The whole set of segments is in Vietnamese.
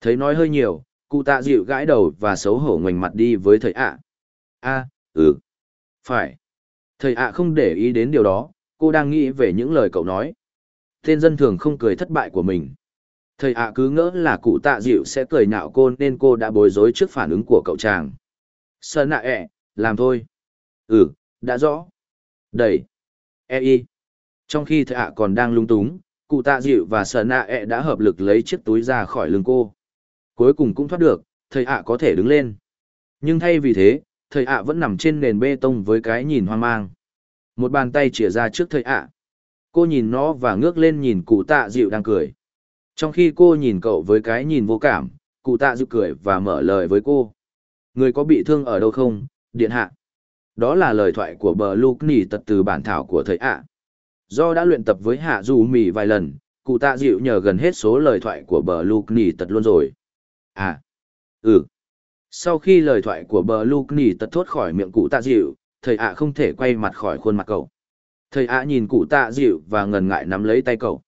Thấy nói hơi nhiều, cụ tạ dịu gãi đầu và xấu hổ ngoảnh mặt đi với thầy ạ. a ừ. Phải. Thầy ạ không để ý đến điều đó, cô đang nghĩ về những lời cậu nói. Tên dân thường không cười thất bại của mình. Thầy ạ cứ ngỡ là cụ tạ dịu sẽ cười nhạo cô nên cô đã bối rối trước phản ứng của cậu chàng. Sơn nạ ẹ, làm thôi. Ừ, đã rõ. Đẩy. E y. Trong khi thầy ạ còn đang lung túng, cụ tạ dịu và Sơn nạ ẹ đã hợp lực lấy chiếc túi ra khỏi lưng cô. Cuối cùng cũng thoát được, thầy ạ có thể đứng lên. Nhưng thay vì thế, thầy ạ vẫn nằm trên nền bê tông với cái nhìn hoang mang. Một bàn tay chìa ra trước thầy ạ. Cô nhìn nó và ngước lên nhìn cụ tạ dịu đang cười. Trong khi cô nhìn cậu với cái nhìn vô cảm, cụ tạ dịu cười và mở lời với cô. Người có bị thương ở đâu không, điện hạ? Đó là lời thoại của bờ lục nỉ tật từ bản thảo của thầy ạ. Do đã luyện tập với hạ dù mì vài lần, cụ tạ dịu nhờ gần hết số lời thoại của bờ lục nỉ tật luôn rồi. À, ừ. Sau khi lời thoại của bờ Luke nỉ tật thốt khỏi miệng cụ tạ dịu, thầy ạ không thể quay mặt khỏi khuôn mặt cậu. Thầy ạ nhìn cụ tạ dịu và ngần ngại nắm lấy tay cậu.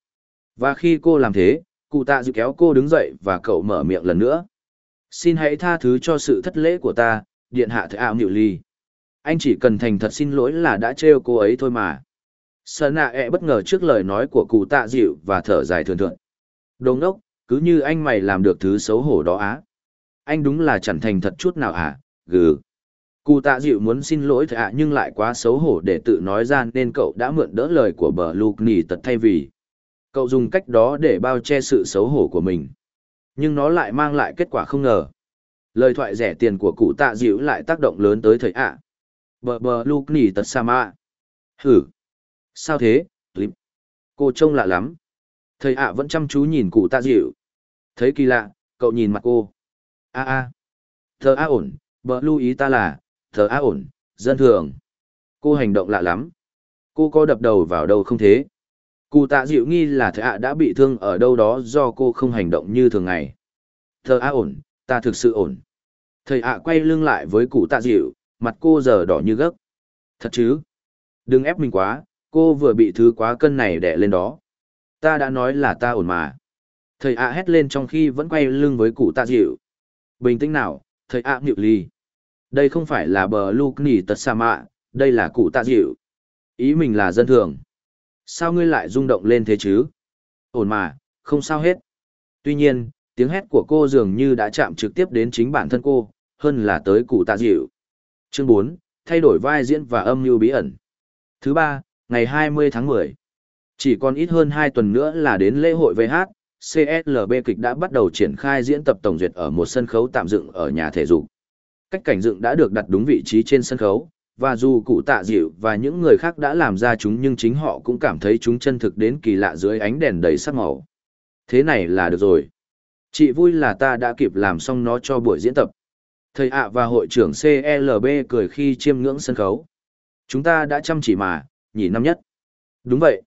Và khi cô làm thế, cụ tạ dịu kéo cô đứng dậy và cậu mở miệng lần nữa. Xin hãy tha thứ cho sự thất lễ của ta, điện hạ thầy ạ nhịu ly. Anh chỉ cần thành thật xin lỗi là đã trêu cô ấy thôi mà. Sơn ạ e bất ngờ trước lời nói của cụ tạ dịu và thở dài thường thượng. Đồng ngốc, cứ như anh mày làm được thứ xấu hổ đó á. Anh đúng là chẳng thành thật chút nào à, gừ. Cụ tạ dịu muốn xin lỗi thạ à nhưng lại quá xấu hổ để tự nói ra nên cậu đã mượn đỡ lời của bờ lục nỉ tật thay vì. Cậu dùng cách đó để bao che sự xấu hổ của mình. Nhưng nó lại mang lại kết quả không ngờ. Lời thoại rẻ tiền của cụ tạ dịu lại tác động lớn tới thầy ạ. Bờ bờ lục nỉ tật sa mạ. Hử. Sao thế, Clip? Cô trông lạ lắm. Thầy ạ vẫn chăm chú nhìn cụ tạ dịu. Thấy kỳ lạ, cậu nhìn mặt cô. A a. Thờ a ổn, bờ lưu ý ta là, thờ a ổn, dân thường. Cô hành động lạ lắm. Cô có đập đầu vào đâu không thế? Cụ tạ dịu nghi là thầy a đã bị thương ở đâu đó do cô không hành động như thường ngày. Thờ a ổn, ta thực sự ổn. Thầy ạ quay lưng lại với cụ tạ dịu, mặt cô giờ đỏ như gấc. Thật chứ? Đừng ép mình quá, cô vừa bị thứ quá cân này đè lên đó. Ta đã nói là ta ổn mà. Thầy ạ hét lên trong khi vẫn quay lưng với cụ tạ dịu. Bình tĩnh nào, thầy ạ nhịu ly. Đây không phải là bờ lục nỉ tật sa mạ, đây là cụ tạ dịu. Ý mình là dân thường. Sao ngươi lại rung động lên thế chứ? Ổn mà, không sao hết. Tuy nhiên, tiếng hét của cô dường như đã chạm trực tiếp đến chính bản thân cô, hơn là tới cụ tạ dịu. Chương 4, thay đổi vai diễn và âm mưu bí ẩn. Thứ ba, ngày 20 tháng 10. Chỉ còn ít hơn hai tuần nữa là đến lễ hội VH, CSLB kịch đã bắt đầu triển khai diễn tập tổng duyệt ở một sân khấu tạm dựng ở nhà thể dục. Cách cảnh dựng đã được đặt đúng vị trí trên sân khấu, và dù cụ tạ dịu và những người khác đã làm ra chúng nhưng chính họ cũng cảm thấy chúng chân thực đến kỳ lạ dưới ánh đèn đầy sắc màu. Thế này là được rồi. Chị vui là ta đã kịp làm xong nó cho buổi diễn tập. Thầy ạ và hội trưởng CLB cười khi chiêm ngưỡng sân khấu. Chúng ta đã chăm chỉ mà, nhỉ năm nhất. Đúng vậy.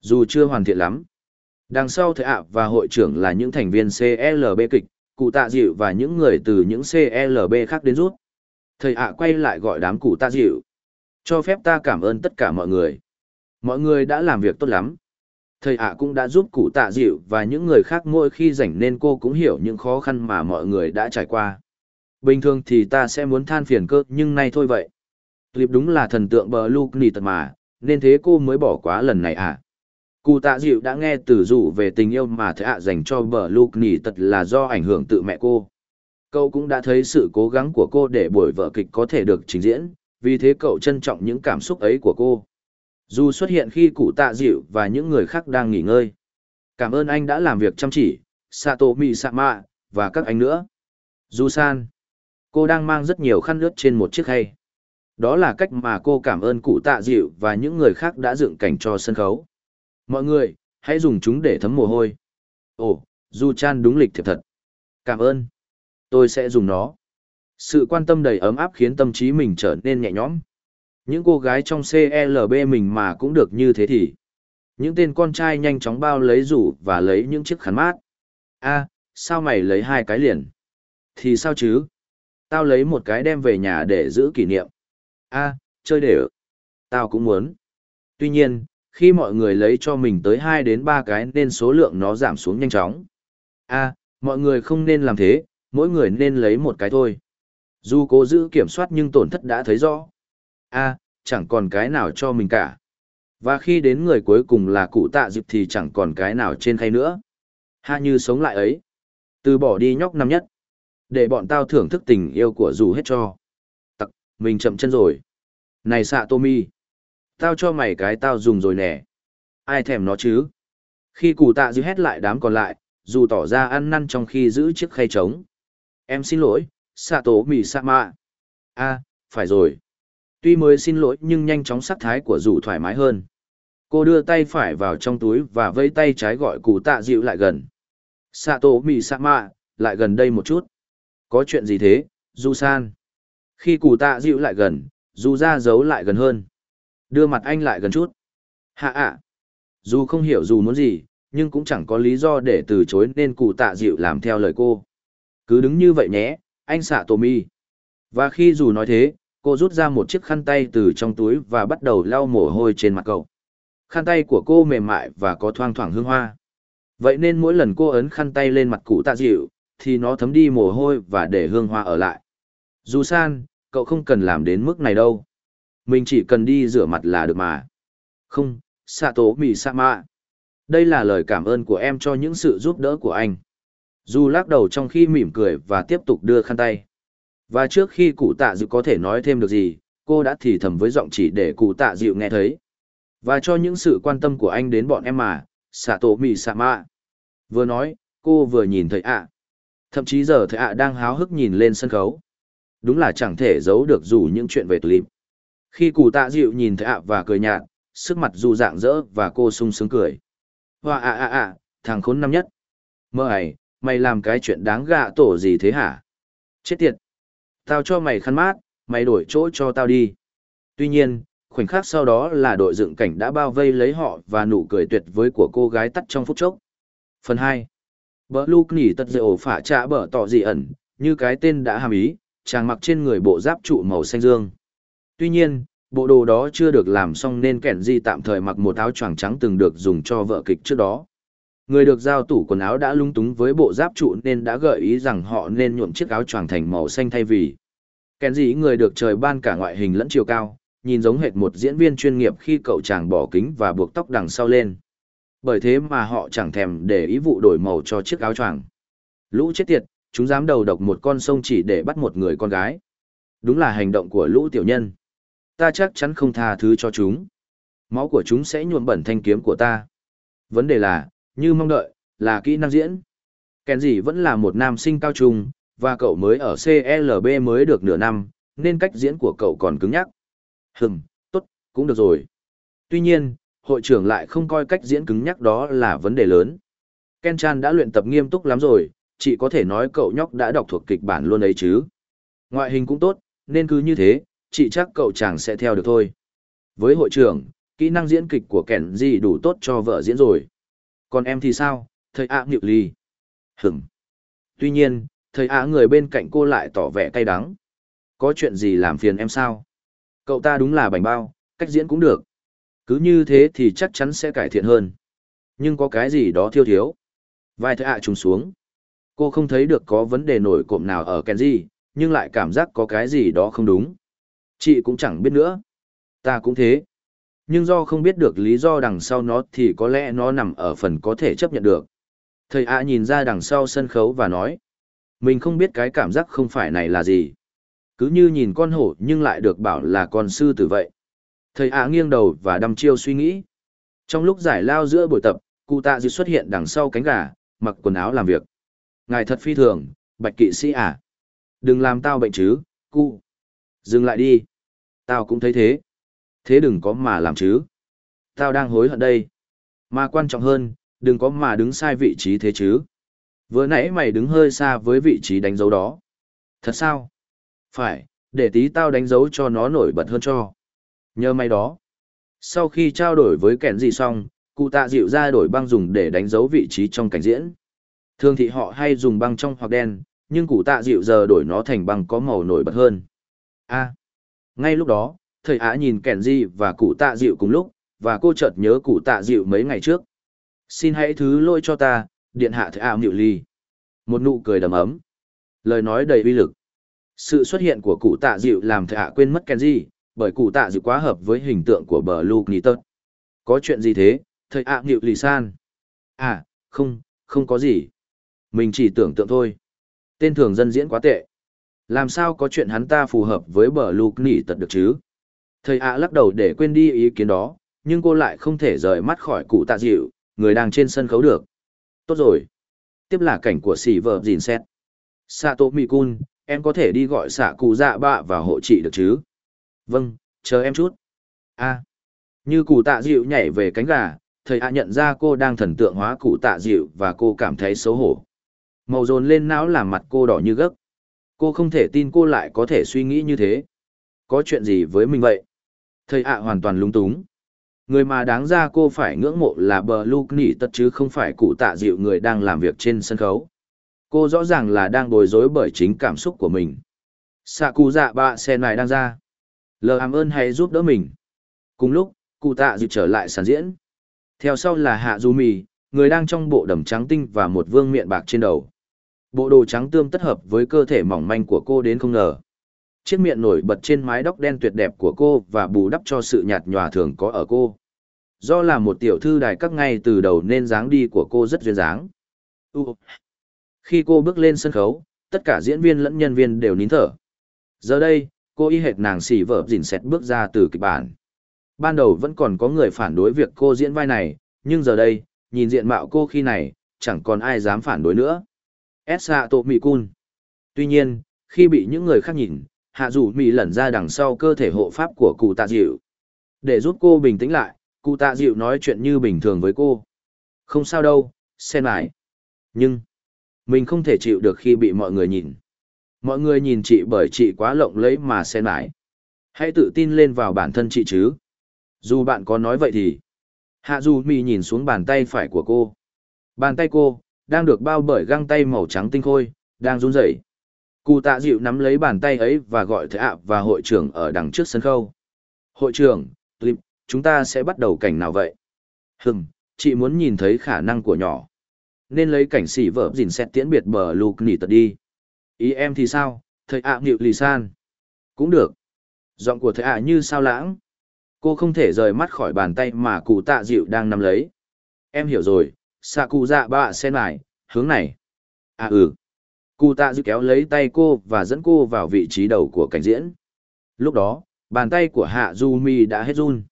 Dù chưa hoàn thiện lắm. Đằng sau thầy ạ và hội trưởng là những thành viên CLB kịch, cụ tạ dịu và những người từ những CLB khác đến rút. Thầy ạ quay lại gọi đám cụ tạ dịu. Cho phép ta cảm ơn tất cả mọi người. Mọi người đã làm việc tốt lắm. Thầy ạ cũng đã giúp cụ tạ dịu và những người khác mỗi khi rảnh nên cô cũng hiểu những khó khăn mà mọi người đã trải qua. Bình thường thì ta sẽ muốn than phiền cơ nhưng nay thôi vậy. Clip đúng là thần tượng bờ Luke nì tật mà, nên thế cô mới bỏ quá lần này à. Cụ tạ dịu đã nghe từ dụ về tình yêu mà thầy ạ dành cho bờ Luke nỉ tật là do ảnh hưởng tự mẹ cô. Cậu cũng đã thấy sự cố gắng của cô để buổi vở kịch có thể được trình diễn, vì thế cậu trân trọng những cảm xúc ấy của cô. Dù xuất hiện khi cụ tạ dịu và những người khác đang nghỉ ngơi. Cảm ơn anh đã làm việc chăm chỉ, Satomi Sama, và các anh nữa. Du San. Cô đang mang rất nhiều khăn nước trên một chiếc khay. Đó là cách mà cô cảm ơn cụ tạ dịu và những người khác đã dựng cảnh cho sân khấu. Mọi người, hãy dùng chúng để thấm mồ hôi. Ồ, Du Chan đúng lịch thiệp thật. Cảm ơn. Tôi sẽ dùng nó. Sự quan tâm đầy ấm áp khiến tâm trí mình trở nên nhẹ nhõm. Những cô gái trong CLB mình mà cũng được như thế thì. Những tên con trai nhanh chóng bao lấy rủ và lấy những chiếc khăn mát. a sao mày lấy hai cái liền? Thì sao chứ? Tao lấy một cái đem về nhà để giữ kỷ niệm. a chơi để ở. Tao cũng muốn. Tuy nhiên, khi mọi người lấy cho mình tới 2 đến 3 cái nên số lượng nó giảm xuống nhanh chóng. A, Mọi người không nên làm thế, mỗi người nên lấy một cái thôi. Dù cố giữ kiểm soát nhưng tổn thất đã thấy rõ. a chẳng còn cái nào cho mình cả. Và khi đến người cuối cùng là cụ tạ dịp thì chẳng còn cái nào trên khay nữa. Ha như sống lại ấy. Từ bỏ đi nhóc năm nhất. Để bọn tao thưởng thức tình yêu của dù hết cho. Tặc, mình chậm chân rồi. Này xạ Tommy. Tao cho mày cái tao dùng rồi nè. Ai thèm nó chứ? Khi cụ tạ dư hét lại đám còn lại, dù tỏ ra ăn năn trong khi giữ chiếc khay trống. Em xin lỗi, xạ tổ mì xạ mạ. a à, phải rồi. Tuy mới xin lỗi nhưng nhanh chóng sắc thái của dù thoải mái hơn. Cô đưa tay phải vào trong túi và vẫy tay trái gọi cụ tạ dịu lại gần. Xạ tổ mì xạ mạ, lại gần đây một chút. Có chuyện gì thế, Du San? Khi cụ tạ dịu lại gần, dù ra giấu lại gần hơn. Đưa mặt anh lại gần chút. Hạ ạ. Dù không hiểu dù muốn gì, nhưng cũng chẳng có lý do để từ chối nên cụ tạ dịu làm theo lời cô. Cứ đứng như vậy nhé, anh xạ tổ mi. Và khi dù nói thế, cô rút ra một chiếc khăn tay từ trong túi và bắt đầu lau mồ hôi trên mặt cậu. Khăn tay của cô mềm mại và có thoang thoảng hương hoa. Vậy nên mỗi lần cô ấn khăn tay lên mặt cụ tạ dịu, thì nó thấm đi mồ hôi và để hương hoa ở lại. Dù san, cậu không cần làm đến mức này đâu. Mình chỉ cần đi rửa mặt là được mà. Không, xạ tố mì xạ mạ. Đây là lời cảm ơn của em cho những sự giúp đỡ của anh. Dù lắc đầu trong khi mỉm cười và tiếp tục đưa khăn tay. Và trước khi cụ tạ dịu có thể nói thêm được gì, cô đã thì thầm với giọng chỉ để cụ tạ dịu nghe thấy. Và cho những sự quan tâm của anh đến bọn em mà, xạ tổ mì xạ mạ. Vừa nói, cô vừa nhìn thấy ạ. Thậm chí giờ thầy ạ đang háo hức nhìn lên sân khấu. Đúng là chẳng thể giấu được dù những chuyện về clip. Khi cụ tạ dịu nhìn thấy ạ và cười nhạt, sức mặt dù dạng dỡ và cô sung sướng cười. Hoa ạ ạ ạ, thằng khốn năm nhất. Mơ ấy, mày làm cái chuyện đáng gạ tổ gì thế hả? Chết tiệt. Tao cho mày khăn mát, mày đổi chỗ cho tao đi. Tuy nhiên, khoảnh khắc sau đó là đội dựng cảnh đã bao vây lấy họ và nụ cười tuyệt vời của cô gái tắt trong phút chốc. Phần 2. Bờ Luke nỉ tật dệ ổ phả trạ bờ tỏ dị ẩn, như cái tên đã hàm ý, chàng mặc trên người bộ giáp trụ màu xanh dương. Tuy nhiên, bộ đồ đó chưa được làm xong nên kẻn di tạm thời mặc một áo choàng trắng từng được dùng cho vợ kịch trước đó. Người được giao tủ quần áo đã lung túng với bộ giáp trụ nên đã gợi ý rằng họ nên nhuộm chiếc áo choàng thành màu xanh thay vì. Kẻn di người được trời ban cả ngoại hình lẫn chiều cao, nhìn giống hệt một diễn viên chuyên nghiệp khi cậu chàng bỏ kính và buộc tóc đằng sau lên. Bởi thế mà họ chẳng thèm để ý vụ đổi màu cho chiếc áo choàng. Lũ chết tiệt, chúng dám đầu độc một con sông chỉ để bắt một người con gái. Đúng là hành động của lũ tiểu nhân. Ta chắc chắn không tha thứ cho chúng. Máu của chúng sẽ nhuộm bẩn thanh kiếm của ta. Vấn đề là, như mong đợi, là kỹ năng diễn. Kenji vẫn là một nam sinh cao trung, và cậu mới ở CLB mới được nửa năm, nên cách diễn của cậu còn cứng nhắc. Hừm, tốt, cũng được rồi. Tuy nhiên, hội trưởng lại không coi cách diễn cứng nhắc đó là vấn đề lớn. Ken Chan đã luyện tập nghiêm túc lắm rồi, chỉ có thể nói cậu nhóc đã đọc thuộc kịch bản luôn ấy chứ. Ngoại hình cũng tốt, nên cứ như thế, chị chắc cậu chàng sẽ theo được thôi. Với hội trưởng, kỹ năng diễn kịch của kẻn gì đủ tốt cho vợ diễn rồi. Còn em thì sao, thầy ạ nghiệp ly. Hửm. Tuy nhiên, thầy ạ người bên cạnh cô lại tỏ vẻ cay đắng. Có chuyện gì làm phiền em sao? Cậu ta đúng là bảnh bao, cách diễn cũng được. Cứ như thế thì chắc chắn sẽ cải thiện hơn. Nhưng có cái gì đó thiêu thiếu. Vai thầy ạ trùng xuống. Cô không thấy được có vấn đề nổi cộm nào ở Kenji, nhưng lại cảm giác có cái gì đó không đúng. Chị cũng chẳng biết nữa. Ta cũng thế. Nhưng do không biết được lý do đằng sau nó thì có lẽ nó nằm ở phần có thể chấp nhận được. Thầy ạ nhìn ra đằng sau sân khấu và nói. Mình không biết cái cảm giác không phải này là gì. Cứ như nhìn con hổ nhưng lại được bảo là con sư tử vậy. Thầy ạ nghiêng đầu và đăm chiêu suy nghĩ. Trong lúc giải lao giữa buổi tập, cụ tạ dịu xuất hiện đằng sau cánh gà, mặc quần áo làm việc. Ngài thật phi thường, bạch kỵ sĩ à. Đừng làm tao bệnh chứ, cụ. Dừng lại đi. Tao cũng thấy thế. Thế đừng có mà làm chứ. Tao đang hối hận đây. Mà quan trọng hơn, đừng có mà đứng sai vị trí thế chứ. Vừa nãy mày đứng hơi xa với vị trí đánh dấu đó. Thật sao? Phải, để tí tao đánh dấu cho nó nổi bật hơn cho. Nhờ mày đó. Sau khi trao đổi với kẻn gì xong, cụ tạ dịu ra đổi băng dùng để đánh dấu vị trí trong cảnh diễn. Thường thì họ hay dùng băng trong hoặc đen, nhưng cụ tạ dịu giờ đổi nó thành băng có màu nổi bật hơn. A. ngay lúc đó, thầy Á nhìn kèn di và cụ tạ dịu cùng lúc, và cô chợt nhớ cụ tạ dịu mấy ngày trước. Xin hãy thứ lỗi cho ta, điện hạ thầy ảo Nhự Ly. Một nụ cười đầm ấm. Lời nói đầy uy lực. Sự xuất hiện của cụ tạ dịu làm thầy ạ quên mất Kenji, bởi cụ tạ dịu quá hợp với hình tượng của bờ Luke Nitton. Có chuyện gì thế, thầy ạ à, lì san? À, không, không có gì. Mình chỉ tưởng tượng thôi. Tên thường dân diễn quá tệ. Làm sao có chuyện hắn ta phù hợp với bờ lục nỉ tật được chứ? Thầy ạ lắc đầu để quên đi ý kiến đó, nhưng cô lại không thể rời mắt khỏi cụ tạ dịu, người đang trên sân khấu được. Tốt rồi. Tiếp là cảnh của xì vợ dìn xét. Sato Mikun, em có thể đi gọi xạ cụ dạ bạ vào hộ trị được chứ? Vâng, chờ em chút. a như cụ tạ dịu nhảy về cánh gà, thầy ạ nhận ra cô đang thần tượng hóa cụ tạ dịu và cô cảm thấy xấu hổ. Màu dồn lên não làm mặt cô đỏ như gấc. Cô không thể tin cô lại có thể suy nghĩ như thế. Có chuyện gì với mình vậy? Thầy ạ hoàn toàn lung túng. Người mà đáng ra cô phải ngưỡng mộ là bờ Luke Nỉ tật chứ không phải cụ tạ dịu người đang làm việc trên sân khấu. Cô rõ ràng là đang bối rối bởi chính cảm xúc của mình. Sạ cụ dạ bạ sen này đang ra. Lờ ám ơn hãy giúp đỡ mình. Cùng lúc, cụ tạ dịu trở lại sàn diễn. Theo sau là Hạ Du Mì, người đang trong bộ đầm trắng tinh và một vương miệng bạc trên đầu. Bộ đồ trắng tươm tất hợp với cơ thể mỏng manh của cô đến không ngờ. Chiếc miệng nổi bật trên mái tóc đen tuyệt đẹp của cô và bù đắp cho sự nhạt nhòa thường có ở cô. Do là một tiểu thư đài các ngay từ đầu nên dáng đi của cô rất duyên dáng. Khi cô bước lên sân khấu, tất cả diễn viên lẫn nhân viên đều nín thở. Giờ đây, cô y hệt nàng xỉ vợ dìn xét bước ra từ kịch bản. Ban đầu vẫn còn có người phản đối việc cô diễn vai này, nhưng giờ đây, nhìn diện mạo cô khi này, chẳng còn ai dám phản đối nữa. Esa Tô Mị Cun. Tuy nhiên, khi bị những người khác nhìn, hạ dù Mị lẩn ra đằng sau cơ thể hộ pháp của cụ tạ dịu. Để giúp cô bình tĩnh lại, cụ tạ dịu nói chuyện như bình thường với cô. Không sao đâu, sen lại. Nhưng, mình không thể chịu được khi bị mọi người nhìn. Mọi người nhìn chị bởi chị quá lộng lẫy mà sen lại. Hãy tự tin lên vào bản thân chị chứ. Dù bạn có nói vậy thì. Hạ dù mì nhìn xuống bàn tay phải của cô. Bàn tay cô, đang được bao bởi găng tay màu trắng tinh khôi, đang run rẩy. Cụ tạ dịu nắm lấy bàn tay ấy và gọi thầy ạ và hội trưởng ở đằng trước sân khấu. Hội trưởng, Clip, chúng ta sẽ bắt đầu cảnh nào vậy? Hừm, chị muốn nhìn thấy khả năng của nhỏ. Nên lấy cảnh xỉ vợ dìn xét tiễn biệt bờ lục nỉ tật đi. Ý em thì sao, thầy ạ à, nghịu lì san? Cũng được. Giọng của thầy ạ như sao lãng. Cô không thể rời mắt khỏi bàn tay mà cụ tạ dịu đang nắm lấy. Em hiểu rồi, xạ cụ dạ bạ sen lại, hướng này. À ừ. Cụ tạ dịu kéo lấy tay cô và dẫn cô vào vị trí đầu của cảnh diễn. Lúc đó, bàn tay của hạ du mi đã hết run.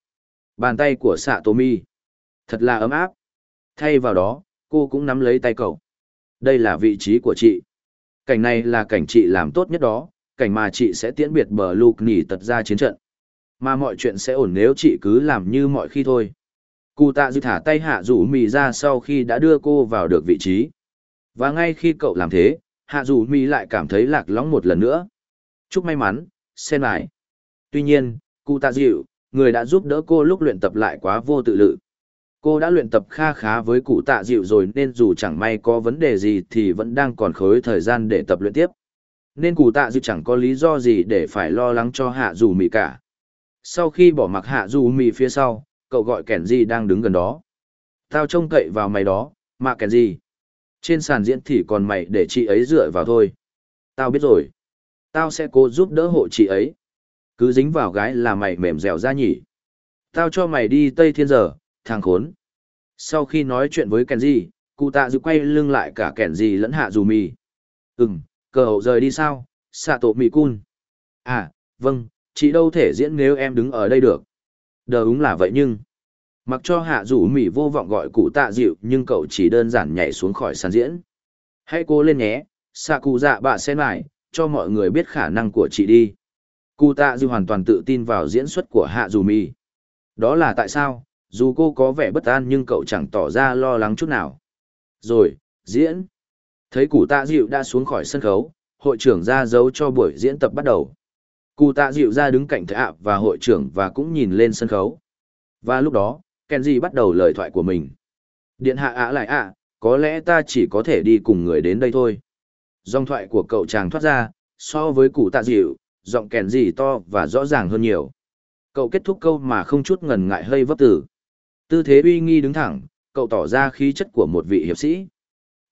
Bàn tay của xạ tô mi. Thật là ấm áp. Thay vào đó, cô cũng nắm lấy tay cậu. Đây là vị trí của chị. Cảnh này là cảnh chị làm tốt nhất đó, cảnh mà chị sẽ tiễn biệt bờ lục nỉ tật ra chiến trận. Mà mọi chuyện sẽ ổn nếu chị cứ làm như mọi khi thôi. Cụ tạ dư thả tay hạ rủ mì ra sau khi đã đưa cô vào được vị trí. Và ngay khi cậu làm thế, hạ rủ mì lại cảm thấy lạc lõng một lần nữa. Chúc may mắn, xen lại. Tuy nhiên, cụ tạ dịu, người đã giúp đỡ cô lúc luyện tập lại quá vô tự lự. Cô đã luyện tập kha khá với cụ tạ dịu rồi nên dù chẳng may có vấn đề gì thì vẫn đang còn khối thời gian để tập luyện tiếp. Nên cụ tạ dịu chẳng có lý do gì để phải lo lắng cho hạ dù mì cả. Sau khi bỏ mặc hạ dù mì phía sau, cậu gọi kẻn gì đang đứng gần đó. Tao trông cậy vào mày đó, mà kẻn gì. Trên sàn diễn thì còn mày để chị ấy dựa vào thôi. Tao biết rồi. Tao sẽ cố giúp đỡ hộ chị ấy. Cứ dính vào gái là mày mềm dẻo ra nhỉ. Tao cho mày đi Tây Thiên giờ, thằng khốn. Sau khi nói chuyện với Kenji, cụ tạ dự quay lưng lại cả Kenji lẫn hạ dù mì. Ừm, cờ hậu rời đi sao, xạ tổ mì cun. À, vâng, chị đâu thể diễn nếu em đứng ở đây được. Đờ đúng là vậy nhưng... Mặc cho hạ rủ mỉ vô vọng gọi cụ tạ dịu nhưng cậu chỉ đơn giản nhảy xuống khỏi sàn diễn. Hãy cố lên nhé, xạ cụ dạ bạ sen lại, cho mọi người biết khả năng của chị đi. Cụ tạ dịu hoàn toàn tự tin vào diễn xuất của hạ rủ mỉ. Đó là tại sao, dù cô có vẻ bất an nhưng cậu chẳng tỏ ra lo lắng chút nào. Rồi, diễn. Thấy cụ tạ dịu đã xuống khỏi sân khấu, hội trưởng ra dấu cho buổi diễn tập bắt đầu. Cụ tạ dịu ra đứng cạnh thầy ạ và hội trưởng và cũng nhìn lên sân khấu. Và lúc đó, Kenji bắt đầu lời thoại của mình. Điện hạ ạ lại ạ, có lẽ ta chỉ có thể đi cùng người đến đây thôi. Dòng thoại của cậu chàng thoát ra, so với cụ tạ dịu, giọng Kenji to và rõ ràng hơn nhiều. Cậu kết thúc câu mà không chút ngần ngại hơi vấp tử. Tư thế uy nghi đứng thẳng, cậu tỏ ra khí chất của một vị hiệp sĩ.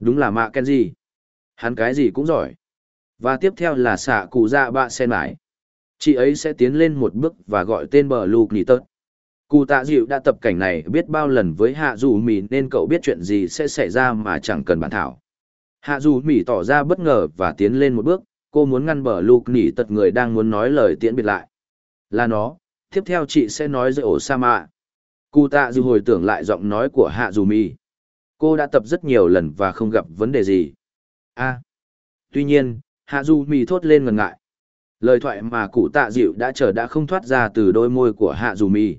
Đúng là mạ Kenji. Hắn cái gì cũng giỏi. Và tiếp theo là xạ cụ dạ bạ sen mãi. Chị ấy sẽ tiến lên một bước và gọi tên bờ lục nỉ tớt. Cụ tạ dịu đã tập cảnh này biết bao lần với hạ dù mì nên cậu biết chuyện gì sẽ xảy ra mà chẳng cần bản thảo. Hạ dù mì tỏ ra bất ngờ và tiến lên một bước, cô muốn ngăn bờ lục nỉ tật người đang muốn nói lời tiễn biệt lại. Là nó, tiếp theo chị sẽ nói với ổ sa mạ. Cụ tạ dịu hồi tưởng lại giọng nói của hạ dù mì. Cô đã tập rất nhiều lần và không gặp vấn đề gì. a tuy nhiên, hạ dù mì thốt lên ngần ngại. Lời thoại mà cụ tạ dịu đã chờ đã không thoát ra từ đôi môi của hạ dù Mi.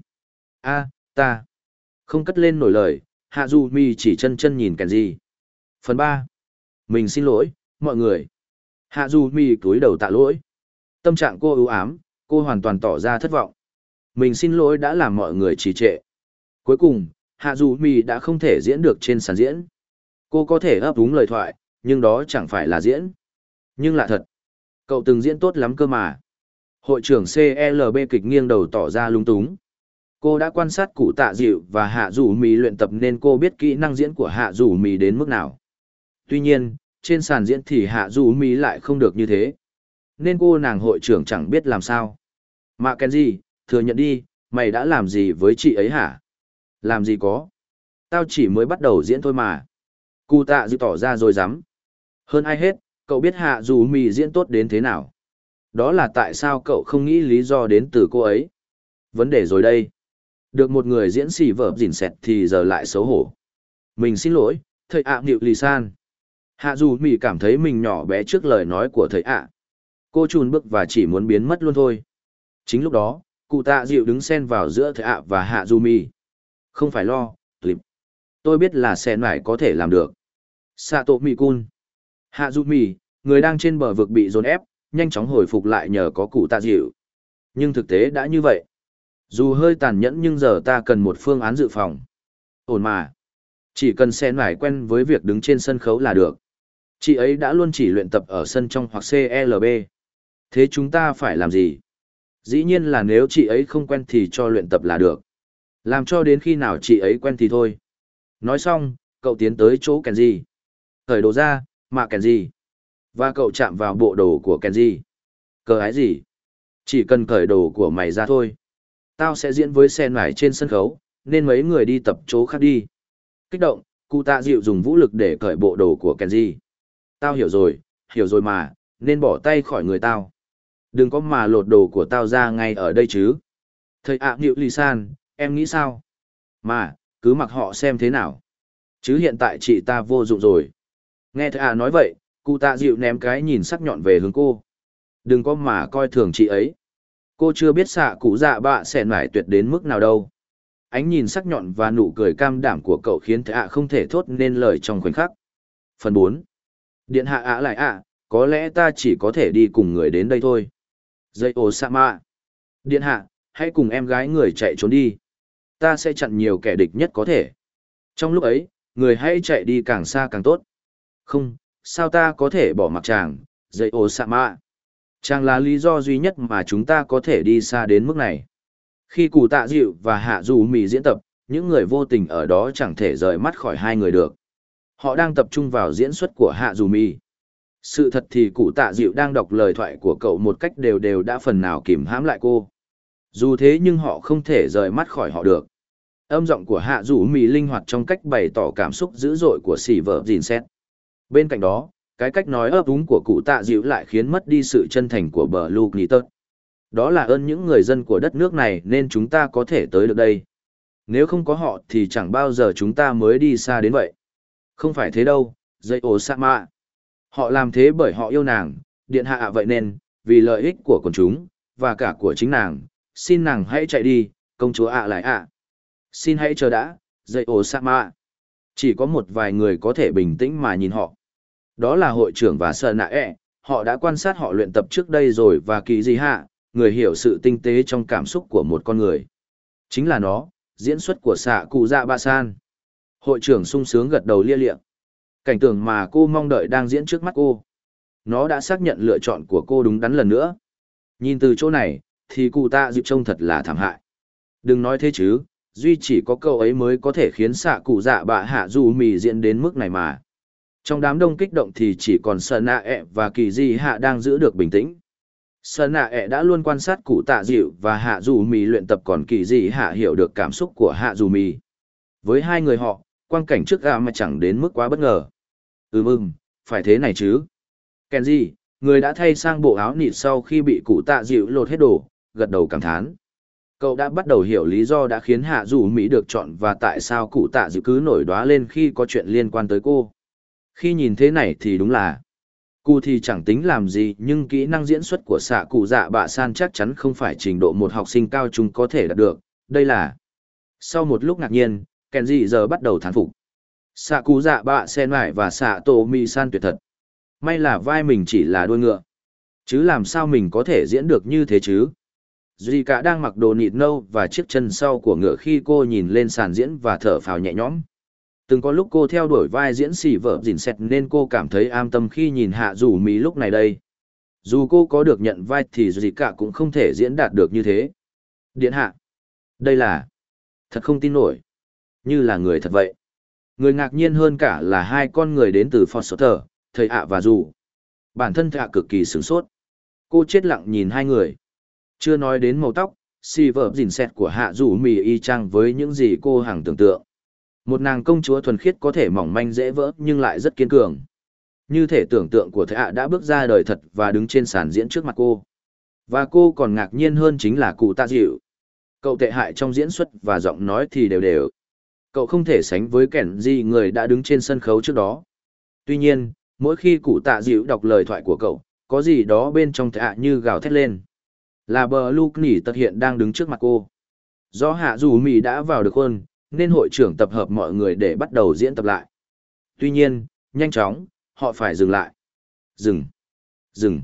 a, ta. Không cất lên nổi lời, hạ Dù mi chỉ chân chân nhìn kèn gì. Phần ba. Mình xin lỗi, mọi người. Hạ Dù mi cúi đầu tạ lỗi. Tâm trạng cô ưu ám, cô hoàn toàn tỏ ra thất vọng. Mình xin lỗi đã làm mọi người trì trệ. Cuối cùng, hạ Dù mi đã không thể diễn được trên sàn diễn. Cô có thể ấp úng lời thoại, nhưng đó chẳng phải là diễn. Nhưng lạ thật cậu từng diễn tốt lắm cơ mà hội trưởng clb kịch nghiêng đầu tỏ ra lung túng Cô đã quan sát cụ tạ dịu và hạ rủ mì luyện tập nên cô biết kỹ năng diễn của hạ rủ mì đến mức nào. Tuy nhiên, trên sàn diễn thì hạ rủ mì lại không được như thế. Nên cô nàng hội trưởng chẳng biết làm sao. Mạ Kenji, thừa nhận đi, mày đã làm gì với chị ấy hả? Làm gì có? Tao chỉ mới bắt đầu diễn thôi mà. Cụ tạ dịu tỏ ra rồi dám. Hơn ai hết, cậu biết hạ dù mì diễn tốt đến thế nào. Đó là tại sao cậu không nghĩ lý do đến từ cô ấy. Vấn đề rồi đây. Được một người diễn xì vợ dìn xẹt thì giờ lại xấu hổ. Mình xin lỗi, thầy ạ à nghịu lì san. Hạ dù mì cảm thấy mình nhỏ bé trước lời nói của thầy ạ. Cô chùn bước và chỉ muốn biến mất luôn thôi. Chính lúc đó, cụ tạ dịu đứng xen vào giữa thầy ạ và hạ dù mì. Không phải lo, clip. Tôi biết là sen mải có thể làm được. Sato Mikun. Hạ dù mì người đang trên bờ vực bị dồn ép, nhanh chóng hồi phục lại nhờ có cụ tạ dịu. Nhưng thực tế đã như vậy. Dù hơi tàn nhẫn nhưng giờ ta cần một phương án dự phòng. Ổn mà. Chỉ cần sen nải quen với việc đứng trên sân khấu là được. Chị ấy đã luôn chỉ luyện tập ở sân trong hoặc CLB. Thế chúng ta phải làm gì? Dĩ nhiên là nếu chị ấy không quen thì cho luyện tập là được. Làm cho đến khi nào chị ấy quen thì thôi. Nói xong, cậu tiến tới chỗ Kenji. Thời đồ ra, mạ Kenji. Và cậu chạm vào bộ đồ của Kenji. Cờ ái gì? Chỉ cần cởi đồ của mày ra thôi tao sẽ diễn với sen mải trên sân khấu, nên mấy người đi tập chỗ khác đi. Kích động, cụ tạ dịu dùng vũ lực để cởi bộ đồ của Kenji. Tao hiểu rồi, hiểu rồi mà, nên bỏ tay khỏi người tao. Đừng có mà lột đồ của tao ra ngay ở đây chứ. Thầy ạ à, Nhiệu Lì San, em nghĩ sao? Mà, cứ mặc họ xem thế nào. Chứ hiện tại chị ta vô dụng rồi. Nghe thầy ạ nói vậy, cụ tạ dịu ném cái nhìn sắc nhọn về hướng cô. Đừng có mà coi thường chị ấy. Cô chưa biết xạ cụ dạ bạ sẽ nải tuyệt đến mức nào đâu. Ánh nhìn sắc nhọn và nụ cười cam đảm của cậu khiến thạ không thể thốt nên lời trong khoảnh khắc. Phần bốn. Điện hạ ạ lại ạ, có lẽ ta chỉ có thể đi cùng người đến đây thôi. Dây ô sa mạ. Điện hạ, hãy cùng em gái người chạy trốn đi. Ta sẽ chặn nhiều kẻ địch nhất có thể. Trong lúc ấy, người hãy chạy đi càng xa càng tốt. Không sao ta có thể bỏ mặc chàng dậy ô sạ mạ Chàng là lý do duy nhất mà chúng ta có thể đi xa đến mức này. Khi cụ tạ dịu và hạ dù mì diễn tập, những người vô tình ở đó chẳng thể rời mắt khỏi hai người được. Họ đang tập trung vào diễn xuất của hạ dù mì. Sự thật thì cụ tạ dịu đang đọc lời thoại của cậu một cách đều đều đã phần nào kìm hãm lại cô. Dù thế nhưng họ không thể rời mắt khỏi họ được. Âm giọng của hạ rủ mì linh hoạt trong cách bày tỏ cảm xúc dữ dội của sỉ vợ dìn xét. Bên cạnh đó, cái cách nói ấp úng của cụ tạ dịu lại khiến mất đi sự chân thành của bờ lu nghĩ tớt đó là ơn những người dân của đất nước này nên chúng ta có thể tới được đây. Nếu không có họ thì chẳng bao giờ chúng ta mới đi xa đến vậy. Không phải thế đâu dây ổ sa mạ. Họ làm thế bởi họ yêu nàng điện hạ vậy nên vì lợi ích của quần chúng và cả của chính nàng xin nàng hãy chạy đi công chúa ạ lại ạ. Xin hãy chờ đã dây ổ sa mạ. Chỉ có một vài người có thể bình tĩnh mà nhìn họ đó là hội trưởng và sợ nạ ẹ, họ đã quan sát họ luyện tập trước đây rồi và kỳ gì hạ, người hiểu sự tinh tế trong cảm xúc của một con người. Chính là nó, diễn xuất của xạ cụ dạ ba san. Hội trưởng sung sướng gật đầu lia liệng. Cảnh tượng mà cô mong đợi đang diễn trước mắt cô. Nó đã xác nhận lựa chọn của cô đúng đắn lần nữa. Nhìn từ chỗ này, thì cụ ta dịp trông thật là thảm hại. Đừng nói thế chứ, duy chỉ có câu ấy mới có thể khiến xạ cụ dạ bạ hạ dù mì diễn đến mức này mà. Trong đám đông kích động thì chỉ còn Sơn Nạ ẹ và Kỳ Di Hạ đang giữ được bình tĩnh. Sơn Nạ ẹ đã luôn quan sát cụ tạ dịu và Hạ Dù Mì luyện tập còn Kỳ Di Hạ hiểu được cảm xúc của Hạ Dù Mì. Với hai người họ, quang cảnh trước gà mà chẳng đến mức quá bất ngờ. Ừ mừng, phải thế này chứ. Kenji, người đã thay sang bộ áo nịt sau khi bị cụ tạ dịu lột hết đồ, gật đầu cảm thán. Cậu đã bắt đầu hiểu lý do đã khiến Hạ Dù Mỹ được chọn và tại sao cụ tạ dịu cứ nổi đoá lên khi có chuyện liên quan tới cô. Khi nhìn thế này thì đúng là, cụ thì chẳng tính làm gì nhưng kỹ năng diễn xuất của xạ cụ dạ bạ san chắc chắn không phải trình độ một học sinh cao trung có thể đạt được, đây là... Sau một lúc ngạc nhiên, Kenji giờ bắt đầu thán phục. Xạ cụ dạ bạ sen lại và xạ tổ mi san tuyệt thật. May là vai mình chỉ là đuôi ngựa. Chứ làm sao mình có thể diễn được như thế chứ? Duy cả đang mặc đồ nịt nâu và chiếc chân sau của ngựa khi cô nhìn lên sàn diễn và thở phào nhẹ nhõm. Từng có lúc cô theo đuổi vai diễn xỉ vợ dìn xẹt nên cô cảm thấy am tâm khi nhìn hạ rủ mỹ lúc này đây. Dù cô có được nhận vai thì gì cả cũng không thể diễn đạt được như thế. Điện hạ. Đây là... Thật không tin nổi. Như là người thật vậy. Người ngạc nhiên hơn cả là hai con người đến từ Foster, thầy ạ và dù. Bản thân thạ cực kỳ sửng sốt. Cô chết lặng nhìn hai người. Chưa nói đến màu tóc, si vợ dìn xẹt của hạ rủ mì y chang với những gì cô hằng tưởng tượng. Một nàng công chúa thuần khiết có thể mỏng manh dễ vỡ nhưng lại rất kiên cường. Như thể tưởng tượng của thế ạ đã bước ra đời thật và đứng trên sàn diễn trước mặt cô. Và cô còn ngạc nhiên hơn chính là cụ tạ dịu. Cậu tệ hại trong diễn xuất và giọng nói thì đều đều. Cậu không thể sánh với kẻn gì người đã đứng trên sân khấu trước đó. Tuy nhiên, mỗi khi cụ tạ dịu đọc lời thoại của cậu, có gì đó bên trong thạ như gào thét lên. Là bờ Luke nỉ tật hiện đang đứng trước mặt cô. Do hạ dù mì đã vào được hơn, nên hội trưởng tập hợp mọi người để bắt đầu diễn tập lại. Tuy nhiên, nhanh chóng, họ phải dừng lại. Dừng. Dừng.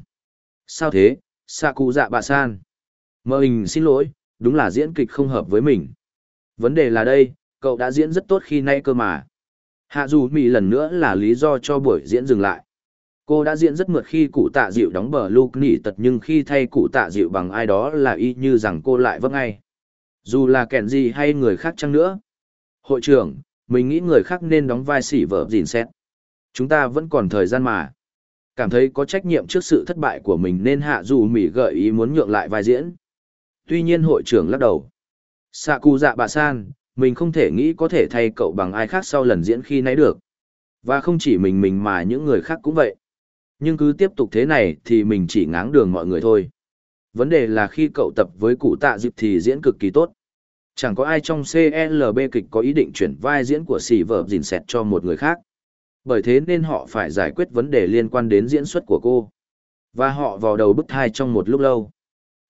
Sao thế, Sa cụ dạ bà san? Mơ hình xin lỗi, đúng là diễn kịch không hợp với mình. Vấn đề là đây, cậu đã diễn rất tốt khi nay cơ mà. Hạ dù mì lần nữa là lý do cho buổi diễn dừng lại. Cô đã diễn rất mượt khi cụ tạ dịu đóng bờ lục nỉ tật nhưng khi thay cụ tạ dịu bằng ai đó là y như rằng cô lại vấp ngay. Dù là kẻn gì hay người khác chăng nữa. Hội trưởng, mình nghĩ người khác nên đóng vai sỉ vợ gìn xét. Chúng ta vẫn còn thời gian mà. Cảm thấy có trách nhiệm trước sự thất bại của mình nên hạ dù mỉ gợi ý muốn nhượng lại vai diễn. Tuy nhiên hội trưởng lắc đầu. Sạ cụ dạ bà san, mình không thể nghĩ có thể thay cậu bằng ai khác sau lần diễn khi nãy được. Và không chỉ mình mình mà những người khác cũng vậy. Nhưng cứ tiếp tục thế này thì mình chỉ ngáng đường mọi người thôi. Vấn đề là khi cậu tập với cụ tạ dịp thì diễn cực kỳ tốt. Chẳng có ai trong CLB kịch có ý định chuyển vai diễn của xì vợ dìn xẹt cho một người khác. Bởi thế nên họ phải giải quyết vấn đề liên quan đến diễn xuất của cô. Và họ vào đầu bức thai trong một lúc lâu.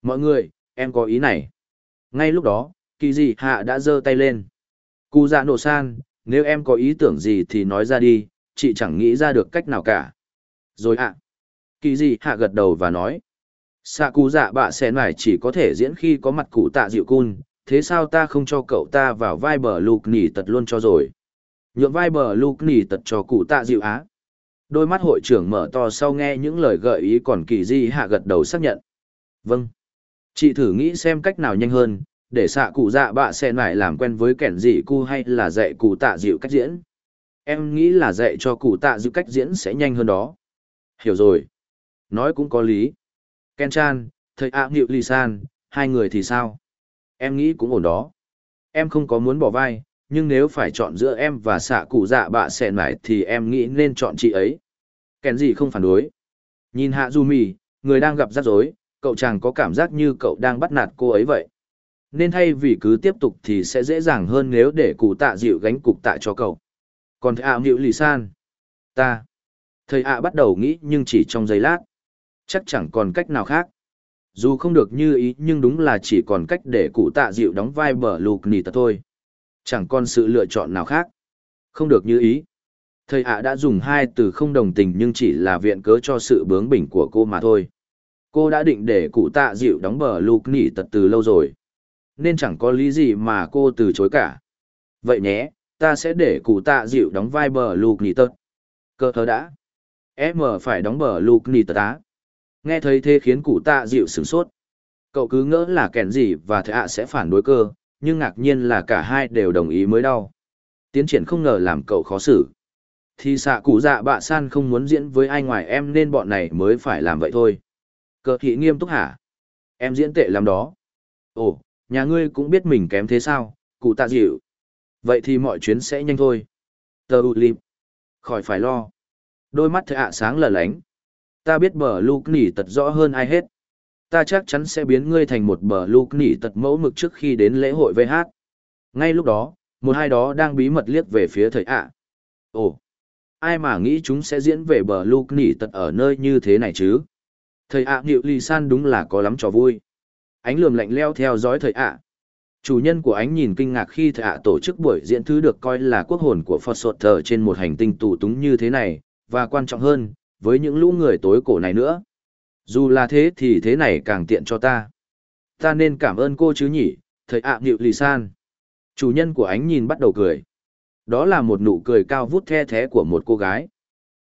Mọi người, em có ý này. Ngay lúc đó, kỳ dị hạ đã giơ tay lên. Cụ dạ nổ san, nếu em có ý tưởng gì thì nói ra đi, chị chẳng nghĩ ra được cách nào cả. Rồi ạ. Kỳ dị hạ gật đầu và nói. Sạ cụ dạ bạ sẽ nải chỉ có thể diễn khi có mặt cụ tạ dịu cun, thế sao ta không cho cậu ta vào vai bờ lục nỉ tật luôn cho rồi. Nhượng vai bờ lục nỉ tật cho cụ tạ dịu á. Đôi mắt hội trưởng mở to sau nghe những lời gợi ý còn kỳ di hạ gật đầu xác nhận. Vâng. Chị thử nghĩ xem cách nào nhanh hơn, để xạ cụ dạ bạ sẽ lại làm quen với kẻn dị cu hay là dạy cụ tạ dịu cách diễn. Em nghĩ là dạy cho cụ tạ dịu cách diễn sẽ nhanh hơn đó. Hiểu rồi. Nói cũng có lý. Ken Chan, thầy ạ Nghịu Lì San, hai người thì sao? Em nghĩ cũng ổn đó. Em không có muốn bỏ vai, nhưng nếu phải chọn giữa em và xạ cụ dạ bạ xẹn mải thì em nghĩ nên chọn chị ấy. Kèn gì không phản đối. Nhìn hạ du mì, người đang gặp rắc rối, cậu chàng có cảm giác như cậu đang bắt nạt cô ấy vậy. Nên thay vì cứ tiếp tục thì sẽ dễ dàng hơn nếu để cụ tạ dịu gánh cục tạ cho cậu. Còn thầy ạ Nghịu Lì San, ta Thầy ạ bắt đầu nghĩ nhưng chỉ trong giây lát. Chắc chẳng còn cách nào khác. Dù không được như ý nhưng đúng là chỉ còn cách để cụ tạ dịu đóng vai bờ lục nì tật thôi. Chẳng còn sự lựa chọn nào khác. Không được như ý. Thầy ạ đã dùng hai từ không đồng tình nhưng chỉ là viện cớ cho sự bướng bỉnh của cô mà thôi. Cô đã định để cụ tạ dịu đóng bờ lục nỉ tật từ lâu rồi. Nên chẳng có lý gì mà cô từ chối cả. Vậy nhé, ta sẽ để cụ tạ dịu đóng vai bờ lục nỉ tật. Cơ thơ đã. Em ờ, phải đóng bờ lục nì á. Nghe thấy thế khiến cụ tạ dịu sửng sốt. Cậu cứ ngỡ là kẻn gì và thệ ạ sẽ phản đối cơ, nhưng ngạc nhiên là cả hai đều đồng ý mới đau. Tiến triển không ngờ làm cậu khó xử. Thì xạ cụ dạ bạ san không muốn diễn với ai ngoài em nên bọn này mới phải làm vậy thôi. Cờ thị nghiêm túc hả? Em diễn tệ lắm đó. Ồ, nhà ngươi cũng biết mình kém thế sao, cụ tạ dịu. Vậy thì mọi chuyến sẽ nhanh thôi. Tờ ụ lịp. Khỏi phải lo. Đôi mắt thệ ạ sáng lờ lánh. Ta biết bờ lục nỉ tật rõ hơn ai hết. Ta chắc chắn sẽ biến ngươi thành một bờ lục nỉ tật mẫu mực trước khi đến lễ hội VH. Ngay lúc đó, một hai đó đang bí mật liếc về phía thầy ạ. Ồ, ai mà nghĩ chúng sẽ diễn về bờ lục nỉ tật ở nơi như thế này chứ? Thầy ạ à, Nhiệu Lì San đúng là có lắm trò vui. Ánh lườm lạnh leo theo dõi thầy ạ. Chủ nhân của ánh nhìn kinh ngạc khi thầy ạ tổ chức buổi diễn thứ được coi là quốc hồn của Phật Sột Thờ trên một hành tinh tù túng như thế này, và quan trọng hơn, với những lũ người tối cổ này nữa. Dù là thế thì thế này càng tiện cho ta. Ta nên cảm ơn cô chứ nhỉ, thầy ạ à, lì san. Chủ nhân của ánh nhìn bắt đầu cười. Đó là một nụ cười cao vút the thế của một cô gái.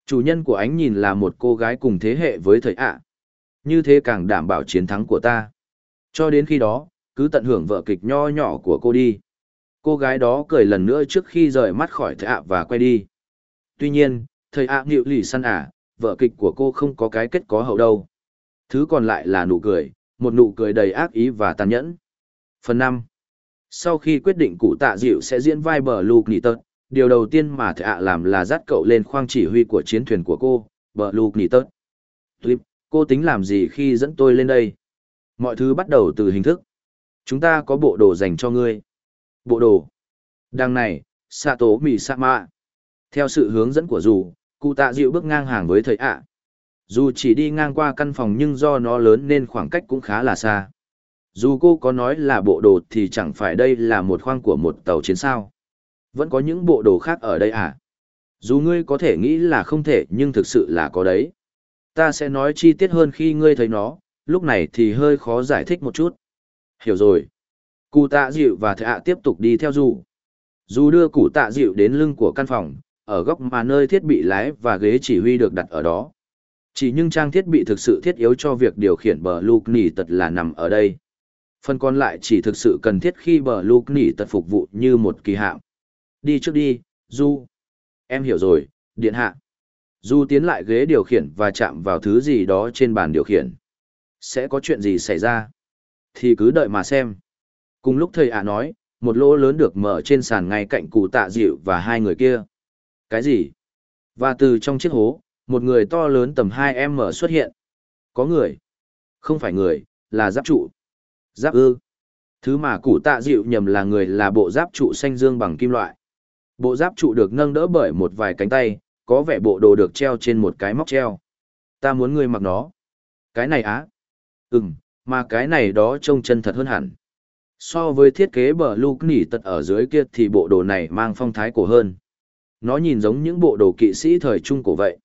Chủ nhân của ánh nhìn là một cô gái cùng thế hệ với thầy ạ. Như thế càng đảm bảo chiến thắng của ta. Cho đến khi đó, cứ tận hưởng vợ kịch nho nhỏ của cô đi. Cô gái đó cười lần nữa trước khi rời mắt khỏi thầy ạ và quay đi. Tuy nhiên, thầy ạ à, lì săn à, vợ kịch của cô không có cái kết có hậu đâu. Thứ còn lại là nụ cười, một nụ cười đầy ác ý và tàn nhẫn. Phần năm Sau khi quyết định cụ tạ dịu sẽ diễn vai bờ lục nỉ điều đầu tiên mà thầy ạ làm là dắt cậu lên khoang chỉ huy của chiến thuyền của cô, bờ lục nỉ tật. Cô tính làm gì khi dẫn tôi lên đây? Mọi thứ bắt đầu từ hình thức. Chúng ta có bộ đồ dành cho ngươi. Bộ đồ. Đằng này, Sato Misama. Theo sự hướng dẫn của dù, cụ tạ dịu bước ngang hàng với thầy ạ. Dù chỉ đi ngang qua căn phòng nhưng do nó lớn nên khoảng cách cũng khá là xa. Dù cô có nói là bộ đồ thì chẳng phải đây là một khoang của một tàu chiến sao. Vẫn có những bộ đồ khác ở đây à? Dù ngươi có thể nghĩ là không thể nhưng thực sự là có đấy. Ta sẽ nói chi tiết hơn khi ngươi thấy nó, lúc này thì hơi khó giải thích một chút. Hiểu rồi. Cụ tạ dịu và thạ tiếp tục đi theo dù. Dù đưa cụ tạ dịu đến lưng của căn phòng, ở góc mà nơi thiết bị lái và ghế chỉ huy được đặt ở đó. Chỉ nhưng trang thiết bị thực sự thiết yếu cho việc điều khiển bờ lục nỉ tật là nằm ở đây. Phần còn lại chỉ thực sự cần thiết khi bờ lục nỉ tật phục vụ như một kỳ hạm. Đi trước đi, Du. Em hiểu rồi, điện hạ. Du tiến lại ghế điều khiển và chạm vào thứ gì đó trên bàn điều khiển. Sẽ có chuyện gì xảy ra? Thì cứ đợi mà xem. Cùng lúc thầy ạ nói, một lỗ lớn được mở trên sàn ngay cạnh cụ tạ dịu và hai người kia. Cái gì? Và từ trong chiếc hố, một người to lớn tầm 2M xuất hiện. Có người. Không phải người, là giáp trụ. Giáp ư. Thứ mà củ tạ dịu nhầm là người là bộ giáp trụ xanh dương bằng kim loại. Bộ giáp trụ được nâng đỡ bởi một vài cánh tay, có vẻ bộ đồ được treo trên một cái móc treo. Ta muốn ngươi mặc nó. Cái này á? Ừm, mà cái này đó trông chân thật hơn hẳn. So với thiết kế bờ lục nỉ tật ở dưới kia thì bộ đồ này mang phong thái cổ hơn. Nó nhìn giống những bộ đồ kỵ sĩ thời trung cổ vậy.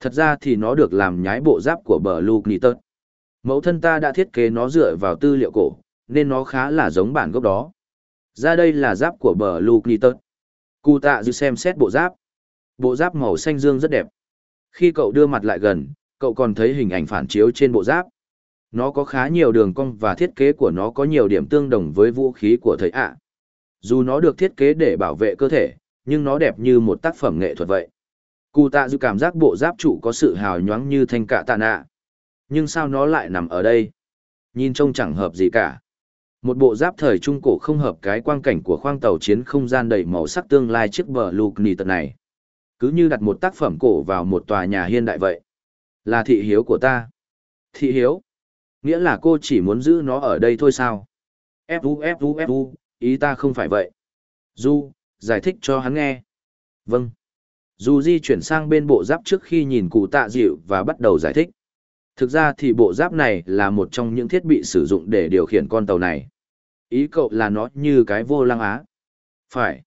Thật ra thì nó được làm nhái bộ giáp của bờ lục nỉ. Mẫu thân ta đã thiết kế nó dựa vào tư liệu cổ, nên nó khá là giống bản gốc đó. Ra đây là giáp của bờ lục nỉ. Cụ tạ dư xem xét bộ giáp. Bộ giáp màu xanh dương rất đẹp. Khi cậu đưa mặt lại gần, cậu còn thấy hình ảnh phản chiếu trên bộ giáp. Nó có khá nhiều đường cong và thiết kế của nó có nhiều điểm tương đồng với vũ khí của thầy ạ. Dù nó được thiết kế để bảo vệ cơ thể, nhưng nó đẹp như một tác phẩm nghệ thuật vậy. Cụ tạ dư cảm giác bộ giáp trụ có sự hào nhoáng như thanh cạ tạ nạ. Nhưng sao nó lại nằm ở đây? Nhìn trông chẳng hợp gì cả. Một bộ giáp thời trung cổ không hợp cái quang cảnh của khoang tàu chiến không gian đầy màu sắc tương lai chiếc bờ lục nì tật này. Cứ như đặt một tác phẩm cổ vào một tòa nhà hiện đại vậy. Là thị hiếu của ta. Thị hiếu? Nghĩa là cô chỉ muốn giữ nó ở đây thôi sao? Fu Fu Fu, ý ta không phải vậy. Du, giải thích cho hắn nghe. Vâng. dù di chuyển sang bên bộ giáp trước khi nhìn cụ tạ dịu và bắt đầu giải thích. Thực ra thì bộ giáp này là một trong những thiết bị sử dụng để điều khiển con tàu này. Ý cậu là nó như cái vô lăng á. Phải.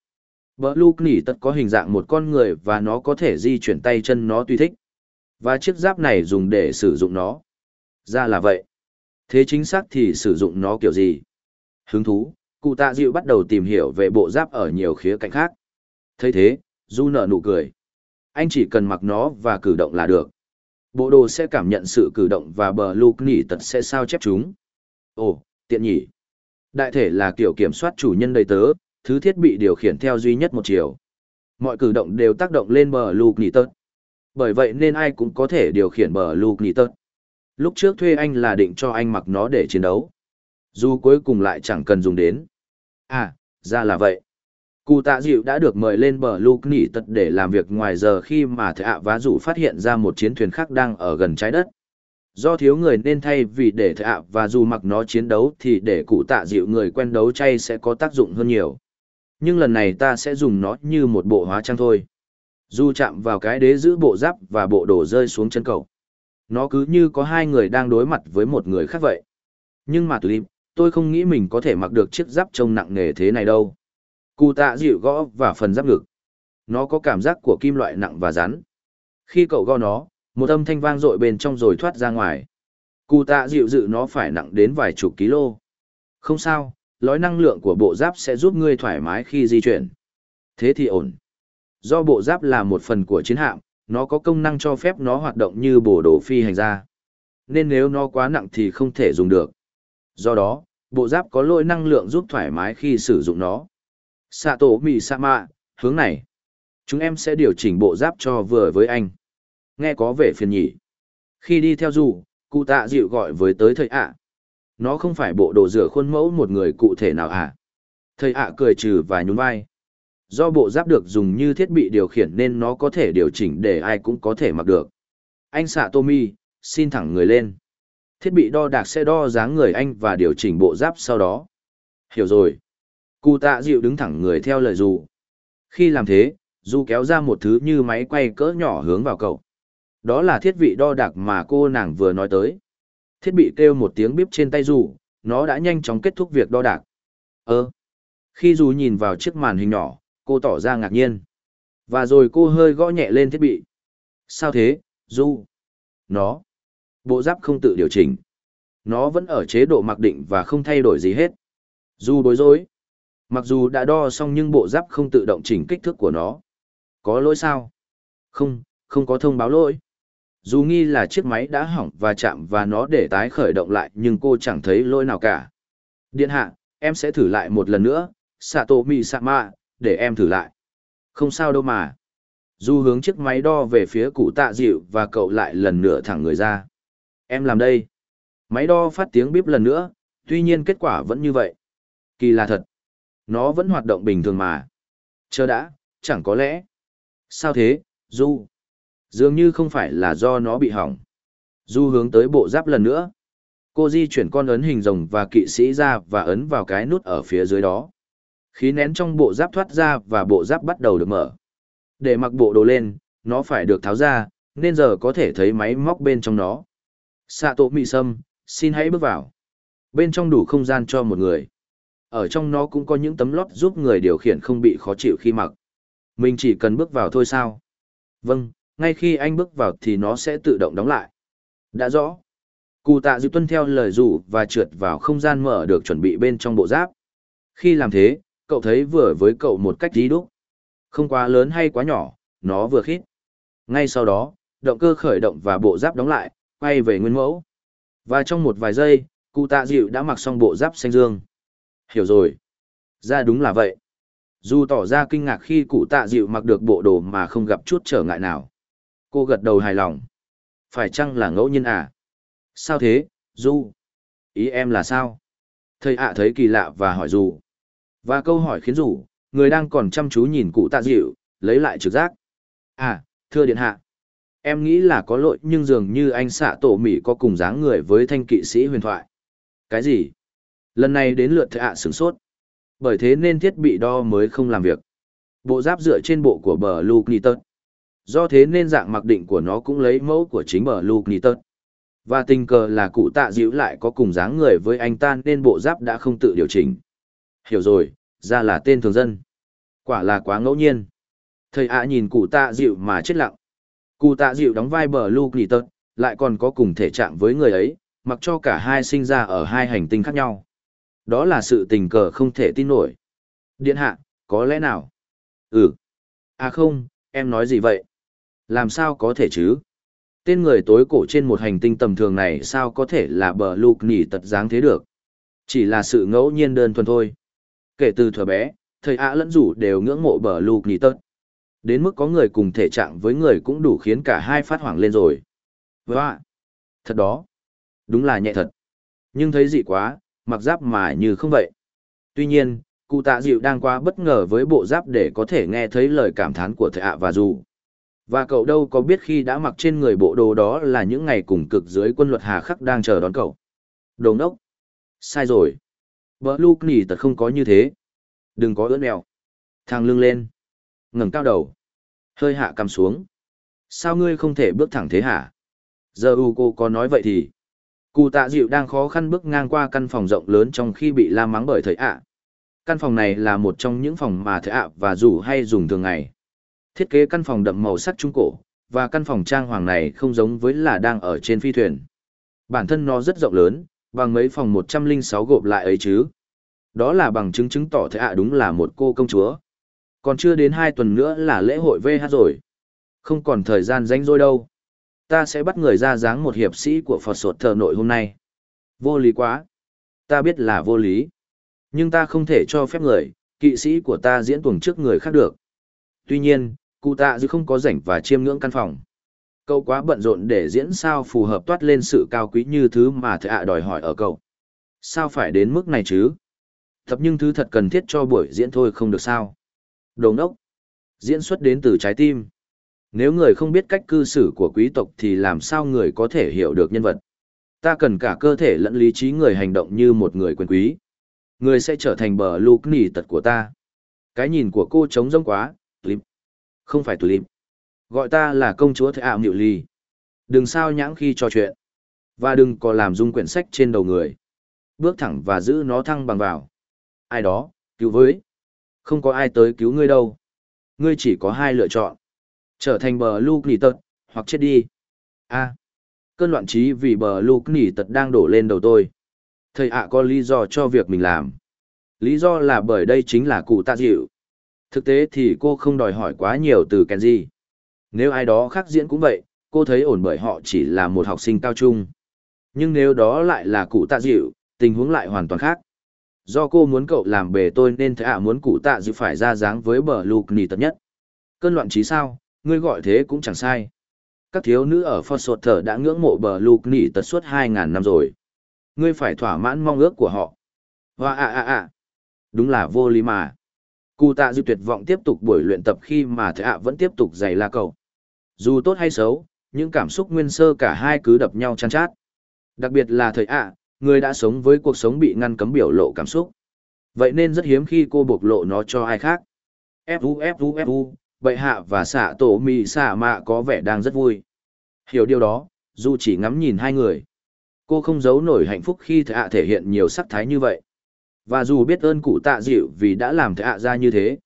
Bờ lục nỉ tật có hình dạng một con người và nó có thể di chuyển tay chân nó tùy thích. Và chiếc giáp này dùng để sử dụng nó. Ra là vậy. Thế chính xác thì sử dụng nó kiểu gì? Hứng thú, cụ tạ dịu bắt đầu tìm hiểu về bộ giáp ở nhiều khía cạnh khác. thấy thế, Du nở nụ cười. Anh chỉ cần mặc nó và cử động là được. Bộ đồ sẽ cảm nhận sự cử động và bờ lục nỉ tật sẽ sao chép chúng. Ồ, tiện nhỉ. Đại thể là kiểu kiểm soát chủ nhân đầy tớ, thứ thiết bị điều khiển theo duy nhất một chiều. Mọi cử động đều tác động lên bờ lục nỉ tật. Bởi vậy nên ai cũng có thể điều khiển bờ lục nỉ tật. Lúc trước thuê anh là định cho anh mặc nó để chiến đấu. Dù cuối cùng lại chẳng cần dùng đến. À, ra là vậy. Cụ tạ dịu đã được mời lên bờ lục nỉ tật để làm việc ngoài giờ khi mà thợ ạ vá rủ phát hiện ra một chiến thuyền khác đang ở gần trái đất. Do thiếu người nên thay vì để thợ ạ và dù mặc nó chiến đấu thì để cụ tạ dịu người quen đấu chay sẽ có tác dụng hơn nhiều. Nhưng lần này ta sẽ dùng nó như một bộ hóa trang thôi. Dù chạm vào cái đế giữ bộ giáp và bộ đồ rơi xuống chân cầu. Nó cứ như có hai người đang đối mặt với một người khác vậy. Nhưng mà tùy, tôi không nghĩ mình có thể mặc được chiếc giáp trông nặng nề thế này đâu. Cụ tạ dịu gõ và phần giáp ngực. Nó có cảm giác của kim loại nặng và rắn. Khi cậu gõ nó, một âm thanh vang dội bên trong rồi thoát ra ngoài. Cụ tạ dịu dự nó phải nặng đến vài chục kg. Không sao, lõi năng lượng của bộ giáp sẽ giúp ngươi thoải mái khi di chuyển. Thế thì ổn. Do bộ giáp là một phần của chiến hạm, nó có công năng cho phép nó hoạt động như bổ đồ phi hành gia. Nên nếu nó quá nặng thì không thể dùng được. Do đó, bộ giáp có lỗi năng lượng giúp thoải mái khi sử dụng nó. Sato mạ, hướng này. Chúng em sẽ điều chỉnh bộ giáp cho vừa với anh. Nghe có vẻ phiền nhỉ. Khi đi theo dù, cụ tạ dịu gọi với tới thầy ạ. Nó không phải bộ đồ rửa khuôn mẫu một người cụ thể nào à. Thầy ạ cười trừ và nhún vai. Do bộ giáp được dùng như thiết bị điều khiển nên nó có thể điều chỉnh để ai cũng có thể mặc được. Anh xạ Tommy, xin thẳng người lên. Thiết bị đo đạc sẽ đo dáng người anh và điều chỉnh bộ giáp sau đó. Hiểu rồi. Cụ tạ dịu đứng thẳng người theo lời dù. Khi làm thế, dù kéo ra một thứ như máy quay cỡ nhỏ hướng vào cậu. Đó là thiết bị đo đạc mà cô nàng vừa nói tới. Thiết bị kêu một tiếng bíp trên tay dù, nó đã nhanh chóng kết thúc việc đo đạc. Ơ. Khi dù nhìn vào chiếc màn hình nhỏ, cô tỏ ra ngạc nhiên. Và rồi cô hơi gõ nhẹ lên thiết bị. Sao thế, Du? Nó. Bộ giáp không tự điều chỉnh. Nó vẫn ở chế độ mặc định và không thay đổi gì hết. Du bối rối. Mặc dù đã đo xong nhưng bộ giáp không tự động chỉnh kích thước của nó. Có lỗi sao? Không, không có thông báo lỗi. Dù nghi là chiếc máy đã hỏng và chạm và nó để tái khởi động lại nhưng cô chẳng thấy lỗi nào cả. Điện hạ, em sẽ thử lại một lần nữa, Sato Mi Misama, để em thử lại. Không sao đâu mà. Du hướng chiếc máy đo về phía cụ tạ dịu và cậu lại lần nữa thẳng người ra. Em làm đây. Máy đo phát tiếng bíp lần nữa, tuy nhiên kết quả vẫn như vậy. Kỳ là thật. Nó vẫn hoạt động bình thường mà. Chờ đã, chẳng có lẽ. Sao thế, Du? Dường như không phải là do nó bị hỏng. Du hướng tới bộ giáp lần nữa. Cô di chuyển con ấn hình rồng và kỵ sĩ ra và ấn vào cái nút ở phía dưới đó. Khí nén trong bộ giáp thoát ra và bộ giáp bắt đầu được mở. Để mặc bộ đồ lên, nó phải được tháo ra, nên giờ có thể thấy máy móc bên trong nó. Sato Mị Sâm, xin hãy bước vào. Bên trong đủ không gian cho một người. Ở trong nó cũng có những tấm lót giúp người điều khiển không bị khó chịu khi mặc. Mình chỉ cần bước vào thôi sao? Vâng, ngay khi anh bước vào thì nó sẽ tự động đóng lại. Đã rõ. Cụ tạ dịu tuân theo lời rủ và trượt vào không gian mở được chuẩn bị bên trong bộ giáp. Khi làm thế, cậu thấy vừa với cậu một cách dí đúc. Không quá lớn hay quá nhỏ, nó vừa khít. Ngay sau đó, động cơ khởi động và bộ giáp đóng lại, quay về nguyên mẫu. Và trong một vài giây, cụ tạ dịu đã mặc xong bộ giáp xanh dương. Hiểu rồi. Ra đúng là vậy. Dù tỏ ra kinh ngạc khi cụ tạ dịu mặc được bộ đồ mà không gặp chút trở ngại nào. Cô gật đầu hài lòng. Phải chăng là ngẫu nhiên à? Sao thế, Du? Ý em là sao? Thầy ạ thấy kỳ lạ và hỏi dù. Và câu hỏi khiến Du người đang còn chăm chú nhìn cụ tạ dịu, lấy lại trực giác. À, thưa điện hạ. Em nghĩ là có lỗi nhưng dường như anh xạ tổ Mỹ có cùng dáng người với thanh kỵ sĩ huyền thoại. Cái gì? Lần này đến lượt thệ ạ sửng sốt. Bởi thế nên thiết bị đo mới không làm việc. Bộ giáp dựa trên bộ của bờ Luke Nitton. Do thế nên dạng mặc định của nó cũng lấy mẫu của chính bờ Luke Nitton. Và tình cờ là cụ tạ dịu lại có cùng dáng người với anh ta nên bộ giáp đã không tự điều chỉnh. Hiểu rồi, ra là tên thường dân. Quả là quá ngẫu nhiên. Thầy ạ nhìn cụ tạ dịu mà chết lặng. Cụ tạ dịu đóng vai bờ Luke Tật, lại còn có cùng thể trạng với người ấy, mặc cho cả hai sinh ra ở hai hành tinh khác nhau. Đó là sự tình cờ không thể tin nổi. Điện hạ, có lẽ nào? Ừ. À không, em nói gì vậy? Làm sao có thể chứ? Tên người tối cổ trên một hành tinh tầm thường này sao có thể là bờ lục nỉ tật dáng thế được? Chỉ là sự ngẫu nhiên đơn thuần thôi. Kể từ thuở bé, thầy ạ lẫn rủ đều ngưỡng mộ bờ lục nỉ tật. Đến mức có người cùng thể trạng với người cũng đủ khiến cả hai phát hoảng lên rồi. Vâng và, thật đó, đúng là nhẹ thật. Nhưng thấy dị quá, mặc giáp mà như không vậy. Tuy nhiên, cụ tạ dịu đang quá bất ngờ với bộ giáp để có thể nghe thấy lời cảm thán của thệ ạ và dù. Và cậu đâu có biết khi đã mặc trên người bộ đồ đó là những ngày cùng cực dưới quân luật hà khắc đang chờ đón cậu. Đồ ngốc. Sai rồi. Bờ lúc nỉ tật không có như thế. Đừng có ướt mèo. Thang lưng lên ngẩng cao đầu. Hơi hạ cầm xuống. Sao ngươi không thể bước thẳng thế hả? Giờ u cô có nói vậy thì. Cụ tạ dịu đang khó khăn bước ngang qua căn phòng rộng lớn trong khi bị la mắng bởi thầy ạ. Căn phòng này là một trong những phòng mà thầy ạ và dù hay dùng thường ngày. Thiết kế căn phòng đậm màu sắc trung cổ, và căn phòng trang hoàng này không giống với là đang ở trên phi thuyền. Bản thân nó rất rộng lớn, bằng mấy phòng 106 gộp lại ấy chứ. Đó là bằng chứng chứng tỏ thầy ạ đúng là một cô công chúa. Còn chưa đến hai tuần nữa là lễ hội VH rồi. Không còn thời gian rảnh rỗi đâu. Ta sẽ bắt người ra dáng một hiệp sĩ của Phật sột thờ nội hôm nay. Vô lý quá. Ta biết là vô lý. Nhưng ta không thể cho phép người, kỵ sĩ của ta diễn tuồng trước người khác được. Tuy nhiên, cụ tạ dư không có rảnh và chiêm ngưỡng căn phòng. Cậu quá bận rộn để diễn sao phù hợp toát lên sự cao quý như thứ mà thầy ạ đòi hỏi ở cậu. Sao phải đến mức này chứ? Thập nhưng thứ thật cần thiết cho buổi diễn thôi không được sao. Đồ ngốc. Diễn xuất đến từ trái tim. Nếu người không biết cách cư xử của quý tộc thì làm sao người có thể hiểu được nhân vật. Ta cần cả cơ thể lẫn lý trí người hành động như một người quyền quý. Người sẽ trở thành bờ lục nỉ tật của ta. Cái nhìn của cô trống rông quá, tulip. Không phải tulip. Gọi ta là công chúa thệ ảo nhịu ly. Đừng sao nhãng khi trò chuyện. Và đừng có làm rung quyển sách trên đầu người. Bước thẳng và giữ nó thăng bằng vào. Ai đó, cứu với. Không có ai tới cứu ngươi đâu. Ngươi chỉ có hai lựa chọn. Trở thành bờ lục nỉ tật, hoặc chết đi. a cơn loạn trí vì bờ lục nỉ tật đang đổ lên đầu tôi. Thầy ạ có lý do cho việc mình làm. Lý do là bởi đây chính là cụ tạ dịu. Thực tế thì cô không đòi hỏi quá nhiều từ Kenji. Nếu ai đó khác diễn cũng vậy, cô thấy ổn bởi họ chỉ là một học sinh cao trung. Nhưng nếu đó lại là cụ tạ dịu, tình huống lại hoàn toàn khác. Do cô muốn cậu làm bề tôi nên thầy ạ muốn cụ tạ dự phải ra dáng với bờ lục nỉ tật nhất. Cơn loạn trí sao, ngươi gọi thế cũng chẳng sai. Các thiếu nữ ở Phật Sột Thở đã ngưỡng mộ bờ lục nỉ tật suốt 2.000 năm rồi. Ngươi phải thỏa mãn mong ước của họ. Hoa à à à. Đúng là vô lý mà. Cụ tạ dự tuyệt vọng tiếp tục buổi luyện tập khi mà thầy ạ vẫn tiếp tục giày la cậu Dù tốt hay xấu, những cảm xúc nguyên sơ cả hai cứ đập nhau chăn chát. Đặc biệt là thầy ạ, người đã sống với cuộc sống bị ngăn cấm biểu lộ cảm xúc. Vậy nên rất hiếm khi cô bộc lộ nó cho ai khác. Fu Fu Fu, bệ hạ và xạ tổ mì xạ mạ có vẻ đang rất vui. Hiểu điều đó, dù chỉ ngắm nhìn hai người. Cô không giấu nổi hạnh phúc khi thạ thể hiện nhiều sắc thái như vậy. Và dù biết ơn cụ tạ dịu vì đã làm thạ ra như thế.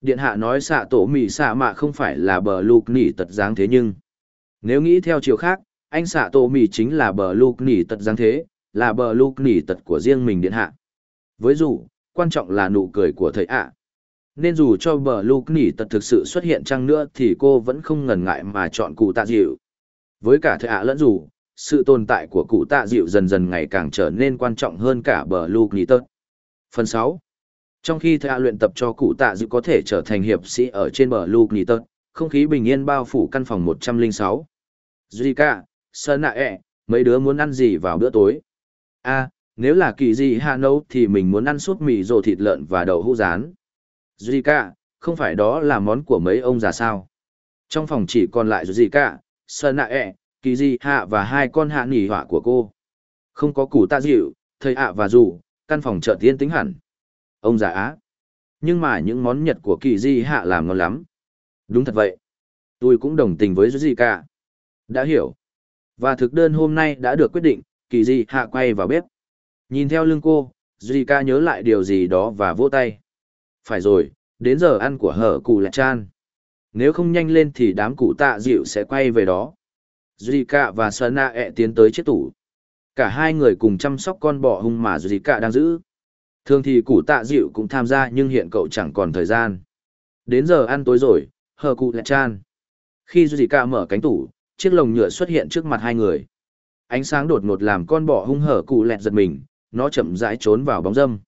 Điện hạ nói xạ tổ mì xạ mạ không phải là bờ lục nỉ tật dáng thế nhưng. Nếu nghĩ theo chiều khác, anh xạ tổ mì chính là bờ lục nỉ tật dáng thế, là bờ lục nỉ tật của riêng mình điện hạ. Với dù, quan trọng là nụ cười của thầy ạ. Nên dù cho bờ lục nỉ tật thực sự xuất hiện chăng nữa thì cô vẫn không ngần ngại mà chọn cụ tạ dịu. Với cả thầy ạ lẫn dù, sự tồn tại của cụ tạ dịu dần dần ngày càng trở nên quan trọng hơn cả bờ lục nỉ tật. Phần 6 Trong khi thầy ạ luyện tập cho cụ tạ dịu có thể trở thành hiệp sĩ ở trên bờ lục nỉ tật, không khí bình yên bao phủ căn phòng 106. Zika, Sơn Nạ ẹ, mấy đứa muốn ăn gì vào bữa tối? A nếu là kỳ gì Hạ nấu thì mình muốn ăn súp mì rồ thịt lợn và đậu hũ rán cả, không phải đó là món của mấy ông già sao. Trong phòng chỉ còn lại Zika, Sơn Nạ ẹ, Kỳ Di Hạ và hai con hạ nỉ họa của cô. Không có củ tạ dịu, thầy ạ và dù, căn phòng chợ tiên tính hẳn. Ông già á. Nhưng mà những món nhật của Kỳ Di Hạ làm ngon lắm. Đúng thật vậy. Tôi cũng đồng tình với Zika. Đã hiểu. Và thực đơn hôm nay đã được quyết định, Kỳ dị Hạ quay vào bếp. Nhìn theo lưng cô, Zika nhớ lại điều gì đó và vỗ tay. Phải rồi, đến giờ ăn của hở cụ lẹ chan. Nếu không nhanh lên thì đám cụ tạ dịu sẽ quay về đó. Zika và Sana ẹ tiến tới chiếc tủ. Cả hai người cùng chăm sóc con bò hung mà Zika đang giữ. Thường thì cụ tạ dịu cũng tham gia nhưng hiện cậu chẳng còn thời gian. Đến giờ ăn tối rồi, hờ cụ lẹ chan. Khi Zika mở cánh tủ, chiếc lồng nhựa xuất hiện trước mặt hai người. Ánh sáng đột ngột làm con bò hung hở cụ lẹt giật mình, nó chậm rãi trốn vào bóng dâm.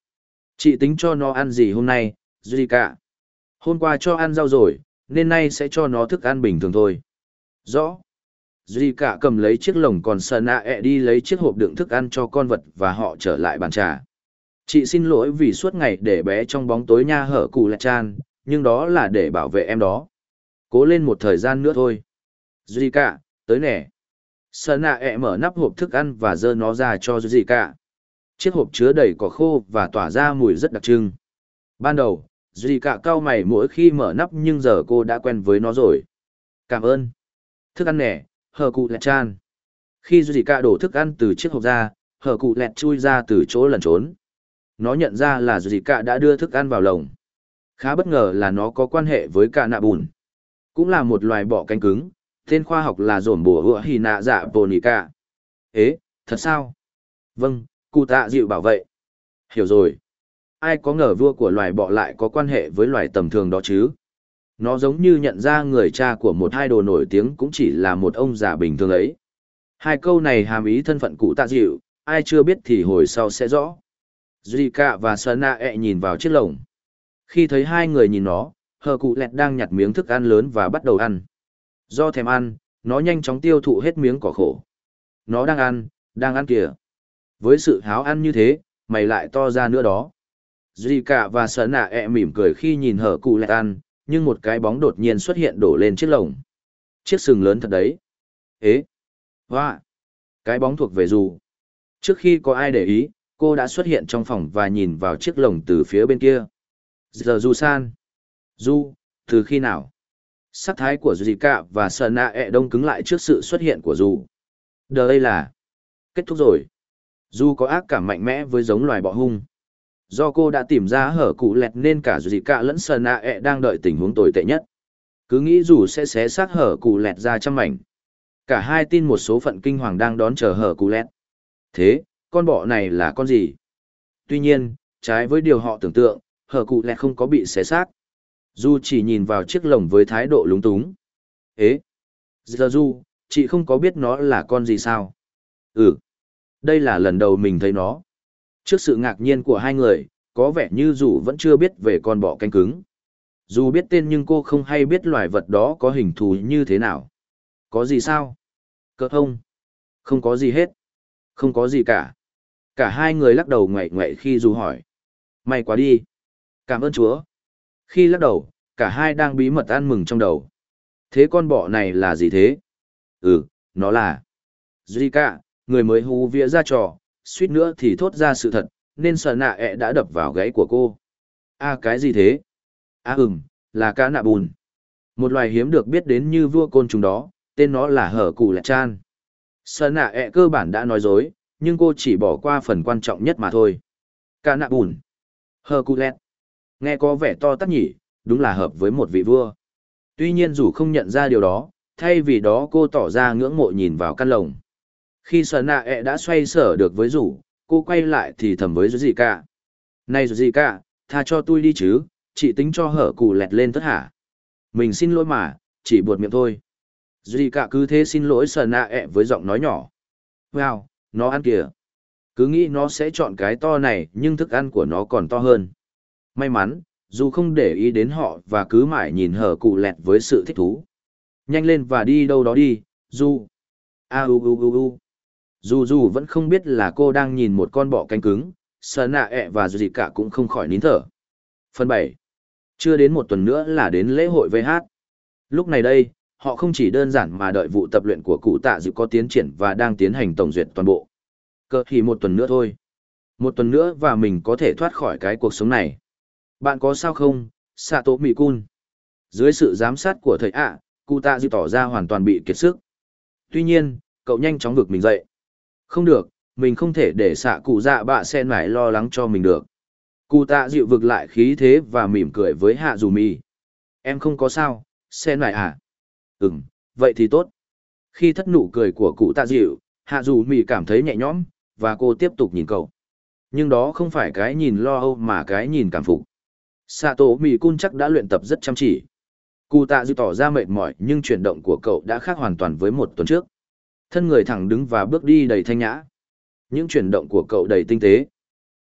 Chị tính cho nó ăn gì hôm nay, Zika? Hôm qua cho ăn rau rồi, nên nay sẽ cho nó thức ăn bình thường thôi. Rõ. Duy cả cầm lấy chiếc lồng còn Sơn nạ ẹ đi lấy chiếc hộp đựng thức ăn cho con vật và họ trở lại bàn trà. Chị xin lỗi vì suốt ngày để bé trong bóng tối nha hở cụ lẹ chan, nhưng đó là để bảo vệ em đó. Cố lên một thời gian nữa thôi. Duy cả, tới nè. Sơn nạ ẹ mở nắp hộp thức ăn và dơ nó ra cho Dị cả. Chiếc hộp chứa đầy cỏ khô và tỏa ra mùi rất đặc trưng. Ban đầu, Dị cả cau mày mỗi khi mở nắp nhưng giờ cô đã quen với nó rồi. Cảm ơn. Thức ăn nè, hờ cụ lẹt chan. Khi Dị cả đổ thức ăn từ chiếc hộp ra, hờ cụ lẹt chui ra từ chỗ lẩn trốn. Nó nhận ra là Dị cả đã đưa thức ăn vào lồng. Khá bất ngờ là nó có quan hệ với cả nạ bùn. Cũng là một loài bọ cánh cứng, tên khoa học là dồn bùa hựa hì nạ dạ bồ nì cả. Ế, thật sao? Vâng, cụ tạ dịu bảo vậy. Hiểu rồi. Ai có ngờ vua của loài bọ lại có quan hệ với loài tầm thường đó chứ? Nó giống như nhận ra người cha của một hai đồ nổi tiếng cũng chỉ là một ông già bình thường ấy. Hai câu này hàm ý thân phận cụ tạ dịu, ai chưa biết thì hồi sau sẽ rõ. Zika và Sana e nhìn vào chiếc lồng. Khi thấy hai người nhìn nó, hờ cụ lẹt đang nhặt miếng thức ăn lớn và bắt đầu ăn. Do thèm ăn, nó nhanh chóng tiêu thụ hết miếng cỏ khổ. Nó đang ăn, đang ăn kìa. Với sự háo ăn như thế, mày lại to ra nữa đó. Zika và Sana e mỉm cười khi nhìn hở cụ lại ăn, nhưng một cái bóng đột nhiên xuất hiện đổ lên chiếc lồng. Chiếc sừng lớn thật đấy. Ế! Hoa! Cái bóng thuộc về dù. Trước khi có ai để ý, cô đã xuất hiện trong phòng và nhìn vào chiếc lồng từ phía bên kia. Giờ Du San. Du, từ khi nào? Sắc thái của Zika và Sana ẹ đông cứng lại trước sự xuất hiện của dù. Đây là... Kết thúc rồi. Dù có ác cảm mạnh mẽ với giống loài bọ hung. Do cô đã tìm ra hở cụ lẹt nên cả Zika lẫn Sana ẹ đang đợi tình huống tồi tệ nhất. Cứ nghĩ dù sẽ xé xác hở cụ lẹt ra trăm mảnh. Cả hai tin một số phận kinh hoàng đang đón chờ hở cụ lẹt. Thế, con bọ này là con gì? Tuy nhiên, trái với điều họ tưởng tượng, hở cụ lẹt không có bị xé xác. Dù chỉ nhìn vào chiếc lồng với thái độ lúng túng. Ế! Giờ Du, chị không có biết nó là con gì sao? Ừ! Đây là lần đầu mình thấy nó. Trước sự ngạc nhiên của hai người, có vẻ như dù vẫn chưa biết về con bọ cánh cứng. Dù biết tên nhưng cô không hay biết loài vật đó có hình thù như thế nào. Có gì sao? Cơ không? Không có gì hết. Không có gì cả. Cả hai người lắc đầu ngoại ngoại khi dù hỏi. May quá đi. Cảm ơn chúa. Khi lắc đầu, cả hai đang bí mật ăn mừng trong đầu. Thế con bọ này là gì thế? Ừ, nó là... Zika, người mới hú vía ra trò, suýt nữa thì thốt ra sự thật, nên sợ nạ ẹ đã đập vào gáy của cô. À cái gì thế? À ừm, là cá nạ bùn. Một loài hiếm được biết đến như vua côn trùng đó, tên nó là hở củ lẹ chan. Sợ nạ ẹ cơ bản đã nói dối, nhưng cô chỉ bỏ qua phần quan trọng nhất mà thôi. Cá nạ bùn. Hở củ lẹ. Nghe có vẻ to tát nhỉ, đúng là hợp với một vị vua. Tuy nhiên dù không nhận ra điều đó, thay vì đó cô tỏ ra ngưỡng mộ nhìn vào căn lồng. Khi sở nạ ẹ đã xoay sở được với rủ, cô quay lại thì thầm với gì cả. Này gì cả, tha cho tôi đi chứ, chị tính cho hở cụ lẹt lên tất hả. Mình xin lỗi mà, chỉ buột miệng thôi. Duy cả cứ thế xin lỗi sở nạ ẹ với giọng nói nhỏ. Wow, nó ăn kìa. Cứ nghĩ nó sẽ chọn cái to này nhưng thức ăn của nó còn to hơn. May mắn, dù không để ý đến họ và cứ mãi nhìn hở cụ lẹt với sự thích thú. Nhanh lên và đi đâu đó đi, Du. A u u u u. Dù dù vẫn không biết là cô đang nhìn một con bọ cánh cứng, sợ nạ ẹ và dù gì cả cũng không khỏi nín thở. Phần bảy Chưa đến một tuần nữa là đến lễ hội VH. Lúc này đây, họ không chỉ đơn giản mà đợi vụ tập luyện của cụ tạ dự có tiến triển và đang tiến hành tổng duyệt toàn bộ. Cơ thì một tuần nữa thôi. Một tuần nữa và mình có thể thoát khỏi cái cuộc sống này. Bạn có sao không, Sato Cun? Dưới sự giám sát của thầy ạ, cụ tạ dự tỏ ra hoàn toàn bị kiệt sức. Tuy nhiên, cậu nhanh chóng vực mình dậy. Không được, mình không thể để xạ cụ dạ bạ sen mải lo lắng cho mình được. Cụ tạ dịu vực lại khí thế và mỉm cười với hạ dù mì. Em không có sao, sen mải à? Ừm, vậy thì tốt. Khi thất nụ cười của cụ tạ dịu, hạ dù mì cảm thấy nhẹ nhõm, và cô tiếp tục nhìn cậu. Nhưng đó không phải cái nhìn lo âu mà cái nhìn cảm phục. Sato Mì Cun chắc đã luyện tập rất chăm chỉ. Cụ tạ dịu tỏ ra mệt mỏi nhưng chuyển động của cậu đã khác hoàn toàn với một tuần trước. Thân người thẳng đứng và bước đi đầy thanh nhã. Những chuyển động của cậu đầy tinh tế.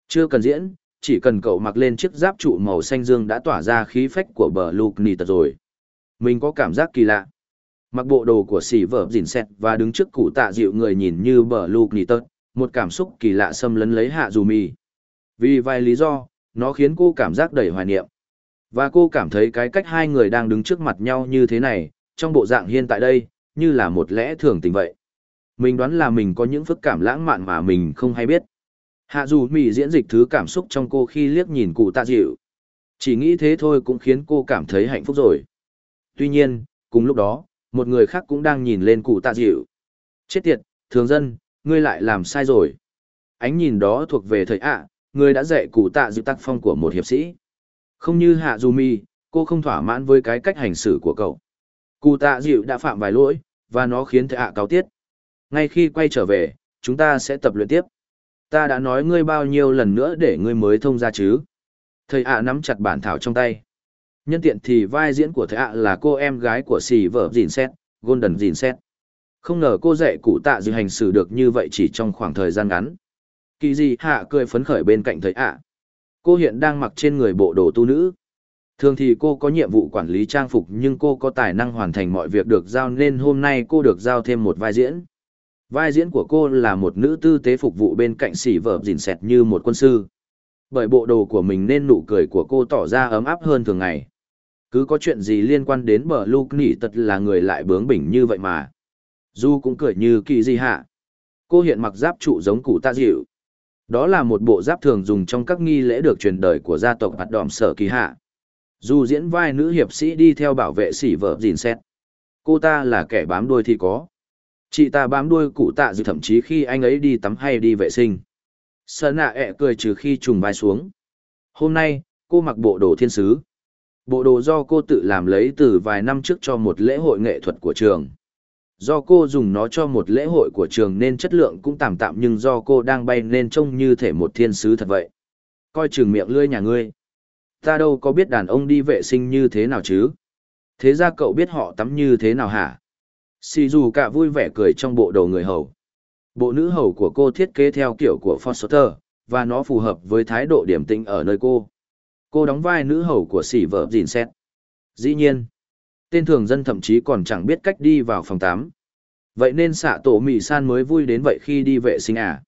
Chưa cần diễn, chỉ cần cậu mặc lên chiếc giáp trụ màu xanh dương đã tỏa ra khí phách của bờ lục nì tật rồi. Mình có cảm giác kỳ lạ. Mặc bộ đồ của sỉ vợ dìn xẹt và đứng trước cụ tạ dịu người nhìn như bờ lục nì tật một cảm xúc kỳ lạ xâm lấn lấy hạ dù mì. Vì vài lý do, nó khiến cô cảm giác đầy hoài niệm. Và cô cảm thấy cái cách hai người đang đứng trước mặt nhau như thế này, trong bộ dạng hiện tại đây, như là một lẽ thường tình vậy. Mình đoán là mình có những phức cảm lãng mạn mà mình không hay biết. Hạ dù mỉ diễn dịch thứ cảm xúc trong cô khi liếc nhìn cụ tạ dịu. Chỉ nghĩ thế thôi cũng khiến cô cảm thấy hạnh phúc rồi. Tuy nhiên, cùng lúc đó, một người khác cũng đang nhìn lên cụ tạ dịu. Chết tiệt, thường dân, ngươi lại làm sai rồi. Ánh nhìn đó thuộc về thời ạ, người đã dạy cụ tạ dịu tác phong của một hiệp sĩ. Không như hạ dù mi, cô không thỏa mãn với cái cách hành xử của cậu. Cụ tạ dịu đã phạm vài lỗi, và nó khiến thầy ạ cáo tiết. Ngay khi quay trở về, chúng ta sẽ tập luyện tiếp. Ta đã nói ngươi bao nhiêu lần nữa để ngươi mới thông ra chứ. Thầy ạ nắm chặt bản thảo trong tay. Nhân tiện thì vai diễn của thầy ạ là cô em gái của xì vợ dìn xét, Golden dìn xét. Không ngờ cô dạy cụ tạ dịu hành xử được như vậy chỉ trong khoảng thời gian ngắn. Kỳ gì hạ cười phấn khởi bên cạnh thầy ạ. Cô hiện đang mặc trên người bộ đồ tu nữ. Thường thì cô có nhiệm vụ quản lý trang phục nhưng cô có tài năng hoàn thành mọi việc được giao nên hôm nay cô được giao thêm một vai diễn. Vai diễn của cô là một nữ tư tế phục vụ bên cạnh xỉ vợ dìn xẹt như một quân sư. Bởi bộ đồ của mình nên nụ cười của cô tỏ ra ấm áp hơn thường ngày. Cứ có chuyện gì liên quan đến bờ Luke nỉ tật là người lại bướng bỉnh như vậy mà. Du cũng cười như kỳ gì hạ. Cô hiện mặc giáp trụ giống cụ ta dịu. Đó là một bộ giáp thường dùng trong các nghi lễ được truyền đời của gia tộc hạt đỏm sở kỳ hạ. Dù diễn vai nữ hiệp sĩ đi theo bảo vệ sỉ vợ dìn xét. Cô ta là kẻ bám đuôi thì có. Chị ta bám đuôi cụ tạ dịu thậm chí khi anh ấy đi tắm hay đi vệ sinh. Sơn nạ ẹ cười trừ khi trùng vai xuống. Hôm nay, cô mặc bộ đồ thiên sứ. Bộ đồ do cô tự làm lấy từ vài năm trước cho một lễ hội nghệ thuật của trường. Do cô dùng nó cho một lễ hội của trường nên chất lượng cũng tạm tạm nhưng do cô đang bay nên trông như thể một thiên sứ thật vậy. Coi chừng miệng lươi nhà ngươi. Ta đâu có biết đàn ông đi vệ sinh như thế nào chứ. Thế ra cậu biết họ tắm như thế nào hả? Xì dù cả vui vẻ cười trong bộ đồ người hầu. Bộ nữ hầu của cô thiết kế theo kiểu của Foster, và nó phù hợp với thái độ điểm tĩnh ở nơi cô. Cô đóng vai nữ hầu của sỉ vợ dìn xét. Dĩ nhiên, tên thường dân thậm chí còn chẳng biết cách đi vào phòng tắm. Vậy nên xạ tổ mì san mới vui đến vậy khi đi vệ sinh à.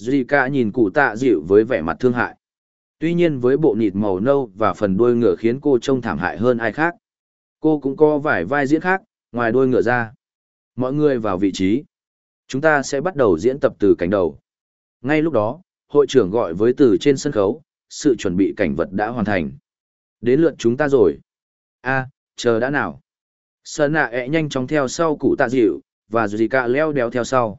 Zika nhìn cụ tạ dịu với vẻ mặt thương hại. Tuy nhiên với bộ nịt màu nâu và phần đuôi ngựa khiến cô trông thảm hại hơn ai khác. Cô cũng có vài vai diễn khác, ngoài đuôi ngựa ra. Mọi người vào vị trí. Chúng ta sẽ bắt đầu diễn tập từ cảnh đầu. Ngay lúc đó, hội trưởng gọi với từ trên sân khấu, sự chuẩn bị cảnh vật đã hoàn thành. Đến lượt chúng ta rồi. a chờ đã nào. Sơn nạ ẹ nhanh chóng theo sau cụ tạ dịu, và Zika leo đeo theo sau.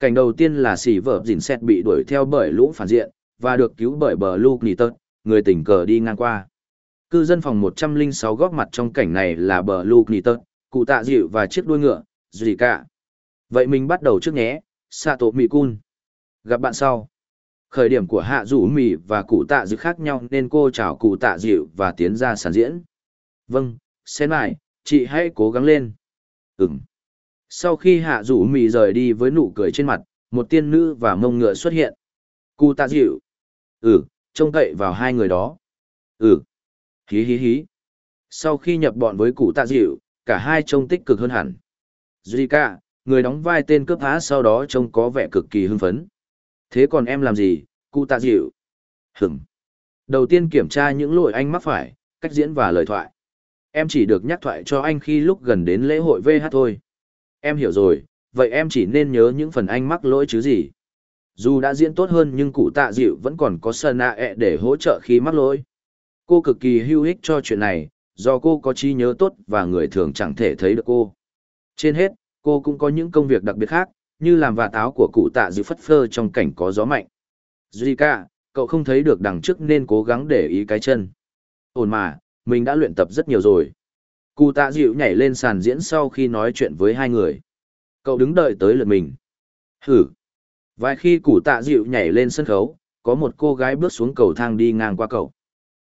Cảnh đầu tiên là xỉ vợ dìn xét bị đuổi theo bởi lũ phản diện, và được cứu bởi bờ Luke tớt người tình cờ đi ngang qua. Cư dân phòng 106 góp mặt trong cảnh này là bờ Luke tớt cụ tạ dịu và chiếc đuôi ngựa, Zika. Vậy mình bắt đầu trước nhé, Sato Mikun. Gặp bạn sau. Khởi điểm của hạ rủ mì và cụ tạ dịu khác nhau nên cô chào cụ tạ dịu và tiến ra sàn diễn. Vâng, xem lại, chị hãy cố gắng lên. Ừm. Sau khi hạ rủ mì rời đi với nụ cười trên mặt, một tiên nữ và mông ngựa xuất hiện. Cụ tạ dịu. Ừ, trông cậy vào hai người đó. Ừ. Hí hí hí. Sau khi nhập bọn với cụ tạ dịu, cả hai trông tích cực hơn hẳn. Zika, người đóng vai tên cướp phá sau đó trông có vẻ cực kỳ hưng phấn. Thế còn em làm gì, cụ tạ dịu? Hửm. Đầu tiên kiểm tra những lỗi anh mắc phải, cách diễn và lời thoại. Em chỉ được nhắc thoại cho anh khi lúc gần đến lễ hội VH thôi. Em hiểu rồi, vậy em chỉ nên nhớ những phần anh mắc lỗi chứ gì. Dù đã diễn tốt hơn nhưng cụ tạ dịu vẫn còn có sân nạ ẹ để hỗ trợ khi mắc lỗi. Cô cực kỳ hữu ích cho chuyện này, do cô có trí nhớ tốt và người thường chẳng thể thấy được cô. Trên hết, cô cũng có những công việc đặc biệt khác, như làm vạt áo của cụ tạ dịu phất phơ trong cảnh có gió mạnh. Zika, cậu không thấy được đằng trước nên cố gắng để ý cái chân. Ổn mà, mình đã luyện tập rất nhiều rồi. Cụ tạ dịu nhảy lên sàn diễn sau khi nói chuyện với hai người. Cậu đứng đợi tới lượt mình. Hử. Vài khi cụ tạ dịu nhảy lên sân khấu, có một cô gái bước xuống cầu thang đi ngang qua cậu.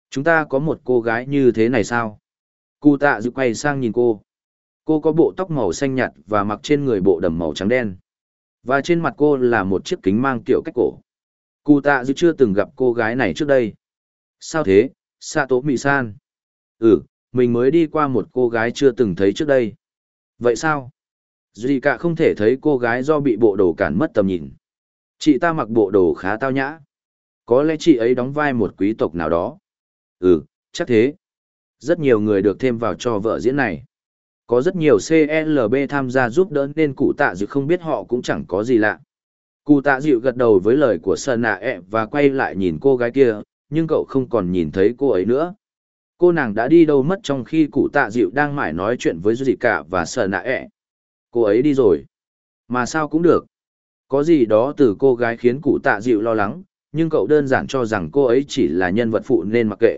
Chúng ta có một cô gái như thế này sao? Cụ tạ dịu quay sang nhìn cô. Cô có bộ tóc màu xanh nhạt và mặc trên người bộ đầm màu trắng đen. Và trên mặt cô là một chiếc kính mang kiểu cách cổ. Cụ tạ dịu chưa từng gặp cô gái này trước đây. Sao thế, Sato Mị San? Ừ, Mình mới đi qua một cô gái chưa từng thấy trước đây. Vậy sao? Duy cả không thể thấy cô gái do bị bộ đồ cản mất tầm nhìn. Chị ta mặc bộ đồ khá tao nhã. Có lẽ chị ấy đóng vai một quý tộc nào đó. Ừ, chắc thế. Rất nhiều người được thêm vào cho vợ diễn này. Có rất nhiều CLB tham gia giúp đỡ nên cụ tạ dự không biết họ cũng chẳng có gì lạ. Cụ tạ dịu gật đầu với lời của Sơn Nạ ẹ và quay lại nhìn cô gái kia, nhưng cậu không còn nhìn thấy cô ấy nữa. Cô nàng đã đi đâu mất trong khi cụ tạ dịu đang mải nói chuyện với Duy Cả và sợ Nạ ẹ. Cô ấy đi rồi. Mà sao cũng được. Có gì đó từ cô gái khiến cụ tạ dịu lo lắng, nhưng cậu đơn giản cho rằng cô ấy chỉ là nhân vật phụ nên mặc kệ.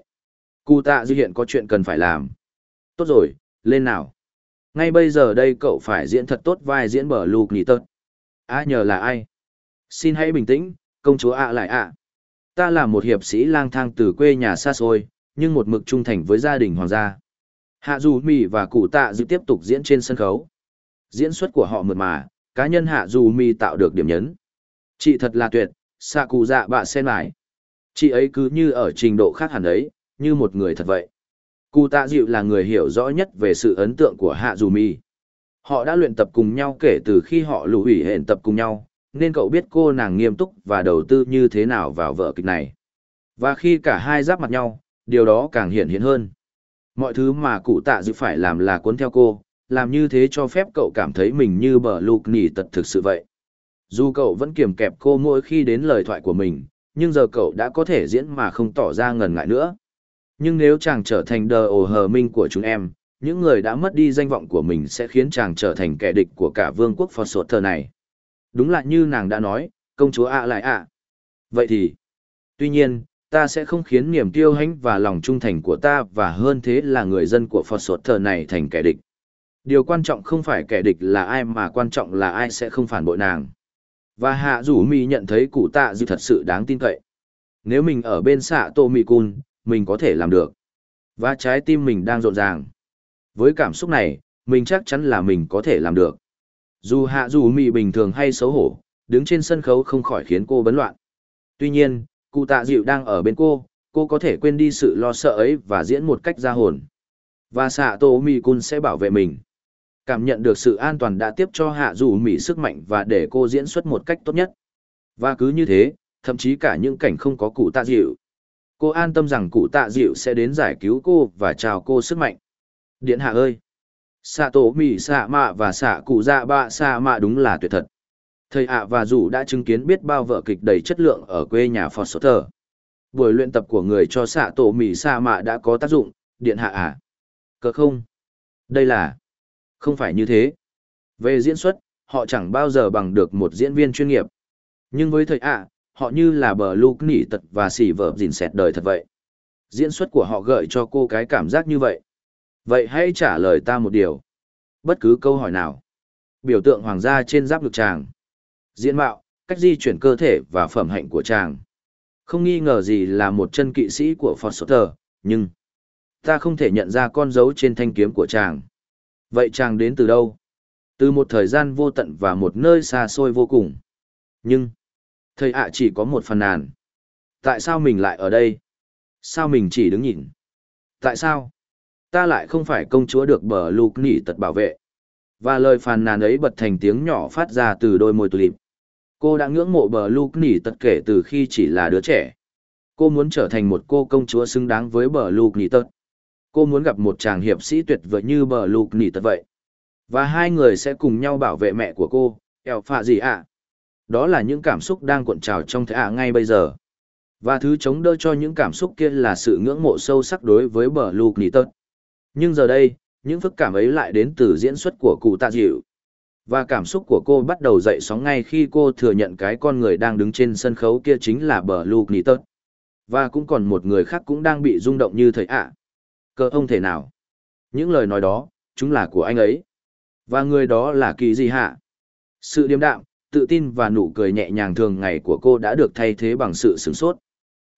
Cụ tạ dịu hiện có chuyện cần phải làm. Tốt rồi, lên nào. Ngay bây giờ đây cậu phải diễn thật tốt vai diễn bờ lục nỉ tớt. À nhờ là ai? Xin hãy bình tĩnh, công chúa ạ lại ạ. Ta là một hiệp sĩ lang thang từ quê nhà xa xôi, nhưng một mực trung thành với gia đình hoàng gia. Hạ dù mì và cụ tạ dự tiếp tục diễn trên sân khấu. Diễn xuất của họ mượt mà, cá nhân hạ dù mì tạo được điểm nhấn. Chị thật là tuyệt, xạ cụ dạ bạ sen mải. Chị ấy cứ như ở trình độ khác hẳn ấy, như một người thật vậy. Cụ tạ dịu là người hiểu rõ nhất về sự ấn tượng của hạ dù mì. Họ đã luyện tập cùng nhau kể từ khi họ lũ hủy hẹn tập cùng nhau, nên cậu biết cô nàng nghiêm túc và đầu tư như thế nào vào vở kịch này. Và khi cả hai giáp mặt nhau, điều đó càng hiện hiện hơn. Mọi thứ mà cụ tạ dự phải làm là cuốn theo cô, làm như thế cho phép cậu cảm thấy mình như bờ lục nỉ tật thực sự vậy. Dù cậu vẫn kiềm kẹp cô mỗi khi đến lời thoại của mình, nhưng giờ cậu đã có thể diễn mà không tỏ ra ngần ngại nữa. Nhưng nếu chàng trở thành đờ ồ hờ minh của chúng em, những người đã mất đi danh vọng của mình sẽ khiến chàng trở thành kẻ địch của cả vương quốc phò Sột Thờ này. Đúng là như nàng đã nói, công chúa ạ lại ạ. Vậy thì, tuy nhiên, ta sẽ không khiến niềm tiêu hãnh và lòng trung thành của ta và hơn thế là người dân của Phật Sột Thờ này thành kẻ địch. Điều quan trọng không phải kẻ địch là ai mà quan trọng là ai sẽ không phản bội nàng. Và hạ Dũ Mì nhận thấy cụ tạ dư thật sự đáng tin cậy. Nếu mình ở bên xạ tô mì cun, mình có thể làm được. Và trái tim mình đang rộn ràng. Với cảm xúc này, mình chắc chắn là mình có thể làm được. Dù hạ Dũ mị bình thường hay xấu hổ, đứng trên sân khấu không khỏi khiến cô bấn loạn. Tuy nhiên, cụ tạ dịu đang ở bên cô, cô có thể quên đi sự lo sợ ấy và diễn một cách ra hồn. Và xạ tổ mị cun sẽ bảo vệ mình. Cảm nhận được sự an toàn đã tiếp cho hạ dù mị sức mạnh và để cô diễn xuất một cách tốt nhất. Và cứ như thế, thậm chí cả những cảnh không có cụ tạ dịu. Cô an tâm rằng cụ tạ dịu sẽ đến giải cứu cô và chào cô sức mạnh. Điện hạ ơi! xạ tổ mì xạ mạ và xạ cụ dạ bạ xạ mạ đúng là tuyệt thật thầy ạ và dù đã chứng kiến biết bao vở kịch đầy chất lượng ở quê nhà foster buổi luyện tập của người cho xạ tổ mì sa mạ đã có tác dụng, điện hạ ạ à? cờ không đây là không phải như thế về diễn xuất, họ chẳng bao giờ bằng được một diễn viên chuyên nghiệp nhưng với thầy ạ, họ như là bờ lục nỉ tật và xỉ vợ dìn xẹt đời thật vậy diễn xuất của họ gợi cho cô cái cảm giác như vậy Vậy hãy trả lời ta một điều. Bất cứ câu hỏi nào. Biểu tượng hoàng gia trên giáp ngực chàng. Diễn mạo, cách di chuyển cơ thể và phẩm hạnh của chàng. Không nghi ngờ gì là một chân kỵ sĩ của Foster, nhưng ta không thể nhận ra con dấu trên thanh kiếm của chàng. Vậy chàng đến từ đâu? Từ một thời gian vô tận và một nơi xa xôi vô cùng. Nhưng, thầy ạ chỉ có một phần nàn. Tại sao mình lại ở đây? Sao mình chỉ đứng nhìn? Tại sao? Ta lại không phải công chúa được bờ lục nỉ tật bảo vệ. Và lời phàn nàn ấy bật thành tiếng nhỏ phát ra từ đôi môi tulip. Cô đã ngưỡng mộ bờ lục nỉ tật kể từ khi chỉ là đứa trẻ. Cô muốn trở thành một cô công chúa xứng đáng với bờ lục nỉ tật. Cô muốn gặp một chàng hiệp sĩ tuyệt vời như bờ lục nỉ tật vậy. Và hai người sẽ cùng nhau bảo vệ mẹ của cô, eo phạ gì ạ? Đó là những cảm xúc đang cuộn trào trong thế ạ ngay bây giờ. Và thứ chống đỡ cho những cảm xúc kia là sự ngưỡng mộ sâu sắc đối với bờ lục nỉ tật nhưng giờ đây, những phức cảm ấy lại đến từ diễn xuất của cụ tạ dịu. Và cảm xúc của cô bắt đầu dậy sóng ngay khi cô thừa nhận cái con người đang đứng trên sân khấu kia chính là bờ Luke Nitter. Và cũng còn một người khác cũng đang bị rung động như thầy ạ. À. Cơ ông thể nào. Những lời nói đó, chúng là của anh ấy. Và người đó là kỳ gì hạ? Sự điềm đạm, tự tin và nụ cười nhẹ nhàng thường ngày của cô đã được thay thế bằng sự sửng sốt.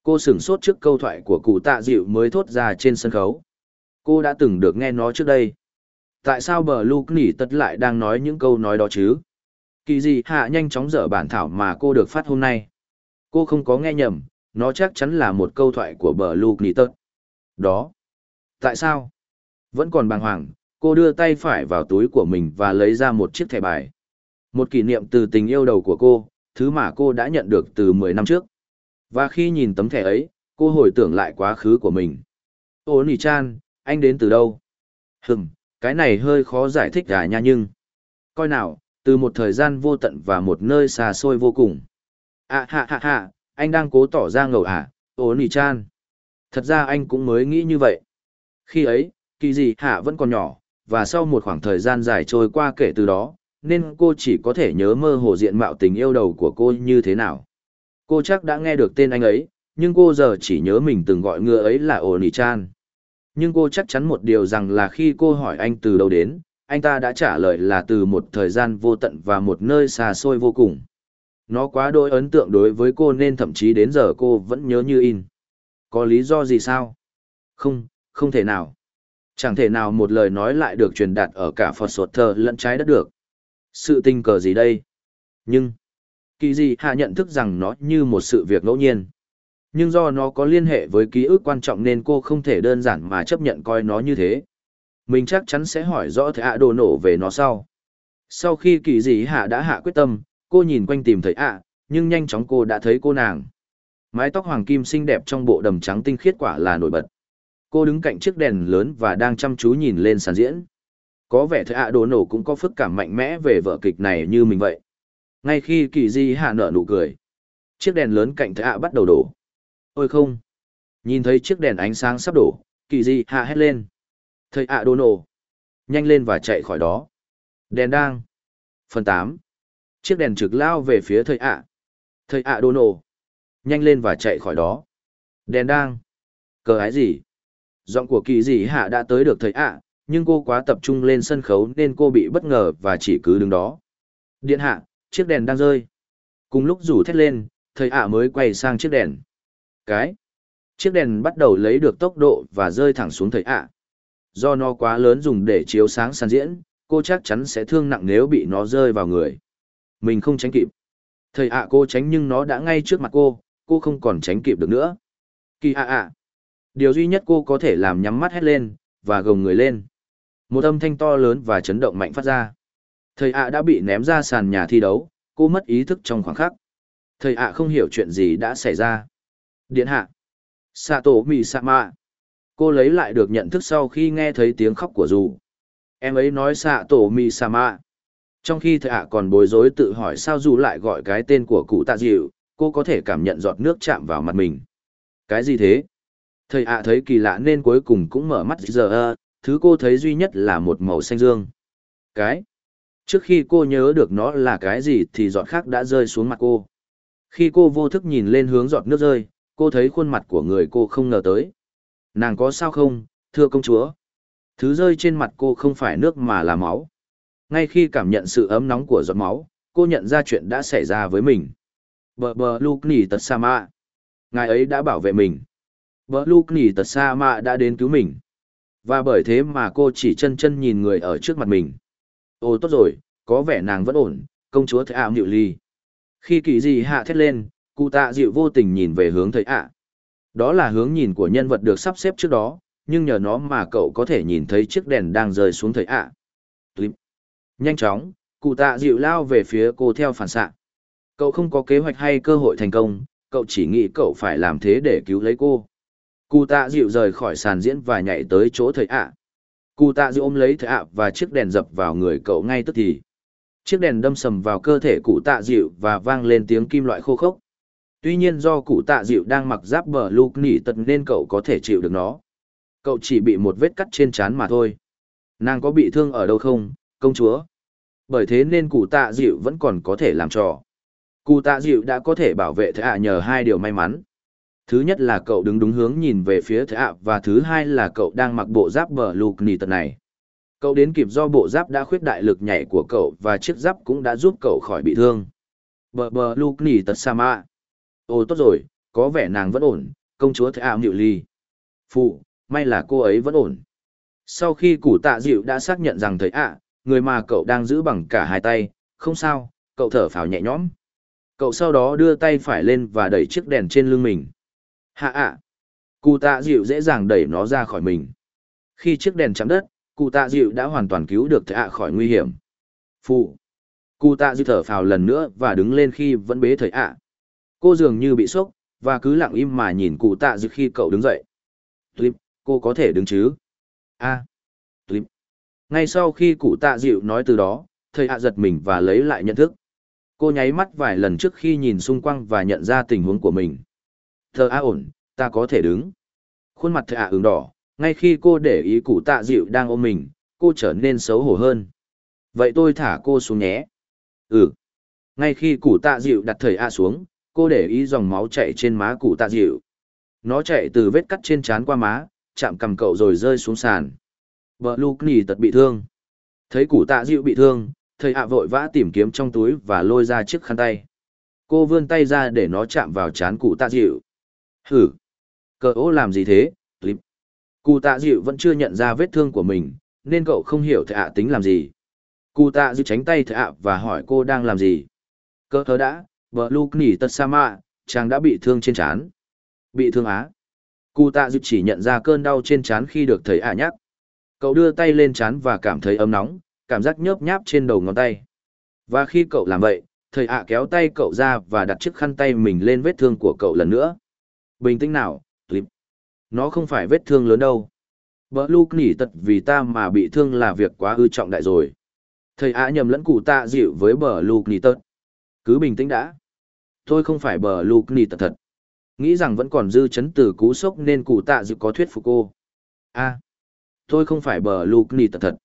Cô sửng sốt trước câu thoại của cụ tạ dịu mới thốt ra trên sân khấu. Cô đã từng được nghe nó trước đây. Tại sao bờ Luke nỉ tất lại đang nói những câu nói đó chứ? Kỳ gì hạ nhanh chóng dở bản thảo mà cô được phát hôm nay. Cô không có nghe nhầm, nó chắc chắn là một câu thoại của bờ Luke nỉ tất. Đó. Tại sao? Vẫn còn bàng hoàng, cô đưa tay phải vào túi của mình và lấy ra một chiếc thẻ bài. Một kỷ niệm từ tình yêu đầu của cô, thứ mà cô đã nhận được từ 10 năm trước. Và khi nhìn tấm thẻ ấy, cô hồi tưởng lại quá khứ của mình. Ô nỉ Chan, anh đến từ đâu? Hừm, cái này hơi khó giải thích cả nha nhưng... Coi nào, từ một thời gian vô tận và một nơi xa xôi vô cùng. À ha ha ha, anh đang cố tỏ ra ngầu à, Ô Nì Chan. Thật ra anh cũng mới nghĩ như vậy. Khi ấy, kỳ gì hạ vẫn còn nhỏ, và sau một khoảng thời gian dài trôi qua kể từ đó, nên cô chỉ có thể nhớ mơ hồ diện mạo tình yêu đầu của cô như thế nào. Cô chắc đã nghe được tên anh ấy, nhưng cô giờ chỉ nhớ mình từng gọi ngựa ấy là Oni Chan. Nhưng cô chắc chắn một điều rằng là khi cô hỏi anh từ đâu đến, anh ta đã trả lời là từ một thời gian vô tận và một nơi xa xôi vô cùng. Nó quá đôi ấn tượng đối với cô nên thậm chí đến giờ cô vẫn nhớ như in. Có lý do gì sao? Không, không thể nào. Chẳng thể nào một lời nói lại được truyền đạt ở cả Phật Sột Thờ lẫn trái đất được. Sự tình cờ gì đây? Nhưng, kỳ gì hạ nhận thức rằng nó như một sự việc ngẫu nhiên. Nhưng do nó có liên hệ với ký ức quan trọng nên cô không thể đơn giản mà chấp nhận coi nó như thế. Mình chắc chắn sẽ hỏi rõ thầy ạ đồ nổ về nó sau. Sau khi kỳ dị hạ đã hạ quyết tâm, cô nhìn quanh tìm thấy ạ, nhưng nhanh chóng cô đã thấy cô nàng. Mái tóc hoàng kim xinh đẹp trong bộ đầm trắng tinh khiết quả là nổi bật. Cô đứng cạnh chiếc đèn lớn và đang chăm chú nhìn lên sàn diễn. Có vẻ thầy ạ đồ nổ cũng có phức cảm mạnh mẽ về vở kịch này như mình vậy. Ngay khi kỳ di hạ nở nụ cười, chiếc đèn lớn cạnh thầy ạ bắt đầu đổ. Ôi không! Nhìn thấy chiếc đèn ánh sáng sắp đổ, kỳ di hạ hét lên. Thầy ạ đô nổ! Nhanh lên và chạy khỏi đó. Đèn đang. Phần tám Chiếc đèn trực lao về phía thầy ạ. Thầy ạ đô nổ! Nhanh lên và chạy khỏi đó. Đèn đang. Cờ ái gì? Giọng của kỳ dị hạ đã tới được thầy ạ, nhưng cô quá tập trung lên sân khấu nên cô bị bất ngờ và chỉ cứ đứng đó. Điện hạ, chiếc đèn đang rơi. Cùng lúc rủ thét lên, thầy ạ mới quay sang chiếc đèn. Cái. Chiếc đèn bắt đầu lấy được tốc độ và rơi thẳng xuống thầy ạ. Do nó quá lớn dùng để chiếu sáng sàn diễn, cô chắc chắn sẽ thương nặng nếu bị nó rơi vào người. Mình không tránh kịp. Thầy ạ cô tránh nhưng nó đã ngay trước mặt cô, cô không còn tránh kịp được nữa. Kỳ ạ ạ. Điều duy nhất cô có thể làm nhắm mắt hét lên, và gồng người lên. Một âm thanh to lớn và chấn động mạnh phát ra. Thầy ạ đã bị ném ra sàn nhà thi đấu, cô mất ý thức trong khoảng khắc. Thầy ạ không hiểu chuyện gì đã xảy ra. Điện hạ. tổ Mì mạ Cô lấy lại được nhận thức sau khi nghe thấy tiếng khóc của dù. Em ấy nói Sato Mì mạ Trong khi thầy ạ còn bối rối tự hỏi sao dù lại gọi cái tên của cụ tạ dịu, cô có thể cảm nhận giọt nước chạm vào mặt mình. Cái gì thế? Thầy ạ thấy kỳ lạ nên cuối cùng cũng mở mắt giờ ơ, thứ cô thấy duy nhất là một màu xanh dương. Cái? Trước khi cô nhớ được nó là cái gì thì giọt khác đã rơi xuống mặt cô. Khi cô vô thức nhìn lên hướng giọt nước rơi, cô thấy khuôn mặt của người cô không ngờ tới. Nàng có sao không, thưa công chúa? Thứ rơi trên mặt cô không phải nước mà là máu. Ngay khi cảm nhận sự ấm nóng của giọt máu, cô nhận ra chuyện đã xảy ra với mình. Bờ bờ lục nỉ tật sa mạ. Ngài ấy đã bảo vệ mình. Bờ lục nỉ tật sa mạ đã đến cứu mình. Và bởi thế mà cô chỉ chân chân nhìn người ở trước mặt mình. Ồ tốt rồi, có vẻ nàng vẫn ổn, công chúa thầy ảo nhịu ly. Khi kỳ gì hạ thét lên, cụ tạ dịu vô tình nhìn về hướng thầy ạ. Đó là hướng nhìn của nhân vật được sắp xếp trước đó, nhưng nhờ nó mà cậu có thể nhìn thấy chiếc đèn đang rơi xuống thầy ạ. À. Nhanh chóng, cụ tạ dịu lao về phía cô theo phản xạ. Cậu không có kế hoạch hay cơ hội thành công, cậu chỉ nghĩ cậu phải làm thế để cứu lấy cô. Cụ tạ dịu rời khỏi sàn diễn và nhảy tới chỗ thầy ạ. Cụ tạ dịu ôm lấy thầy ạ và chiếc đèn dập vào người cậu ngay tức thì. Chiếc đèn đâm sầm vào cơ thể cụ tạ dịu và vang lên tiếng kim loại khô khốc. Tuy nhiên do cụ tạ dịu đang mặc giáp bờ lục nỉ tật nên cậu có thể chịu được nó. Cậu chỉ bị một vết cắt trên trán mà thôi. Nàng có bị thương ở đâu không, công chúa? Bởi thế nên cụ tạ dịu vẫn còn có thể làm trò. Cụ tạ dịu đã có thể bảo vệ thầy ạ nhờ hai điều may mắn. Thứ nhất là cậu đứng đúng hướng nhìn về phía thầy ạ và thứ hai là cậu đang mặc bộ giáp bờ lục nỉ tật này. Cậu đến kịp do bộ giáp đã khuyết đại lực nhảy của cậu và chiếc giáp cũng đã giúp cậu khỏi bị thương. Bờ bờ lục nỉ tật sa mạ. Ô tốt rồi, có vẻ nàng vẫn ổn, công chúa thạ ạ ly. Phụ, may là cô ấy vẫn ổn. Sau khi củ tạ dịu đã xác nhận rằng thầy ạ, người mà cậu đang giữ bằng cả hai tay, không sao, cậu thở phào nhẹ nhõm. Cậu sau đó đưa tay phải lên và đẩy chiếc đèn trên lưng mình. Hạ ạ. Cụ tạ dịu dễ dàng đẩy nó ra khỏi mình. Khi chiếc đèn chạm đất, cụ tạ dịu đã hoàn toàn cứu được thầy ạ khỏi nguy hiểm. Phụ. Cụ tạ dịu thở phào lần nữa và đứng lên khi vẫn bế thầy ạ. Cô dường như bị sốc, và cứ lặng im mà nhìn cụ tạ dịu khi cậu đứng dậy. Tulip, cô có thể đứng chứ? a à. Ngay sau khi cụ tạ dịu nói từ đó, thầy ạ giật mình và lấy lại nhận thức. Cô nháy mắt vài lần trước khi nhìn xung quanh và nhận ra tình huống của mình. Thờ a ổn, ta có thể đứng. Khuôn mặt thầy hạ ửng đỏ, ngay khi cô để ý cụ tạ dịu đang ôm mình, cô trở nên xấu hổ hơn. Vậy tôi thả cô xuống nhé. Ừ. Ngay khi cụ tạ dịu đặt thầy A xuống, cô để ý dòng máu chạy trên má cụ tạ dịu. Nó chạy từ vết cắt trên trán qua má, chạm cầm cậu rồi rơi xuống sàn. Vợ Luke nỉ tật bị thương. Thấy cụ tạ dịu bị thương, thầy ạ vội vã tìm kiếm trong túi và lôi ra chiếc khăn tay. Cô vươn tay ra để nó chạm vào trán cụ tạ dịu. Hử! Cờ ố làm gì thế, Clip? Cụ tạ dịu vẫn chưa nhận ra vết thương của mình, nên cậu không hiểu thầy ạ tính làm gì. Cụ tạ dịu tránh tay thầy ạ và hỏi cô đang làm gì. Cơ thớ đã, Bờ Luke nỉ tật sa mạ, chàng đã bị thương trên trán. Bị thương á? Cụ tạ dịu chỉ nhận ra cơn đau trên trán khi được thầy ạ nhắc. Cậu đưa tay lên trán và cảm thấy ấm nóng, cảm giác nhớp nháp trên đầu ngón tay. Và khi cậu làm vậy, thầy ạ kéo tay cậu ra và đặt chiếc khăn tay mình lên vết thương của cậu lần nữa. Bình tĩnh nào, Tulip. Nó không phải vết thương lớn đâu. Bờ Luke nỉ tật vì ta mà bị thương là việc quá ư trọng đại rồi. Thầy ạ nhầm lẫn cụ tạ dịu với bờ Luke nỉ tật. Cứ bình tĩnh đã. Tôi không phải bờ lục nì tật thật. Nghĩ rằng vẫn còn dư chấn từ cú sốc nên cụ tạ dự có thuyết phục cô. a tôi không phải bờ lục nì tật thật.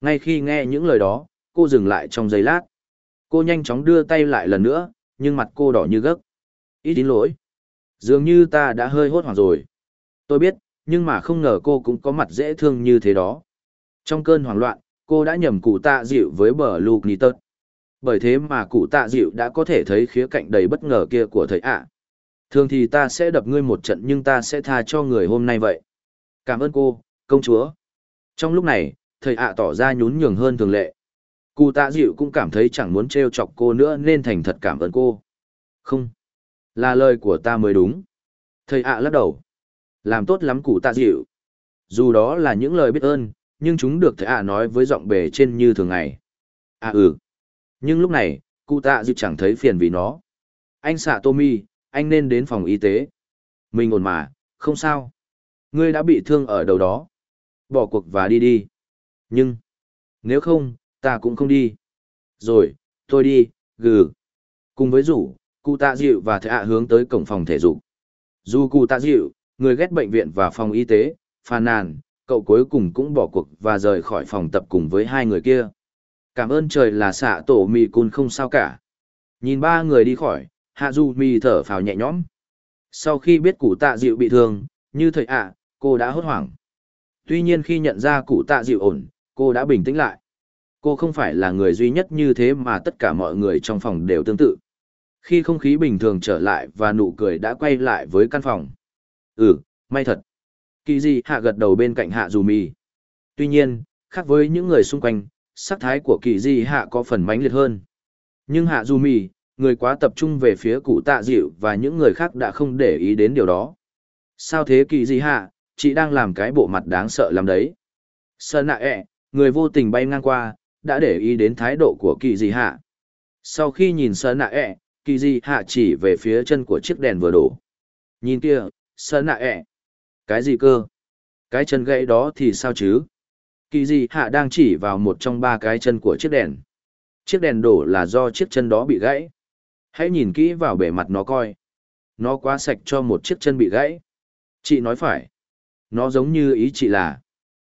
Ngay khi nghe những lời đó, cô dừng lại trong giây lát. Cô nhanh chóng đưa tay lại lần nữa, nhưng mặt cô đỏ như gấc. Ít đến lỗi. Dường như ta đã hơi hốt hoảng rồi. Tôi biết, nhưng mà không ngờ cô cũng có mặt dễ thương như thế đó. Trong cơn hoảng loạn, cô đã nhầm cụ tạ dịu với bờ lục nì tật bởi thế mà cụ tạ dịu đã có thể thấy khía cạnh đầy bất ngờ kia của thầy ạ. Thường thì ta sẽ đập ngươi một trận nhưng ta sẽ tha cho người hôm nay vậy. Cảm ơn cô, công chúa. Trong lúc này, thầy ạ tỏ ra nhún nhường hơn thường lệ. Cụ tạ dịu cũng cảm thấy chẳng muốn trêu chọc cô nữa nên thành thật cảm ơn cô. Không. Là lời của ta mới đúng. Thầy ạ lắc đầu. Làm tốt lắm cụ tạ dịu. Dù đó là những lời biết ơn, nhưng chúng được thầy ạ nói với giọng bề trên như thường ngày. À ừ. Nhưng lúc này, cụ tạ dịu chẳng thấy phiền vì nó. Anh xạ Tommy, anh nên đến phòng y tế. Mình ổn mà, không sao. Ngươi đã bị thương ở đầu đó. Bỏ cuộc và đi đi. Nhưng, nếu không, ta cũng không đi. Rồi, tôi đi, gừ. Cùng với rủ, cụ tạ dịu và Thạ ạ hướng tới cổng phòng thể dục. Dù cụ tạ dịu, người ghét bệnh viện và phòng y tế, phàn nàn, cậu cuối cùng cũng bỏ cuộc và rời khỏi phòng tập cùng với hai người kia. Cảm ơn trời là xạ tổ mì cun không sao cả. Nhìn ba người đi khỏi, hạ du mì thở phào nhẹ nhõm. Sau khi biết cụ tạ dịu bị thương, như thầy ạ, cô đã hốt hoảng. Tuy nhiên khi nhận ra cụ tạ dịu ổn, cô đã bình tĩnh lại. Cô không phải là người duy nhất như thế mà tất cả mọi người trong phòng đều tương tự. Khi không khí bình thường trở lại và nụ cười đã quay lại với căn phòng. Ừ, may thật. Kỳ di hạ gật đầu bên cạnh hạ dù mì. Tuy nhiên, khác với những người xung quanh, sắc thái của kỳ di hạ có phần mãnh liệt hơn. Nhưng hạ dù mì, người quá tập trung về phía cụ tạ dịu và những người khác đã không để ý đến điều đó. Sao thế kỳ di hạ, chị đang làm cái bộ mặt đáng sợ lắm đấy. Sơn nạ ẹ, người vô tình bay ngang qua, đã để ý đến thái độ của kỳ di hạ. Sau khi nhìn sơn nạ ẹ, kỳ di hạ chỉ về phía chân của chiếc đèn vừa đổ. Nhìn kia, sơn nạ ẹ. Cái gì cơ? Cái chân gãy đó thì sao chứ? Kỳ di hạ đang chỉ vào một trong ba cái chân của chiếc đèn. Chiếc đèn đổ là do chiếc chân đó bị gãy. Hãy nhìn kỹ vào bề mặt nó coi. Nó quá sạch cho một chiếc chân bị gãy. Chị nói phải. Nó giống như ý chị là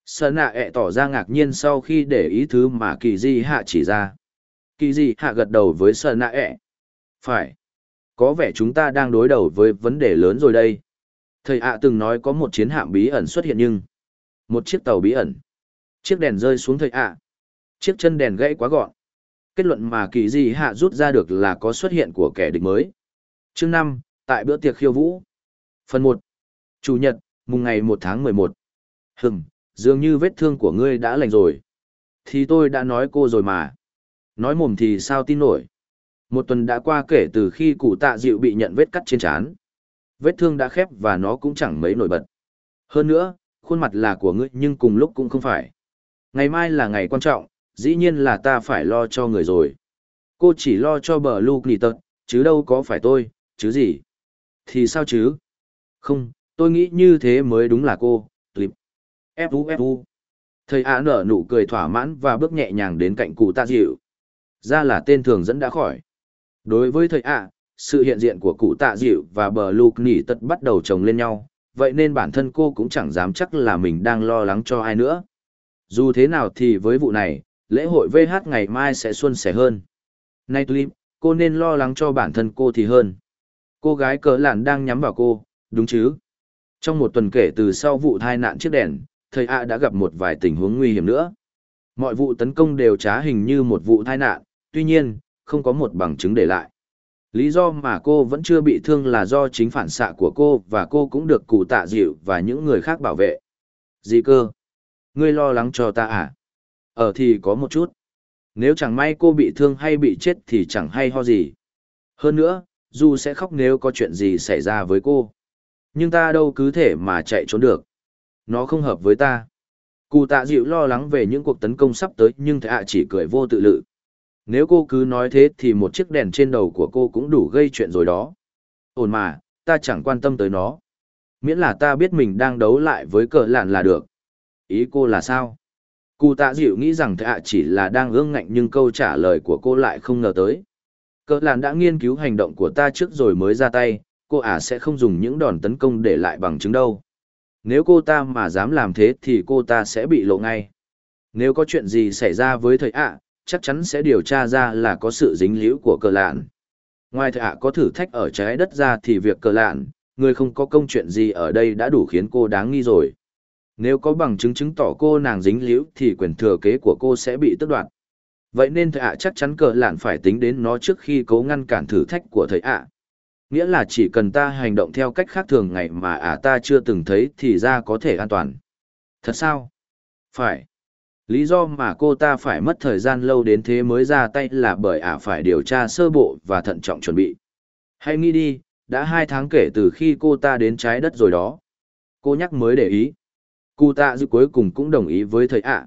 Sơn nạ ẹ tỏ ra ngạc nhiên sau khi để ý thứ mà kỳ di hạ chỉ ra. Kỳ di hạ gật đầu với sơn nạ ẹ. Phải. Có vẻ chúng ta đang đối đầu với vấn đề lớn rồi đây. Thầy ạ từng nói có một chiến hạm bí ẩn xuất hiện nhưng... Một chiếc tàu bí ẩn. Chiếc đèn rơi xuống thời ạ. Chiếc chân đèn gãy quá gọn. Kết luận mà kỳ di hạ rút ra được là có xuất hiện của kẻ địch mới. Chương năm tại bữa tiệc khiêu vũ. Phần một Chủ nhật, mùng ngày một tháng mười một Hừng, dường như vết thương của ngươi đã lành rồi. Thì tôi đã nói cô rồi mà. Nói mồm thì sao tin nổi. Một tuần đã qua kể từ khi cụ tạ dịu bị nhận vết cắt trên trán. Vết thương đã khép và nó cũng chẳng mấy nổi bật. Hơn nữa, khuôn mặt là của ngươi nhưng cùng lúc cũng không phải. Ngày mai là ngày quan trọng, dĩ nhiên là ta phải lo cho người rồi. Cô chỉ lo cho bờ lưu nì tật, chứ đâu có phải tôi, chứ gì. Thì sao chứ? Không, tôi nghĩ như thế mới đúng là cô, clip. Fu Fu. Thầy ạ nở nụ cười thỏa mãn và bước nhẹ nhàng đến cạnh cụ tạ dịu. Ra là tên thường dẫn đã khỏi. Đối với thầy ạ, sự hiện diện của cụ tạ dịu và bờ lục nỉ tật bắt đầu chồng lên nhau, vậy nên bản thân cô cũng chẳng dám chắc là mình đang lo lắng cho ai nữa. Dù thế nào thì với vụ này, lễ hội VH ngày mai sẽ xuân sẻ hơn. Nay clip, cô nên lo lắng cho bản thân cô thì hơn. Cô gái cỡ lạn đang nhắm vào cô, đúng chứ? Trong một tuần kể từ sau vụ tai nạn chiếc đèn, thầy A đã gặp một vài tình huống nguy hiểm nữa. Mọi vụ tấn công đều trá hình như một vụ tai nạn, tuy nhiên, không có một bằng chứng để lại. Lý do mà cô vẫn chưa bị thương là do chính phản xạ của cô và cô cũng được cụ tạ dịu và những người khác bảo vệ. Gì cơ? Ngươi lo lắng cho ta à? Ở thì có một chút. Nếu chẳng may cô bị thương hay bị chết thì chẳng hay ho gì. Hơn nữa, dù sẽ khóc nếu có chuyện gì xảy ra với cô. Nhưng ta đâu cứ thể mà chạy trốn được. Nó không hợp với ta. Cụ tạ dịu lo lắng về những cuộc tấn công sắp tới nhưng thạ ạ chỉ cười vô tự lự. Nếu cô cứ nói thế thì một chiếc đèn trên đầu của cô cũng đủ gây chuyện rồi đó. Ổn mà, ta chẳng quan tâm tới nó. Miễn là ta biết mình đang đấu lại với cờ lạn là được. Ý cô là sao? Cụ tạ dịu nghĩ rằng thạ chỉ là đang ương ngạnh nhưng câu trả lời của cô lại không ngờ tới. Cờ lạn đã nghiên cứu hành động của ta trước rồi mới ra tay, cô ả sẽ không dùng những đòn tấn công để lại bằng chứng đâu. Nếu cô ta mà dám làm thế thì cô ta sẽ bị lộ ngay. Nếu có chuyện gì xảy ra với thầy ạ, chắc chắn sẽ điều tra ra là có sự dính líu của cờ lạn. Ngoài thầy ạ có thử thách ở trái đất ra thì việc cờ lạn, người không có công chuyện gì ở đây đã đủ khiến cô đáng nghi rồi. Nếu có bằng chứng chứng tỏ cô nàng dính líu thì quyền thừa kế của cô sẽ bị tước đoạt. Vậy nên thầy ạ chắc chắn cờ lạn phải tính đến nó trước khi cố ngăn cản thử thách của thầy ạ. Nghĩa là chỉ cần ta hành động theo cách khác thường ngày mà ả ta chưa từng thấy thì ra có thể an toàn. Thật sao? Phải. Lý do mà cô ta phải mất thời gian lâu đến thế mới ra tay là bởi ả phải điều tra sơ bộ và thận trọng chuẩn bị. Hãy nghĩ đi, đã hai tháng kể từ khi cô ta đến trái đất rồi đó. Cô nhắc mới để ý. Cụ tạ dư cuối cùng cũng đồng ý với thầy ạ.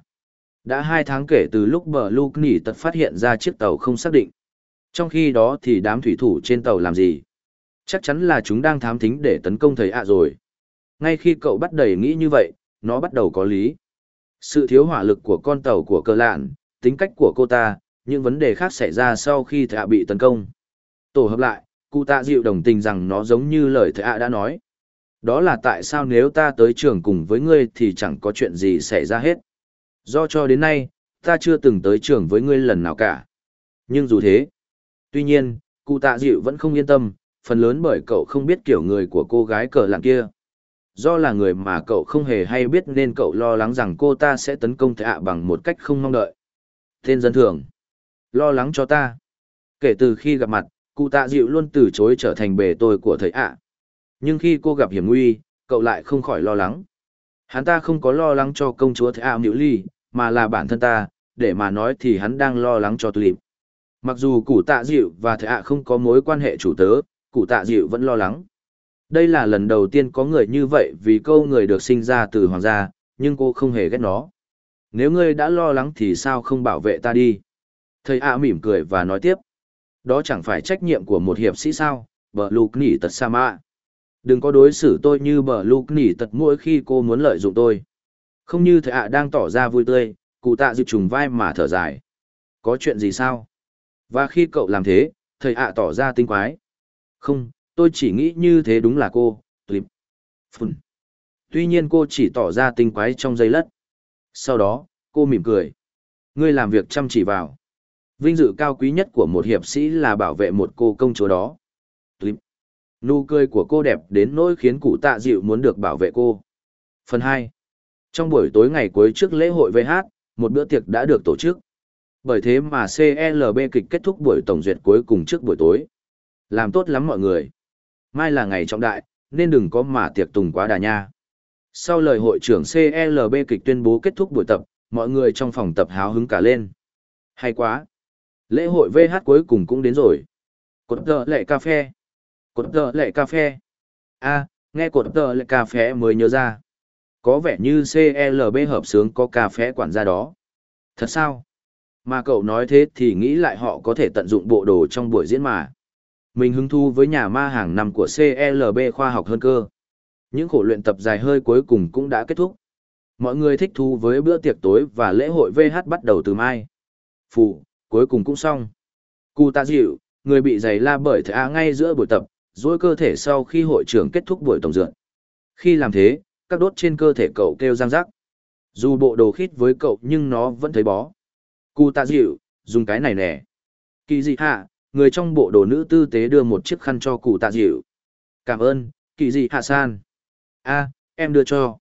Đã hai tháng kể từ lúc bờ Luke nỉ tật phát hiện ra chiếc tàu không xác định. Trong khi đó thì đám thủy thủ trên tàu làm gì? Chắc chắn là chúng đang thám thính để tấn công thầy ạ rồi. Ngay khi cậu bắt đầy nghĩ như vậy, nó bắt đầu có lý. Sự thiếu hỏa lực của con tàu của cơ lạn, tính cách của cô ta, những vấn đề khác xảy ra sau khi thạ bị tấn công. Tổ hợp lại, cụ tạ dịu đồng tình rằng nó giống như lời thạ đã nói. Đó là tại sao nếu ta tới trường cùng với ngươi thì chẳng có chuyện gì xảy ra hết. Do cho đến nay, ta chưa từng tới trường với ngươi lần nào cả. Nhưng dù thế, tuy nhiên, cụ tạ dịu vẫn không yên tâm, phần lớn bởi cậu không biết kiểu người của cô gái cờ lạng kia. Do là người mà cậu không hề hay biết nên cậu lo lắng rằng cô ta sẽ tấn công thạ bằng một cách không mong đợi. Tên dân thường. Lo lắng cho ta. Kể từ khi gặp mặt, cụ tạ dịu luôn từ chối trở thành bề tôi của thầy ạ. Nhưng khi cô gặp hiểm nguy, cậu lại không khỏi lo lắng. Hắn ta không có lo lắng cho công chúa thầy ạ Nhiễu Ly, mà là bản thân ta, để mà nói thì hắn đang lo lắng cho Tulip. Mặc dù cụ tạ dịu và thầy ạ không có mối quan hệ chủ tớ, cụ tạ dịu vẫn lo lắng. Đây là lần đầu tiên có người như vậy vì câu người được sinh ra từ hoàng gia, nhưng cô không hề ghét nó. Nếu ngươi đã lo lắng thì sao không bảo vệ ta đi? Thầy ạ mỉm cười và nói tiếp. Đó chẳng phải trách nhiệm của một hiệp sĩ sao, bờ lục nỉ tật sa mạ. Đừng có đối xử tôi như bờ lục nỉ tật mỗi khi cô muốn lợi dụng tôi. Không như thầy ạ đang tỏ ra vui tươi, cụ tạ dịu trùng vai mà thở dài. Có chuyện gì sao? Và khi cậu làm thế, thầy ạ tỏ ra tinh quái. Không, tôi chỉ nghĩ như thế đúng là cô, Tulip. Phun. Tuy nhiên cô chỉ tỏ ra tinh quái trong giây lất. Sau đó, cô mỉm cười. Ngươi làm việc chăm chỉ vào. Vinh dự cao quý nhất của một hiệp sĩ là bảo vệ một cô công chúa đó. Nụ cười của cô đẹp đến nỗi khiến cụ tạ dịu muốn được bảo vệ cô. Phần 2. Trong buổi tối ngày cuối trước lễ hội VH, một bữa tiệc đã được tổ chức. Bởi thế mà CLB kịch kết thúc buổi tổng duyệt cuối cùng trước buổi tối. Làm tốt lắm mọi người. Mai là ngày trọng đại, nên đừng có mà tiệc tùng quá đà nha. Sau lời hội trưởng CLB kịch tuyên bố kết thúc buổi tập, mọi người trong phòng tập háo hứng cả lên. Hay quá! Lễ hội VH cuối cùng cũng đến rồi. Cột tờ lệ cà phê. Cột tờ lệ cà phê. a nghe cột tờ lệ cà phê mới nhớ ra. Có vẻ như CLB hợp sướng có cà phê quản gia đó. Thật sao? Mà cậu nói thế thì nghĩ lại họ có thể tận dụng bộ đồ trong buổi diễn mà. Mình hứng thú với nhà ma hàng năm của CLB khoa học hơn cơ. Những khổ luyện tập dài hơi cuối cùng cũng đã kết thúc. Mọi người thích thú với bữa tiệc tối và lễ hội VH bắt đầu từ mai. Phụ, cuối cùng cũng xong. Cụ tạ dịu, người bị giày la bởi thả ngay giữa buổi tập, dối cơ thể sau khi hội trưởng kết thúc buổi tổng dượn. Khi làm thế, các đốt trên cơ thể cậu kêu răng rắc. Dù bộ đồ khít với cậu nhưng nó vẫn thấy bó. Cụ tạ dịu, dùng cái này nè. Kỳ dị hạ, người trong bộ đồ nữ tư tế đưa một chiếc khăn cho cụ tạ dịu. Cảm ơn, kỳ dị hạ san. a em đưa cho.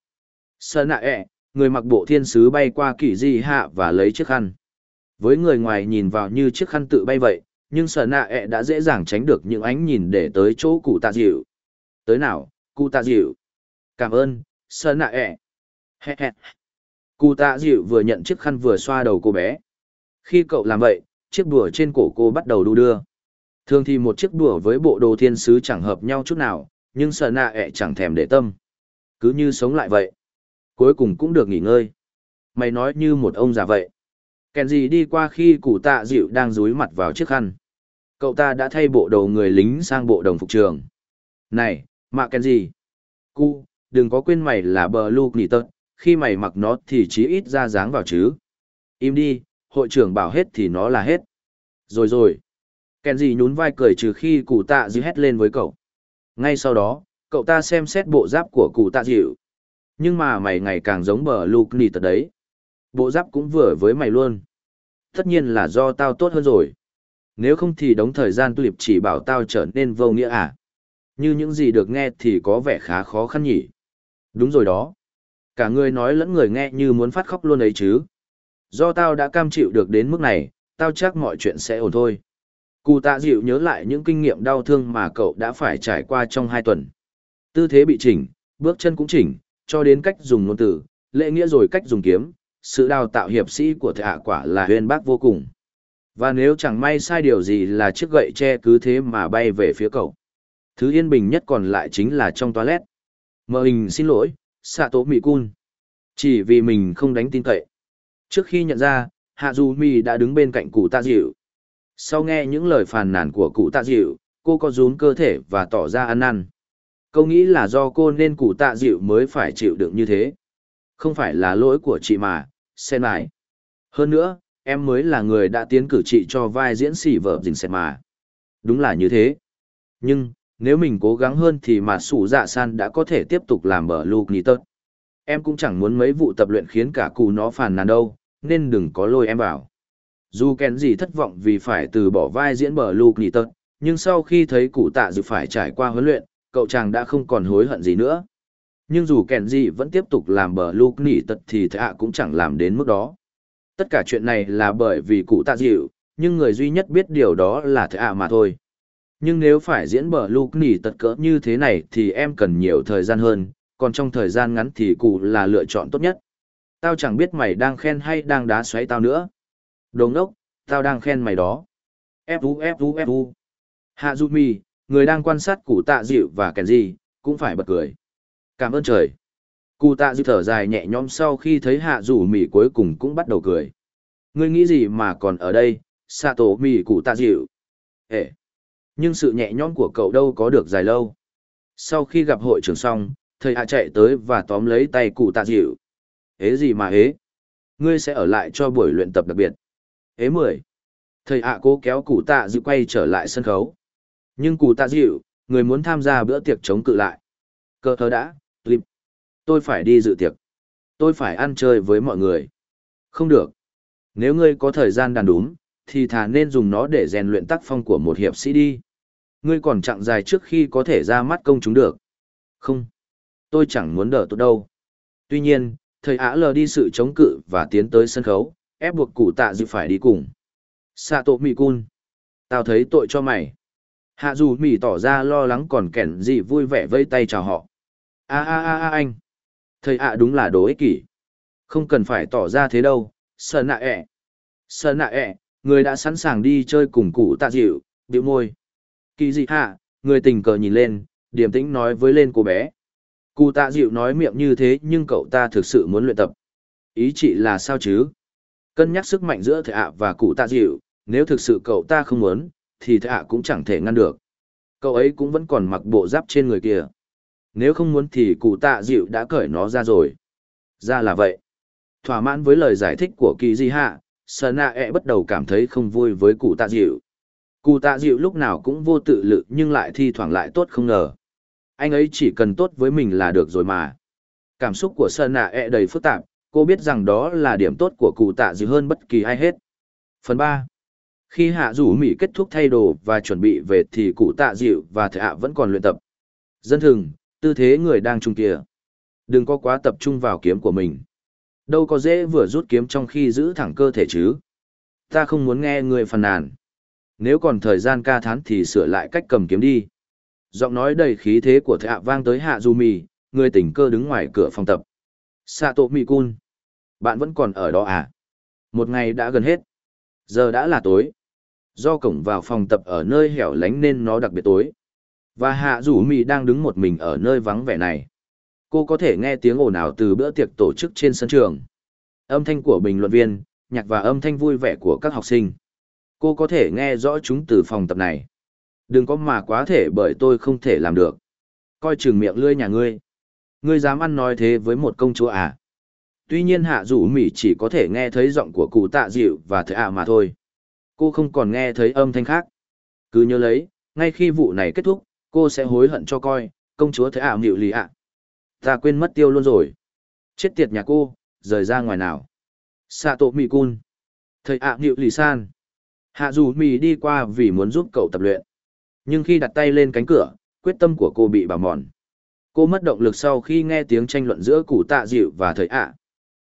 Sơn nạ ẹ, người mặc bộ thiên sứ bay qua kỳ dị hạ và lấy chiếc khăn. Với người ngoài nhìn vào như chiếc khăn tự bay vậy, nhưng sở nạ ẹ đã dễ dàng tránh được những ánh nhìn để tới chỗ cụ tạ dịu. Tới nào, cụ tạ dịu. Cảm ơn, sở nạ ẹ. Cụ tạ dịu vừa nhận chiếc khăn vừa xoa đầu cô bé. Khi cậu làm vậy, chiếc đùa trên cổ cô bắt đầu đu đưa. Thường thì một chiếc đùa với bộ đồ thiên sứ chẳng hợp nhau chút nào, nhưng sở nạ ẹ chẳng thèm để tâm. Cứ như sống lại vậy. Cuối cùng cũng được nghỉ ngơi. Mày nói như một ông già vậy. Kèn gì đi qua khi cụ tạ dịu đang rúi mặt vào chiếc khăn. Cậu ta đã thay bộ đồ người lính sang bộ đồng phục trường. Này, mạ kèn gì? Cụ, đừng có quên mày là bờ lu nỉ tật, khi mày mặc nó thì chí ít ra dáng vào chứ. Im đi, hội trưởng bảo hết thì nó là hết. Rồi rồi. Kèn gì nhún vai cười trừ khi cụ tạ dịu hét lên với cậu. Ngay sau đó, cậu ta xem xét bộ giáp của cụ tạ dịu. Nhưng mà mày ngày càng giống bờ lu nỉ tật đấy. Bộ giáp cũng vừa với mày luôn. Tất nhiên là do tao tốt hơn rồi. Nếu không thì đống thời gian tulip chỉ bảo tao trở nên vô nghĩa à? Như những gì được nghe thì có vẻ khá khó khăn nhỉ. Đúng rồi đó. Cả người nói lẫn người nghe như muốn phát khóc luôn ấy chứ. Do tao đã cam chịu được đến mức này, tao chắc mọi chuyện sẽ ổn thôi. Cụ tạ dịu nhớ lại những kinh nghiệm đau thương mà cậu đã phải trải qua trong hai tuần. Tư thế bị chỉnh, bước chân cũng chỉnh, cho đến cách dùng ngôn từ, lễ nghĩa rồi cách dùng kiếm, sự đào tạo hiệp sĩ của thệ hạ quả là huyền bác vô cùng. Và nếu chẳng may sai điều gì là chiếc gậy tre cứ thế mà bay về phía cậu. Thứ yên bình nhất còn lại chính là trong toilet. Mờ hình xin lỗi, xạ tố mị cun. Chỉ vì mình không đánh tin cậy. Trước khi nhận ra, Hạ Du Mi đã đứng bên cạnh cụ tạ dịu. Sau nghe những lời phàn nàn của cụ tạ dịu, cô có rún cơ thể và tỏ ra ăn năn. Câu nghĩ là do cô nên cụ tạ dịu mới phải chịu đựng như thế. Không phải là lỗi của chị mà, sen lại. Hơn nữa, em mới là người đã tiến cử chị cho vai diễn xỉ vợ dình xẹt mà. Đúng là như thế. Nhưng, nếu mình cố gắng hơn thì mà sủ dạ san đã có thể tiếp tục làm bờ Luke tớt. Em cũng chẳng muốn mấy vụ tập luyện khiến cả cụ nó phàn nàn đâu, nên đừng có lôi em vào. Dù kèn gì thất vọng vì phải từ bỏ vai diễn bờ Luke tớt, nhưng sau khi thấy cụ tạ dự phải trải qua huấn luyện, cậu chàng đã không còn hối hận gì nữa. Nhưng dù kèn gì vẫn tiếp tục làm bờ Luke tật thì thạ cũng chẳng làm đến mức đó. Tất cả chuyện này là bởi vì cụ tạ dịu, nhưng người duy nhất biết điều đó là thạ mà thôi. Nhưng nếu phải diễn bờ Luke nỉ tật cỡ như thế này thì em cần nhiều thời gian hơn, còn trong thời gian ngắn thì cụ là lựa chọn tốt nhất. Tao chẳng biết mày đang khen hay đang đá xoáy tao nữa. đồ đốc, tao đang khen mày đó. Fu Fu Fu. Hạ Zumi, người đang quan sát cụ tạ dịu và kèn gì, cũng phải bật cười. Cảm ơn trời. Cụ tạ dư thở dài nhẹ nhõm sau khi thấy hạ rủ mì cuối cùng cũng bắt đầu cười. Ngươi nghĩ gì mà còn ở đây, xạ tổ mì cụ tạ dịu. Ê! Nhưng sự nhẹ nhõm của cậu đâu có được dài lâu. Sau khi gặp hội trưởng xong, thầy hạ chạy tới và tóm lấy tay cụ tạ dịu. Ế gì mà ế? Ngươi sẽ ở lại cho buổi luyện tập đặc biệt. Ế mười. Thầy hạ cố kéo cụ tạ dịu quay trở lại sân khấu. Nhưng cụ tạ dịu, người muốn tham gia bữa tiệc chống cự lại. Cơ thơ đã. Tôi phải đi dự tiệc. Tôi phải ăn chơi với mọi người. Không được. Nếu ngươi có thời gian đàn đúng, thì thà nên dùng nó để rèn luyện tác phong của một hiệp sĩ đi. Ngươi còn chặng dài trước khi có thể ra mắt công chúng được. Không. Tôi chẳng muốn đỡ tốt đâu. Tuy nhiên, thầy ả lờ đi sự chống cự và tiến tới sân khấu, ép buộc cụ tạ dự phải đi cùng. Sạ tổ mì cun. Tao thấy tội cho mày. Hạ dù mì tỏ ra lo lắng còn kẻn gì vui vẻ vây tay chào họ. a a a a anh. Thầy ạ đúng là đồ ích kỷ. Không cần phải tỏ ra thế đâu, sợ nạ ẹ. Sợ nạ ẹ, người đã sẵn sàng đi chơi cùng cụ tạ dịu, biểu môi. Kỳ dị hạ, người tình cờ nhìn lên, điềm tĩnh nói với lên cô bé. Cụ tạ dịu nói miệng như thế nhưng cậu ta thực sự muốn luyện tập. Ý chị là sao chứ? Cân nhắc sức mạnh giữa thầy ạ và cụ tạ dịu, nếu thực sự cậu ta không muốn, thì thầy ạ cũng chẳng thể ngăn được. Cậu ấy cũng vẫn còn mặc bộ giáp trên người kia. Nếu không muốn thì cụ tạ dịu đã cởi nó ra rồi. Ra là vậy. Thỏa mãn với lời giải thích của kỳ di hạ, sờ nạ e bắt đầu cảm thấy không vui với cụ tạ dịu. Cụ tạ dịu lúc nào cũng vô tự lự nhưng lại thi thoảng lại tốt không ngờ. Anh ấy chỉ cần tốt với mình là được rồi mà. Cảm xúc của sờ nạ e đầy phức tạp, cô biết rằng đó là điểm tốt của cụ tạ dịu hơn bất kỳ ai hết. Phần ba Khi hạ rủ Mỹ kết thúc thay đồ và chuẩn bị về thì cụ tạ dịu và thệ ạ vẫn còn luyện tập. Dân thường, tư thế người đang trung kia. Đừng có quá tập trung vào kiếm của mình. Đâu có dễ vừa rút kiếm trong khi giữ thẳng cơ thể chứ. Ta không muốn nghe người phàn nàn. Nếu còn thời gian ca thán thì sửa lại cách cầm kiếm đi. Giọng nói đầy khí thế của thạ vang tới hạ du mì, người tỉnh cơ đứng ngoài cửa phòng tập. Sato Mikun. Bạn vẫn còn ở đó à? Một ngày đã gần hết. Giờ đã là tối. Do cổng vào phòng tập ở nơi hẻo lánh nên nó đặc biệt tối. Và hạ rủ Mị đang đứng một mình ở nơi vắng vẻ này. Cô có thể nghe tiếng ồn ào từ bữa tiệc tổ chức trên sân trường. Âm thanh của bình luận viên, nhạc và âm thanh vui vẻ của các học sinh. Cô có thể nghe rõ chúng từ phòng tập này. Đừng có mà quá thể bởi tôi không thể làm được. Coi chừng miệng lưỡi nhà ngươi. Ngươi dám ăn nói thế với một công chúa à? Tuy nhiên hạ rủ mỉ chỉ có thể nghe thấy giọng của cụ tạ dịu và thợ ạ mà thôi. Cô không còn nghe thấy âm thanh khác. Cứ nhớ lấy, ngay khi vụ này kết thúc, cô sẽ hối hận cho coi, công chúa thế ảo nghịu lì ạ. Ta quên mất tiêu luôn rồi. Chết tiệt nhà cô, rời ra ngoài nào. Sạ tổ mì cun. Thầy ạ à lì san. Hạ dù mì đi qua vì muốn giúp cậu tập luyện. Nhưng khi đặt tay lên cánh cửa, quyết tâm của cô bị bào mòn. Cô mất động lực sau khi nghe tiếng tranh luận giữa cụ tạ dịu và thầy ạ.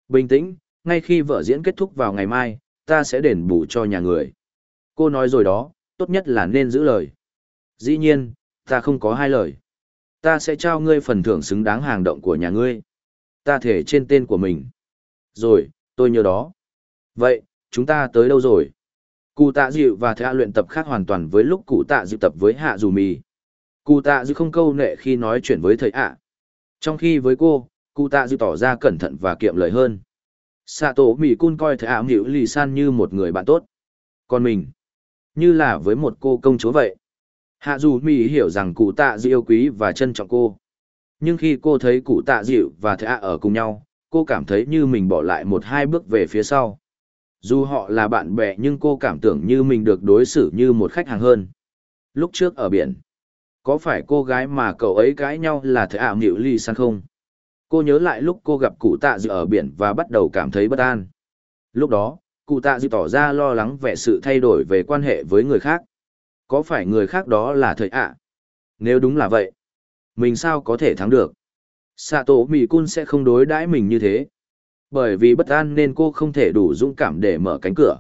Bình tĩnh, ngay khi vở diễn kết thúc vào ngày mai, ta sẽ đền bù cho nhà người. Cô nói rồi đó, tốt nhất là nên giữ lời. Dĩ nhiên, ta không có hai lời. Ta sẽ trao ngươi phần thưởng xứng đáng hàng động của nhà ngươi. Ta thể trên tên của mình. Rồi, tôi nhớ đó. Vậy, chúng ta tới đâu rồi? Cụ tạ dịu và thạ luyện tập khác hoàn toàn với lúc cụ tạ dịu tập với hạ dù mì. Cụ tạ dịu không câu nệ khi nói chuyện với thầy ạ. Trong khi với cô, cụ tạ dịu tỏ ra cẩn thận và kiệm lời hơn. Sạ tổ mì cun coi thầy ạ à lì san như một người bạn tốt. Còn mình, như là với một cô công chúa vậy. Hạ dù Mỹ hiểu rằng cụ tạ dị yêu quý và trân trọng cô. Nhưng khi cô thấy cụ tạ dịu và thạ ở cùng nhau, cô cảm thấy như mình bỏ lại một hai bước về phía sau. Dù họ là bạn bè nhưng cô cảm tưởng như mình được đối xử như một khách hàng hơn. Lúc trước ở biển, có phải cô gái mà cậu ấy cãi nhau là thạ nghịu ly san không? Cô nhớ lại lúc cô gặp cụ tạ dịu ở biển và bắt đầu cảm thấy bất an. Lúc đó, cụ tạ dịu tỏ ra lo lắng về sự thay đổi về quan hệ với người khác. Có phải người khác đó là thầy ạ? Nếu đúng là vậy, mình sao có thể thắng được? Sato Cun sẽ không đối đãi mình như thế. Bởi vì bất an nên cô không thể đủ dũng cảm để mở cánh cửa.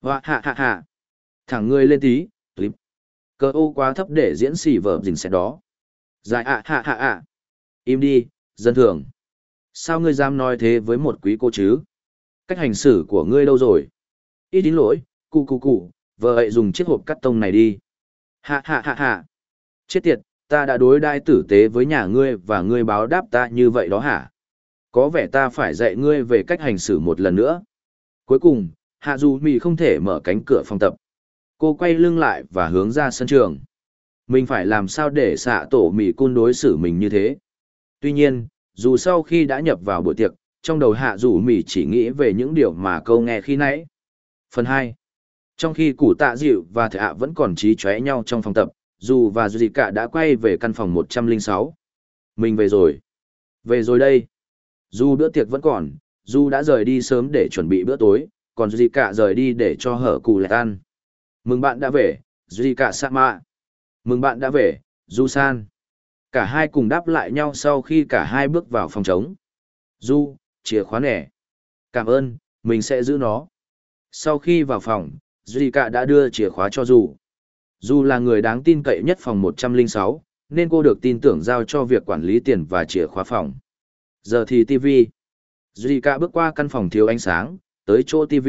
Hoa hạ hạ hạ. Thẳng người lên tí, clip. Cơ ô quá thấp để diễn xỉ vở dình sẽ đó. Dài ạ hạ hạ ạ. Im đi, dân thường. Sao ngươi dám nói thế với một quý cô chứ? Cách hành xử của ngươi đâu rồi? Ít đến lỗi, cụ cụ cụ, vợ ấy dùng chiếc hộp cắt tông này đi. Hạ hạ hạ hạ. Chết tiệt, ta đã đối đai tử tế với nhà ngươi và ngươi báo đáp ta như vậy đó hả? Có vẻ ta phải dạy ngươi về cách hành xử một lần nữa. Cuối cùng, Hạ Du Mì không thể mở cánh cửa phòng tập. Cô quay lưng lại và hướng ra sân trường. Mình phải làm sao để xạ tổ Mì cun đối xử mình như thế. Tuy nhiên, dù sau khi đã nhập vào buổi tiệc, trong đầu Hạ Du Mì chỉ nghĩ về những điều mà câu nghe khi nãy. Phần hai, trong khi củ tạ dịu và thệ ạ vẫn còn trí chóe nhau trong phòng tập, dù và dù gì cả đã quay về căn phòng 106. Mình về rồi. Về rồi đây. Dù bữa tiệc vẫn còn, dù đã rời đi sớm để chuẩn bị bữa tối, còn Duy cả rời đi để cho hở cù lẹt ăn. Mừng bạn đã về, Duy cả Sama. Mừng bạn đã về, Du San. Cả hai cùng đáp lại nhau sau khi cả hai bước vào phòng trống. Du, chìa khóa nẻ. Cảm ơn, mình sẽ giữ nó. Sau khi vào phòng, Zika đã đưa chìa khóa cho Dù. Dù là người đáng tin cậy nhất phòng 106, nên cô được tin tưởng giao cho việc quản lý tiền và chìa khóa phòng. Giờ thì TV. Zika bước qua căn phòng thiếu ánh sáng, tới chỗ TV.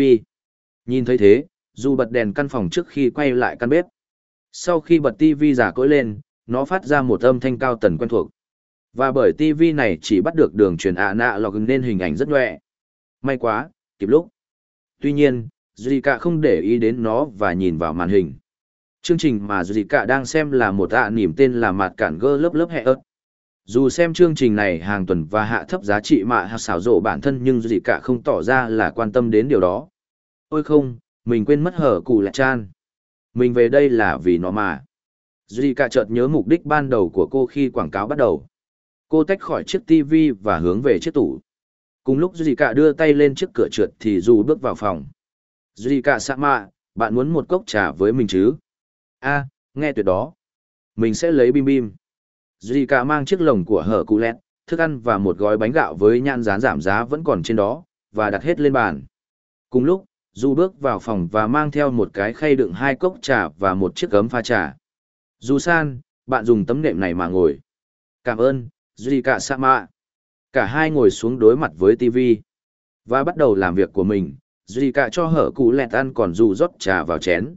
Nhìn thấy thế, dù bật đèn căn phòng trước khi quay lại căn bếp. Sau khi bật TV giả cỗi lên, nó phát ra một âm thanh cao tần quen thuộc. Và bởi TV này chỉ bắt được đường truyền ạ nạ lọc nên hình ảnh rất nhẹ. May quá, kịp lúc. Tuy nhiên, Zika không để ý đến nó và nhìn vào màn hình. Chương trình mà Zika đang xem là một ạ à nỉm tên là Mạt Cản Gơ lớp lớp hẹ ớt. Dù xem chương trình này hàng tuần và hạ thấp giá trị mạ hạ xảo rộ bản thân nhưng Zika không tỏ ra là quan tâm đến điều đó. Ôi không, mình quên mất hở cụ lẹ chan. Mình về đây là vì nó mà. Zika chợt nhớ mục đích ban đầu của cô khi quảng cáo bắt đầu. Cô tách khỏi chiếc TV và hướng về chiếc tủ. Cùng lúc Zika đưa tay lên chiếc cửa trượt thì dù bước vào phòng. Zika Sama, bạn muốn một cốc trà với mình chứ? a nghe tuyệt đó. Mình sẽ lấy bim bim. Zika mang chiếc lồng của hở cụ lẹt, thức ăn và một gói bánh gạo với nhãn dán giảm giá vẫn còn trên đó, và đặt hết lên bàn. Cùng lúc, Du bước vào phòng và mang theo một cái khay đựng hai cốc trà và một chiếc gấm pha trà. Du san, bạn dùng tấm nệm này mà ngồi. Cảm ơn, Zika Sama. Cả hai ngồi xuống đối mặt với TV. Và bắt đầu làm việc của mình, Zika cho hở cụ lẹt ăn còn dù rót trà vào chén.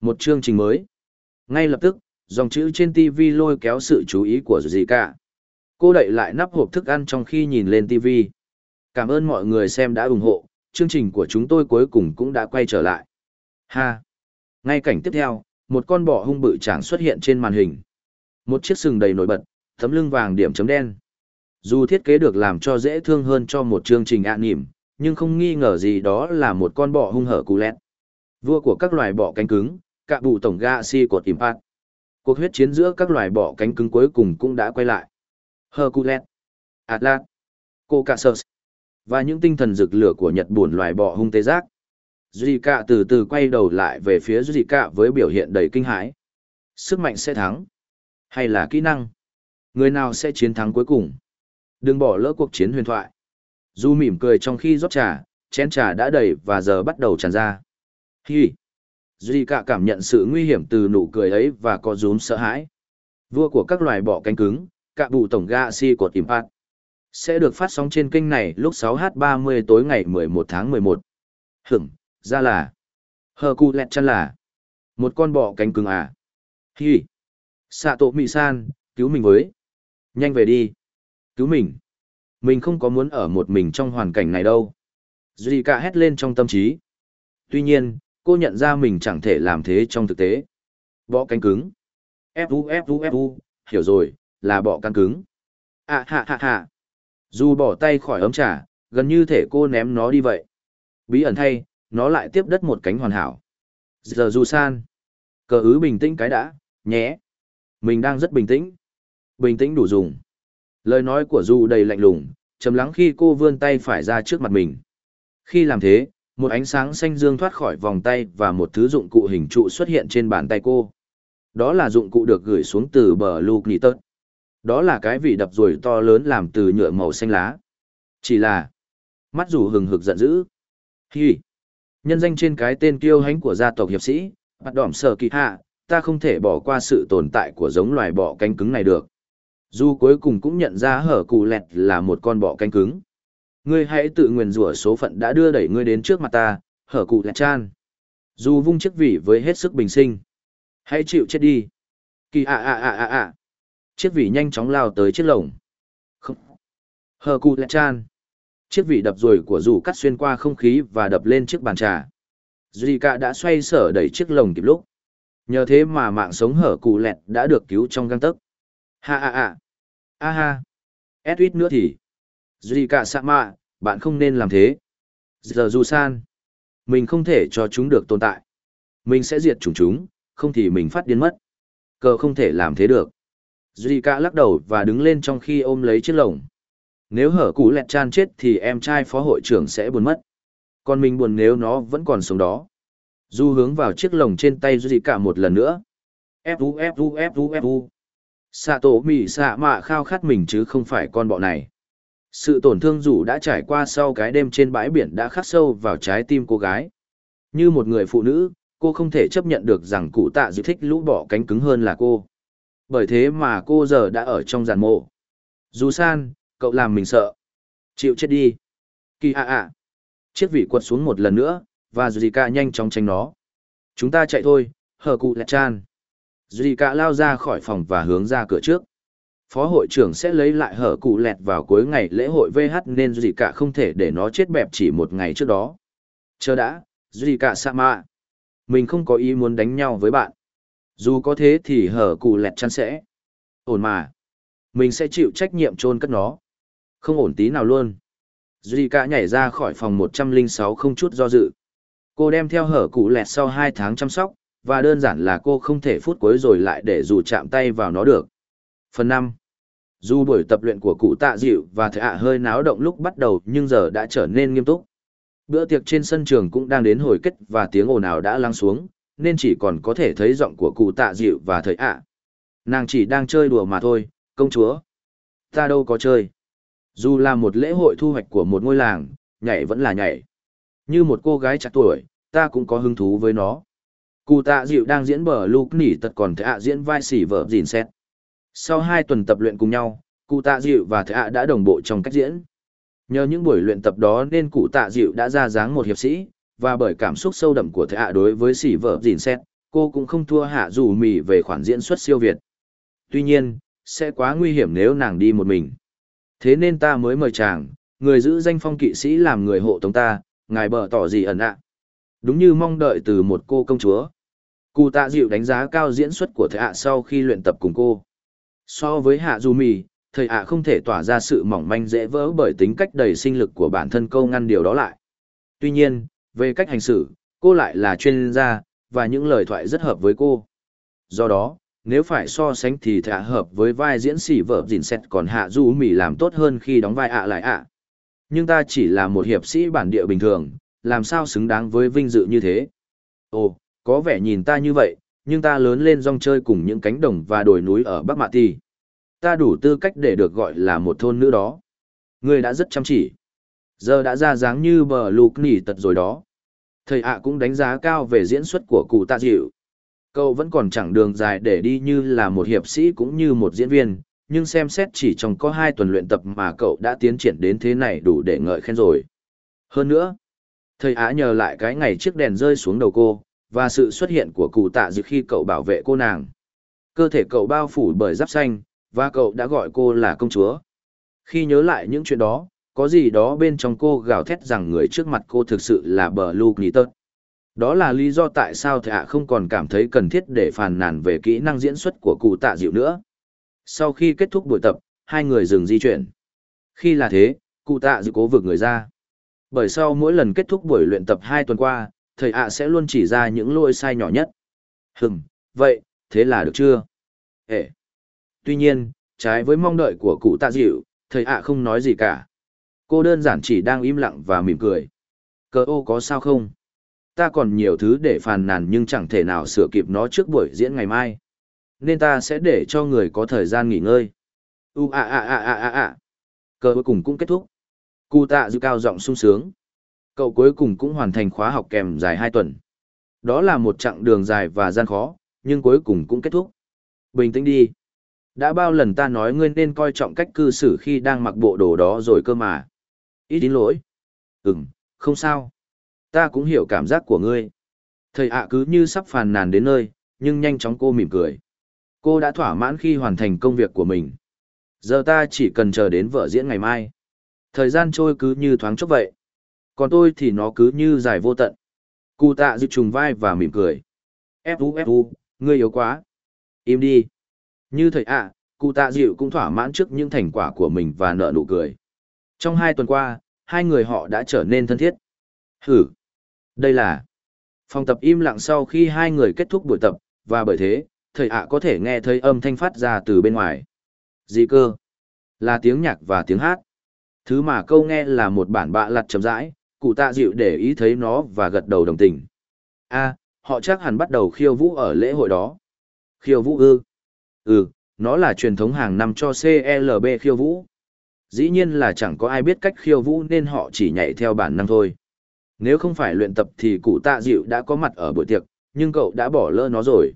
Một chương trình mới. Ngay lập tức, dòng chữ trên TV lôi kéo sự chú ý của Zika. Cô đậy lại nắp hộp thức ăn trong khi nhìn lên TV. Cảm ơn mọi người xem đã ủng hộ, chương trình của chúng tôi cuối cùng cũng đã quay trở lại. Ha! Ngay cảnh tiếp theo, một con bò hung bự tráng xuất hiện trên màn hình. Một chiếc sừng đầy nổi bật, tấm lưng vàng điểm chấm đen. Dù thiết kế được làm cho dễ thương hơn cho một chương trình ạ nỉm, nhưng không nghi ngờ gì đó là một con bò hung hở cú lét. Vua của các loài bọ cánh cứng, cạ bụ tổng ga si cột impact. Cuộc huyết chiến giữa các loài bọ cánh cứng cuối cùng cũng đã quay lại. Hercules, Atlas, Caucasus và những tinh thần rực lửa của Nhật buồn loài bọ hung tê giác. Zika từ từ quay đầu lại về phía Zika với biểu hiện đầy kinh hãi. Sức mạnh sẽ thắng. Hay là kỹ năng? Người nào sẽ chiến thắng cuối cùng? Đừng bỏ lỡ cuộc chiến huyền thoại. Du mỉm cười trong khi rót trà, chén trà đã đầy và giờ bắt đầu tràn ra. Hi! Zika cảm nhận sự nguy hiểm từ nụ cười ấy và có rúm sợ hãi. Vua của các loài bọ cánh cứng, cạ bụ tổng ga si của Impact. Sẽ được phát sóng trên kênh này lúc 6h30 tối ngày 11 tháng 11. Hửng, ra là. Hờ cu lẹt chân là. Một con bọ cánh cứng à. Hi. Sạ tổ mị san, cứu mình với. Nhanh về đi. Cứu mình. Mình không có muốn ở một mình trong hoàn cảnh này đâu. Duy cả hét lên trong tâm trí. Tuy nhiên, cô nhận ra mình chẳng thể làm thế trong thực tế. Bọ cánh cứng. Fu fu fu, hiểu rồi, là bọ cánh cứng. À hạ hạ hạ. Dù bỏ tay khỏi ấm trà, gần như thể cô ném nó đi vậy. Bí ẩn thay, nó lại tiếp đất một cánh hoàn hảo. Giờ dù san. Cờ ứ bình tĩnh cái đã, nhé. Mình đang rất bình tĩnh. Bình tĩnh đủ dùng. Lời nói của Du đầy lạnh lùng, trầm lắng khi cô vươn tay phải ra trước mặt mình. Khi làm thế, một ánh sáng xanh dương thoát khỏi vòng tay và một thứ dụng cụ hình trụ xuất hiện trên bàn tay cô. Đó là dụng cụ được gửi xuống từ bờ Luke Nitton. Đó là cái vị đập ruồi to lớn làm từ nhựa màu xanh lá. Chỉ là, mắt dù hừng hực giận dữ. Hi! Nhân danh trên cái tên kiêu hãnh của gia tộc hiệp sĩ, bắt đỏm sợ kỳ hạ, ta không thể bỏ qua sự tồn tại của giống loài bọ cánh cứng này được. Dù cuối cùng cũng nhận ra hở cụ lẹt là một con bọ cánh cứng. Ngươi hãy tự nguyền rủa số phận đã đưa đẩy ngươi đến trước mặt ta, hở cụ lẹt chan. Dù vung chiếc vỉ với hết sức bình sinh. Hãy chịu chết đi. Kỳ ạ ạ ạ ạ ạ. Chiếc vỉ nhanh chóng lao tới chiếc lồng. Không. Hờ cụ lẹt chan. Chiếc vỉ đập rồi của dù cắt xuyên qua không khí và đập lên chiếc bàn trà. Zika đã xoay sở đẩy chiếc lồng kịp lúc. Nhờ thế mà mạng sống hở cụ lẹt đã được cứu trong găng tấc. Ha ha ha. A ha. Edwit nữa thì. Zika mạ, bạn không nên làm thế. Giờ du san. Mình không thể cho chúng được tồn tại. Mình sẽ diệt chúng chúng, không thì mình phát điên mất. Cờ không thể làm thế được. Zika lắc đầu và đứng lên trong khi ôm lấy chiếc lồng. Nếu hở cụ lẹt chan chết thì em trai phó hội trưởng sẽ buồn mất. Còn mình buồn nếu nó vẫn còn sống đó. Du hướng vào chiếc lồng trên tay Zika một lần nữa. Fu Fu Fu Fu. Sạ tổ mì xạ mạ khao khát mình chứ không phải con bọ này. Sự tổn thương dù đã trải qua sau cái đêm trên bãi biển đã khắc sâu vào trái tim cô gái. Như một người phụ nữ, cô không thể chấp nhận được rằng cụ tạ dự thích lũ bỏ cánh cứng hơn là cô. Bởi thế mà cô giờ đã ở trong giàn mộ. Dù san, cậu làm mình sợ. Chịu chết đi. Kỳ ạ ạ. Chiếc vị quật xuống một lần nữa, và Zika nhanh chóng tránh nó. Chúng ta chạy thôi, hờ cụ lẹt chan. Zika lao ra khỏi phòng và hướng ra cửa trước. Phó hội trưởng sẽ lấy lại hở cụ lẹt vào cuối ngày lễ hội VH nên Duy cả không thể để nó chết bẹp chỉ một ngày trước đó. Chờ đã, Duy cả sa mạ. Mình không có ý muốn đánh nhau với bạn. Dù có thế thì hở cụ lẹt chăn sẽ. Ổn mà. Mình sẽ chịu trách nhiệm chôn cất nó. Không ổn tí nào luôn. Duy cả nhảy ra khỏi phòng 106 không chút do dự. Cô đem theo hở cụ lẹt sau 2 tháng chăm sóc, và đơn giản là cô không thể phút cuối rồi lại để dù chạm tay vào nó được. Phần 5 Dù buổi tập luyện của cụ tạ dịu và thầy ạ hơi náo động lúc bắt đầu nhưng giờ đã trở nên nghiêm túc. Bữa tiệc trên sân trường cũng đang đến hồi kết và tiếng ồn ào đã lắng xuống, nên chỉ còn có thể thấy giọng của cụ tạ dịu và thầy ạ. Nàng chỉ đang chơi đùa mà thôi, công chúa. Ta đâu có chơi. Dù là một lễ hội thu hoạch của một ngôi làng, nhảy vẫn là nhảy. Như một cô gái chặt tuổi, ta cũng có hứng thú với nó. Cụ tạ dịu đang diễn bờ lục nỉ tật còn thạ diễn vai xỉ vợ dìn xét. Sau hai tuần tập luyện cùng nhau, cụ tạ dịu và thạ đã đồng bộ trong cách diễn. Nhờ những buổi luyện tập đó nên cụ tạ dịu đã ra dáng một hiệp sĩ, và bởi cảm xúc sâu đậm của thạ đối với xỉ vợ dìn xét, cô cũng không thua hạ dù mì về khoản diễn xuất siêu việt. Tuy nhiên, sẽ quá nguy hiểm nếu nàng đi một mình. Thế nên ta mới mời chàng, người giữ danh phong kỵ sĩ làm người hộ tống ta, ngài bờ tỏ gì ẩn ạ. Đúng như mong đợi từ một cô công chúa. Cụ tạ dịu đánh giá cao diễn xuất của thầy ạ sau khi luyện tập cùng cô. So với hạ du mì, thầy ạ không thể tỏa ra sự mỏng manh dễ vỡ bởi tính cách đầy sinh lực của bản thân câu ngăn điều đó lại. Tuy nhiên, về cách hành xử, cô lại là chuyên gia, và những lời thoại rất hợp với cô. Do đó, nếu phải so sánh thì thả hợp với vai diễn sĩ vợ dìn xét còn hạ du mì làm tốt hơn khi đóng vai ạ lại ạ. Nhưng ta chỉ là một hiệp sĩ bản địa bình thường, làm sao xứng đáng với vinh dự như thế. Ồ, có vẻ nhìn ta như vậy, nhưng ta lớn lên rong chơi cùng những cánh đồng và đồi núi ở Bắc Mạ Ti. Ta đủ tư cách để được gọi là một thôn nữ đó. Ngươi đã rất chăm chỉ. Giờ đã ra dáng như bờ lục nỉ tật rồi đó. Thầy ạ cũng đánh giá cao về diễn xuất của cụ tạ dịu. Cậu vẫn còn chẳng đường dài để đi như là một hiệp sĩ cũng như một diễn viên, nhưng xem xét chỉ trong có hai tuần luyện tập mà cậu đã tiến triển đến thế này đủ để ngợi khen rồi. Hơn nữa, thầy Á nhờ lại cái ngày chiếc đèn rơi xuống đầu cô, và sự xuất hiện của cụ tạ dự khi cậu bảo vệ cô nàng. Cơ thể cậu bao phủ bởi giáp xanh, và cậu đã gọi cô là công chúa. Khi nhớ lại những chuyện đó, có gì đó bên trong cô gào thét rằng người trước mặt cô thực sự là bờ Luke tớt. Đó là lý do tại sao thạ không còn cảm thấy cần thiết để phàn nàn về kỹ năng diễn xuất của cụ tạ dịu nữa. Sau khi kết thúc buổi tập, hai người dừng di chuyển. Khi là thế, cụ tạ dịu cố vực người ra. Bởi sau mỗi lần kết thúc buổi luyện tập hai tuần qua, thầy ạ sẽ luôn chỉ ra những lỗi sai nhỏ nhất. Hừm, vậy, thế là được chưa? Ê! Tuy nhiên, trái với mong đợi của cụ tạ dịu, thầy ạ không nói gì cả. Cô đơn giản chỉ đang im lặng và mỉm cười. Cờ ô có sao không? ta còn nhiều thứ để phàn nàn nhưng chẳng thể nào sửa kịp nó trước buổi diễn ngày mai. Nên ta sẽ để cho người có thời gian nghỉ ngơi. U a a a a a a. Cờ cuối cùng cũng kết thúc. Cụ tạ dịu cao giọng sung sướng. Cậu cuối cùng cũng hoàn thành khóa học kèm dài 2 tuần. Đó là một chặng đường dài và gian khó, nhưng cuối cùng cũng kết thúc. Bình tĩnh đi. Đã bao lần ta nói ngươi nên coi trọng cách cư xử khi đang mặc bộ đồ đó rồi cơ mà. Ít đến lỗi. Ừm, không sao. Ta cũng hiểu cảm giác của ngươi. Thầy ạ cứ như sắp phàn nàn đến nơi, nhưng nhanh chóng cô mỉm cười. Cô đã thỏa mãn khi hoàn thành công việc của mình. Giờ ta chỉ cần chờ đến vợ diễn ngày mai. Thời gian trôi cứ như thoáng chốc vậy. Còn tôi thì nó cứ như dài vô tận. Cụ tạ dịu trùng vai và mỉm cười. Ép u ép u, ngươi yếu quá. Im đi. Như thầy ạ, cụ tạ dịu cũng thỏa mãn trước những thành quả của mình và nợ nụ cười. Trong hai tuần qua, hai người họ đã trở nên thân thiết. Hử. Đây là phòng tập im lặng sau khi hai người kết thúc buổi tập, và bởi thế, thầy ạ có thể nghe thấy âm thanh phát ra từ bên ngoài. Gì cơ? Là tiếng nhạc và tiếng hát. Thứ mà câu nghe là một bản bạ lặt chậm rãi, cụ tạ dịu để ý thấy nó và gật đầu đồng tình. a họ chắc hẳn bắt đầu khiêu vũ ở lễ hội đó. Khiêu vũ ư? Ừ, nó là truyền thống hàng năm cho CLB khiêu vũ. Dĩ nhiên là chẳng có ai biết cách khiêu vũ nên họ chỉ nhảy theo bản năng thôi. Nếu không phải luyện tập thì cụ tạ dịu đã có mặt ở buổi tiệc, nhưng cậu đã bỏ lỡ nó rồi.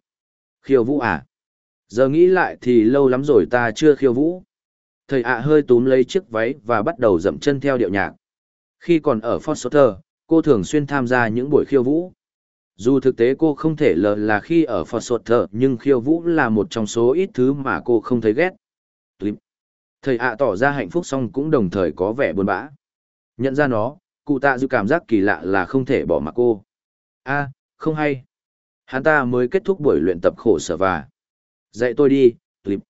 Khiêu vũ à? Giờ nghĩ lại thì lâu lắm rồi ta chưa khiêu vũ. Thầy ạ hơi túm lấy chiếc váy và bắt đầu dậm chân theo điệu nhạc. Khi còn ở Foster, cô thường xuyên tham gia những buổi khiêu vũ. Dù thực tế cô không thể lờ là khi ở Foster nhưng khiêu vũ là một trong số ít thứ mà cô không thấy ghét. Thầy ạ tỏ ra hạnh phúc xong cũng đồng thời có vẻ buồn bã. Nhận ra nó, cụ tạ dự cảm giác kỳ lạ là không thể bỏ mặc cô. a không hay. Hắn ta mới kết thúc buổi luyện tập khổ sở và. Dạy tôi đi, clip.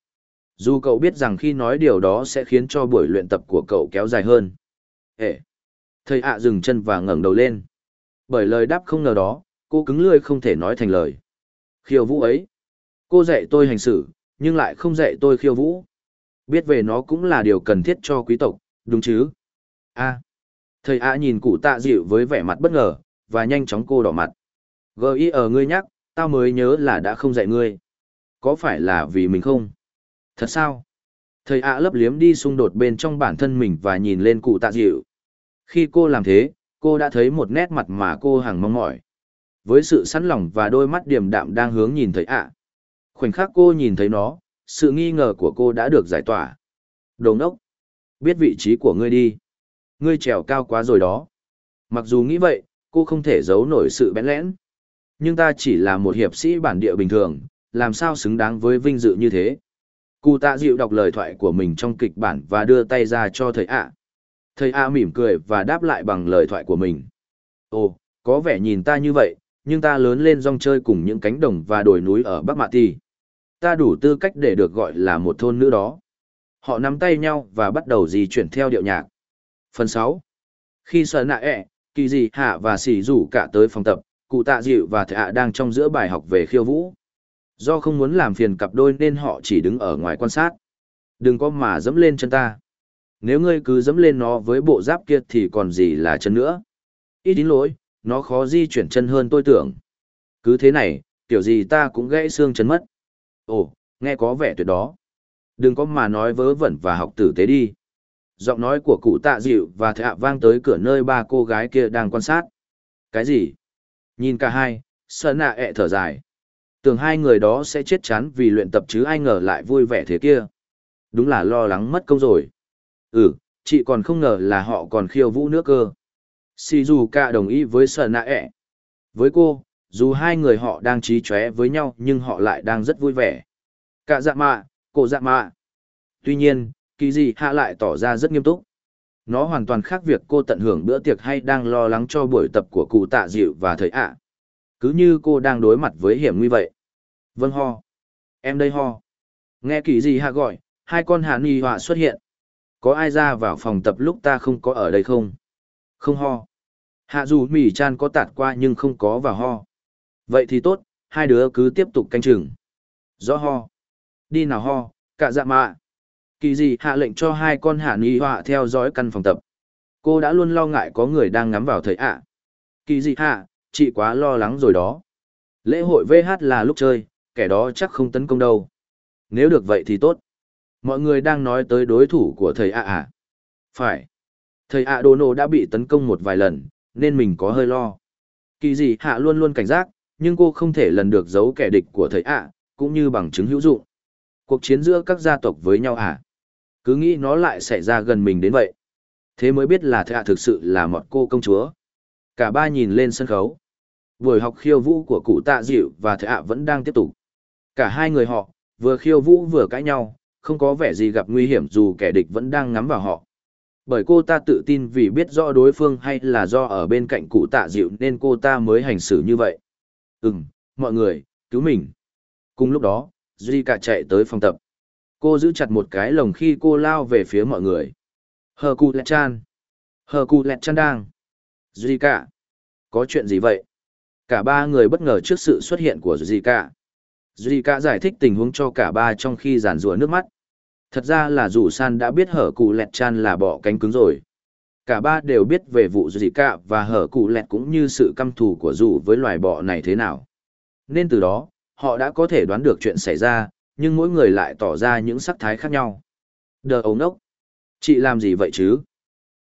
Dù cậu biết rằng khi nói điều đó sẽ khiến cho buổi luyện tập của cậu kéo dài hơn. Ê! Thầy ạ dừng chân và ngẩng đầu lên. Bởi lời đáp không ngờ đó, cô cứng lươi không thể nói thành lời. Khiêu vũ ấy. Cô dạy tôi hành xử, nhưng lại không dạy tôi khiêu vũ. Biết về nó cũng là điều cần thiết cho quý tộc, đúng chứ? a Thầy ạ nhìn cụ tạ dịu với vẻ mặt bất ngờ, và nhanh chóng cô đỏ mặt. Gợi ý ở ngươi nhắc, tao mới nhớ là đã không dạy ngươi. Có phải là vì mình không? Thật sao? Thầy ạ lấp liếm đi xung đột bên trong bản thân mình và nhìn lên cụ tạ dịu. Khi cô làm thế, cô đã thấy một nét mặt mà cô hằng mong mỏi. Với sự sẵn lòng và đôi mắt điềm đạm đang hướng nhìn thấy ạ. Khoảnh khắc cô nhìn thấy nó, sự nghi ngờ của cô đã được giải tỏa. Đồ ngốc! Biết vị trí của ngươi đi. Ngươi trèo cao quá rồi đó. Mặc dù nghĩ vậy, cô không thể giấu nổi sự bén lẽn. Nhưng ta chỉ là một hiệp sĩ bản địa bình thường, làm sao xứng đáng với vinh dự như thế. Cụ tạ dịu đọc lời thoại của mình trong kịch bản và đưa tay ra cho thầy ạ. Thầy A mỉm cười và đáp lại bằng lời thoại của mình. Ồ, có vẻ nhìn ta như vậy, nhưng ta lớn lên rong chơi cùng những cánh đồng và đồi núi ở Bắc Mạ Ti. Ta đủ tư cách để được gọi là một thôn nữ đó. Họ nắm tay nhau và bắt đầu di chuyển theo điệu nhạc. Phần 6. Khi sợ nạ ẹ, kỳ dị hạ và xỉ rủ cả tới phòng tập, cụ tạ dịu và thầy ạ đang trong giữa bài học về khiêu vũ. Do không muốn làm phiền cặp đôi nên họ chỉ đứng ở ngoài quan sát. Đừng có mà dẫm lên chân ta. Nếu ngươi cứ dẫm lên nó với bộ giáp kia thì còn gì là chân nữa. Ít đến lỗi, nó khó di chuyển chân hơn tôi tưởng. Cứ thế này, kiểu gì ta cũng gãy xương chân mất. Ồ, nghe có vẻ tuyệt đó. Đừng có mà nói vớ vẩn và học tử tế đi. Giọng nói của cụ tạ dịu và thạ vang tới cửa nơi ba cô gái kia đang quan sát. Cái gì? Nhìn cả hai, sợ nạ ẹ thở dài. Tưởng hai người đó sẽ chết chán vì luyện tập chứ ai ngờ lại vui vẻ thế kia. Đúng là lo lắng mất công rồi. Ừ, chị còn không ngờ là họ còn khiêu vũ nữa cơ. Dù cả đồng ý với sợ nạ ẹ. Với cô, dù hai người họ đang trí chóe với nhau nhưng họ lại đang rất vui vẻ. Cả dạ mạ, cổ dạ mạ. Tuy nhiên, kỳ dị hạ lại tỏ ra rất nghiêm túc. Nó hoàn toàn khác việc cô tận hưởng bữa tiệc hay đang lo lắng cho buổi tập của cụ tạ dịu và thầy ạ. Cứ như cô đang đối mặt với hiểm nguy vậy. Vâng ho. Em đây ho. Nghe kỳ dị hạ gọi, hai con hạ ni họa xuất hiện. Có ai ra vào phòng tập lúc ta không có ở đây không? Không ho. Hạ dù mỉ chan có tạt qua nhưng không có vào ho. Vậy thì tốt, hai đứa cứ tiếp tục canh chừng. Rõ ho. Đi nào ho, cả dạ mạ. Kỳ gì hạ lệnh cho hai con hạ ni họa theo dõi căn phòng tập. Cô đã luôn lo ngại có người đang ngắm vào thầy ạ. Kỳ gì hạ, chị quá lo lắng rồi đó. Lễ hội VH là lúc chơi, kẻ đó chắc không tấn công đâu. Nếu được vậy thì tốt. Mọi người đang nói tới đối thủ của thầy ạ à, Phải. Thầy ạ đồ nổ đã bị tấn công một vài lần, nên mình có hơi lo. Kỳ gì hạ luôn luôn cảnh giác, nhưng cô không thể lần được giấu kẻ địch của thầy ạ, cũng như bằng chứng hữu dụng. Cuộc chiến giữa các gia tộc với nhau à? Cứ nghĩ nó lại xảy ra gần mình đến vậy. Thế mới biết là thầy ạ thực sự là một cô công chúa. Cả ba nhìn lên sân khấu. Buổi học khiêu vũ của cụ tạ dịu và thầy ạ vẫn đang tiếp tục. Cả hai người họ, vừa khiêu vũ vừa cãi nhau, không có vẻ gì gặp nguy hiểm dù kẻ địch vẫn đang ngắm vào họ. Bởi cô ta tự tin vì biết rõ đối phương hay là do ở bên cạnh cụ tạ dịu nên cô ta mới hành xử như vậy. Ừm, mọi người, cứu mình. Cùng lúc đó, Zika chạy tới phòng tập. Cô giữ chặt một cái lồng khi cô lao về phía mọi người. Hờ cụ lẹt chan. Hờ cụ lẹt chan đang. Zika. Có chuyện gì vậy? Cả ba người bất ngờ trước sự xuất hiện của Zika. Zika giải thích tình huống cho cả ba trong khi giàn rủa nước mắt. Thật ra là dù san đã biết hở cụ lẹt chan là bỏ cánh cứng rồi. Cả ba đều biết về vụ Zika và hở cụ lẹt cũng như sự căm thù của dù với loài bọ này thế nào. Nên từ đó, họ đã có thể đoán được chuyện xảy ra, nhưng mỗi người lại tỏ ra những sắc thái khác nhau. Đờ ấu nốc. Chị làm gì vậy chứ?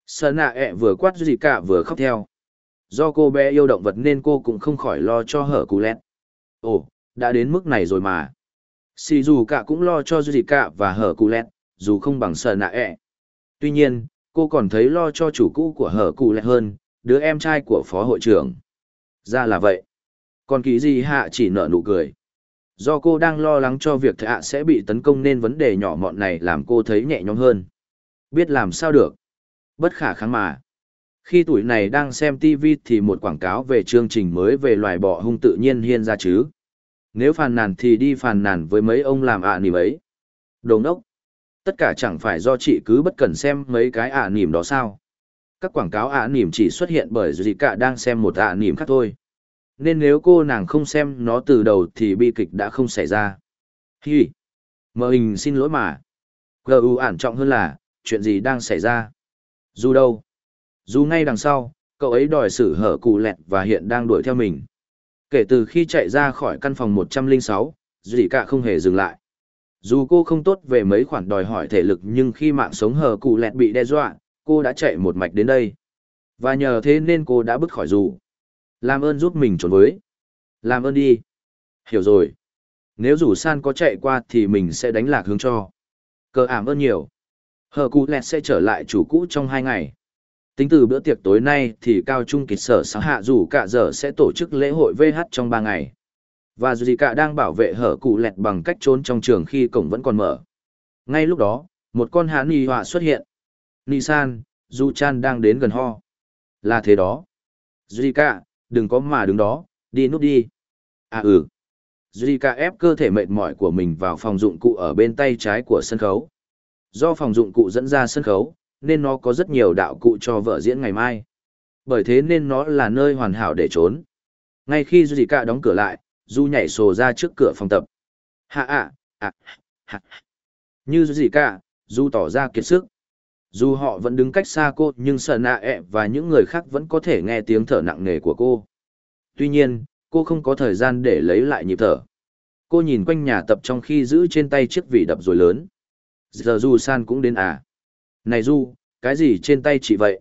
Sơn nạ ẹ vừa quát Zika vừa khóc theo. Do cô bé yêu động vật nên cô cũng không khỏi lo cho hở cụ lẹt. Ồ, đã đến mức này rồi mà. Xì dù cả cũng lo cho gì cả và hở cụ lẹt, dù không bằng sờ nạ ẹ. Tuy nhiên, cô còn thấy lo cho chủ cũ của hở cụ lẹt hơn, đứa em trai của phó hội trưởng. Ra là vậy. Còn kỳ gì hạ chỉ nở nụ cười. Do cô đang lo lắng cho việc thạ sẽ bị tấn công nên vấn đề nhỏ mọn này làm cô thấy nhẹ nhõm hơn. Biết làm sao được. Bất khả kháng mà. Khi tuổi này đang xem TV thì một quảng cáo về chương trình mới về loài bọ hung tự nhiên hiên ra chứ. Nếu phàn nàn thì đi phàn nàn với mấy ông làm ạ à ấy. Đồng đốc. Tất cả chẳng phải do chị cứ bất cần xem mấy cái ạ à đó sao. Các quảng cáo ạ à chỉ xuất hiện bởi gì cả đang xem một ạ nỉm khác thôi. Nên nếu cô nàng không xem nó từ đầu thì bi kịch đã không xảy ra. Hi. Mờ hình xin lỗi mà. G.U. ản trọng hơn là, chuyện gì đang xảy ra? Dù đâu? Dù ngay đằng sau, cậu ấy đòi xử hở cụ lẹt và hiện đang đuổi theo mình. Kể từ khi chạy ra khỏi căn phòng 106, Dì cả không hề dừng lại. Dù cô không tốt về mấy khoản đòi hỏi thể lực nhưng khi mạng sống hờ cụ lẹt bị đe dọa, cô đã chạy một mạch đến đây. Và nhờ thế nên cô đã bước khỏi dù. Làm ơn giúp mình trốn với. Làm ơn đi. Hiểu rồi. Nếu rủ san có chạy qua thì mình sẽ đánh lạc hướng cho. Cờ ảm ơn nhiều. Hờ cụ lẹt sẽ trở lại chủ cũ trong hai ngày. Tính từ bữa tiệc tối nay thì cao trung kịch sở sáng hạ dù cả giờ sẽ tổ chức lễ hội VH trong ba ngày. Và dù gì cả đang bảo vệ hở cụ lẹt bằng cách trốn trong trường khi cổng vẫn còn mở. Ngay lúc đó, một con hán nì họa xuất hiện. Nisan, Du Chan đang đến gần ho. Là thế đó. Zika, đừng có mà đứng đó, đi núp đi. À ừ. Zika ép cơ thể mệt mỏi của mình vào phòng dụng cụ ở bên tay trái của sân khấu. Do phòng dụng cụ dẫn ra sân khấu, nên nó có rất nhiều đạo cụ cho vợ diễn ngày mai. Bởi thế nên nó là nơi hoàn hảo để trốn. Ngay khi Zika đóng cửa lại, Du nhảy sồ ra trước cửa phòng tập. Hạ ạ, ạ, hạ. Như Zika, Du tỏ ra kiệt sức. Dù họ vẫn đứng cách xa cô nhưng sợ nạ ẹ và những người khác vẫn có thể nghe tiếng thở nặng nề của cô. Tuy nhiên, cô không có thời gian để lấy lại nhịp thở. Cô nhìn quanh nhà tập trong khi giữ trên tay chiếc vỉ đập rồi lớn. Giờ Du San cũng đến à? Này Du, cái gì trên tay chị vậy?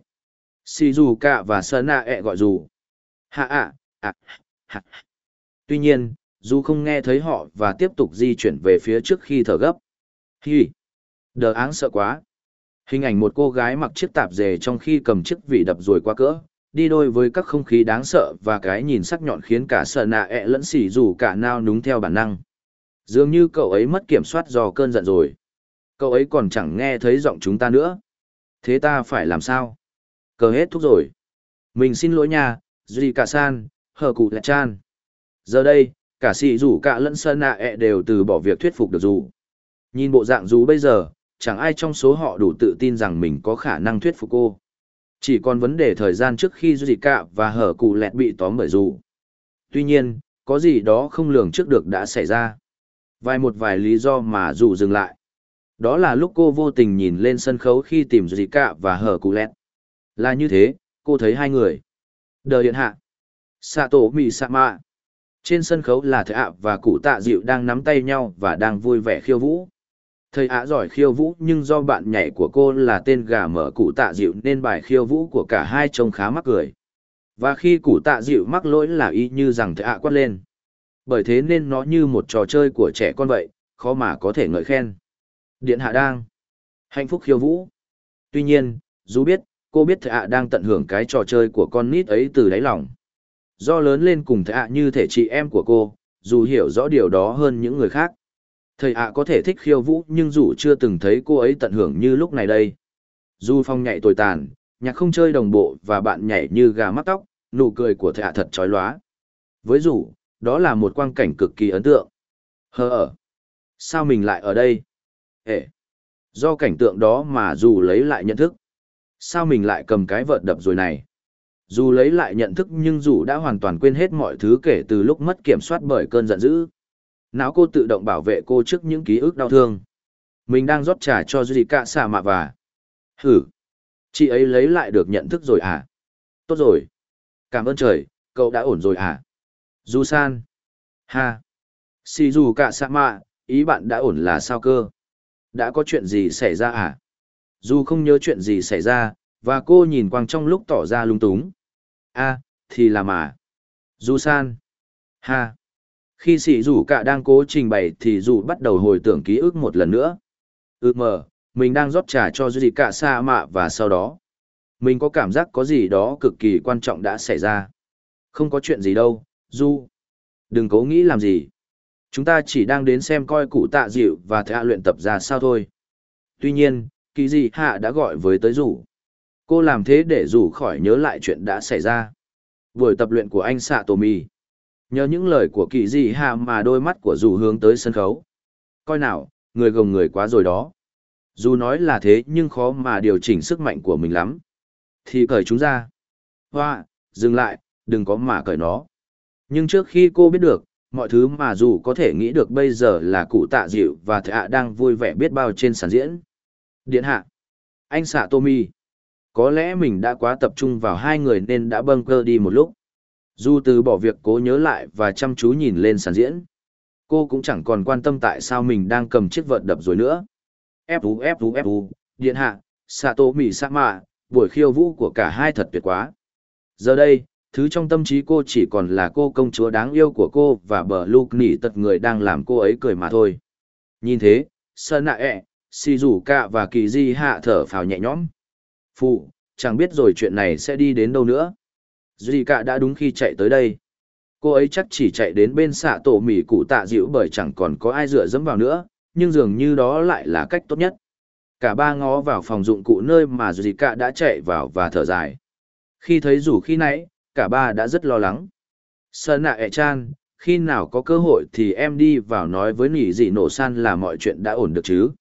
Si Du cả và sơ nạ ẹ e gọi dù. Hạ ạ, ạ, hạ. Tuy nhiên, Du không nghe thấy họ và tiếp tục di chuyển về phía trước khi thở gấp. Hi! Đờ áng sợ quá. Hình ảnh một cô gái mặc chiếc tạp dề trong khi cầm chiếc vị đập rồi qua cỡ, đi đôi với các không khí đáng sợ và cái nhìn sắc nhọn khiến cả sợ nạ ẹ lẫn xỉ dù cả nao núng theo bản năng. Dường như cậu ấy mất kiểm soát do cơn giận rồi. Cậu ấy còn chẳng nghe thấy giọng chúng ta nữa. Thế ta phải làm sao? Cờ hết thuốc rồi. Mình xin lỗi nha, Duy Cả San, Hờ Cụ Lẹ Chan. Giờ đây, cả sĩ rủ cả lẫn sơn nạ ẹ đều từ bỏ việc thuyết phục được dù. Nhìn bộ dạng dù bây giờ, chẳng ai trong số họ đủ tự tin rằng mình có khả năng thuyết phục cô. Chỉ còn vấn đề thời gian trước khi Duy cả và hở cụ lẹt bị tóm bởi dù. Tuy nhiên, có gì đó không lường trước được đã xảy ra. Vài một vài lý do mà dù dừng lại. Đó là lúc cô vô tình nhìn lên sân khấu khi tìm gì Cạ và hở cụ lẹt. Là như thế, cô thấy hai người. Đờ điện hạ. Sato Mì mạ Trên sân khấu là thầy ạ và cụ tạ dịu đang nắm tay nhau và đang vui vẻ khiêu vũ. Thầy ạ giỏi khiêu vũ nhưng do bạn nhảy của cô là tên gà mở cụ tạ dịu nên bài khiêu vũ của cả hai trông khá mắc cười. Và khi cụ tạ dịu mắc lỗi là y như rằng thầy ạ quát lên. Bởi thế nên nó như một trò chơi của trẻ con vậy, khó mà có thể ngợi khen. Điện hạ đang. Hạnh phúc khiêu vũ. Tuy nhiên, dù biết, cô biết thầy ạ đang tận hưởng cái trò chơi của con nít ấy từ đáy lòng. Do lớn lên cùng thầy ạ như thể chị em của cô, dù hiểu rõ điều đó hơn những người khác. Thầy ạ có thể thích khiêu vũ nhưng dù chưa từng thấy cô ấy tận hưởng như lúc này đây. Dù phong nhảy tồi tàn, nhạc không chơi đồng bộ và bạn nhảy như gà mắc tóc, nụ cười của thầy ạ thật trói lóa. Với dù, đó là một quang cảnh cực kỳ ấn tượng. Hờ ở. Sao mình lại ở đây? Ệ Do cảnh tượng đó mà dù lấy lại nhận thức. Sao mình lại cầm cái vợt đập rồi này? Dù lấy lại nhận thức nhưng dù đã hoàn toàn quên hết mọi thứ kể từ lúc mất kiểm soát bởi cơn giận dữ. Não cô tự động bảo vệ cô trước những ký ức đau thương. Mình đang rót trà cho duy cạ xạ mạ và. Hử? Chị ấy lấy lại được nhận thức rồi à? Tốt rồi. Cảm ơn trời, cậu đã ổn rồi à? Du san. Ha. Xì dù cạ xạ mạ, ý bạn đã ổn là sao cơ? Đã có chuyện gì xảy ra à dù không nhớ chuyện gì xảy ra và cô nhìn quang trong lúc tỏ ra lung túng a thì là mà du san ha khi sỉ rủ cả đang cố trình bày thì dù bắt đầu hồi tưởng ký ức một lần nữa. Ừ mờ, mình đang rót trà cho gì cả xa mạ và sau đó. Mình có cảm giác có gì đó cực kỳ quan trọng đã xảy ra. Không có chuyện gì đâu, Du. Đừng cố nghĩ làm gì. Chúng ta chỉ đang đến xem coi cụ tạ dịu và thạ luyện tập ra sao thôi. Tuy nhiên, kỳ dị hạ đã gọi với tới rủ. Cô làm thế để rủ khỏi nhớ lại chuyện đã xảy ra. Buổi tập luyện của anh xạ tổ mì. Nhờ những lời của kỳ dị hạ mà đôi mắt của rủ hướng tới sân khấu. Coi nào, người gồng người quá rồi đó. Dù nói là thế nhưng khó mà điều chỉnh sức mạnh của mình lắm. Thì cởi chúng ra. Hoa, dừng lại, đừng có mà cởi nó. Nhưng trước khi cô biết được, mọi thứ mà dù có thể nghĩ được bây giờ là cụ tạ dịu và thạ đang vui vẻ biết bao trên sàn diễn. Điện hạ. Anh xạ Tommy. Có lẽ mình đã quá tập trung vào hai người nên đã bâng cơ đi một lúc. Dù từ bỏ việc cố nhớ lại và chăm chú nhìn lên sàn diễn. Cô cũng chẳng còn quan tâm tại sao mình đang cầm chiếc vợt đập rồi nữa. Fu Fu Fu, điện hạ, Sato Mì Sama, buổi khiêu vũ của cả hai thật tuyệt quá. Giờ đây, thứ trong tâm trí cô chỉ còn là cô công chúa đáng yêu của cô và bờ lục nỉ tật người đang làm cô ấy cười mà thôi. Nhìn thế, sơn nạ ẹ, si rủ cạ và kỳ di hạ thở phào nhẹ nhõm. Phụ, chẳng biết rồi chuyện này sẽ đi đến đâu nữa. Duy cạ đã đúng khi chạy tới đây. Cô ấy chắc chỉ chạy đến bên xạ tổ mỉ cụ tạ dịu bởi chẳng còn có ai dựa dẫm vào nữa, nhưng dường như đó lại là cách tốt nhất. Cả ba ngó vào phòng dụng cụ nơi mà Duy cạ đã chạy vào và thở dài. Khi thấy rủ khi nãy, cả ba đã rất lo lắng. Sơn nạ ẹ chan, khi nào có cơ hội thì em đi vào nói với nỉ dị nổ san là mọi chuyện đã ổn được chứ.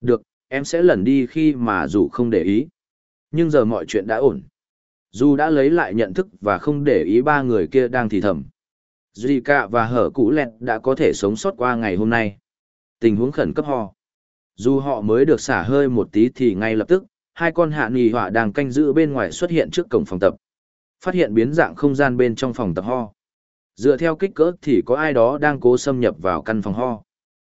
Được, em sẽ lần đi khi mà dù không để ý. Nhưng giờ mọi chuyện đã ổn. Dù đã lấy lại nhận thức và không để ý ba người kia đang thì thầm. Zika và hở cũ lẹt đã có thể sống sót qua ngày hôm nay. Tình huống khẩn cấp họ. Dù họ mới được xả hơi một tí thì ngay lập tức, hai con hạ nì họa đang canh giữ bên ngoài xuất hiện trước cổng phòng tập. Phát hiện biến dạng không gian bên trong phòng tập ho. Dựa theo kích cỡ thì có ai đó đang cố xâm nhập vào căn phòng ho.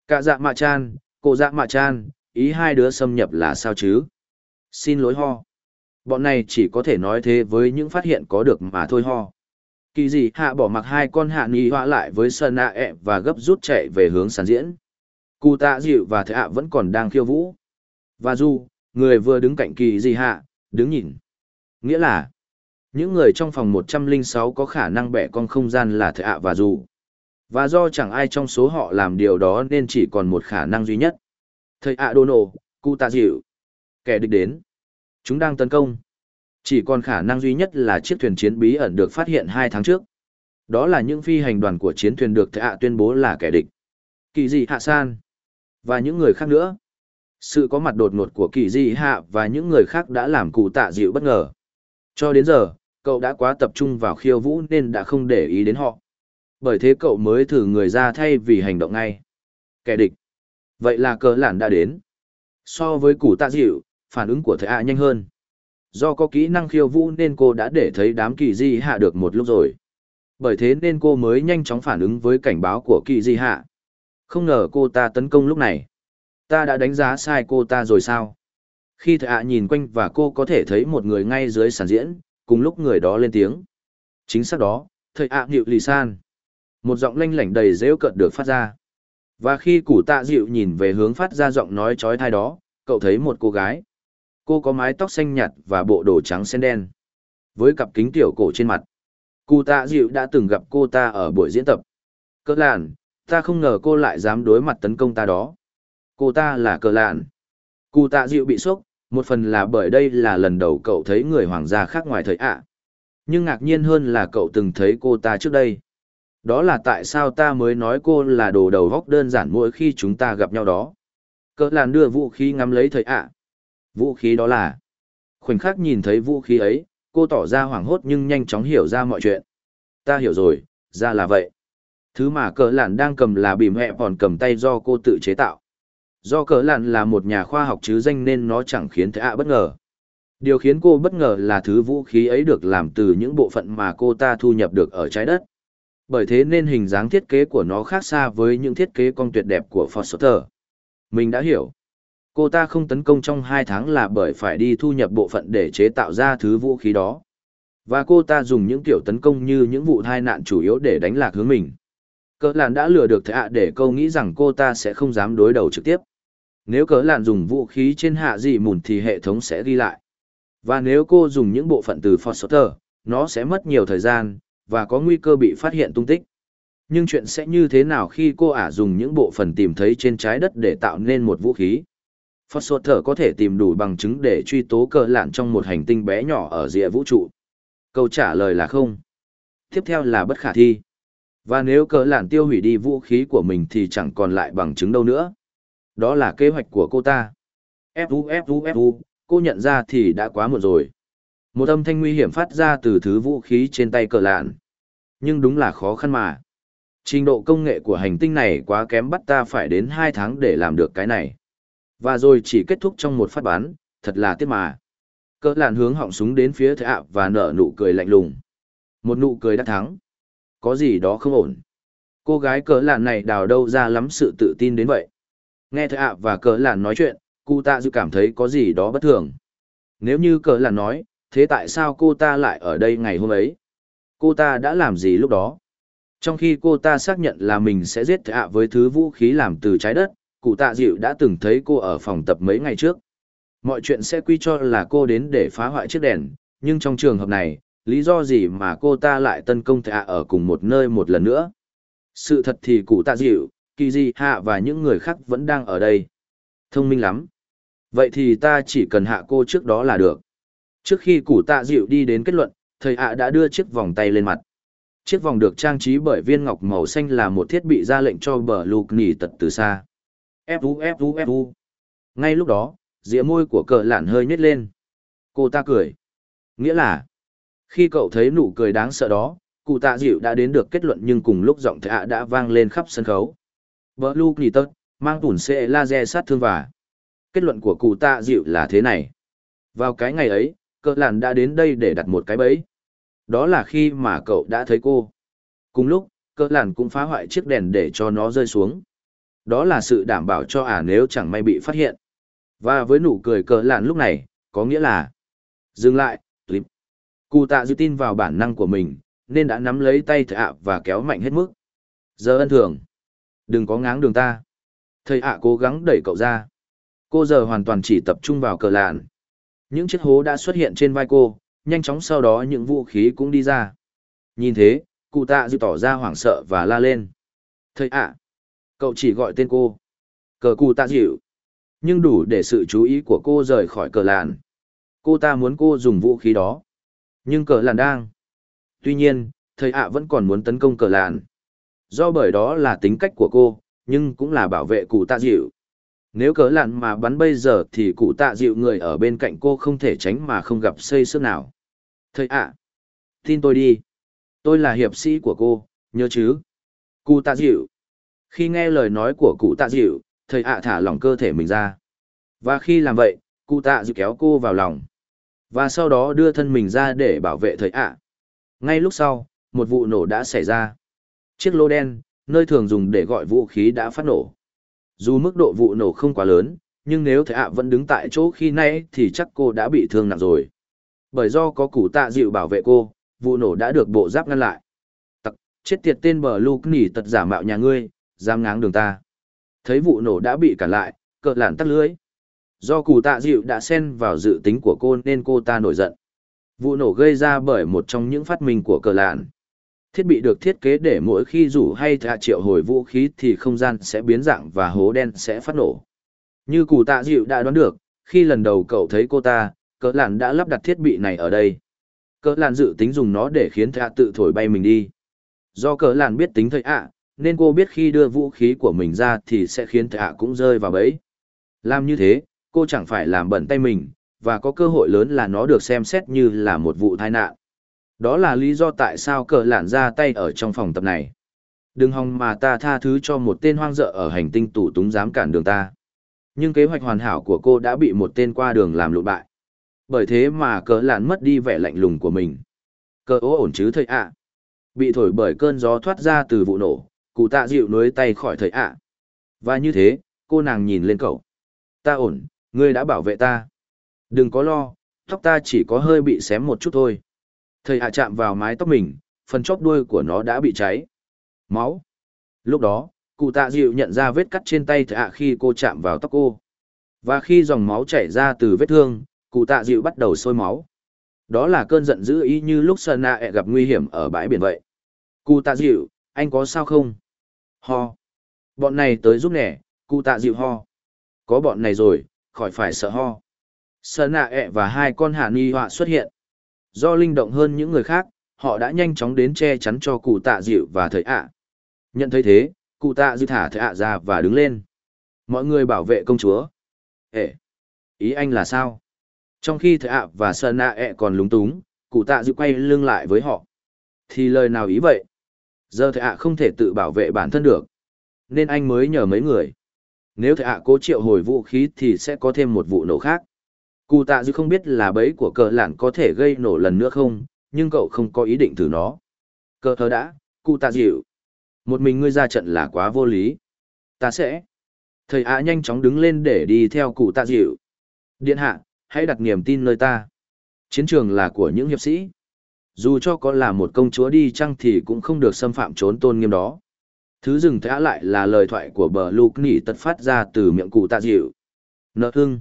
Cả dạ mạ chan, cô dạ mạ chan, ý hai đứa xâm nhập là sao chứ? Xin lỗi ho. Bọn này chỉ có thể nói thế với những phát hiện có được mà thôi ho. Kỳ gì hạ bỏ mặc hai con hạ nghi hoa lại với sơn nạ ẹ và gấp rút chạy về hướng sàn diễn. Cụ tạ dịu và thệ hạ vẫn còn đang khiêu vũ. Và du, người vừa đứng cạnh kỳ gì hạ, đứng nhìn. Nghĩa là, những người trong phòng 106 có khả năng bẻ con không gian là thợ ạ và dù. Và do chẳng ai trong số họ làm điều đó nên chỉ còn một khả năng duy nhất. Thầy ạ đô nổ, cụ tạ dịu. Kẻ địch đến. Chúng đang tấn công. Chỉ còn khả năng duy nhất là chiếc thuyền chiến bí ẩn được phát hiện hai tháng trước. Đó là những phi hành đoàn của chiến thuyền được Thầy ạ tuyên bố là kẻ địch. Kỳ dị hạ san. Và những người khác nữa. Sự có mặt đột ngột của kỳ dị hạ và những người khác đã làm cụ tạ dịu bất ngờ. Cho đến giờ, cậu đã quá tập trung vào khiêu vũ nên đã không để ý đến họ. Bởi thế cậu mới thử người ra thay vì hành động ngay. Kẻ địch. Vậy là cờ lản đã đến. So với củ tạ dịu, phản ứng của thầy ạ nhanh hơn. Do có kỹ năng khiêu vũ nên cô đã để thấy đám kỳ di hạ được một lúc rồi. Bởi thế nên cô mới nhanh chóng phản ứng với cảnh báo của kỳ di hạ. Không ngờ cô ta tấn công lúc này. Ta đã đánh giá sai cô ta rồi sao? Khi thầy ạ nhìn quanh và cô có thể thấy một người ngay dưới sàn diễn, cùng lúc người đó lên tiếng. Chính xác đó, thầy ạ à lì san. Một giọng lanh lảnh đầy rêu cợt được phát ra. Và khi củ tạ dịu nhìn về hướng phát ra giọng nói trói thai đó, cậu thấy một cô gái. Cô có mái tóc xanh nhạt và bộ đồ trắng sen đen. Với cặp kính tiểu cổ trên mặt. Cụ tạ dịu đã từng gặp cô ta ở buổi diễn tập. Cơ làn, ta không ngờ cô lại dám đối mặt tấn công ta đó. Cô ta là cờ làn. Cụ tạ dịu bị sốc, một phần là bởi đây là lần đầu cậu thấy người hoàng gia khác ngoài thời ạ. Nhưng ngạc nhiên hơn là cậu từng thấy cô ta trước đây. Đó là tại sao ta mới nói cô là đồ đầu góc đơn giản mỗi khi chúng ta gặp nhau đó. Cỡ làn đưa vũ khí ngắm lấy thời ạ. Vũ khí đó là... Khoảnh khắc nhìn thấy vũ khí ấy, cô tỏ ra hoảng hốt nhưng nhanh chóng hiểu ra mọi chuyện. Ta hiểu rồi, ra là vậy. Thứ mà cỡ làn đang cầm là bìm hẹ còn cầm tay do cô tự chế tạo. Do cỡ lặn là một nhà khoa học chứ danh nên nó chẳng khiến thế ạ bất ngờ. Điều khiến cô bất ngờ là thứ vũ khí ấy được làm từ những bộ phận mà cô ta thu nhập được ở trái đất. Bởi thế nên hình dáng thiết kế của nó khác xa với những thiết kế con tuyệt đẹp của Foster. Mình đã hiểu. Cô ta không tấn công trong hai tháng là bởi phải đi thu nhập bộ phận để chế tạo ra thứ vũ khí đó. Và cô ta dùng những kiểu tấn công như những vụ tai nạn chủ yếu để đánh lạc hướng mình. Cỡ làn đã lừa được thệ ạ để câu nghĩ rằng cô ta sẽ không dám đối đầu trực tiếp. Nếu cỡ lạn dùng vũ khí trên hạ dị mùn thì hệ thống sẽ ghi lại. Và nếu cô dùng những bộ phận từ Foster, nó sẽ mất nhiều thời gian, và có nguy cơ bị phát hiện tung tích. Nhưng chuyện sẽ như thế nào khi cô ả dùng những bộ phận tìm thấy trên trái đất để tạo nên một vũ khí? Foster có thể tìm đủ bằng chứng để truy tố cờ lạn trong một hành tinh bé nhỏ ở rìa vũ trụ. Câu trả lời là không. Tiếp theo là bất khả thi. Và nếu cờ lạn tiêu hủy đi vũ khí của mình thì chẳng còn lại bằng chứng đâu nữa. Đó là kế hoạch của cô ta. Fu Fu Fu, cô nhận ra thì đã quá muộn rồi. Một âm thanh nguy hiểm phát ra từ thứ vũ khí trên tay cờ lạn. Nhưng đúng là khó khăn mà. Trình độ công nghệ của hành tinh này quá kém bắt ta phải đến 2 tháng để làm được cái này. Và rồi chỉ kết thúc trong một phát bắn, thật là tiếc mà. Cỡ làn hướng họng súng đến phía thệ ạ và nở nụ cười lạnh lùng. Một nụ cười đã thắng. Có gì đó không ổn. Cô gái cỡ làn này đào đâu ra lắm sự tự tin đến vậy. Nghe thệ ạ và Cờ làn nói chuyện, cụ tạ dự cảm thấy có gì đó bất thường. Nếu như Cờ làn nói, thế tại sao cô ta lại ở đây ngày hôm ấy? Cô ta đã làm gì lúc đó? Trong khi cô ta xác nhận là mình sẽ giết thệ ạ với thứ vũ khí làm từ trái đất, cụ tạ dịu đã từng thấy cô ở phòng tập mấy ngày trước. Mọi chuyện sẽ quy cho là cô đến để phá hoại chiếc đèn, nhưng trong trường hợp này, lý do gì mà cô ta lại tấn công thạ ở cùng một nơi một lần nữa? Sự thật thì cụ tạ dịu, kỳ di hạ và những người khác vẫn đang ở đây. Thông minh lắm. Vậy thì ta chỉ cần hạ cô trước đó là được. Trước khi củ tạ dịu đi đến kết luận, thầy ạ đã đưa chiếc vòng tay lên mặt. Chiếc vòng được trang trí bởi viên ngọc màu xanh là một thiết bị ra lệnh cho bờ lục nỉ tật từ xa. Fu Fu Fu. Ngay lúc đó, rìa môi của cờ lạn hơi nhếch lên. Cô ta cười. Nghĩa là, khi cậu thấy nụ cười đáng sợ đó, cụ tạ dịu đã đến được kết luận nhưng cùng lúc giọng thạ đã vang lên khắp sân khấu. Bờ Luke Kỳ Tật, mang tủn xe laser sát thương và. Kết luận của cụ tạ dịu là thế này. Vào cái ngày ấy, cờ Làn đã đến đây để đặt một cái bẫy. Đó là khi mà cậu đã thấy cô. Cùng lúc, cờ Làn cũng phá hoại chiếc đèn để cho nó rơi xuống. Đó là sự đảm bảo cho ả nếu chẳng may bị phát hiện. Và với nụ cười cờ Làn lúc này, có nghĩa là Dừng lại, clip. Cụ tạ dư tin vào bản năng của mình, nên đã nắm lấy tay thạ và kéo mạnh hết mức. Giờ ân thường. Đừng có ngáng đường ta. Thầy ạ cố gắng đẩy cậu ra. Cô giờ hoàn toàn chỉ tập trung vào cờ lạn. Những chiếc hố đã xuất hiện trên vai cô, nhanh chóng sau đó những vũ khí cũng đi ra. Nhìn thế, cụ tạ dư tỏ ra hoảng sợ và la lên. Thầy ạ, cậu chỉ gọi tên cô. Cờ cụ tạ dịu. Nhưng đủ để sự chú ý của cô rời khỏi cờ lạn. Cô ta muốn cô dùng vũ khí đó. Nhưng cờ lạn đang. Tuy nhiên, thầy ạ vẫn còn muốn tấn công cờ lạn. Do bởi đó là tính cách của cô, nhưng cũng là bảo vệ cụ tạ dịu. Nếu cớ lạn mà bắn bây giờ thì cụ tạ dịu người ở bên cạnh cô không thể tránh mà không gặp xây sức nào. Thầy ạ, tin tôi đi. Tôi là hiệp sĩ của cô, nhớ chứ. Cụ tạ dịu. Khi nghe lời nói của cụ tạ dịu, thầy ạ thả lỏng cơ thể mình ra. Và khi làm vậy, cụ tạ dịu kéo cô vào lòng. Và sau đó đưa thân mình ra để bảo vệ thầy ạ. Ngay lúc sau, một vụ nổ đã xảy ra. Chiếc lô đen, nơi thường dùng để gọi vũ khí đã phát nổ. Dù mức độ vụ nổ không quá lớn, nhưng nếu thầy ạ vẫn đứng tại chỗ khi nãy thì chắc cô đã bị thương nặng rồi. Bởi do có củ tạ dịu bảo vệ cô, vụ nổ đã được bộ giáp ngăn lại. Tặc, chết tiệt tên bờ lục nỉ tật giả mạo nhà ngươi, dám ngáng đường ta. Thấy vụ nổ đã bị cản lại, cợt lản tắt lưới. Do cụ tạ dịu đã xen vào dự tính của cô nên cô ta nổi giận. Vụ nổ gây ra bởi một trong những phát minh của cờ lạn. Thiết bị được thiết kế để mỗi khi rủ hay thạ triệu hồi vũ khí thì không gian sẽ biến dạng và hố đen sẽ phát nổ. Như cụ tạ dịu đã đoán được, khi lần đầu cậu thấy cô ta, cỡ lạn đã lắp đặt thiết bị này ở đây. Cỡ lạn dự tính dùng nó để khiến thạ tự thổi bay mình đi. Do cỡ lạn biết tính thầy ạ, nên cô biết khi đưa vũ khí của mình ra thì sẽ khiến thạ cũng rơi vào bẫy. Làm như thế, cô chẳng phải làm bẩn tay mình, và có cơ hội lớn là nó được xem xét như là một vụ tai nạn. Đó là lý do tại sao cờ lản ra tay ở trong phòng tập này. Đừng hòng mà ta tha thứ cho một tên hoang dợ ở hành tinh tủ túng dám cản đường ta. Nhưng kế hoạch hoàn hảo của cô đã bị một tên qua đường làm lụt bại. Bởi thế mà cờ lản mất đi vẻ lạnh lùng của mình. Cờ ố ổn chứ thầy ạ. Bị thổi bởi cơn gió thoát ra từ vụ nổ, cụ tạ dịu nối tay khỏi thầy ạ. Và như thế, cô nàng nhìn lên cậu. Ta ổn, ngươi đã bảo vệ ta. Đừng có lo, tóc ta chỉ có hơi bị xém một chút thôi. Thầy hạ chạm vào mái tóc mình, phần chóp đuôi của nó đã bị cháy. Máu. Lúc đó, cụ tạ dịu nhận ra vết cắt trên tay thầy hạ khi cô chạm vào tóc cô. Và khi dòng máu chảy ra từ vết thương, cụ tạ dịu bắt đầu sôi máu. Đó là cơn giận dữ ý như lúc Sơn Nạ gặp nguy hiểm ở bãi biển vậy. Cụ tạ dịu, anh có sao không? Ho. Bọn này tới giúp nè, cụ tạ dịu ho. Có bọn này rồi, khỏi phải sợ ho. Sơn nạ và hai con hạ ni họa xuất hiện. Do linh động hơn những người khác, họ đã nhanh chóng đến che chắn cho cụ tạ dịu và thầy ạ. Nhận thấy thế, cụ tạ dịu thả thầy ạ ra và đứng lên. Mọi người bảo vệ công chúa. Ê! Ý anh là sao? Trong khi thầy ạ và sơn ạ ẹ còn lúng túng, cụ tạ dịu quay lưng lại với họ. Thì lời nào ý vậy? Giờ thầy ạ không thể tự bảo vệ bản thân được. Nên anh mới nhờ mấy người. Nếu thầy ạ cố triệu hồi vũ khí thì sẽ có thêm một vụ nổ khác. Cụ tạ dư không biết là bẫy của cờ lạn có thể gây nổ lần nữa không, nhưng cậu không có ý định thử nó. Cờ thơ đã, cụ tạ dịu. Một mình ngươi ra trận là quá vô lý. Ta sẽ. Thầy ạ nhanh chóng đứng lên để đi theo cụ tạ dịu. Điện hạ, hãy đặt niềm tin nơi ta. Chiến trường là của những hiệp sĩ. Dù cho có là một công chúa đi chăng thì cũng không được xâm phạm trốn tôn nghiêm đó. Thứ dừng thả lại là lời thoại của bờ lục nỉ tật phát ra từ miệng cụ tạ dịu. Nợ thương.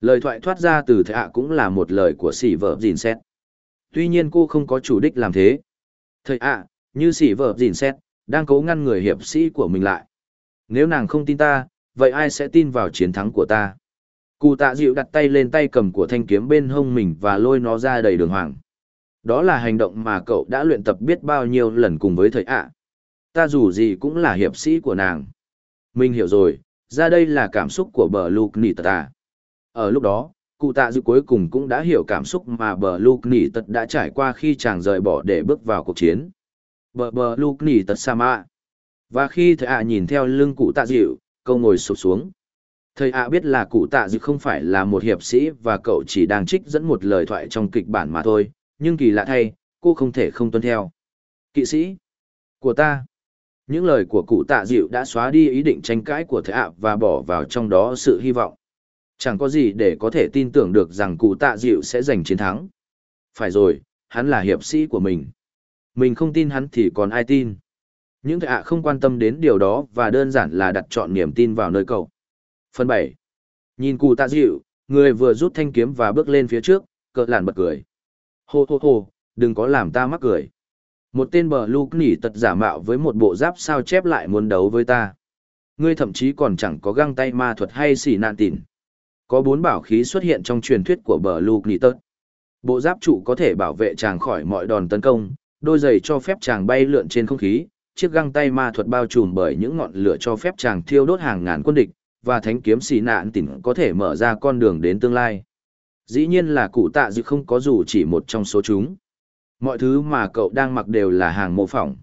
Lời thoại thoát ra từ thạ cũng là một lời của sỉ vợ dìn xét. Tuy nhiên cô không có chủ đích làm thế. Thầy ạ, như sỉ vợ dìn xét, đang cố ngăn người hiệp sĩ của mình lại. Nếu nàng không tin ta, vậy ai sẽ tin vào chiến thắng của ta? Cụ tạ dịu đặt tay lên tay cầm của thanh kiếm bên hông mình và lôi nó ra đầy đường hoàng. Đó là hành động mà cậu đã luyện tập biết bao nhiêu lần cùng với thầy ạ. Ta dù gì cũng là hiệp sĩ của nàng. Mình hiểu rồi, ra đây là cảm xúc của bờ lục nỉ tà. Ở lúc đó, cụ tạ dự cuối cùng cũng đã hiểu cảm xúc mà bờ lục nỉ tật đã trải qua khi chàng rời bỏ để bước vào cuộc chiến. Bờ bờ lục nỉ tật sa mạ. Và khi thầy ạ nhìn theo lưng cụ tạ dịu, câu ngồi sụp xuống. Thầy ạ biết là cụ tạ dịu không phải là một hiệp sĩ và cậu chỉ đang trích dẫn một lời thoại trong kịch bản mà thôi, nhưng kỳ lạ thay, cô không thể không tuân theo. Kỵ sĩ của ta. Những lời của cụ tạ dịu đã xóa đi ý định tranh cãi của thầy ạ và bỏ vào trong đó sự hy vọng. Chẳng có gì để có thể tin tưởng được rằng cụ tạ dịu sẽ giành chiến thắng. Phải rồi, hắn là hiệp sĩ của mình. Mình không tin hắn thì còn ai tin. Những thạ ạ không quan tâm đến điều đó và đơn giản là đặt chọn niềm tin vào nơi cậu. Phần 7. Nhìn cụ tạ dịu, người vừa rút thanh kiếm và bước lên phía trước, cỡ làn bật cười. Hô hô hô, đừng có làm ta mắc cười. Một tên bờ lưu nỉ tật giả mạo với một bộ giáp sao chép lại muốn đấu với ta. Ngươi thậm chí còn chẳng có găng tay ma thuật hay xỉ nạn tỉn. Có bốn bảo khí xuất hiện trong truyền thuyết của bờ lục nỉ tớt. Bộ giáp trụ có thể bảo vệ chàng khỏi mọi đòn tấn công, đôi giày cho phép chàng bay lượn trên không khí, chiếc găng tay ma thuật bao trùm bởi những ngọn lửa cho phép chàng thiêu đốt hàng ngàn quân địch, và thánh kiếm xì nạn tỉnh có thể mở ra con đường đến tương lai. Dĩ nhiên là cụ tạ dự không có dù chỉ một trong số chúng. Mọi thứ mà cậu đang mặc đều là hàng mô phỏng.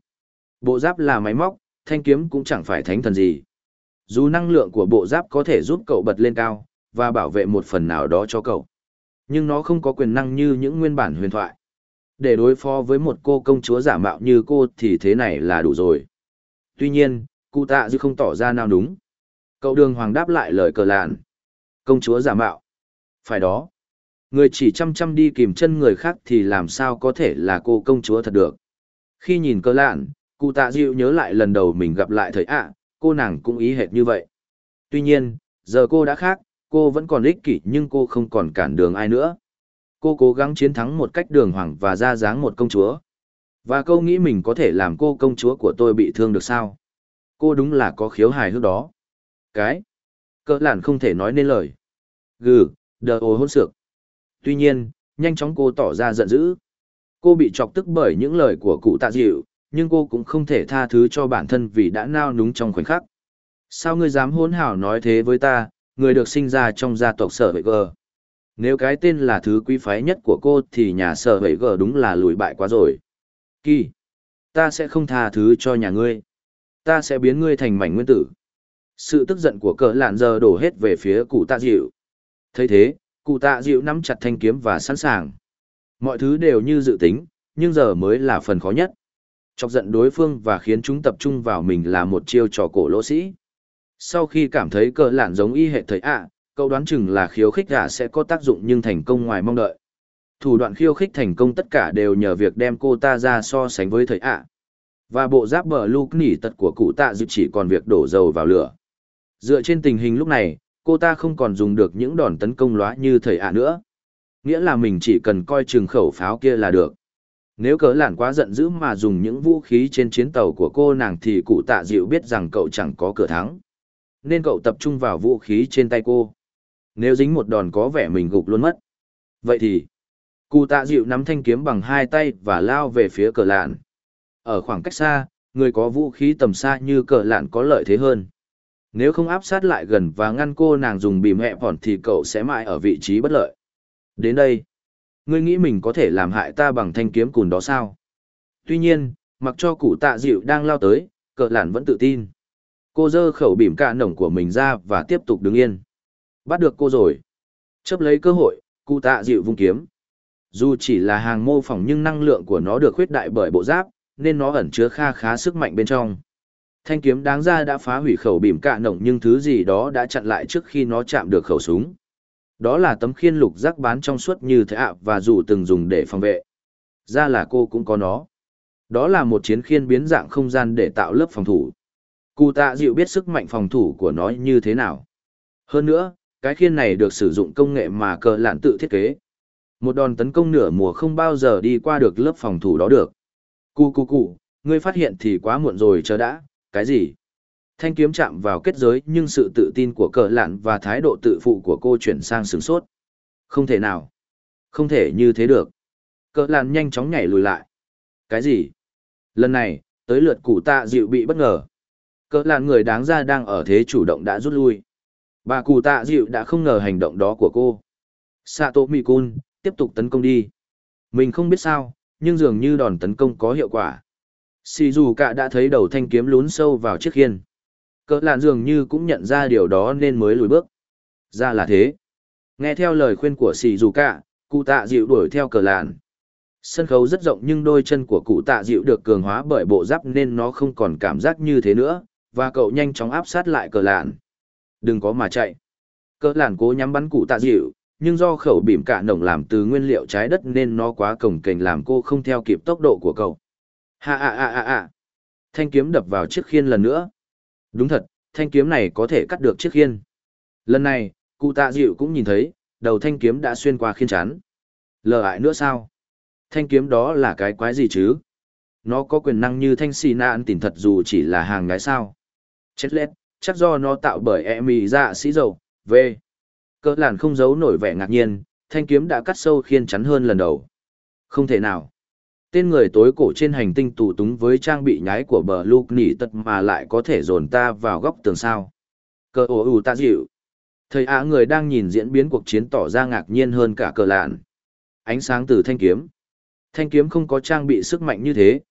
Bộ giáp là máy móc, thanh kiếm cũng chẳng phải thánh thần gì. Dù năng lượng của bộ giáp có thể giúp cậu bật lên cao, và bảo vệ một phần nào đó cho cậu. Nhưng nó không có quyền năng như những nguyên bản huyền thoại. Để đối phó với một cô công chúa giả mạo như cô thì thế này là đủ rồi. Tuy nhiên, cụ tạ dư không tỏ ra nào đúng. Cậu đường hoàng đáp lại lời cờ lạn. Công chúa giả mạo. Phải đó. Người chỉ chăm chăm đi kìm chân người khác thì làm sao có thể là cô công chúa thật được. Khi nhìn cờ lạn, cụ tạ dịu nhớ lại lần đầu mình gặp lại thời ạ, cô nàng cũng ý hệt như vậy. Tuy nhiên, giờ cô đã khác, cô vẫn còn ích kỷ nhưng cô không còn cản đường ai nữa. Cô cố gắng chiến thắng một cách đường hoàng và ra dáng một công chúa. Và câu nghĩ mình có thể làm cô công chúa của tôi bị thương được sao? Cô đúng là có khiếu hài hước đó. Cái. Cỡ làn không thể nói nên lời. Gừ, đờ ồ hôn sược. Tuy nhiên, nhanh chóng cô tỏ ra giận dữ. Cô bị chọc tức bởi những lời của cụ tạ dịu, nhưng cô cũng không thể tha thứ cho bản thân vì đã nao núng trong khoảnh khắc. Sao ngươi dám hỗn hảo nói thế với ta, người được sinh ra trong gia tộc sở vệ gờ. Nếu cái tên là thứ quý phái nhất của cô thì nhà sở vệ gờ đúng là lùi bại quá rồi. Kỳ, ta sẽ không tha thứ cho nhà ngươi. Ta sẽ biến ngươi thành mảnh nguyên tử. Sự tức giận của cỡ lạn giờ đổ hết về phía cụ tạ dịu. thấy thế, cụ tạ dịu nắm chặt thanh kiếm và sẵn sàng. Mọi thứ đều như dự tính, nhưng giờ mới là phần khó nhất. Chọc giận đối phương và khiến chúng tập trung vào mình là một chiêu trò cổ lỗ sĩ sau khi cảm thấy cờ lạn giống y hệ Thầy ạ, cậu đoán chừng là khiêu khích gà sẽ có tác dụng nhưng thành công ngoài mong đợi. Thủ đoạn khiêu khích thành công tất cả đều nhờ việc đem cô ta ra so sánh với thời ạ. Và bộ giáp bờ lu nỉ tật của cụ tạ dự chỉ còn việc đổ dầu vào lửa. Dựa trên tình hình lúc này, cô ta không còn dùng được những đòn tấn công lóa như thời ạ nữa. Nghĩa là mình chỉ cần coi chừng khẩu pháo kia là được. Nếu cớ lản quá giận dữ mà dùng những vũ khí trên chiến tàu của cô nàng thì cụ tạ dịu biết rằng cậu chẳng có cửa thắng. Nên cậu tập trung vào vũ khí trên tay cô. Nếu dính một đòn có vẻ mình gục luôn mất. Vậy thì, cụ tạ dịu nắm thanh kiếm bằng hai tay và lao về phía cờ lạn. Ở khoảng cách xa, người có vũ khí tầm xa như cờ lạn có lợi thế hơn. Nếu không áp sát lại gần và ngăn cô nàng dùng bìm hẹ hòn thì cậu sẽ mãi ở vị trí bất lợi. Đến đây, ngươi nghĩ mình có thể làm hại ta bằng thanh kiếm cùn đó sao? Tuy nhiên, mặc cho cụ tạ dịu đang lao tới, cờ lạn vẫn tự tin. Cô dơ khẩu bìm cạ nổng của mình ra và tiếp tục đứng yên. Bắt được cô rồi. Chấp lấy cơ hội, cụ tạ dịu vung kiếm. Dù chỉ là hàng mô phỏng nhưng năng lượng của nó được khuyết đại bởi bộ giáp, nên nó ẩn chứa kha khá sức mạnh bên trong. Thanh kiếm đáng ra đã phá hủy khẩu bìm cạ nổng nhưng thứ gì đó đã chặn lại trước khi nó chạm được khẩu súng. Đó là tấm khiên lục rác bán trong suốt như thế ạ và dù từng dùng để phòng vệ. Ra là cô cũng có nó. Đó là một chiến khiên biến dạng không gian để tạo lớp phòng thủ. Cụ tạ dịu biết sức mạnh phòng thủ của nó như thế nào. Hơn nữa, cái khiên này được sử dụng công nghệ mà cờ lạn tự thiết kế. Một đòn tấn công nửa mùa không bao giờ đi qua được lớp phòng thủ đó được. Cụ cụ cụ, ngươi phát hiện thì quá muộn rồi chờ đã, cái gì? Thanh kiếm chạm vào kết giới nhưng sự tự tin của cờ lạn và thái độ tự phụ của cô chuyển sang sửng sốt. Không thể nào. Không thể như thế được. Cờ lạn nhanh chóng nhảy lùi lại. Cái gì? Lần này, tới lượt cụ tạ dịu bị bất ngờ. Cờ lạn người đáng ra đang ở thế chủ động đã rút lui. Bà cụ tạ dịu đã không ngờ hành động đó của cô. Sato Mikun, tiếp tục tấn công đi. Mình không biết sao, nhưng dường như đòn tấn công có hiệu quả. Sì dù Cạ đã thấy đầu thanh kiếm lún sâu vào chiếc khiên. Cỡ lạn dường như cũng nhận ra điều đó nên mới lùi bước. Ra là thế. Nghe theo lời khuyên của Sì dù Cạ, cụ tạ dịu đuổi theo cờ lạn. Sân khấu rất rộng nhưng đôi chân của cụ tạ dịu được cường hóa bởi bộ giáp nên nó không còn cảm giác như thế nữa, và cậu nhanh chóng áp sát lại cờ lạn. Đừng có mà chạy. Cờ lạn cố nhắm bắn cụ tạ dịu, nhưng do khẩu bìm cả nồng làm từ nguyên liệu trái đất nên nó quá cồng kềnh làm cô không theo kịp tốc độ của cậu. Ha ha ha ha ha. Thanh kiếm đập vào chiếc khiên lần nữa. Đúng thật, thanh kiếm này có thể cắt được chiếc khiên. Lần này, cụ tạ dịu cũng nhìn thấy, đầu thanh kiếm đã xuyên qua khiên chắn. Lờ ại nữa sao? Thanh kiếm đó là cái quái gì chứ? Nó có quyền năng như thanh xì nạn tỉnh thật dù chỉ là hàng gái sao. Chết lết, chắc do nó tạo bởi e mì dạ sĩ dầu, v. Cỡ làn không giấu nổi vẻ ngạc nhiên, thanh kiếm đã cắt sâu khiên chắn hơn lần đầu. Không thể nào. Tên người tối cổ trên hành tinh tù túng với trang bị nhái của bờ lục nỉ tật mà lại có thể dồn ta vào góc tường sao. Cờ ồ ù ta dịu. Thầy á người đang nhìn diễn biến cuộc chiến tỏ ra ngạc nhiên hơn cả cờ lạn. Ánh sáng từ thanh kiếm. Thanh kiếm không có trang bị sức mạnh như thế.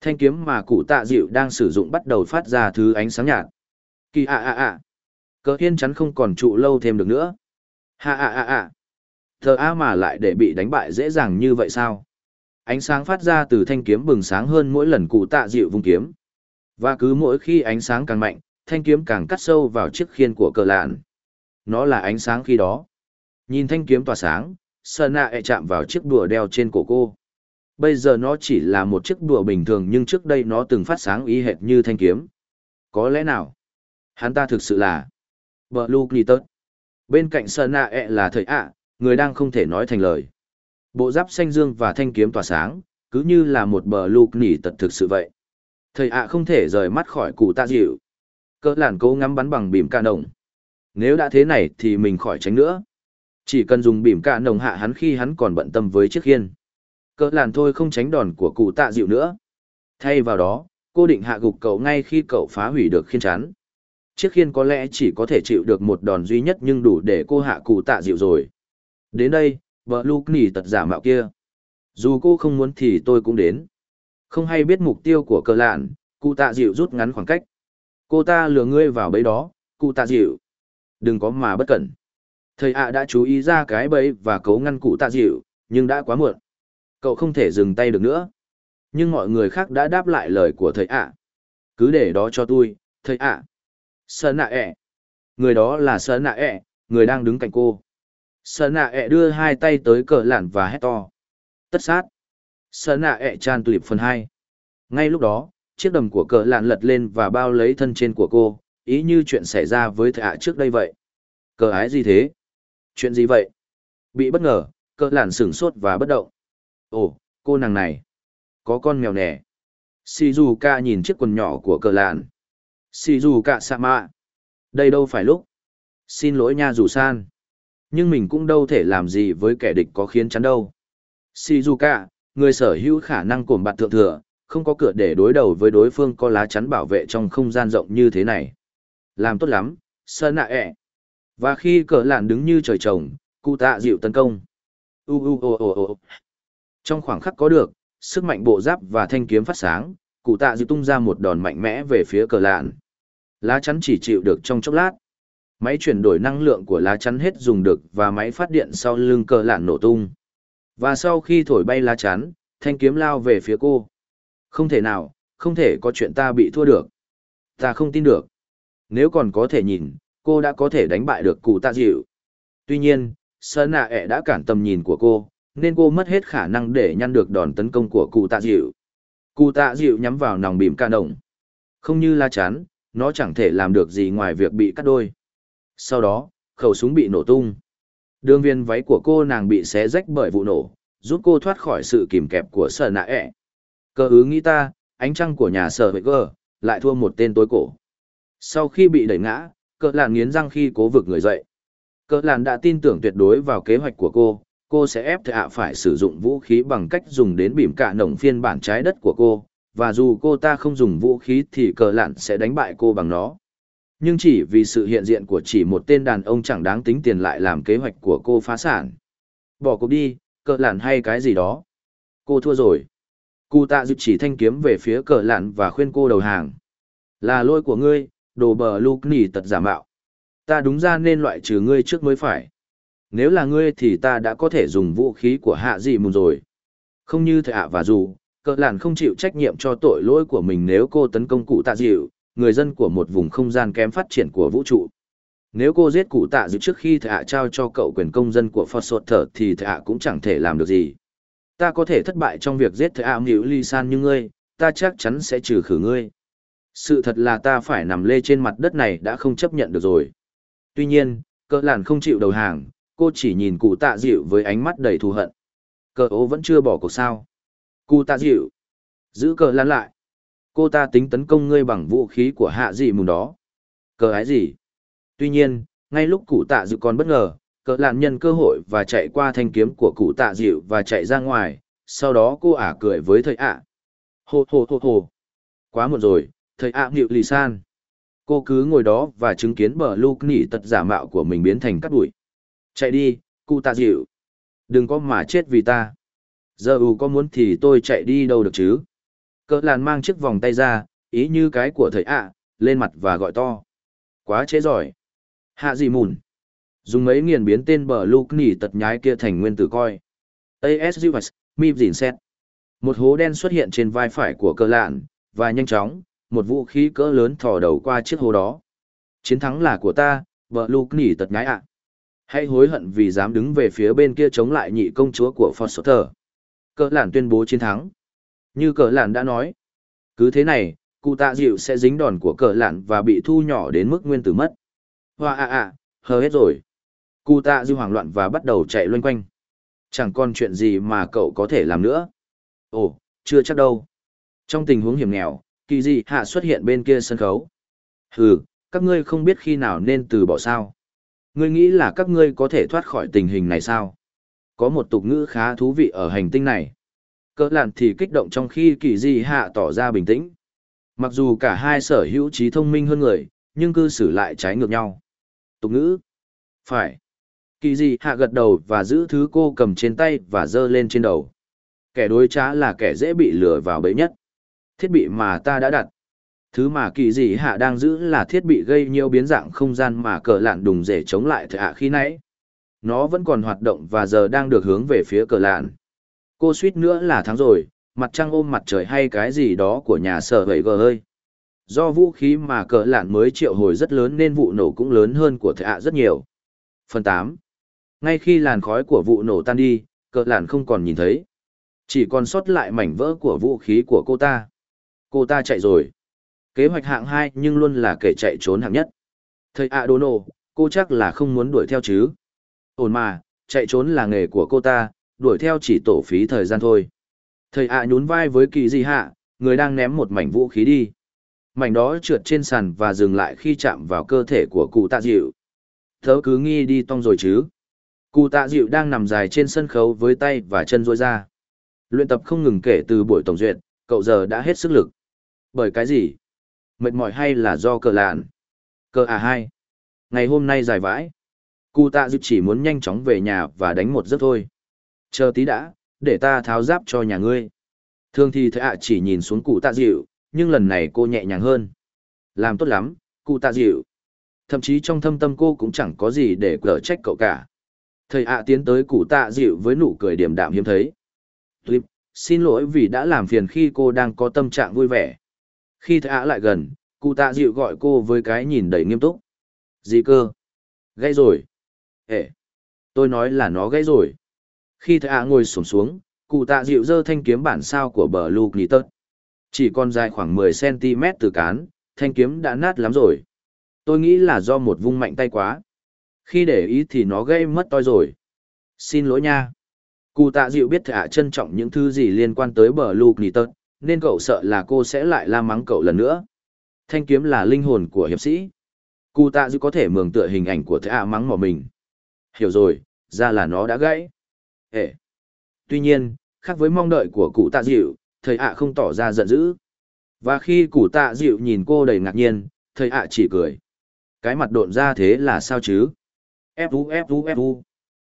Thanh kiếm mà cụ tạ dịu đang sử dụng bắt đầu phát ra thứ ánh sáng nhạt. Kỳ ạ ạ ạ. Cờ hiên chắn không còn trụ lâu thêm được nữa. Ha ạ ạ ạ. Thờ A mà lại để bị đánh bại dễ dàng như vậy sao? Ánh sáng phát ra từ thanh kiếm bừng sáng hơn mỗi lần cụ tạ dịu vung kiếm. Và cứ mỗi khi ánh sáng càng mạnh, thanh kiếm càng cắt sâu vào chiếc khiên của cờ lạn. Nó là ánh sáng khi đó. Nhìn thanh kiếm tỏa sáng, Sơn nạ e chạm vào chiếc đùa đeo trên cổ cô. Bây giờ nó chỉ là một chiếc đùa bình thường nhưng trước đây nó từng phát sáng ý hệt như thanh kiếm. Có lẽ nào? Hắn ta thực sự là... Blue Glitter. Bên cạnh Sơn nạ e là thầy ạ, người đang không thể nói thành lời. Bộ giáp xanh dương và thanh kiếm tỏa sáng, cứ như là một bờ lục nỉ tật thực sự vậy. Thầy ạ không thể rời mắt khỏi cụ tạ dịu. Cỡ làn cố ngắm bắn bằng bìm ca nồng. Nếu đã thế này thì mình khỏi tránh nữa. Chỉ cần dùng bìm ca nồng hạ hắn khi hắn còn bận tâm với chiếc khiên. Cỡ làn thôi không tránh đòn của cụ tạ dịu nữa. Thay vào đó, cô định hạ gục cậu ngay khi cậu phá hủy được khiên chắn. Chiếc khiên có lẽ chỉ có thể chịu được một đòn duy nhất nhưng đủ để cô hạ cụ tạ dịu rồi. Đến đây, Vợ lục nỉ tật giả mạo kia. Dù cô không muốn thì tôi cũng đến. Không hay biết mục tiêu của cờ lạn, cụ tạ dịu rút ngắn khoảng cách. Cô ta lừa ngươi vào bẫy đó, cụ tạ dịu. Đừng có mà bất cẩn. Thầy ạ đã chú ý ra cái bẫy và cấu ngăn cụ tạ dịu, nhưng đã quá muộn. Cậu không thể dừng tay được nữa. Nhưng mọi người khác đã đáp lại lời của thầy ạ. Cứ để đó cho tôi, thầy ạ. Sơn nạ ẹ. Người đó là Sơn nạ ẹ, người đang đứng cạnh cô sơn nạ ẹ đưa hai tay tới cờ lạn và hét to tất sát sơn nạ ẹ tràn tulip phần hai ngay lúc đó chiếc đầm của cờ lạn lật lên và bao lấy thân trên của cô ý như chuyện xảy ra với thầy ạ trước đây vậy cờ ái gì thế chuyện gì vậy bị bất ngờ cờ lạn sửng sốt và bất động ồ cô nàng này có con mèo nẻ. Shizuka nhìn chiếc quần nhỏ của cờ lạn. Shizuka Sama. Đây đâu phải lúc. Xin lỗi nha dù san. Nhưng mình cũng đâu thể làm gì với kẻ địch có khiến chắn đâu. Shizuka, người sở hữu khả năng cổm bạt thượng thừa, không có cửa để đối đầu với đối phương có lá chắn bảo vệ trong không gian rộng như thế này. Làm tốt lắm, sơn nạ ẹ. Và khi cờ lạn đứng như trời trồng, cụ tạ dịu tấn công. U u o o o. Trong khoảng khắc có được, sức mạnh bộ giáp và thanh kiếm phát sáng, cụ tạ dịu tung ra một đòn mạnh mẽ về phía cờ lạn. Lá chắn chỉ chịu được trong chốc lát. Máy chuyển đổi năng lượng của lá chắn hết dùng được và máy phát điện sau lưng cờ lạn nổ tung. Và sau khi thổi bay lá chắn, thanh kiếm lao về phía cô. Không thể nào, không thể có chuyện ta bị thua được. Ta không tin được. Nếu còn có thể nhìn, cô đã có thể đánh bại được cụ tạ dịu. Tuy nhiên, sơn nạ ẹ đã cản tầm nhìn của cô, nên cô mất hết khả năng để nhăn được đòn tấn công của cụ tạ dịu. Cụ tạ dịu nhắm vào nòng bìm ca nồng. Không như la chán, nó chẳng thể làm được gì ngoài việc bị cắt đôi. Sau đó, khẩu súng bị nổ tung. Đường viên váy của cô nàng bị xé rách bởi vụ nổ, giúp cô thoát khỏi sự kìm kẹp của sở nạ ẹ. Cơ ứ nghĩ ta, ánh trăng của nhà sở vệ gờ, lại thua một tên tối cổ. Sau khi bị đẩy ngã, cỡ làn nghiến răng khi cố vực người dậy. Cỡ làn đã tin tưởng tuyệt đối vào kế hoạch của cô, cô sẽ ép thệ phải sử dụng vũ khí bằng cách dùng đến bìm cạ nồng phiên bản trái đất của cô, và dù cô ta không dùng vũ khí thì cờ lạn sẽ đánh bại cô bằng nó. Nhưng chỉ vì sự hiện diện của chỉ một tên đàn ông chẳng đáng tính tiền lại làm kế hoạch của cô phá sản. Bỏ cuộc đi, cờ lạn hay cái gì đó. Cô thua rồi. Cụ tạ dịp chỉ thanh kiếm về phía cờ lạn và khuyên cô đầu hàng. Là lỗi của ngươi, đồ bờ lục nỉ tật giả mạo. Ta đúng ra nên loại trừ ngươi trước mới phải. Nếu là ngươi thì ta đã có thể dùng vũ khí của hạ dị mùn rồi. Không như thệ ạ và dù, cờ lạn không chịu trách nhiệm cho tội lỗi của mình nếu cô tấn công cụ tạ dịu, người dân của một vùng không gian kém phát triển của vũ trụ. Nếu cô giết cụ tạ dịu trước khi thệ ạ trao cho cậu quyền công dân của Phật Sột Thở thì thệ ạ cũng chẳng thể làm được gì. Ta có thể thất bại trong việc giết thệ ạ Nghĩu Ly San như ngươi, ta chắc chắn sẽ trừ khử ngươi. Sự thật là ta phải nằm lê trên mặt đất này đã không chấp nhận được rồi. Tuy nhiên, cỡ làn không chịu đầu hàng, cô chỉ nhìn cụ tạ dịu với ánh mắt đầy thù hận. Cờ ố vẫn chưa bỏ cuộc sao. Cụ tạ dịu. Giữ cờ lan lại. Cô ta tính tấn công ngươi bằng vũ khí của hạ dị mùng đó. Cờ ái gì? Tuy nhiên, ngay lúc cụ tạ dịu còn bất ngờ, cờ lạn nhân cơ hội và chạy qua thanh kiếm của cụ tạ dịu và chạy ra ngoài. Sau đó cô ả cười với thầy ạ. Hồ hồ hồ hồ. Quá muộn rồi, thầy ạ à lì san. Cô cứ ngồi đó và chứng kiến bờ lục nỉ tật giả mạo của mình biến thành cát bụi. Chạy đi, cụ tạ dịu. Đừng có mà chết vì ta. Giờ ù có muốn thì tôi chạy đi đâu được chứ? Cỡ làn mang chiếc vòng tay ra, ý như cái của thầy ạ, lên mặt và gọi to. Quá chế giỏi. Hạ gì mùn. Dùng mấy nghiền biến tên bờ lục nỉ tật nhái kia thành nguyên tử coi. ASUS, mịp dìn xét. Một hố đen xuất hiện trên vai phải của Cờ lạn, và nhanh chóng, một vũ khí cỡ lớn thò đầu qua chiếc hố đó. Chiến thắng là của ta, vợ lục nỉ tật nhái ạ. Hãy hối hận vì dám đứng về phía bên kia chống lại nhị công chúa của Foster. Cỡ lản tuyên bố chiến thắng. Như cỡ lản đã nói. Cứ thế này, cụ tạ dịu sẽ dính đòn của cỡ lản và bị thu nhỏ đến mức nguyên tử mất. Hoa à à, hờ hết rồi. Cụ tạ dịu hoảng loạn và bắt đầu chạy loanh quanh. Chẳng còn chuyện gì mà cậu có thể làm nữa. Ồ, chưa chắc đâu. Trong tình huống hiểm nghèo, kỳ dị hạ xuất hiện bên kia sân khấu. Hừ, các ngươi không biết khi nào nên từ bỏ sao. Ngươi nghĩ là các ngươi có thể thoát khỏi tình hình này sao? Có một tục ngữ khá thú vị ở hành tinh này. Cỡ lạn thì kích động trong khi kỳ di hạ tỏ ra bình tĩnh. Mặc dù cả hai sở hữu trí thông minh hơn người, nhưng cư xử lại trái ngược nhau. Tục ngữ. Phải. Kỳ di hạ gật đầu và giữ thứ cô cầm trên tay và giơ lên trên đầu. Kẻ đối trá là kẻ dễ bị lừa vào bẫy nhất. Thiết bị mà ta đã đặt. Thứ mà kỳ dị hạ đang giữ là thiết bị gây nhiều biến dạng không gian mà cờ lạn đùng rể chống lại thợ hạ khi nãy. Nó vẫn còn hoạt động và giờ đang được hướng về phía cờ lạn. Cô suýt nữa là thắng rồi, mặt trăng ôm mặt trời hay cái gì đó của nhà sở vậy gờ ơi. Do vũ khí mà cờ lạn mới triệu hồi rất lớn nên vụ nổ cũng lớn hơn của thợ hạ rất nhiều. Phần 8 Ngay khi làn khói của vụ nổ tan đi, cờ lạn không còn nhìn thấy. Chỉ còn sót lại mảnh vỡ của vũ khí của cô ta. Cô ta chạy rồi. Kế hoạch hạng hai nhưng luôn là kẻ chạy trốn hạng nhất. Thầy ạ đô nô, cô chắc là không muốn đuổi theo chứ. Ổn mà, chạy trốn là nghề của cô ta, đuổi theo chỉ tổ phí thời gian thôi. Thầy ạ nhún vai với kỳ gì hạ, người đang ném một mảnh vũ khí đi. Mảnh đó trượt trên sàn và dừng lại khi chạm vào cơ thể của cụ tạ dịu. Thớ cứ nghi đi tong rồi chứ. Cụ tạ dịu đang nằm dài trên sân khấu với tay và chân rôi ra. Luyện tập không ngừng kể từ buổi tổng duyệt, cậu giờ đã hết sức lực. Bởi cái gì? Mệt mỏi hay là do cờ lạn? Cờ à hai. Ngày hôm nay dài vãi. Cụ tạ dịu chỉ muốn nhanh chóng về nhà và đánh một giấc thôi. Chờ tí đã, để ta tháo giáp cho nhà ngươi. Thường thì thầy ạ chỉ nhìn xuống cụ tạ dịu, nhưng lần này cô nhẹ nhàng hơn. Làm tốt lắm, cụ tạ dịu. Thậm chí trong thâm tâm cô cũng chẳng có gì để cờ trách cậu cả. Thầy ạ tiến tới cụ tạ dịu với nụ cười điềm đạm hiếm thấy. Tuyệt, xin lỗi vì đã làm phiền khi cô đang có tâm trạng vui vẻ. Khi thạ lại gần, cụ tạ dịu gọi cô với cái nhìn đầy nghiêm túc. Gì cơ? Gãy rồi. ệ Tôi nói là nó gãy rồi. Khi thạ ngồi sổm xuống, cụ tạ dịu giơ thanh kiếm bản sao của bờ lục nì tớt. Chỉ còn dài khoảng 10cm từ cán, thanh kiếm đã nát lắm rồi. Tôi nghĩ là do một vung mạnh tay quá. Khi để ý thì nó gây mất toi rồi. Xin lỗi nha. Cụ tạ dịu biết thạ trân trọng những thứ gì liên quan tới bờ lục nì tớt, nên cậu sợ là cô sẽ lại la mắng cậu lần nữa. Thanh kiếm là linh hồn của hiệp sĩ. Cụ tạ dư có thể mường tựa hình ảnh của thả mắng mỏ mình. Hiểu rồi, ra là nó đã gãy. Ê! Tuy nhiên, khác với mong đợi của cụ tạ dịu, thầy ạ không tỏ ra giận dữ. Và khi cụ tạ dịu nhìn cô đầy ngạc nhiên, thầy ạ chỉ cười. Cái mặt độn ra thế là sao chứ? Fu ép fu.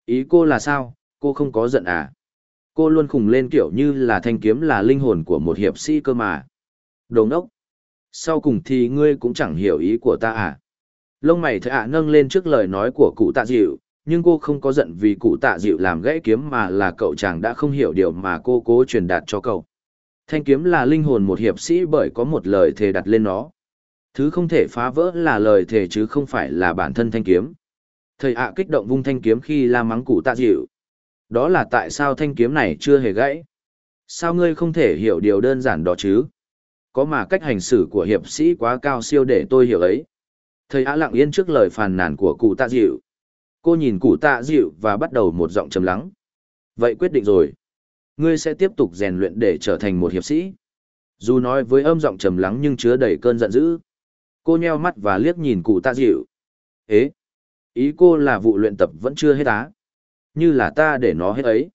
Ý cô là sao, cô không có giận à? Cô luôn khùng lên kiểu như là thanh kiếm là linh hồn của một hiệp sĩ cơ mà. Đồ ngốc. Sau cùng thì ngươi cũng chẳng hiểu ý của ta à? Lông mày thầy ạ nâng lên trước lời nói của cụ tạ dịu, nhưng cô không có giận vì cụ tạ dịu làm gãy kiếm mà là cậu chàng đã không hiểu điều mà cô cố truyền đạt cho cậu. Thanh kiếm là linh hồn một hiệp sĩ bởi có một lời thề đặt lên nó. Thứ không thể phá vỡ là lời thề chứ không phải là bản thân thanh kiếm. Thầy ạ kích động vung thanh kiếm khi la mắng cụ tạ dịu. Đó là tại sao thanh kiếm này chưa hề gãy. Sao ngươi không thể hiểu điều đơn giản đó chứ? Có mà cách hành xử của hiệp sĩ quá cao siêu để tôi hiểu ấy. Thầy ạ lặng yên trước lời phàn nàn của cụ tạ dịu. Cô nhìn cụ tạ dịu và bắt đầu một giọng trầm lắng. Vậy quyết định rồi. Ngươi sẽ tiếp tục rèn luyện để trở thành một hiệp sĩ. Dù nói với âm giọng trầm lắng nhưng chứa đầy cơn giận dữ. Cô nheo mắt và liếc nhìn cụ tạ dịu. Ế! Ý cô là vụ luyện tập vẫn chưa hết á. Như là ta để nó hết ấy.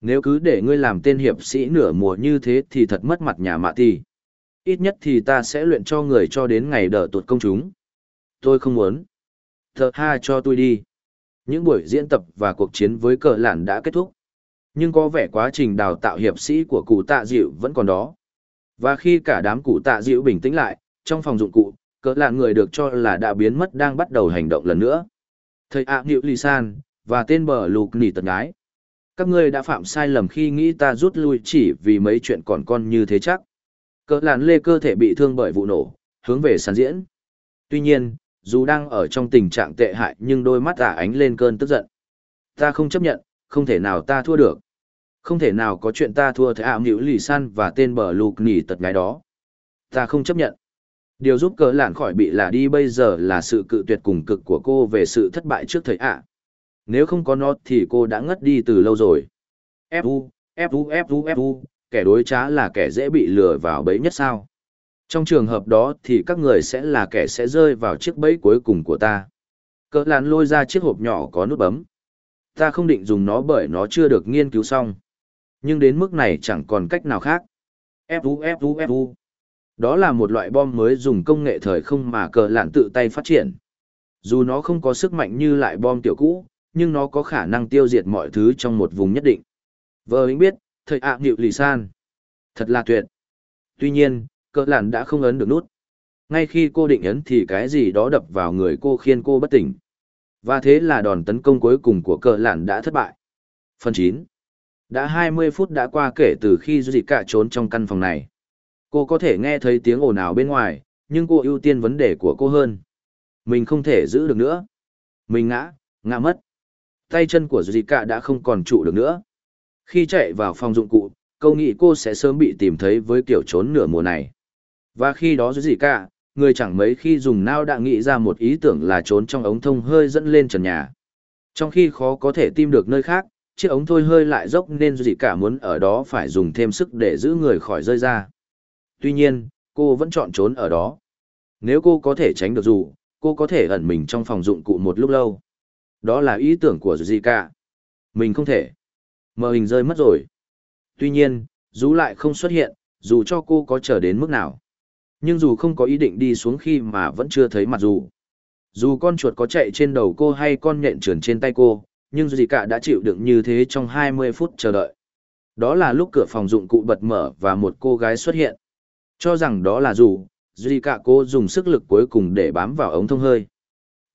Nếu cứ để ngươi làm tên hiệp sĩ nửa mùa như thế thì thật mất mặt nhà mạ ti. Ít nhất thì ta sẽ luyện cho người cho đến ngày đỡ tuột công chúng. Tôi không muốn. Thật ha cho tôi đi. Những buổi diễn tập và cuộc chiến với cờ lản đã kết thúc. Nhưng có vẻ quá trình đào tạo hiệp sĩ của cụ tạ dịu vẫn còn đó. Và khi cả đám cụ tạ dịu bình tĩnh lại, trong phòng dụng cụ, cỡ là người được cho là đã biến mất đang bắt đầu hành động lần nữa. Thầy ạ à, Lì San, và tên bờ lục nỉ tật gái, Các ngươi đã phạm sai lầm khi nghĩ ta rút lui chỉ vì mấy chuyện còn con như thế chắc. Cỡ lạn lê cơ thể bị thương bởi vụ nổ, hướng về sàn diễn. Tuy nhiên, dù đang ở trong tình trạng tệ hại nhưng đôi mắt ả ánh lên cơn tức giận. Ta không chấp nhận, không thể nào ta thua được. Không thể nào có chuyện ta thua thế ảo nghĩu lì san và tên bờ lục nỉ tật gái đó. Ta không chấp nhận. Điều giúp cỡ lạn khỏi bị là đi bây giờ là sự cự tuyệt cùng cực của cô về sự thất bại trước thời ạ. Nếu không có nó thì cô đã ngất đi từ lâu rồi. Fu, Fu, Fu, Fu, kẻ đối trá là kẻ dễ bị lừa vào bẫy nhất sao. Trong trường hợp đó thì các người sẽ là kẻ sẽ rơi vào chiếc bẫy cuối cùng của ta. Cỡ lạn lôi ra chiếc hộp nhỏ có nút bấm. Ta không định dùng nó bởi nó chưa được nghiên cứu xong. Nhưng đến mức này chẳng còn cách nào khác. Fu, Fu, Fu. Đó là một loại bom mới dùng công nghệ thời không mà cờ lạn tự tay phát triển. Dù nó không có sức mạnh như lại bom tiểu cũ, nhưng nó có khả năng tiêu diệt mọi thứ trong một vùng nhất định. Vợ anh biết, thời ạ à nghịu lì san. Thật là tuyệt. Tuy nhiên, cờ lạn đã không ấn được nút. Ngay khi cô định ấn thì cái gì đó đập vào người cô khiến cô bất tỉnh. Và thế là đòn tấn công cuối cùng của cờ lạn đã thất bại. Phần 9 Đã 20 phút đã qua kể từ khi Duy Cả trốn trong căn phòng này. Cô có thể nghe thấy tiếng ồn ào bên ngoài, nhưng cô ưu tiên vấn đề của cô hơn. Mình không thể giữ được nữa. Mình ngã, ngã mất. Tay chân của Dì Cả đã không còn trụ được nữa. Khi chạy vào phòng dụng cụ, câu nghĩ cô sẽ sớm bị tìm thấy với kiểu trốn nửa mùa này. Và khi đó Dì Cả, người chẳng mấy khi dùng nao đã nghĩ ra một ý tưởng là trốn trong ống thông hơi dẫn lên trần nhà. Trong khi khó có thể tìm được nơi khác, chiếc ống thôi hơi lại dốc nên Dì cả muốn ở đó phải dùng thêm sức để giữ người khỏi rơi ra. Tuy nhiên, cô vẫn chọn trốn ở đó. Nếu cô có thể tránh được dù, cô có thể ẩn mình trong phòng dụng cụ một lúc lâu. Đó là ý tưởng của gì cả. Mình không thể. Mờ hình rơi mất rồi. Tuy nhiên, dù lại không xuất hiện, dù cho cô có chờ đến mức nào. Nhưng dù không có ý định đi xuống khi mà vẫn chưa thấy mặt dù. Dù con chuột có chạy trên đầu cô hay con nhện trườn trên tay cô, nhưng gì cả đã chịu đựng như thế trong 20 phút chờ đợi. Đó là lúc cửa phòng dụng cụ bật mở và một cô gái xuất hiện. Cho rằng đó là dù, Duy cả cô dùng sức lực cuối cùng để bám vào ống thông hơi.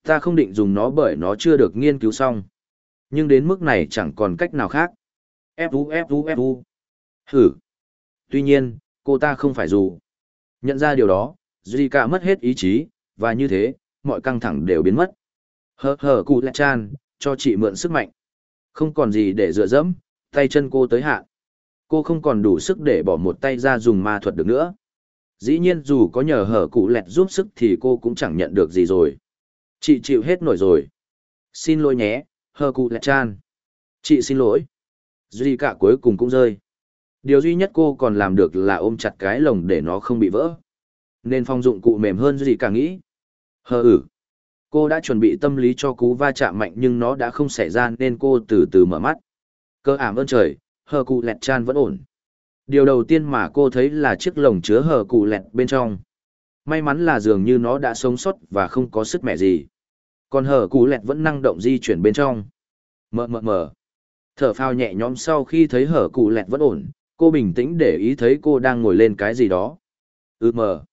Ta không định dùng nó bởi nó chưa được nghiên cứu xong. Nhưng đến mức này chẳng còn cách nào khác. Fu Fu Fu. Hử. Tuy nhiên, cô ta không phải dù. Nhận ra điều đó, Zika mất hết ý chí, và như thế, mọi căng thẳng đều biến mất. Hờ hờ cụ lẹ chan, cho chị mượn sức mạnh. Không còn gì để dựa dẫm, tay chân cô tới hạn. Cô không còn đủ sức để bỏ một tay ra dùng ma thuật được nữa. Dĩ nhiên dù có nhờ hở cụ lẹt giúp sức thì cô cũng chẳng nhận được gì rồi. Chị chịu hết nổi rồi. Xin lỗi nhé, hờ cụ lẹt chan. Chị xin lỗi. Duy cả cuối cùng cũng rơi. Điều duy nhất cô còn làm được là ôm chặt cái lồng để nó không bị vỡ. Nên phong dụng cụ mềm hơn Duy cả nghĩ. Hờ ử. Cô đã chuẩn bị tâm lý cho cú va chạm mạnh nhưng nó đã không xảy ra nên cô từ từ mở mắt. Cơ ảm ơn trời, hờ cụ lẹt chan vẫn ổn. Điều đầu tiên mà cô thấy là chiếc lồng chứa hờ cụ lẹt bên trong. May mắn là dường như nó đã sống sót và không có sức mẻ gì. Còn hở cụ lẹt vẫn năng động di chuyển bên trong. Mờ mờ mờ. Thở phao nhẹ nhõm sau khi thấy hở cụ lẹt vẫn ổn, cô bình tĩnh để ý thấy cô đang ngồi lên cái gì đó. Ừ mờ.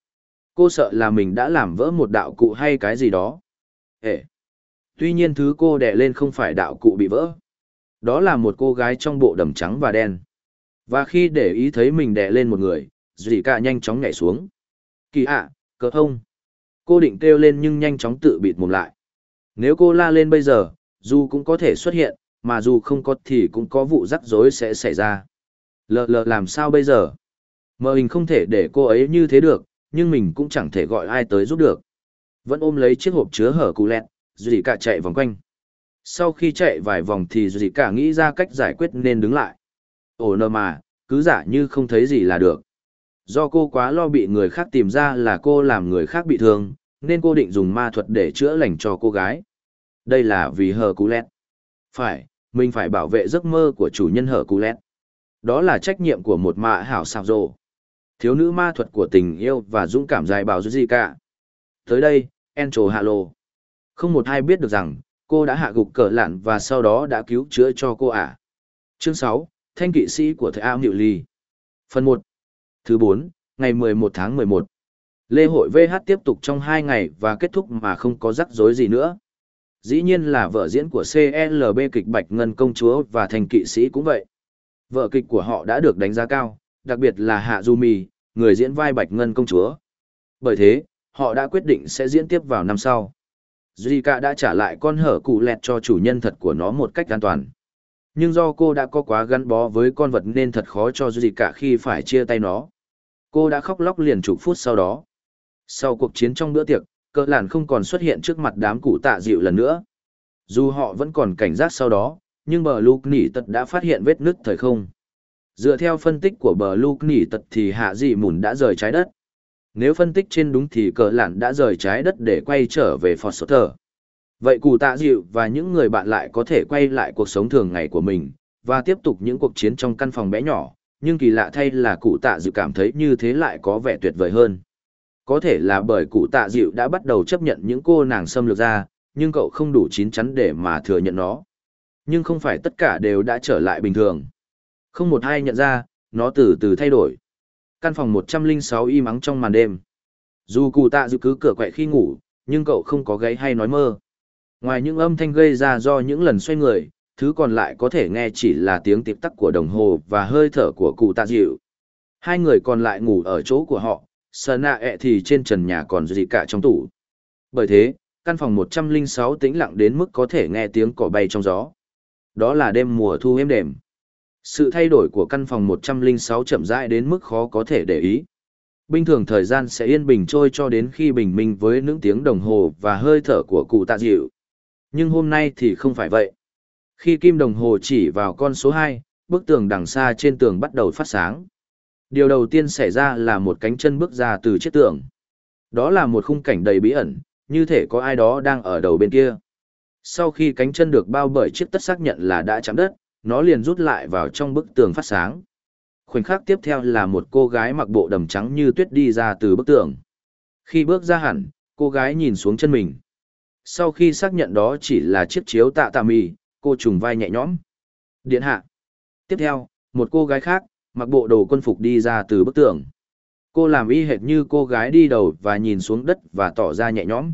Cô sợ là mình đã làm vỡ một đạo cụ hay cái gì đó. ệ Tuy nhiên thứ cô đè lên không phải đạo cụ bị vỡ. Đó là một cô gái trong bộ đầm trắng và đen. Và khi để ý thấy mình đè lên một người, dì cả nhanh chóng nhảy xuống. Kỳ ạ, cờ thông. Cô định kêu lên nhưng nhanh chóng tự bịt mồm lại. Nếu cô la lên bây giờ, dù cũng có thể xuất hiện, mà dù không có thì cũng có vụ rắc rối sẽ xảy ra. Lờ lờ làm sao bây giờ? Mờ hình không thể để cô ấy như thế được, nhưng mình cũng chẳng thể gọi ai tới giúp được. Vẫn ôm lấy chiếc hộp chứa hở cụ lẹt, dì cả chạy vòng quanh. Sau khi chạy vài vòng thì dì cả nghĩ ra cách giải quyết nên đứng lại. Ồ nơ mà, cứ giả như không thấy gì là được. Do cô quá lo bị người khác tìm ra là cô làm người khác bị thương, nên cô định dùng ma thuật để chữa lành cho cô gái. Đây là vì hờ cú lẹt. Phải, mình phải bảo vệ giấc mơ của chủ nhân hờ cú lẹt. Đó là trách nhiệm của một mạ hảo sạc rồ. Thiếu nữ ma thuật của tình yêu và dũng cảm dài bào gì cả. Tới đây, Encho hạ lộ. Không một ai biết được rằng, cô đã hạ gục cờ lạn và sau đó đã cứu chữa cho cô ạ. À. Chương 6, Thanh kỵ sĩ của Thầy áo Niệu Ly. Phần 1. Thứ 4, ngày 11 tháng 11. Lễ hội VH tiếp tục trong 2 ngày và kết thúc mà không có rắc rối gì nữa. Dĩ nhiên là vợ diễn của CLB kịch Bạch Ngân Công Chúa và thành kỵ sĩ cũng vậy. Vợ kịch của họ đã được đánh giá cao, đặc biệt là Hạ Du Mì, người diễn vai Bạch Ngân Công Chúa. Bởi thế, họ đã quyết định sẽ diễn tiếp vào năm sau. Zika đã trả lại con hở cụ lẹt cho chủ nhân thật của nó một cách an toàn. Nhưng do cô đã có quá gắn bó với con vật nên thật khó cho Zika khi phải chia tay nó. Cô đã khóc lóc liền chục phút sau đó. Sau cuộc chiến trong bữa tiệc, cỡ làn không còn xuất hiện trước mặt đám cụ tạ dịu lần nữa. Dù họ vẫn còn cảnh giác sau đó, nhưng bờ lục nỉ tật đã phát hiện vết nứt thời không. Dựa theo phân tích của bờ lục nỉ tật thì hạ dị mùn đã rời trái đất. Nếu phân tích trên đúng thì cờ Làn đã rời trái đất để quay trở về Fort thờ Vậy cụ tạ dịu và những người bạn lại có thể quay lại cuộc sống thường ngày của mình, và tiếp tục những cuộc chiến trong căn phòng bé nhỏ, nhưng kỳ lạ thay là cụ tạ dịu cảm thấy như thế lại có vẻ tuyệt vời hơn. Có thể là bởi cụ tạ dịu đã bắt đầu chấp nhận những cô nàng xâm lược ra, nhưng cậu không đủ chín chắn để mà thừa nhận nó. Nhưng không phải tất cả đều đã trở lại bình thường. Không một ai nhận ra, nó từ từ thay đổi căn phòng 106 im ắng trong màn đêm. Dù cụ tạ dịu cứ cửa quậy khi ngủ, nhưng cậu không có gáy hay nói mơ. Ngoài những âm thanh gây ra do những lần xoay người, thứ còn lại có thể nghe chỉ là tiếng tiệp tắc của đồng hồ và hơi thở của cụ tạ dịu. Hai người còn lại ngủ ở chỗ của họ, sờ nạ ẹ thì trên trần nhà còn gì cả trong tủ. Bởi thế, căn phòng 106 tĩnh lặng đến mức có thể nghe tiếng cỏ bay trong gió. Đó là đêm mùa thu êm đềm. Sự thay đổi của căn phòng 106 chậm rãi đến mức khó có thể để ý. Bình thường thời gian sẽ yên bình trôi cho đến khi bình minh với những tiếng đồng hồ và hơi thở của cụ tạ dịu. Nhưng hôm nay thì không phải vậy. Khi kim đồng hồ chỉ vào con số 2, bức tường đằng xa trên tường bắt đầu phát sáng. Điều đầu tiên xảy ra là một cánh chân bước ra từ chiếc tường. Đó là một khung cảnh đầy bí ẩn, như thể có ai đó đang ở đầu bên kia. Sau khi cánh chân được bao bởi chiếc tất xác nhận là đã chạm đất, nó liền rút lại vào trong bức tường phát sáng. Khoảnh khắc tiếp theo là một cô gái mặc bộ đầm trắng như tuyết đi ra từ bức tường. Khi bước ra hẳn, cô gái nhìn xuống chân mình. Sau khi xác nhận đó chỉ là chiếc chiếu tạ tạ mì, cô trùng vai nhẹ nhõm. Điện hạ. Tiếp theo, một cô gái khác, mặc bộ đồ quân phục đi ra từ bức tường. Cô làm y hệt như cô gái đi đầu và nhìn xuống đất và tỏ ra nhẹ nhõm.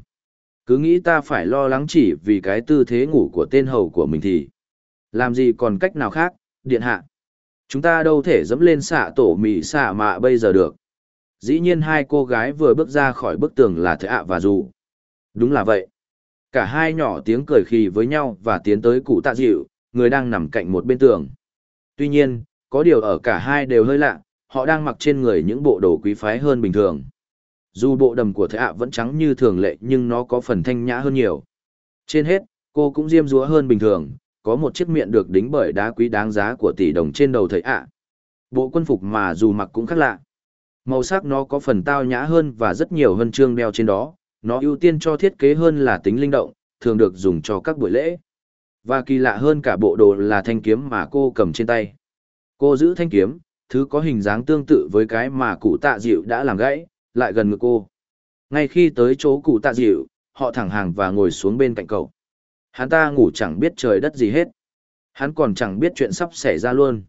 Cứ nghĩ ta phải lo lắng chỉ vì cái tư thế ngủ của tên hầu của mình thì. Làm gì còn cách nào khác, điện hạ. Chúng ta đâu thể dẫm lên xạ tổ mì xạ mạ bây giờ được. Dĩ nhiên hai cô gái vừa bước ra khỏi bức tường là thợ ạ và dù. Đúng là vậy. Cả hai nhỏ tiếng cười khì với nhau và tiến tới cụ tạ dịu, người đang nằm cạnh một bên tường. Tuy nhiên, có điều ở cả hai đều hơi lạ, họ đang mặc trên người những bộ đồ quý phái hơn bình thường. Dù bộ đầm của thợ ạ vẫn trắng như thường lệ nhưng nó có phần thanh nhã hơn nhiều. Trên hết, cô cũng diêm dúa hơn bình thường, có một chiếc miệng được đính bởi đá quý đáng giá của tỷ đồng trên đầu thầy ạ. Bộ quân phục mà dù mặc cũng khác lạ. Màu sắc nó có phần tao nhã hơn và rất nhiều huân chương đeo trên đó, nó ưu tiên cho thiết kế hơn là tính linh động, thường được dùng cho các buổi lễ. Và kỳ lạ hơn cả bộ đồ là thanh kiếm mà cô cầm trên tay. Cô giữ thanh kiếm, thứ có hình dáng tương tự với cái mà cụ tạ dịu đã làm gãy, lại gần ngực cô. Ngay khi tới chỗ cụ tạ dịu, họ thẳng hàng và ngồi xuống bên cạnh cậu. Hắn ta ngủ chẳng biết trời đất gì hết. Hắn còn chẳng biết chuyện sắp xảy ra luôn.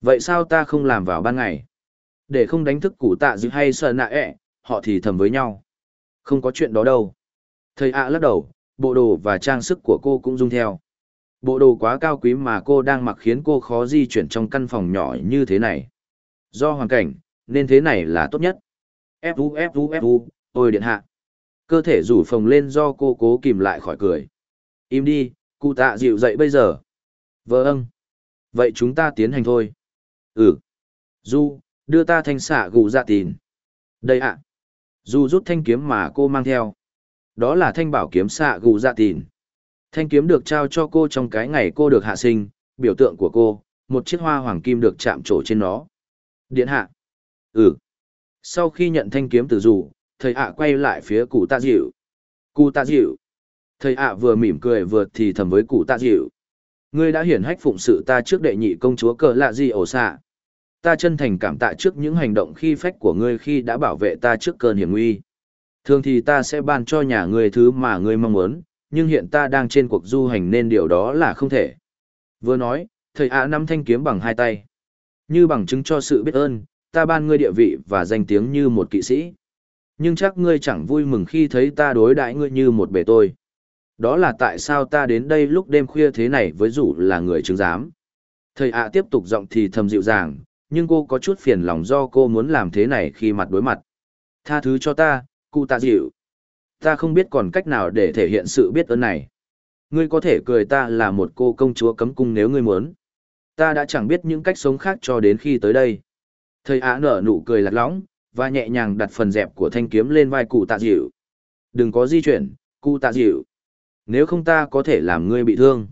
Vậy sao ta không làm vào ban ngày? Để không đánh thức cụ tạ dịu hay sợ nạ ẹ, họ thì thầm với nhau. Không có chuyện đó đâu. Thầy ạ lắc đầu, bộ đồ và trang sức của cô cũng rung theo. Bộ đồ quá cao quý mà cô đang mặc khiến cô khó di chuyển trong căn phòng nhỏ như thế này. Do hoàn cảnh, nên thế này là tốt nhất. Fu Fu Fu, ôi điện hạ. Cơ thể rủ phồng lên do cô cố kìm lại khỏi cười. Im đi, cụ tạ dịu dậy bây giờ. Vâng. Vậy chúng ta tiến hành thôi. Ừ. Du, đưa ta thanh xạ gù dạ tìn. Đây ạ. Du rút thanh kiếm mà cô mang theo. Đó là thanh bảo kiếm xạ gù dạ tìn. Thanh kiếm được trao cho cô trong cái ngày cô được hạ sinh, biểu tượng của cô, một chiếc hoa hoàng kim được chạm trổ trên nó. Điện hạ. Ừ. Sau khi nhận thanh kiếm từ dù, thầy ạ quay lại phía cụ tạ dịu. Cụ tạ dịu. Thầy ạ vừa mỉm cười vừa thì thầm với cụ tạ dịu. Ngươi đã hiển hách phụng sự ta trước đệ nhị công chúa cờ lạ gì ổ xạ. Ta chân thành cảm tạ trước những hành động khi phách của ngươi khi đã bảo vệ ta trước cơn hiểm nguy. Thường thì ta sẽ ban cho nhà ngươi thứ mà ngươi mong muốn, nhưng hiện ta đang trên cuộc du hành nên điều đó là không thể. Vừa nói, thầy ạ nắm thanh kiếm bằng hai tay. Như bằng chứng cho sự biết ơn, ta ban ngươi địa vị và danh tiếng như một kỵ sĩ. Nhưng chắc ngươi chẳng vui mừng khi thấy ta đối đãi ngươi như một bề tôi. Đó là tại sao ta đến đây lúc đêm khuya thế này với rủ là người chứng giám. Thầy ạ tiếp tục giọng thì thầm dịu dàng, nhưng cô có chút phiền lòng do cô muốn làm thế này khi mặt đối mặt. Tha thứ cho ta, cụ tạ dịu. Ta không biết còn cách nào để thể hiện sự biết ơn này. Ngươi có thể cười ta là một cô công chúa cấm cung nếu ngươi muốn. Ta đã chẳng biết những cách sống khác cho đến khi tới đây. Thầy Á nở nụ cười lạc lõng, và nhẹ nhàng đặt phần dẹp của thanh kiếm lên vai cụ tạ dịu. Đừng có di chuyển, cụ tạ dịu. Nếu không ta có thể làm ngươi bị thương.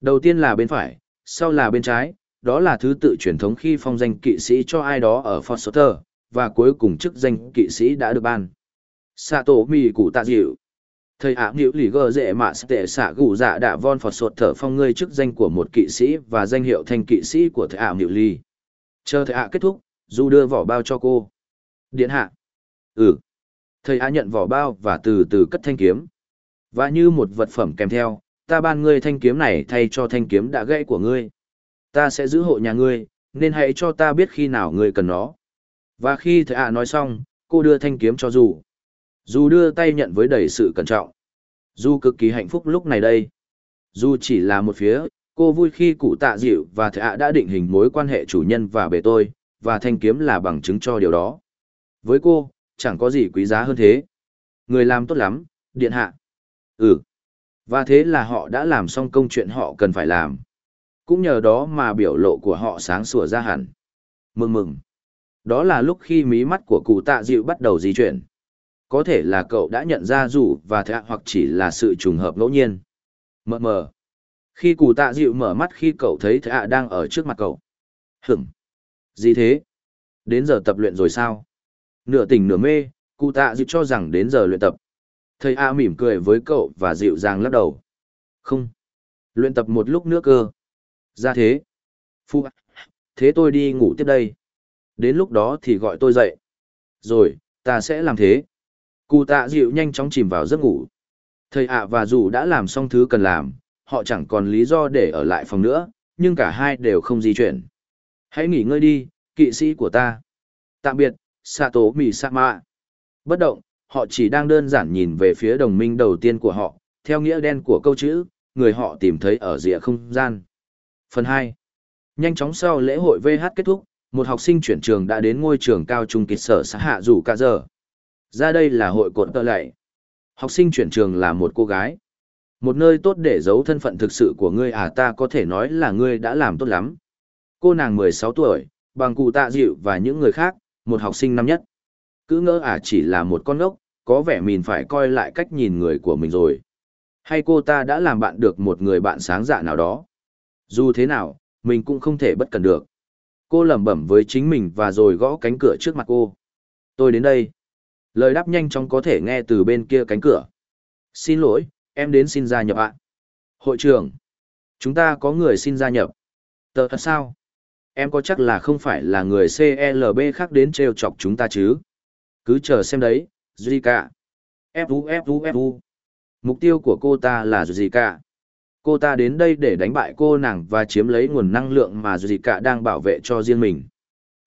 Đầu tiên là bên phải, sau là bên trái, đó là thứ tự truyền thống khi phong danh kỵ sĩ cho ai đó ở Foster, và cuối cùng chức danh kỵ sĩ đã được ban. Sạ tổ mì cụ tạ dịu. Thầy ả nghịu lì gơ dễ mạ tệ xạ gù dạ đạ von phọt sột thở phong ngươi chức danh của một kỵ sĩ và danh hiệu thanh kỵ sĩ của thầy ả nghịu lì. Chờ thầy ả kết thúc, dù đưa vỏ bao cho cô. Điện hạ. Ừ. Thầy ả nhận vỏ bao và từ từ cất thanh kiếm. Và như một vật phẩm kèm theo, ta ban ngươi thanh kiếm này thay cho thanh kiếm đã gãy của ngươi. Ta sẽ giữ hộ nhà ngươi, nên hãy cho ta biết khi nào ngươi cần nó. Và khi thầy ạ nói xong, cô đưa thanh kiếm cho dù. Dù đưa tay nhận với đầy sự cẩn trọng. Dù cực kỳ hạnh phúc lúc này đây. Dù chỉ là một phía, cô vui khi cụ tạ dịu và thầy ạ đã định hình mối quan hệ chủ nhân và bề tôi, và thanh kiếm là bằng chứng cho điều đó. Với cô, chẳng có gì quý giá hơn thế. Người làm tốt lắm, điện hạ. Ừ. Và thế là họ đã làm xong công chuyện họ cần phải làm. Cũng nhờ đó mà biểu lộ của họ sáng sủa ra hẳn. Mừng mừng. Đó là lúc khi mí mắt của cụ tạ dịu bắt đầu di chuyển. Có thể là cậu đã nhận ra rủ và thạ hoặc chỉ là sự trùng hợp ngẫu nhiên. Mờ mờ. Khi cụ tạ dịu mở mắt khi cậu thấy thạ đang ở trước mặt cậu. Hửm. Gì thế? Đến giờ tập luyện rồi sao? Nửa tỉnh nửa mê, cụ tạ dịu cho rằng đến giờ luyện tập. Thầy A mỉm cười với cậu và dịu dàng lắc đầu. Không. Luyện tập một lúc nữa cơ. Ra thế. Phu. Thế tôi đi ngủ tiếp đây. Đến lúc đó thì gọi tôi dậy. Rồi, ta sẽ làm thế. Cụ tạ dịu nhanh chóng chìm vào giấc ngủ. Thầy ạ và dù đã làm xong thứ cần làm, họ chẳng còn lý do để ở lại phòng nữa, nhưng cả hai đều không di chuyển. Hãy nghỉ ngơi đi, kỵ sĩ của ta. Tạm biệt, Sato Misama. Bất động, họ chỉ đang đơn giản nhìn về phía đồng minh đầu tiên của họ, theo nghĩa đen của câu chữ, người họ tìm thấy ở rìa không gian. Phần 2. Nhanh chóng sau lễ hội VH kết thúc, một học sinh chuyển trường đã đến ngôi trường cao trung kịch sở xã hạ Dù cả giờ. Ra đây là hội cột tơ lạy. Học sinh chuyển trường là một cô gái. Một nơi tốt để giấu thân phận thực sự của ngươi à ta có thể nói là ngươi đã làm tốt lắm. Cô nàng 16 tuổi, bằng cụ tạ dịu và những người khác, một học sinh năm nhất. Cứ ngỡ à chỉ là một con ốc, có vẻ mình phải coi lại cách nhìn người của mình rồi. Hay cô ta đã làm bạn được một người bạn sáng dạ nào đó. Dù thế nào, mình cũng không thể bất cần được. Cô lẩm bẩm với chính mình và rồi gõ cánh cửa trước mặt cô. Tôi đến đây. Lời đáp nhanh chóng có thể nghe từ bên kia cánh cửa. Xin lỗi, em đến xin gia nhập ạ. Hội trưởng. Chúng ta có người xin gia nhập. Tờ thật sao? Em có chắc là không phải là người CLB khác đến trêu chọc chúng ta chứ? Cứ chờ xem đấy, Zika. Fu Fu Fu. Mục tiêu của cô ta là Zika. Cô ta đến đây để đánh bại cô nàng và chiếm lấy nguồn năng lượng mà Zika đang bảo vệ cho riêng mình.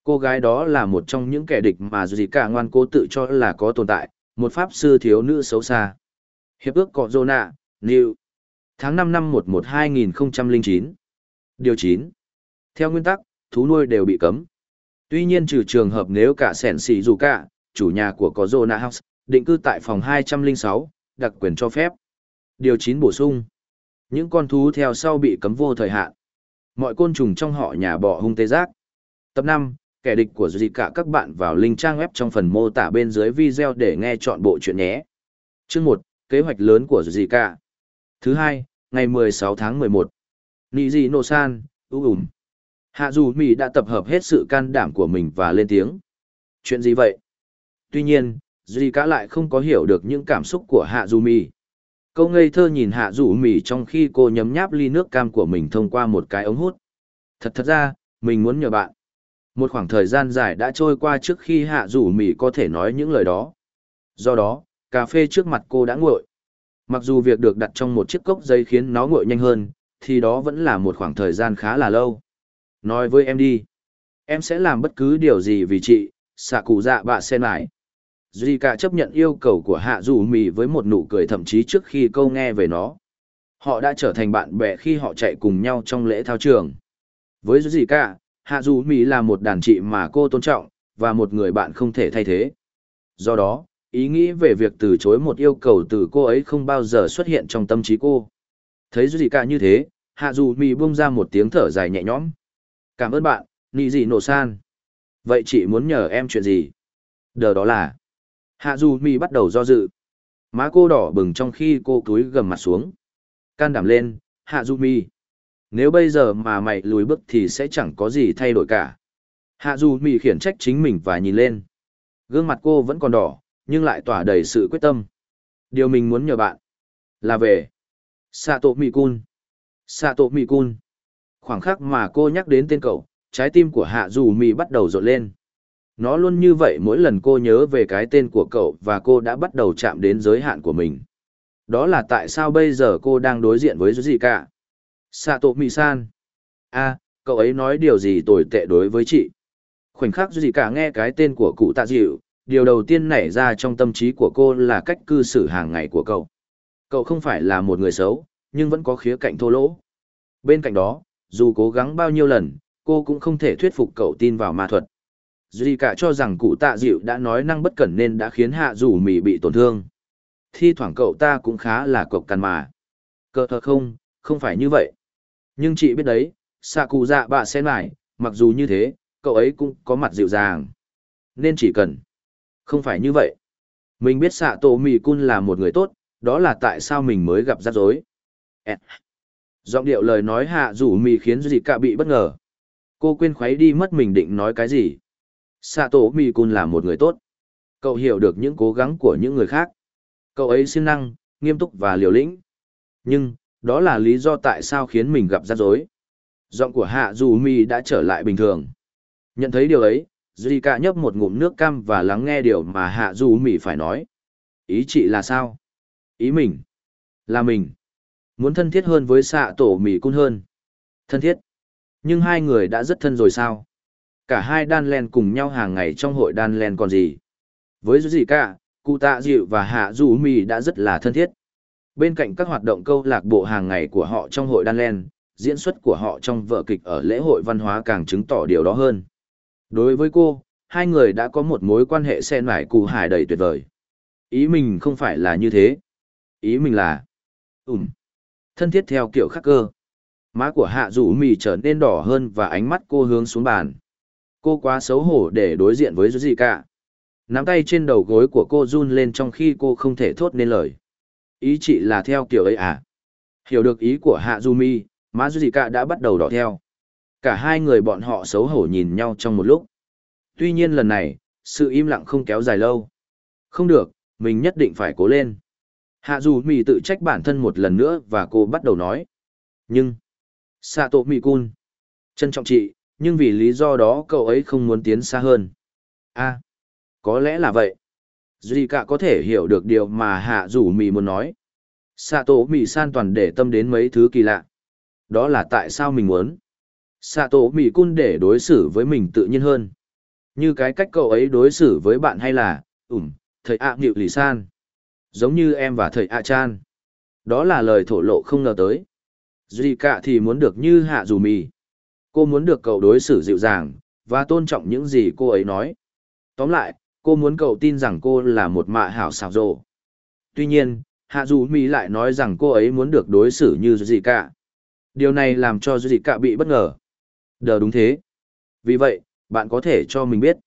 Cô gái đó là một trong những kẻ địch mà dù gì cả ngoan cố tự cho là có tồn tại, một pháp sư thiếu nữ xấu xa. Hiệp ước Cọ Zona, New. Tháng 5 năm 11-2009. Điều 9. Theo nguyên tắc, thú nuôi đều bị cấm. Tuy nhiên trừ trường hợp nếu cả sẻn xì dù cả, chủ nhà của có Nạ House, định cư tại phòng 206, đặc quyền cho phép. Điều 9 bổ sung. Những con thú theo sau bị cấm vô thời hạn. Mọi côn trùng trong họ nhà bọ hung tê giác. Tập 5, kẻ địch của gì cả các bạn vào link trang web trong phần mô tả bên dưới video để nghe chọn bộ chuyện nhé. Chương 1, kế hoạch lớn của gì cả. Thứ hai, ngày 16 tháng 11. Nị gì nô san, ưu ủm. Hạ dù Mỹ đã tập hợp hết sự can đảm của mình và lên tiếng. Chuyện gì vậy? Tuy nhiên, Duy cả lại không có hiểu được những cảm xúc của Hạ dù Mỹ. Câu ngây thơ nhìn Hạ dù Mỹ trong khi cô nhấm nháp ly nước cam của mình thông qua một cái ống hút. Thật thật ra, mình muốn nhờ bạn. Một khoảng thời gian dài đã trôi qua trước khi Hạ rủ Mỹ có thể nói những lời đó. Do đó, cà phê trước mặt cô đã nguội. Mặc dù việc được đặt trong một chiếc cốc giấy khiến nó nguội nhanh hơn, thì đó vẫn là một khoảng thời gian khá là lâu. Nói với em đi. Em sẽ làm bất cứ điều gì vì chị, xạ cụ dạ bạ sen lại. Duy cả chấp nhận yêu cầu của hạ dù mì với một nụ cười thậm chí trước khi câu nghe về nó. Họ đã trở thành bạn bè khi họ chạy cùng nhau trong lễ thao trường. Với Duy cả, hạ dù Mỹ là một đàn chị mà cô tôn trọng, và một người bạn không thể thay thế. Do đó, ý nghĩ về việc từ chối một yêu cầu từ cô ấy không bao giờ xuất hiện trong tâm trí cô. Thấy gì cả như thế, hạ dù Mỹ buông ra một tiếng thở dài nhẹ nhõm. Cảm ơn bạn, nị gì nổ san. Vậy chị muốn nhờ em chuyện gì? Đờ đó là. Hạ dù Mỹ bắt đầu do dự. Má cô đỏ bừng trong khi cô cúi gầm mặt xuống. Can đảm lên, hạ dù Mỹ. Nếu bây giờ mà mày lùi bước thì sẽ chẳng có gì thay đổi cả. Hạ dù mỹ khiển trách chính mình và nhìn lên. Gương mặt cô vẫn còn đỏ, nhưng lại tỏa đầy sự quyết tâm. Điều mình muốn nhờ bạn là về. Sato tổ mỹ cun Khoảng khắc mà cô nhắc đến tên cậu, trái tim của Hạ Dù mỹ bắt đầu rộn lên. Nó luôn như vậy mỗi lần cô nhớ về cái tên của cậu và cô đã bắt đầu chạm đến giới hạn của mình. Đó là tại sao bây giờ cô đang đối diện với gì cả. Sato mì san a cậu ấy nói điều gì tồi tệ đối với chị. Khoảnh khắc gì cả nghe cái tên của cụ tạ dịu, điều đầu tiên nảy ra trong tâm trí của cô là cách cư xử hàng ngày của cậu. Cậu không phải là một người xấu, nhưng vẫn có khía cạnh thô lỗ. Bên cạnh đó, dù cố gắng bao nhiêu lần, cô cũng không thể thuyết phục cậu tin vào ma thuật. Duy cả cho rằng cụ tạ dịu đã nói năng bất cẩn nên đã khiến hạ Dù mì bị tổn thương. Thi thoảng cậu ta cũng khá là cộc cằn mà. Cờ thật không, không phải như vậy. Nhưng chị biết đấy, xạ cụ dạ bạ sen lại, mặc dù như thế, cậu ấy cũng có mặt dịu dàng. Nên chỉ cần. Không phải như vậy. Mình biết xạ tổ mì cun là một người tốt, đó là tại sao mình mới gặp rắc rối. Giọng điệu lời nói hạ rủ mì khiến gì cả bị bất ngờ. Cô quên khuấy đi mất mình định nói cái gì. Sato mì cun là một người tốt. Cậu hiểu được những cố gắng của những người khác. Cậu ấy siêng năng, nghiêm túc và liều lĩnh. Nhưng, đó là lý do tại sao khiến mình gặp rắc rối. Giọng của hạ dù mi đã trở lại bình thường. Nhận thấy điều ấy, Zika nhấp một ngụm nước cam và lắng nghe điều mà hạ dù mi phải nói. Ý chị là sao? Ý mình. Là mình. Muốn thân thiết hơn với xạ tổ mì cun hơn. Thân thiết. Nhưng hai người đã rất thân rồi sao? Cả hai đan len cùng nhau hàng ngày trong hội đan len còn gì? Với Zika, cả, cụ tạ dịu và hạ dù mì đã rất là thân thiết. Bên cạnh các hoạt động câu lạc bộ hàng ngày của họ trong hội đan len, diễn xuất của họ trong vở kịch ở lễ hội văn hóa càng chứng tỏ điều đó hơn. Đối với cô, hai người đã có một mối quan hệ xen mải cụ hải đầy tuyệt vời. Ý mình không phải là như thế. Ý mình là... Ừm. Thân thiết theo kiểu khắc cơ. Má của hạ rủ mì trở nên đỏ hơn và ánh mắt cô hướng xuống bàn. Cô quá xấu hổ để đối diện với gì cả. Nắm tay trên đầu gối của cô run lên trong khi cô không thể thốt nên lời. Ý chị là theo kiểu ấy à? Hiểu được ý của Hạ Du Mi, má Cả đã bắt đầu đỏ theo. Cả hai người bọn họ xấu hổ nhìn nhau trong một lúc. Tuy nhiên lần này, sự im lặng không kéo dài lâu. Không được, mình nhất định phải cố lên. Hạ dù mì tự trách bản thân một lần nữa và cô bắt đầu nói. Nhưng, Sato Cun, trân trọng chị, nhưng vì lý do đó cậu ấy không muốn tiến xa hơn. a có lẽ là vậy. Duy cả có thể hiểu được điều mà hạ rủ mì muốn nói. Sato mì san toàn để tâm đến mấy thứ kỳ lạ. Đó là tại sao mình muốn. Sato mì cun để đối xử với mình tự nhiên hơn. Như cái cách cậu ấy đối xử với bạn hay là, ủm, thầy ạ à nghịu lì san. Giống như em và thầy ạ chan. Đó là lời thổ lộ không ngờ tới. Duy cả thì muốn được như hạ dù mì. Cô muốn được cậu đối xử dịu dàng, và tôn trọng những gì cô ấy nói. Tóm lại, cô muốn cậu tin rằng cô là một mạ hảo xảo rộ. Tuy nhiên, hạ dù mỹ lại nói rằng cô ấy muốn được đối xử như gì cả. Điều này làm cho gì cả bị bất ngờ. Đờ đúng thế. Vì vậy, bạn có thể cho mình biết.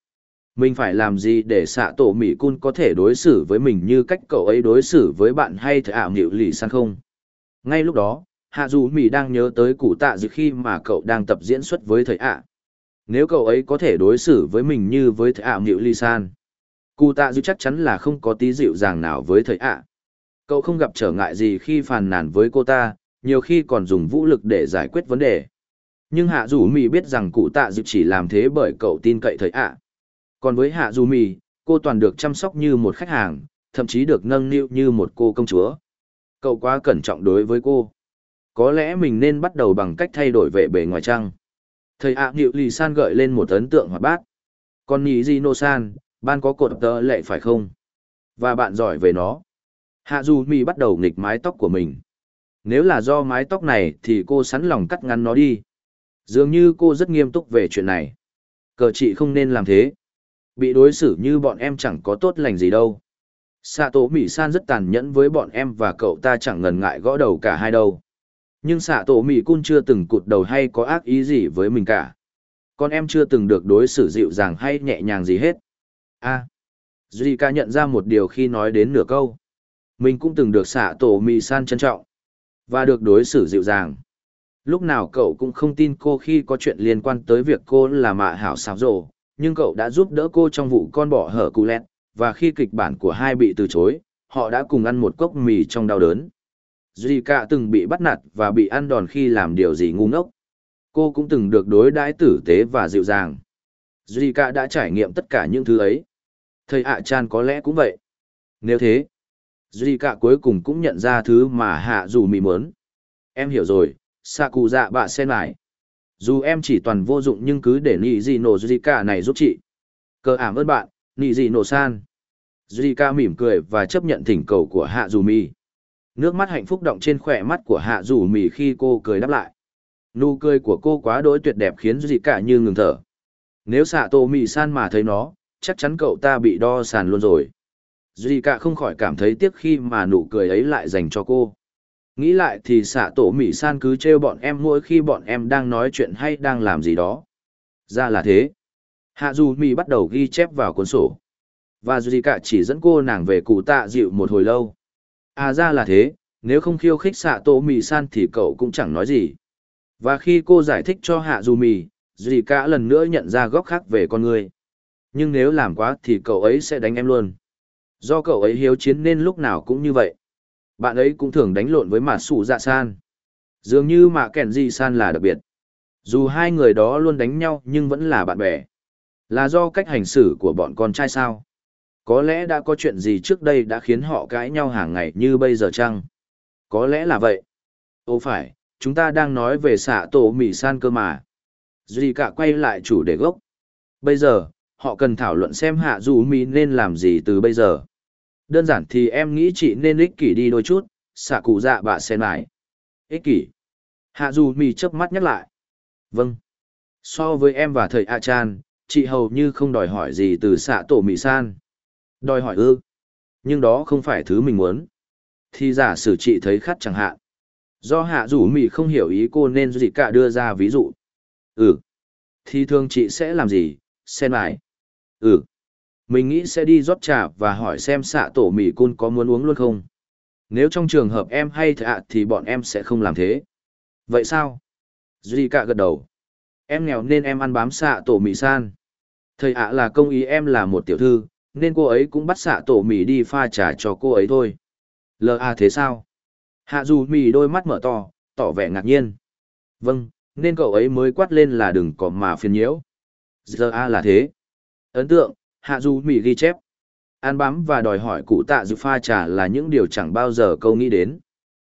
Mình phải làm gì để xạ tổ mỹ cun có thể đối xử với mình như cách cậu ấy đối xử với bạn hay thợ ảo nghịu lì san không? Ngay lúc đó, hạ dù mỹ đang nhớ tới cụ tạ dự khi mà cậu đang tập diễn xuất với thầy ạ. Nếu cậu ấy có thể đối xử với mình như với thầy ảo nghịu lì san, cụ tạ dư chắc chắn là không có tí dịu dàng nào với thầy ạ. Cậu không gặp trở ngại gì khi phàn nàn với cô ta nhiều khi còn dùng vũ lực để giải quyết vấn đề. Nhưng hạ dù mì biết rằng cụ tạ dịu chỉ làm thế bởi cậu tin cậy thầy ạ. Còn với hạ dù mì cô toàn được chăm sóc như một khách hàng thậm chí được nâng niu như một cô công chúa. Cậu quá cẩn trọng đối với cô. Có lẽ mình nên bắt đầu bằng cách thay đổi vệ bề ngoài trăng thầy ạ à, lì san gợi lên một ấn tượng hoạt bát. Còn nhì di nô san ban có cột tơ lệ phải không? Và bạn giỏi về nó. Hạ dù mi bắt đầu nghịch mái tóc của mình. Nếu là do mái tóc này thì cô sẵn lòng cắt ngắn nó đi. Dường như cô rất nghiêm túc về chuyện này. Cờ chị không nên làm thế. Bị đối xử như bọn em chẳng có tốt lành gì đâu. Sạ tổ Mỹ San rất tàn nhẫn với bọn em và cậu ta chẳng ngần ngại gõ đầu cả hai đâu. Nhưng xạ tổ Mỹ Cun chưa từng cụt đầu hay có ác ý gì với mình cả. Con em chưa từng được đối xử dịu dàng hay nhẹ nhàng gì hết a à, ca nhận ra một điều khi nói đến nửa câu. Mình cũng từng được xạ tổ mì san trân trọng, và được đối xử dịu dàng. Lúc nào cậu cũng không tin cô khi có chuyện liên quan tới việc cô là mạ hảo xảo rồ, nhưng cậu đã giúp đỡ cô trong vụ con bỏ hở cụ lẹt, và khi kịch bản của hai bị từ chối, họ đã cùng ăn một cốc mì trong đau đớn. Zika từng bị bắt nạt và bị ăn đòn khi làm điều gì ngu ngốc. Cô cũng từng được đối đãi tử tế và dịu dàng. Zika đã trải nghiệm tất cả những thứ ấy thầy ạ chan có lẽ cũng vậy. Nếu thế, Duy cả cuối cùng cũng nhận ra thứ mà hạ dù mì muốn. Em hiểu rồi, xạ cụ dạ bạ sen lại. Dù em chỉ toàn vô dụng nhưng cứ để nị gì nổ Duy cả này giúp chị. Cờ ảm ơn bạn, nị gì nổ san. Duy cả mỉm cười và chấp nhận thỉnh cầu của hạ dù mì. Nước mắt hạnh phúc động trên khỏe mắt của hạ dù mì khi cô cười đáp lại. Nụ cười của cô quá đỗi tuyệt đẹp khiến Duy cả như ngừng thở. Nếu xạ tô mì san mà thấy nó, chắc chắn cậu ta bị đo sàn luôn rồi. Duy cả không khỏi cảm thấy tiếc khi mà nụ cười ấy lại dành cho cô. Nghĩ lại thì xạ tổ Mỹ San cứ trêu bọn em mỗi khi bọn em đang nói chuyện hay đang làm gì đó. Ra là thế. Hạ dù Mỹ bắt đầu ghi chép vào cuốn sổ. Và Duy cả chỉ dẫn cô nàng về cụ tạ dịu một hồi lâu. À ra là thế, nếu không khiêu khích xạ tổ Mỹ san thì cậu cũng chẳng nói gì. Và khi cô giải thích cho hạ dù Mỹ, Duy cả lần nữa nhận ra góc khác về con người. Nhưng nếu làm quá thì cậu ấy sẽ đánh em luôn. Do cậu ấy hiếu chiến nên lúc nào cũng như vậy. Bạn ấy cũng thường đánh lộn với mạ sủ dạ san. Dường như mạ kèn di san là đặc biệt. Dù hai người đó luôn đánh nhau nhưng vẫn là bạn bè. Là do cách hành xử của bọn con trai sao? Có lẽ đã có chuyện gì trước đây đã khiến họ cãi nhau hàng ngày như bây giờ chăng? Có lẽ là vậy. Ô phải, chúng ta đang nói về xạ tổ mì san cơ mà. Duy cả quay lại chủ đề gốc. Bây giờ, họ cần thảo luận xem hạ dù mì nên làm gì từ bây giờ. Đơn giản thì em nghĩ chị nên ích kỷ đi đôi chút, xạ cụ dạ bà sen lại. Ích kỷ. Hạ dù mì chớp mắt nhắc lại. Vâng. So với em và thầy A Chan, chị hầu như không đòi hỏi gì từ xạ tổ mỹ san. Đòi hỏi ư. Nhưng đó không phải thứ mình muốn. Thì giả sử chị thấy khắt chẳng hạn. Do hạ rủ mỹ không hiểu ý cô nên gì cả đưa ra ví dụ. Ừ. Thì thường chị sẽ làm gì, sen lại. Ừ. Mình nghĩ sẽ đi rót trà và hỏi xem xạ tổ mì cun có muốn uống luôn không. Nếu trong trường hợp em hay thạ thì bọn em sẽ không làm thế. Vậy sao? Duy cạ gật đầu. Em nghèo nên em ăn bám xạ tổ mì san. Thầy ạ là công ý em là một tiểu thư, nên cô ấy cũng bắt xạ tổ mì đi pha trà cho cô ấy thôi. Lờ à thế sao? Hạ dù mì đôi mắt mở to, tỏ vẻ ngạc nhiên. Vâng, nên cậu ấy mới quát lên là đừng có mà phiền nhiễu. Giờ a là thế. Ấn tượng, hạ du mỉ ghi chép. an bám và đòi hỏi cụ tạ dự pha trà là những điều chẳng bao giờ câu nghĩ đến.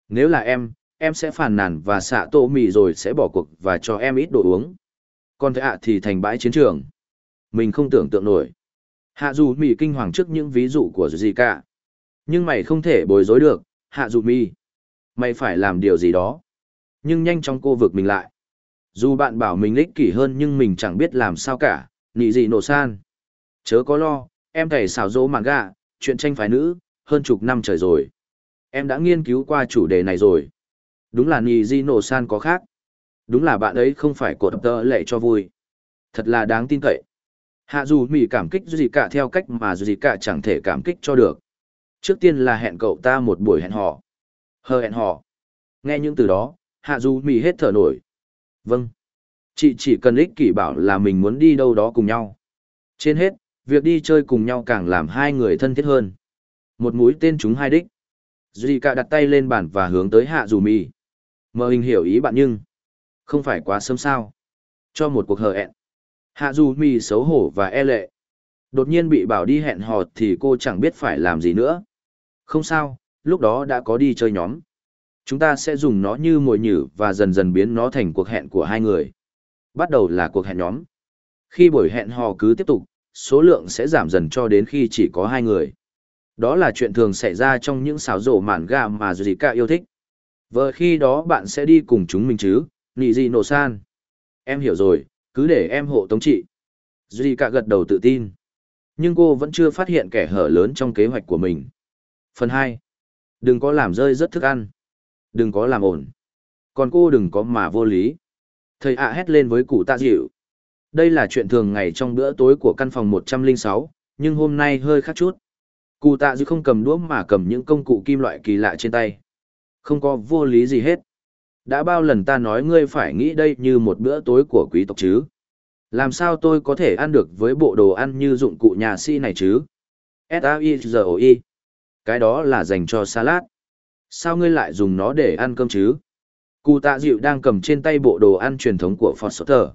Nếu là em, em sẽ phản nàn và xạ tô mì rồi sẽ bỏ cuộc và cho em ít đồ uống. Còn thế ạ thì thành bãi chiến trường. Mình không tưởng tượng nổi. Hạ dù mì kinh hoàng trước những ví dụ của gì cả. Nhưng mày không thể bối rối được, hạ dù mì. Mày phải làm điều gì đó. Nhưng nhanh chóng cô vực mình lại. Dù bạn bảo mình lích kỷ hơn nhưng mình chẳng biết làm sao cả, nị gì nổ san. Chớ có lo, em thầy xào dỗ mạng gạ, chuyện tranh phái nữ, hơn chục năm trời rồi. Em đã nghiên cứu qua chủ đề này rồi. Đúng là nị nổ san có khác. Đúng là bạn ấy không phải cột tơ lệ cho vui. Thật là đáng tin cậy. Hạ dù mỉ cảm kích gì cả theo cách mà gì cả chẳng thể cảm kích cho được. Trước tiên là hẹn cậu ta một buổi hẹn hò. Hờ hẹn hò. Nghe những từ đó, hạ dù mỉ hết thở nổi. Vâng. Chị chỉ cần ích kỷ bảo là mình muốn đi đâu đó cùng nhau. Trên hết, việc đi chơi cùng nhau càng làm hai người thân thiết hơn. Một mũi tên chúng hai đích. Duy cả đặt tay lên bàn và hướng tới hạ dù mỉ. Mơ hình hiểu ý bạn nhưng không phải quá sớm sao. Cho một cuộc hờ hẹn. Hạ dù mì xấu hổ và e lệ. Đột nhiên bị bảo đi hẹn hò thì cô chẳng biết phải làm gì nữa. Không sao, lúc đó đã có đi chơi nhóm. Chúng ta sẽ dùng nó như mồi nhử và dần dần biến nó thành cuộc hẹn của hai người. Bắt đầu là cuộc hẹn nhóm. Khi buổi hẹn hò cứ tiếp tục, số lượng sẽ giảm dần cho đến khi chỉ có hai người. Đó là chuyện thường xảy ra trong những xáo rổ mản gà mà Zika yêu thích. Vợ khi đó bạn sẽ đi cùng chúng mình chứ, nị gì nổ san. Em hiểu rồi, cứ để em hộ tống chị. Dì cả gật đầu tự tin. Nhưng cô vẫn chưa phát hiện kẻ hở lớn trong kế hoạch của mình. Phần 2. Đừng có làm rơi rất thức ăn. Đừng có làm ổn. Còn cô đừng có mà vô lý. Thầy ạ hét lên với cụ tạ dịu. Đây là chuyện thường ngày trong bữa tối của căn phòng 106, nhưng hôm nay hơi khác chút. Cụ tạ dư không cầm đũa mà cầm những công cụ kim loại kỳ lạ trên tay. Không có vô lý gì hết. Đã bao lần ta nói ngươi phải nghĩ đây như một bữa tối của quý tộc chứ? Làm sao tôi có thể ăn được với bộ đồ ăn như dụng cụ nhà si này chứ? S-A-I-Z-O-I. Cái đó là dành cho salad. Sao ngươi lại dùng nó để ăn cơm chứ? Cụ tạ dịu đang cầm trên tay bộ đồ ăn truyền thống của Foster.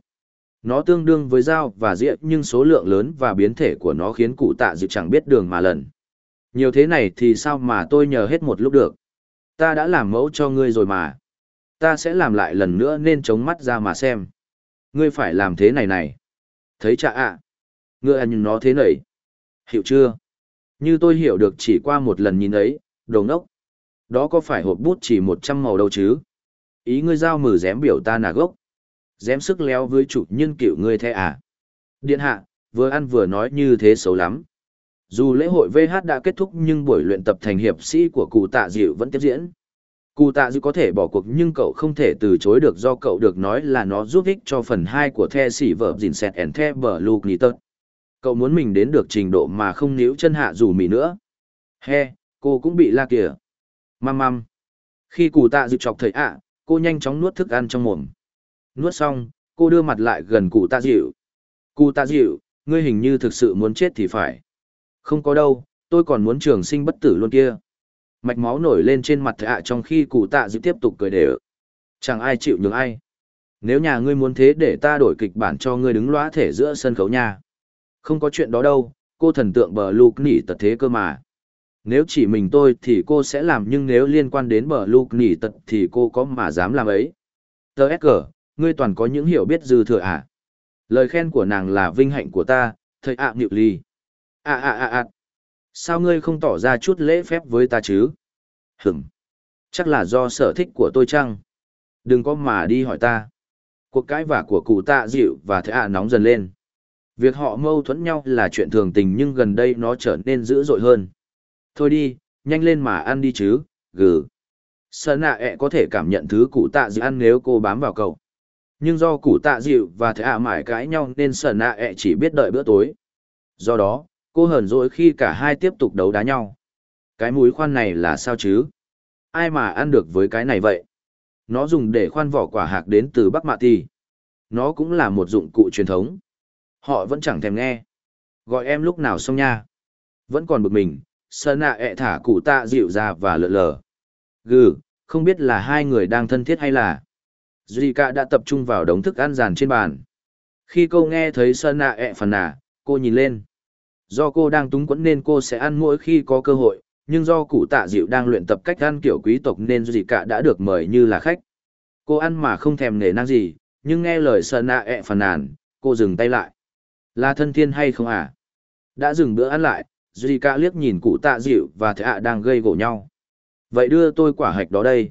Nó tương đương với dao và dĩa nhưng số lượng lớn và biến thể của nó khiến cụ tạ dịu chẳng biết đường mà lần. Nhiều thế này thì sao mà tôi nhờ hết một lúc được? Ta đã làm mẫu cho ngươi rồi mà ta sẽ làm lại lần nữa nên chống mắt ra mà xem. Ngươi phải làm thế này này. Thấy chạ ạ. À. Ngươi ăn nó thế này. Hiểu chưa? Như tôi hiểu được chỉ qua một lần nhìn ấy, đồ ngốc. Đó có phải hộp bút chỉ một trăm màu đâu chứ? Ý ngươi giao mử dám biểu ta nà gốc dám sức leo với chủ nhân kiểu ngươi thế à? Điện hạ, vừa ăn vừa nói như thế xấu lắm. Dù lễ hội VH đã kết thúc nhưng buổi luyện tập thành hiệp sĩ của cụ tạ dịu vẫn tiếp diễn. Cụ tạ dịu có thể bỏ cuộc nhưng cậu không thể từ chối được do cậu được nói là nó giúp ích cho phần hai của The Sĩ Vợ Dìn Sẹt and The lục Luke Nitert. Cậu muốn mình đến được trình độ mà không níu chân hạ dù mì nữa. He, cô cũng bị la kìa. Măm măm. Khi cụ tạ dịu chọc thầy ạ, cô nhanh chóng nuốt thức ăn trong mồm. Nuốt xong, cô đưa mặt lại gần cụ tạ dịu. Cụ tạ dịu, ngươi hình như thực sự muốn chết thì phải. Không có đâu, tôi còn muốn trường sinh bất tử luôn kia. Mạch máu nổi lên trên mặt thầy ạ trong khi cụ tạ dịu tiếp tục cười đều. Chẳng ai chịu nhường ai. Nếu nhà ngươi muốn thế để ta đổi kịch bản cho ngươi đứng lõa thể giữa sân khấu nha. Không có chuyện đó đâu, cô thần tượng bờ lục nỉ tật thế cơ mà. Nếu chỉ mình tôi thì cô sẽ làm nhưng nếu liên quan đến bờ lục nỉ tật thì cô có mà dám làm ấy. Tờ S cờ, ngươi toàn có những hiểu biết dư thừa à. Lời khen của nàng là vinh hạnh của ta, thầy ạ à, nhịu ly. À à à à. Sao ngươi không tỏ ra chút lễ phép với ta chứ? Hửm. Chắc là do sở thích của tôi chăng? Đừng có mà đi hỏi ta. Cuộc cãi vả của cụ tạ dịu và thầy ạ nóng dần lên. Việc họ mâu thuẫn nhau là chuyện thường tình nhưng gần đây nó trở nên dữ dội hơn. Thôi đi, nhanh lên mà ăn đi chứ, gừ. Sợ nạ ẹ có thể cảm nhận thứ cụ tạ dịu ăn nếu cô bám vào cậu. Nhưng do cụ tạ dịu và thẻ ạ mải cãi nhau nên sở nạ ẹ chỉ biết đợi bữa tối. Do đó, cô hờn dỗi khi cả hai tiếp tục đấu đá nhau. Cái mũi khoan này là sao chứ? Ai mà ăn được với cái này vậy? Nó dùng để khoan vỏ quả hạc đến từ Bắc Mạ Ti. Nó cũng là một dụng cụ truyền thống. Họ vẫn chẳng thèm nghe. Gọi em lúc nào xong nha. Vẫn còn bực mình, sơn nạ ẹ thả cụ tạ dịu ra và lượn lờ. Gừ, không biết là hai người đang thân thiết hay là... Zika đã tập trung vào đống thức ăn dàn trên bàn. Khi cô nghe thấy sơn nạ ẹ phần nà, cô nhìn lên. Do cô đang túng quẫn nên cô sẽ ăn mỗi khi có cơ hội, nhưng do cụ tạ dịu đang luyện tập cách ăn kiểu quý tộc nên Zika đã được mời như là khách. Cô ăn mà không thèm nể năng gì, nhưng nghe lời sơn nạ ẹ phần nàn, cô dừng tay lại. Là thân thiên hay không à? Đã dừng bữa ăn lại, Zika liếc nhìn cụ tạ dịu và thẻ ạ đang gây gỗ nhau. Vậy đưa tôi quả hạch đó đây.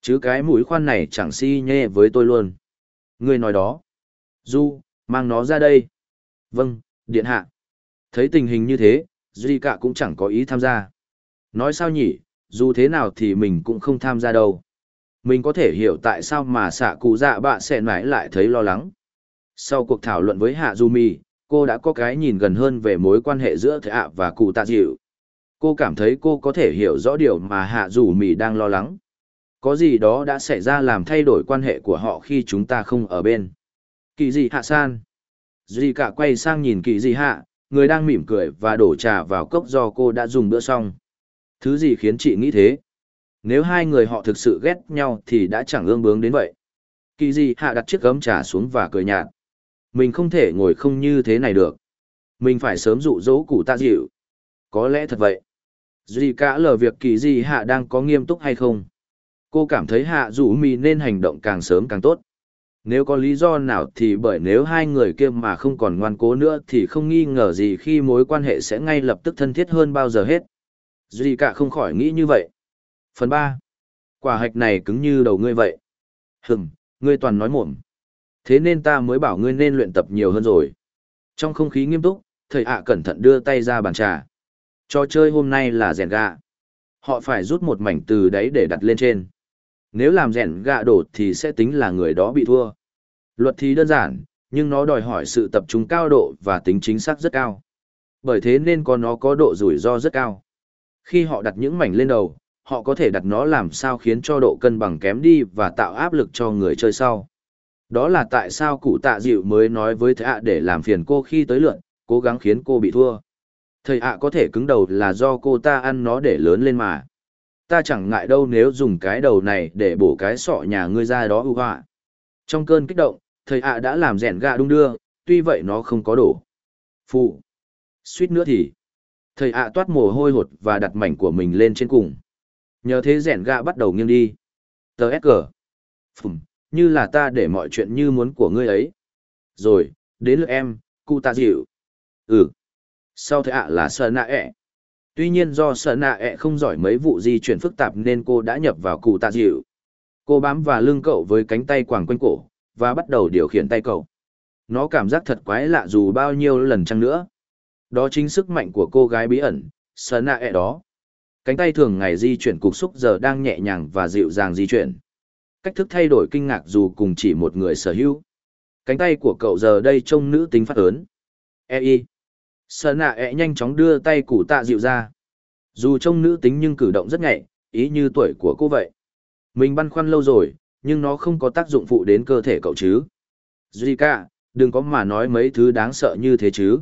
Chứ cái mũi khoan này chẳng si nhê với tôi luôn. Người nói đó. Du, mang nó ra đây. Vâng, điện hạ. Thấy tình hình như thế, Duy cả cũng chẳng có ý tham gia. Nói sao nhỉ, dù thế nào thì mình cũng không tham gia đâu. Mình có thể hiểu tại sao mà xạ cụ dạ bạ sẽ mãi lại thấy lo lắng. Sau cuộc thảo luận với Hạ Du Mi, cô đã có cái nhìn gần hơn về mối quan hệ giữa thạ và cụ tạ dịu cô cảm thấy cô có thể hiểu rõ điều mà hạ du mì đang lo lắng có gì đó đã xảy ra làm thay đổi quan hệ của họ khi chúng ta không ở bên kỳ dị hạ san duy cả quay sang nhìn kỳ dị hạ, người đang mỉm cười và đổ trà vào cốc do cô đã dùng bữa xong thứ gì khiến chị nghĩ thế nếu hai người họ thực sự ghét nhau thì đã chẳng ương bướng đến vậy kỳ dị hạ đặt chiếc gấm trà xuống và cười nhạt mình không thể ngồi không như thế này được. Mình phải sớm dụ dỗ cụ tạ dịu. Có lẽ thật vậy. Duy cả lờ việc kỳ gì hạ đang có nghiêm túc hay không? Cô cảm thấy hạ rủ mì nên hành động càng sớm càng tốt. Nếu có lý do nào thì bởi nếu hai người kia mà không còn ngoan cố nữa thì không nghi ngờ gì khi mối quan hệ sẽ ngay lập tức thân thiết hơn bao giờ hết. Duy cả không khỏi nghĩ như vậy. Phần ba, Quả hạch này cứng như đầu ngươi vậy. Hừm, ngươi toàn nói mồm thế nên ta mới bảo ngươi nên luyện tập nhiều hơn rồi. Trong không khí nghiêm túc, thầy ạ cẩn thận đưa tay ra bàn trà. Trò chơi hôm nay là rèn gạ. Họ phải rút một mảnh từ đấy để đặt lên trên. Nếu làm rèn gạ đổ thì sẽ tính là người đó bị thua. Luật thì đơn giản, nhưng nó đòi hỏi sự tập trung cao độ và tính chính xác rất cao. Bởi thế nên có nó có độ rủi ro rất cao. Khi họ đặt những mảnh lên đầu, họ có thể đặt nó làm sao khiến cho độ cân bằng kém đi và tạo áp lực cho người chơi sau. Đó là tại sao cụ tạ dịu mới nói với thầy ạ để làm phiền cô khi tới lượn, cố gắng khiến cô bị thua. Thầy ạ có thể cứng đầu là do cô ta ăn nó để lớn lên mà. Ta chẳng ngại đâu nếu dùng cái đầu này để bổ cái sọ nhà ngươi ra đó ưu họa. Trong cơn kích động, thầy ạ đã làm rèn gạ đung đưa, tuy vậy nó không có đổ. Phụ. Suýt nữa thì. Thầy ạ toát mồ hôi hột và đặt mảnh của mình lên trên cùng. Nhờ thế rèn gạ bắt đầu nghiêng đi. Tờ SG. Phùm, như là ta để mọi chuyện như muốn của ngươi ấy. Rồi, đến lượt em, cụ ta dịu. Ừ. Sau thầy ạ là sơ nạ ẹ. Tuy nhiên do sợ nạ ẹ không giỏi mấy vụ di chuyển phức tạp nên cô đã nhập vào cụ tạ dịu. Cô bám vào lưng cậu với cánh tay quàng quanh cổ, và bắt đầu điều khiển tay cậu. Nó cảm giác thật quái lạ dù bao nhiêu lần chăng nữa. Đó chính sức mạnh của cô gái bí ẩn, sợ nạ ẹ đó. Cánh tay thường ngày di chuyển cục xúc giờ đang nhẹ nhàng và dịu dàng di chuyển cách thức thay đổi kinh ngạc dù cùng chỉ một người sở hữu. Cánh tay của cậu giờ đây trông nữ tính phát ớn. E y. Sợ nạ e nhanh chóng đưa tay củ tạ dịu ra. Dù trông nữ tính nhưng cử động rất nhạy, ý như tuổi của cô vậy. Mình băn khoăn lâu rồi, nhưng nó không có tác dụng phụ đến cơ thể cậu chứ. Zika, đừng có mà nói mấy thứ đáng sợ như thế chứ.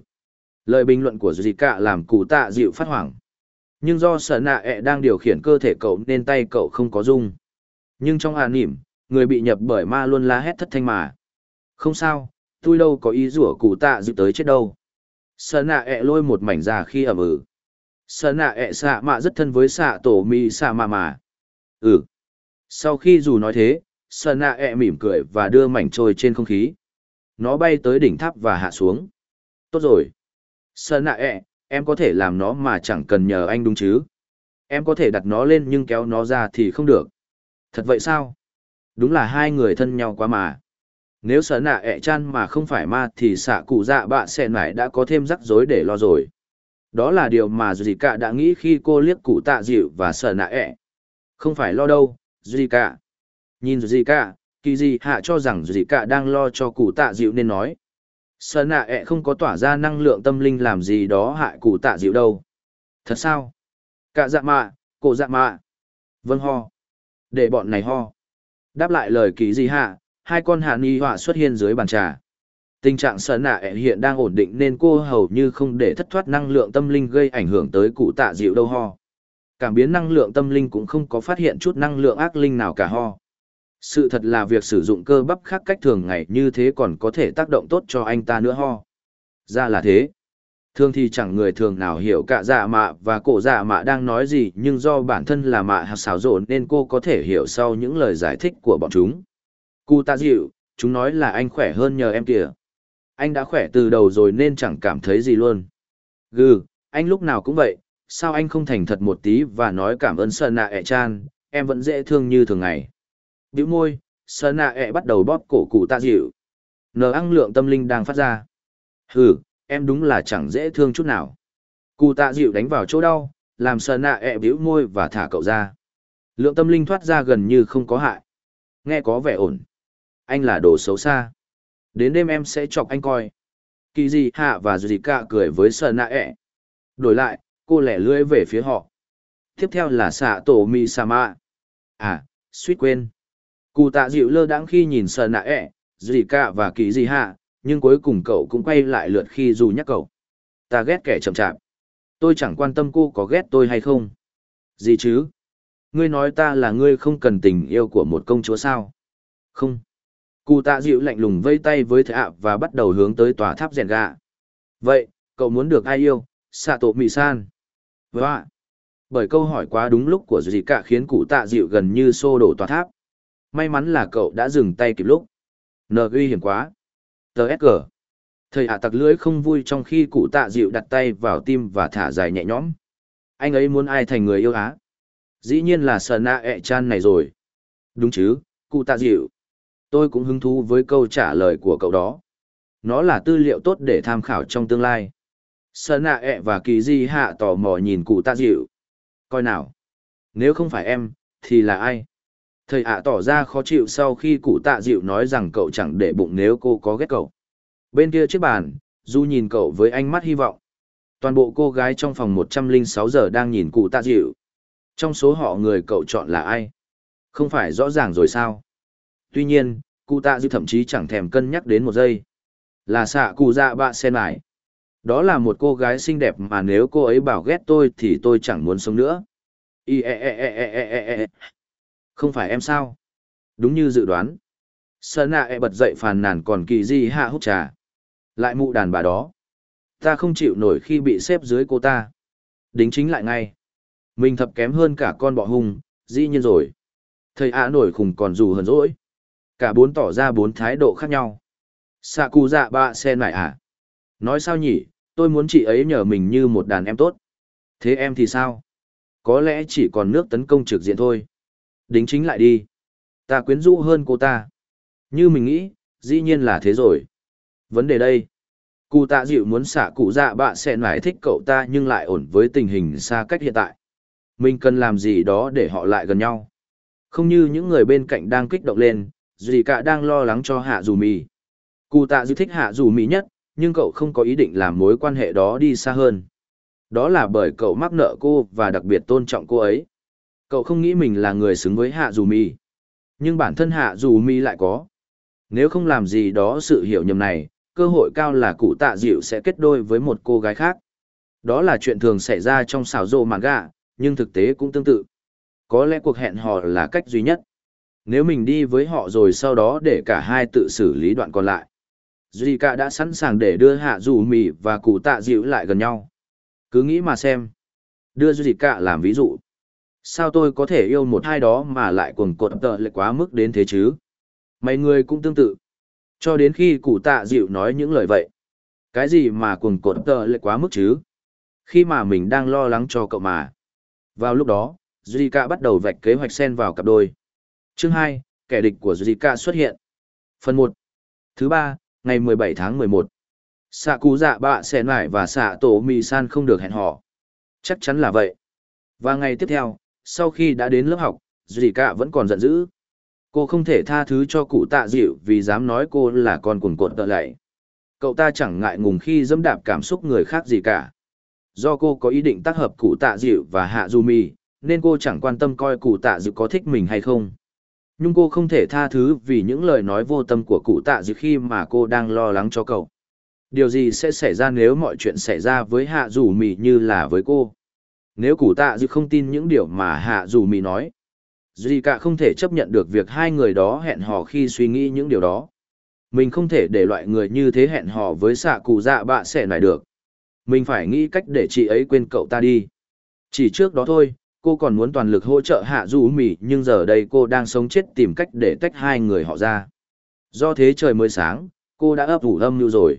Lời bình luận của Zika làm cụ tạ dịu phát hoảng. Nhưng do sợ nạ ẹ đang điều khiển cơ thể cậu nên tay cậu không có dung. Nhưng trong hà nỉm, người bị nhập bởi ma luôn la hét thất thanh mà. Không sao, tôi đâu có ý rủa cụ tạ dịu tới chết đâu. Sợ nạ ẹ lôi một mảnh ra khi ẩm ừ. Sợ nạ ẹ xạ mạ rất thân với xạ tổ mi xạ mạ mà. Ừ. Sau khi dù nói thế, sợ nạ ẹ mỉm cười và đưa mảnh trôi trên không khí. Nó bay tới đỉnh tháp và hạ xuống. Tốt rồi. Sợ nạ ẹ, em có thể làm nó mà chẳng cần nhờ anh đúng chứ. Em có thể đặt nó lên nhưng kéo nó ra thì không được. Thật vậy sao? Đúng là hai người thân nhau quá mà. Nếu sở nạ ẹ chan mà không phải ma thì xạ cụ dạ bạ sẽ nải đã có thêm rắc rối để lo rồi. Đó là điều mà Zika đã nghĩ khi cô liếc cụ tạ dịu và sở nạ ẹ. Không phải lo đâu, Zika. Nhìn Zika, kỳ dì hạ cho rằng Zika đang lo cho cụ tạ dịu nên nói. Sở nạ ẹ không có tỏa ra năng lượng tâm linh làm gì đó hại cụ tạ dịu đâu. Thật sao? Cả dạ mạ, cổ dạ mạ. Vâng ho. Để bọn này ho. Đáp lại lời kỳ dì hạ, hai con hạ ni họa xuất hiện dưới bàn trà. Tình trạng sợ nạ hiện đang ổn định nên cô hầu như không để thất thoát năng lượng tâm linh gây ảnh hưởng tới cụ tạ dịu đâu ho. Cảm biến năng lượng tâm linh cũng không có phát hiện chút năng lượng ác linh nào cả ho. Sự thật là việc sử dụng cơ bắp khác cách thường ngày như thế còn có thể tác động tốt cho anh ta nữa ho. Ra là thế. Thường thì chẳng người thường nào hiểu cả dạ mạ và cổ dạ mạ đang nói gì, nhưng do bản thân là mạ hạt xảo rộn nên cô có thể hiểu sau những lời giải thích của bọn chúng. Cụ tạ dịu, chúng nói là anh khỏe hơn nhờ em kìa. Anh đã khỏe từ đầu rồi nên chẳng cảm thấy gì luôn. Gừ, anh lúc nào cũng vậy, sao anh không thành thật một tí và nói cảm ơn Sơn Nạ ẹ chan, em vẫn dễ thương như thường ngày. Biểu môi, Sơn Nạ ẹ bắt đầu bóp cổ cụ tạ dịu. Nờ năng lượng tâm linh đang phát ra. Hừ, em đúng là chẳng dễ thương chút nào. Cụ tạ dịu đánh vào chỗ đau, làm Sơn Nạ ẹ biểu môi và thả cậu ra. Lượng tâm linh thoát ra gần như không có hại. Nghe có vẻ ổn anh là đồ xấu xa. Đến đêm em sẽ chọc anh coi. Kỳ dị hạ và dì cạ cười với sợ nạ ẹ. Đổi lại, cô lẻ lưỡi về phía họ. Tiếp theo là xạ tổ mi sa mạ à suýt quên. Cụ tạ dịu lơ đãng khi nhìn sợ nạ ẹ dì cạ và kỳ dị hạ, nhưng cuối cùng cậu cũng quay lại lượt khi dù nhắc cậu. Ta ghét kẻ chậm chạp. Tôi chẳng quan tâm cô có ghét tôi hay không. Gì chứ? Ngươi nói ta là ngươi không cần tình yêu của một công chúa sao? Không. Cụ tạ dịu lạnh lùng vây tay với thệ ạ và bắt đầu hướng tới tòa tháp rèn gạ. Vậy, cậu muốn được ai yêu? Sạ tổ mì san. Và, vâng bởi câu hỏi quá đúng lúc của dì cả khiến cụ tạ dịu gần như xô đổ tòa tháp. May mắn là cậu đã dừng tay kịp lúc. Nờ uy hiểm quá. Tờ SG. Thầy ạ tặc lưỡi không vui trong khi cụ tạ dịu đặt tay vào tim và thả dài nhẹ nhõm. Anh ấy muốn ai thành người yêu á? Dĩ nhiên là sờ nạ ẹ chan này rồi. Đúng chứ, cụ tạ dịu Tôi cũng hứng thú với câu trả lời của cậu đó. Nó là tư liệu tốt để tham khảo trong tương lai. Sơn nạ e ẹ và kỳ di hạ tò mò nhìn cụ tạ dịu. Coi nào. Nếu không phải em, thì là ai? Thầy ạ tỏ ra khó chịu sau khi cụ tạ dịu nói rằng cậu chẳng để bụng nếu cô có ghét cậu. Bên kia chiếc bàn, Du nhìn cậu với ánh mắt hy vọng. Toàn bộ cô gái trong phòng 106 giờ đang nhìn cụ tạ dịu. Trong số họ người cậu chọn là ai? Không phải rõ ràng rồi sao? Tuy nhiên, cụ tạ dư thậm chí chẳng thèm cân nhắc đến một giây. Là xạ cụ dạ bạ sen mải Đó là một cô gái xinh đẹp mà nếu cô ấy bảo ghét tôi thì tôi chẳng muốn sống nữa. I e, e e e e e e e. Không phải em sao? Đúng như dự đoán. Sơn nạ e bật dậy phàn nàn còn kỳ di hạ hút trà. Lại mụ đàn bà đó. Ta không chịu nổi khi bị xếp dưới cô ta. Đính chính lại ngay. Mình thập kém hơn cả con bọ hung, dĩ nhiên rồi. Thầy ạ nổi khùng còn dù hờn dỗi. Cả bốn tỏ ra bốn thái độ khác nhau. Sạ cụ dạ bạ sen lại à? Nói sao nhỉ, tôi muốn chị ấy nhờ mình như một đàn em tốt. Thế em thì sao? Có lẽ chỉ còn nước tấn công trực diện thôi. Đính chính lại đi. Ta quyến rũ hơn cô ta. Như mình nghĩ, dĩ nhiên là thế rồi. Vấn đề đây. Cụ tạ dịu muốn xạ cụ dạ bạ sẽ lại thích cậu ta nhưng lại ổn với tình hình xa cách hiện tại. Mình cần làm gì đó để họ lại gần nhau. Không như những người bên cạnh đang kích động lên, dì cả đang lo lắng cho hạ dù mì cụ tạ dư thích hạ dù mì nhất nhưng cậu không có ý định làm mối quan hệ đó đi xa hơn đó là bởi cậu mắc nợ cô và đặc biệt tôn trọng cô ấy cậu không nghĩ mình là người xứng với hạ dù mì Nhưng bản thân hạ dù mì lại có. Nếu không làm gì đó sự hiểu nhầm này, cơ hội cao là cụ tạ dịu sẽ kết đôi với một cô gái khác. Đó là chuyện thường xảy ra trong xảo rộ gà, nhưng thực tế cũng tương tự. Có lẽ cuộc hẹn hò là cách duy nhất. Nếu mình đi với họ rồi sau đó để cả hai tự xử lý đoạn còn lại. Zika đã sẵn sàng để đưa hạ dù mì và cụ tạ dịu lại gần nhau. Cứ nghĩ mà xem. Đưa Zika làm ví dụ. Sao tôi có thể yêu một hai đó mà lại cuồng cột tợ lại quá mức đến thế chứ? Mấy người cũng tương tự. Cho đến khi cụ tạ dịu nói những lời vậy. Cái gì mà cuồng cột tợ lại quá mức chứ? Khi mà mình đang lo lắng cho cậu mà. Vào lúc đó, Zika bắt đầu vạch kế hoạch xen vào cặp đôi. Chương 2, kẻ địch của Zika xuất hiện. Phần 1. Thứ ba, ngày 17 tháng 11. Sạ cú dạ bạ sẽ nải và sạ tổ mì san không được hẹn hò. Chắc chắn là vậy. Và ngày tiếp theo, sau khi đã đến lớp học, Zika vẫn còn giận dữ. Cô không thể tha thứ cho cụ tạ dịu vì dám nói cô là con cuồng cuộn tợ lạy. Cậu ta chẳng ngại ngùng khi dẫm đạp cảm xúc người khác gì cả. Do cô có ý định tác hợp cụ tạ dịu và hạ dù mì, nên cô chẳng quan tâm coi cụ tạ dịu có thích mình hay không. Nhưng cô không thể tha thứ vì những lời nói vô tâm của cụ tạ dịu khi mà cô đang lo lắng cho cậu. Điều gì sẽ xảy ra nếu mọi chuyện xảy ra với hạ dù mì như là với cô? Nếu cụ tạ dịu không tin những điều mà hạ dù mì nói, Duy cả không thể chấp nhận được việc hai người đó hẹn hò khi suy nghĩ những điều đó. Mình không thể để loại người như thế hẹn hò với xạ cụ dạ bạ sẽ này được. Mình phải nghĩ cách để chị ấy quên cậu ta đi. Chỉ trước đó thôi, cô còn muốn toàn lực hỗ trợ hạ du mì nhưng giờ đây cô đang sống chết tìm cách để tách hai người họ ra. Do thế trời mới sáng, cô đã ấp ủ âm mưu rồi.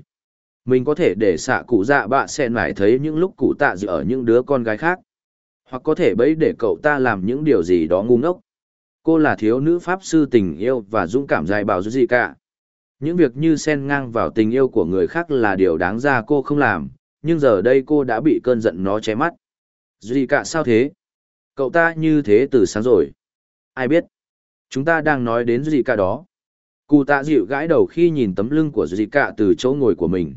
Mình có thể để xạ cụ dạ bạ sẽ mải thấy những lúc cụ tạ dự ở những đứa con gái khác. Hoặc có thể bẫy để cậu ta làm những điều gì đó ngu ngốc. Cô là thiếu nữ pháp sư tình yêu và dũng cảm dài bảo gì cả. Những việc như xen ngang vào tình yêu của người khác là điều đáng ra cô không làm, nhưng giờ đây cô đã bị cơn giận nó che mắt. gì cả sao thế? Cậu ta như thế từ sáng rồi. Ai biết? Chúng ta đang nói đến gì cả đó. Cụ tạ dịu gãi đầu khi nhìn tấm lưng của Duy cả từ chỗ ngồi của mình.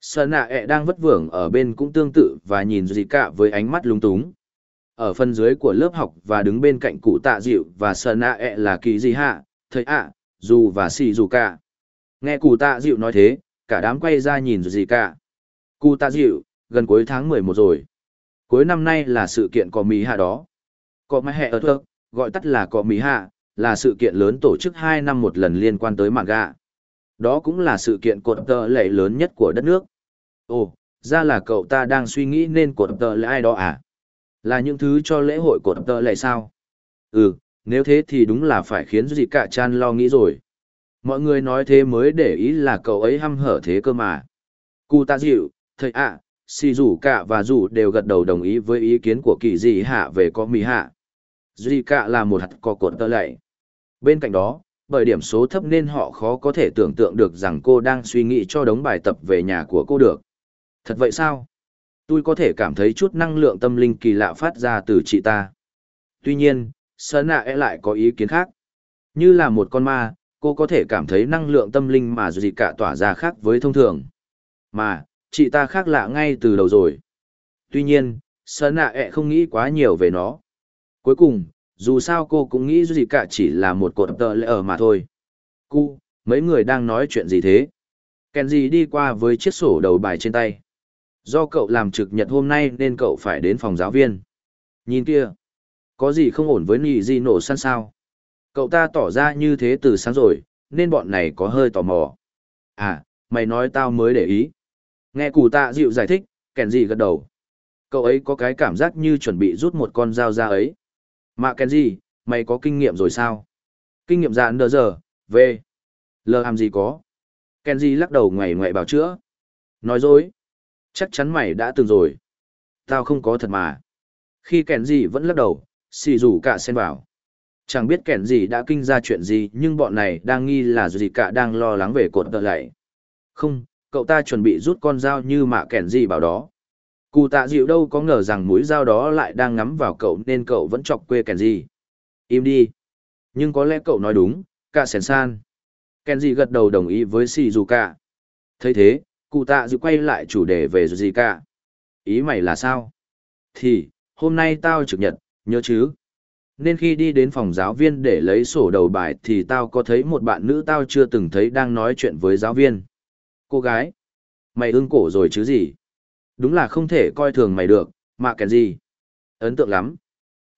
Sơn nạ ẹ đang vất vưởng ở bên cũng tương tự và nhìn Duy cả với ánh mắt lung túng. Ở phần dưới của lớp học và đứng bên cạnh cụ tạ dịu và Sơn nạ ẹ là kỳ gì hạ, thầy ạ, dù và xì dù cả. Nghe cụ tạ dịu nói thế, cả đám quay ra nhìn Duy cả. Cụ tạ dịu, gần cuối tháng 11 rồi. Cuối năm nay là sự kiện có Mỹ Hạ đó. Có Mai Hệ ở Thơ, gọi tắt là có Mỹ Hạ, là sự kiện lớn tổ chức 2 năm một lần liên quan tới mạng gạ. Đó cũng là sự kiện cột tờ lệ lớn nhất của đất nước. Ồ, ra là cậu ta đang suy nghĩ nên cột tờ lệ ai đó à? Là những thứ cho lễ hội cột tờ lệ sao? Ừ, nếu thế thì đúng là phải khiến gì cả chan lo nghĩ rồi. Mọi người nói thế mới để ý là cậu ấy hăm hở thế cơ mà. Cụ ta dịu, thầy ạ, xì rủ cả và rủ đều gật đầu đồng ý với ý kiến của kỳ dị hạ về có mỹ hạ. Duy cả là một hạt có cột tơ lạy Bên cạnh đó, bởi điểm số thấp nên họ khó có thể tưởng tượng được rằng cô đang suy nghĩ cho đống bài tập về nhà của cô được. Thật vậy sao? Tôi có thể cảm thấy chút năng lượng tâm linh kỳ lạ phát ra từ chị ta. Tuy nhiên, Sơn nạ e lại có ý kiến khác. Như là một con ma, cô có thể cảm thấy năng lượng tâm linh mà gì cả tỏa ra khác với thông thường. Mà, chị ta khác lạ ngay từ đầu rồi. Tuy nhiên, sơn nạ ẹ không nghĩ quá nhiều về nó. Cuối cùng, dù sao cô cũng nghĩ gì cả chỉ là một cột tờ lệ ở mà thôi. cu, mấy người đang nói chuyện gì thế? Kenji đi qua với chiếc sổ đầu bài trên tay. Do cậu làm trực nhật hôm nay nên cậu phải đến phòng giáo viên. Nhìn kia, có gì không ổn với nị di nổ săn sao? Cậu ta tỏ ra như thế từ sáng rồi, nên bọn này có hơi tò mò. À, mày nói tao mới để ý. Nghe cụ tạ dịu giải thích, kèn gì gật đầu. Cậu ấy có cái cảm giác như chuẩn bị rút một con dao ra ấy. Mà kèn gì, mày có kinh nghiệm rồi sao? Kinh nghiệm dạn đờ giờ, về. Lờ làm gì có. Kèn gì lắc đầu ngoảy ngoại bảo chữa. Nói dối. Chắc chắn mày đã từng rồi. Tao không có thật mà. Khi kèn gì vẫn lắc đầu, xì rủ cả xen vào. Chẳng biết kẻn gì đã kinh ra chuyện gì nhưng bọn này đang nghi là gì cả đang lo lắng về cột tợ lại. Không, cậu ta chuẩn bị rút con dao như mạ kẻn gì bảo đó. Cụ tạ dịu đâu có ngờ rằng mũi dao đó lại đang ngắm vào cậu nên cậu vẫn chọc quê kẻn gì. Im đi. Nhưng có lẽ cậu nói đúng, cả sèn san. Kẻn gì gật đầu đồng ý với xì dù cả thấy thế cụ tạ dịu quay lại chủ đề về gì cả ý mày là sao? Thì, hôm nay tao trực nhật, nhớ chứ? Nên khi đi đến phòng giáo viên để lấy sổ đầu bài thì tao có thấy một bạn nữ tao chưa từng thấy đang nói chuyện với giáo viên. Cô gái, mày ưng cổ rồi chứ gì? Đúng là không thể coi thường mày được, mà kèn gì? Ấn tượng lắm.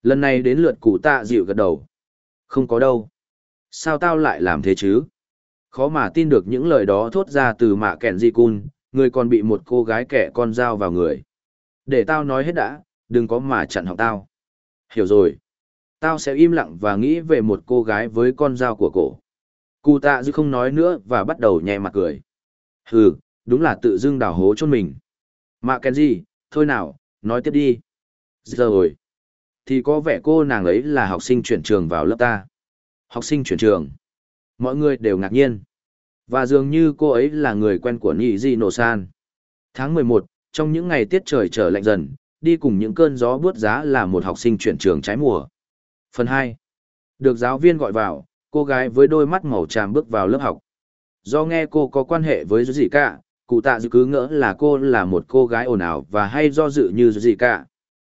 Lần này đến lượt cụ tạ dịu gật đầu. Không có đâu. Sao tao lại làm thế chứ? Khó mà tin được những lời đó thốt ra từ mạ kèn di cun, người còn bị một cô gái kẻ con dao vào người. Để tao nói hết đã, đừng có mà chặn học tao. Hiểu rồi. Tao sẽ im lặng và nghĩ về một cô gái với con dao của cổ. Cụ tạ dư không nói nữa và bắt đầu nhẹ mặt cười. Hừ, đúng là tự dưng đào hố chôn mình. Mạ kèn gì, thôi nào, nói tiếp đi. Giờ rồi. Thì có vẻ cô nàng ấy là học sinh chuyển trường vào lớp ta. Học sinh chuyển trường. Mọi người đều ngạc nhiên. Và dường như cô ấy là người quen của Nhi Di Nổ San. Tháng 11, trong những ngày tiết trời trở lạnh dần, đi cùng những cơn gió buốt giá là một học sinh chuyển trường trái mùa. Phần 2. Được giáo viên gọi vào, cô gái với đôi mắt màu tràm bước vào lớp học. Do nghe cô có quan hệ với gì cả, cụ tạ dự cứ ngỡ là cô là một cô gái ồn ào và hay do dự như gì cả.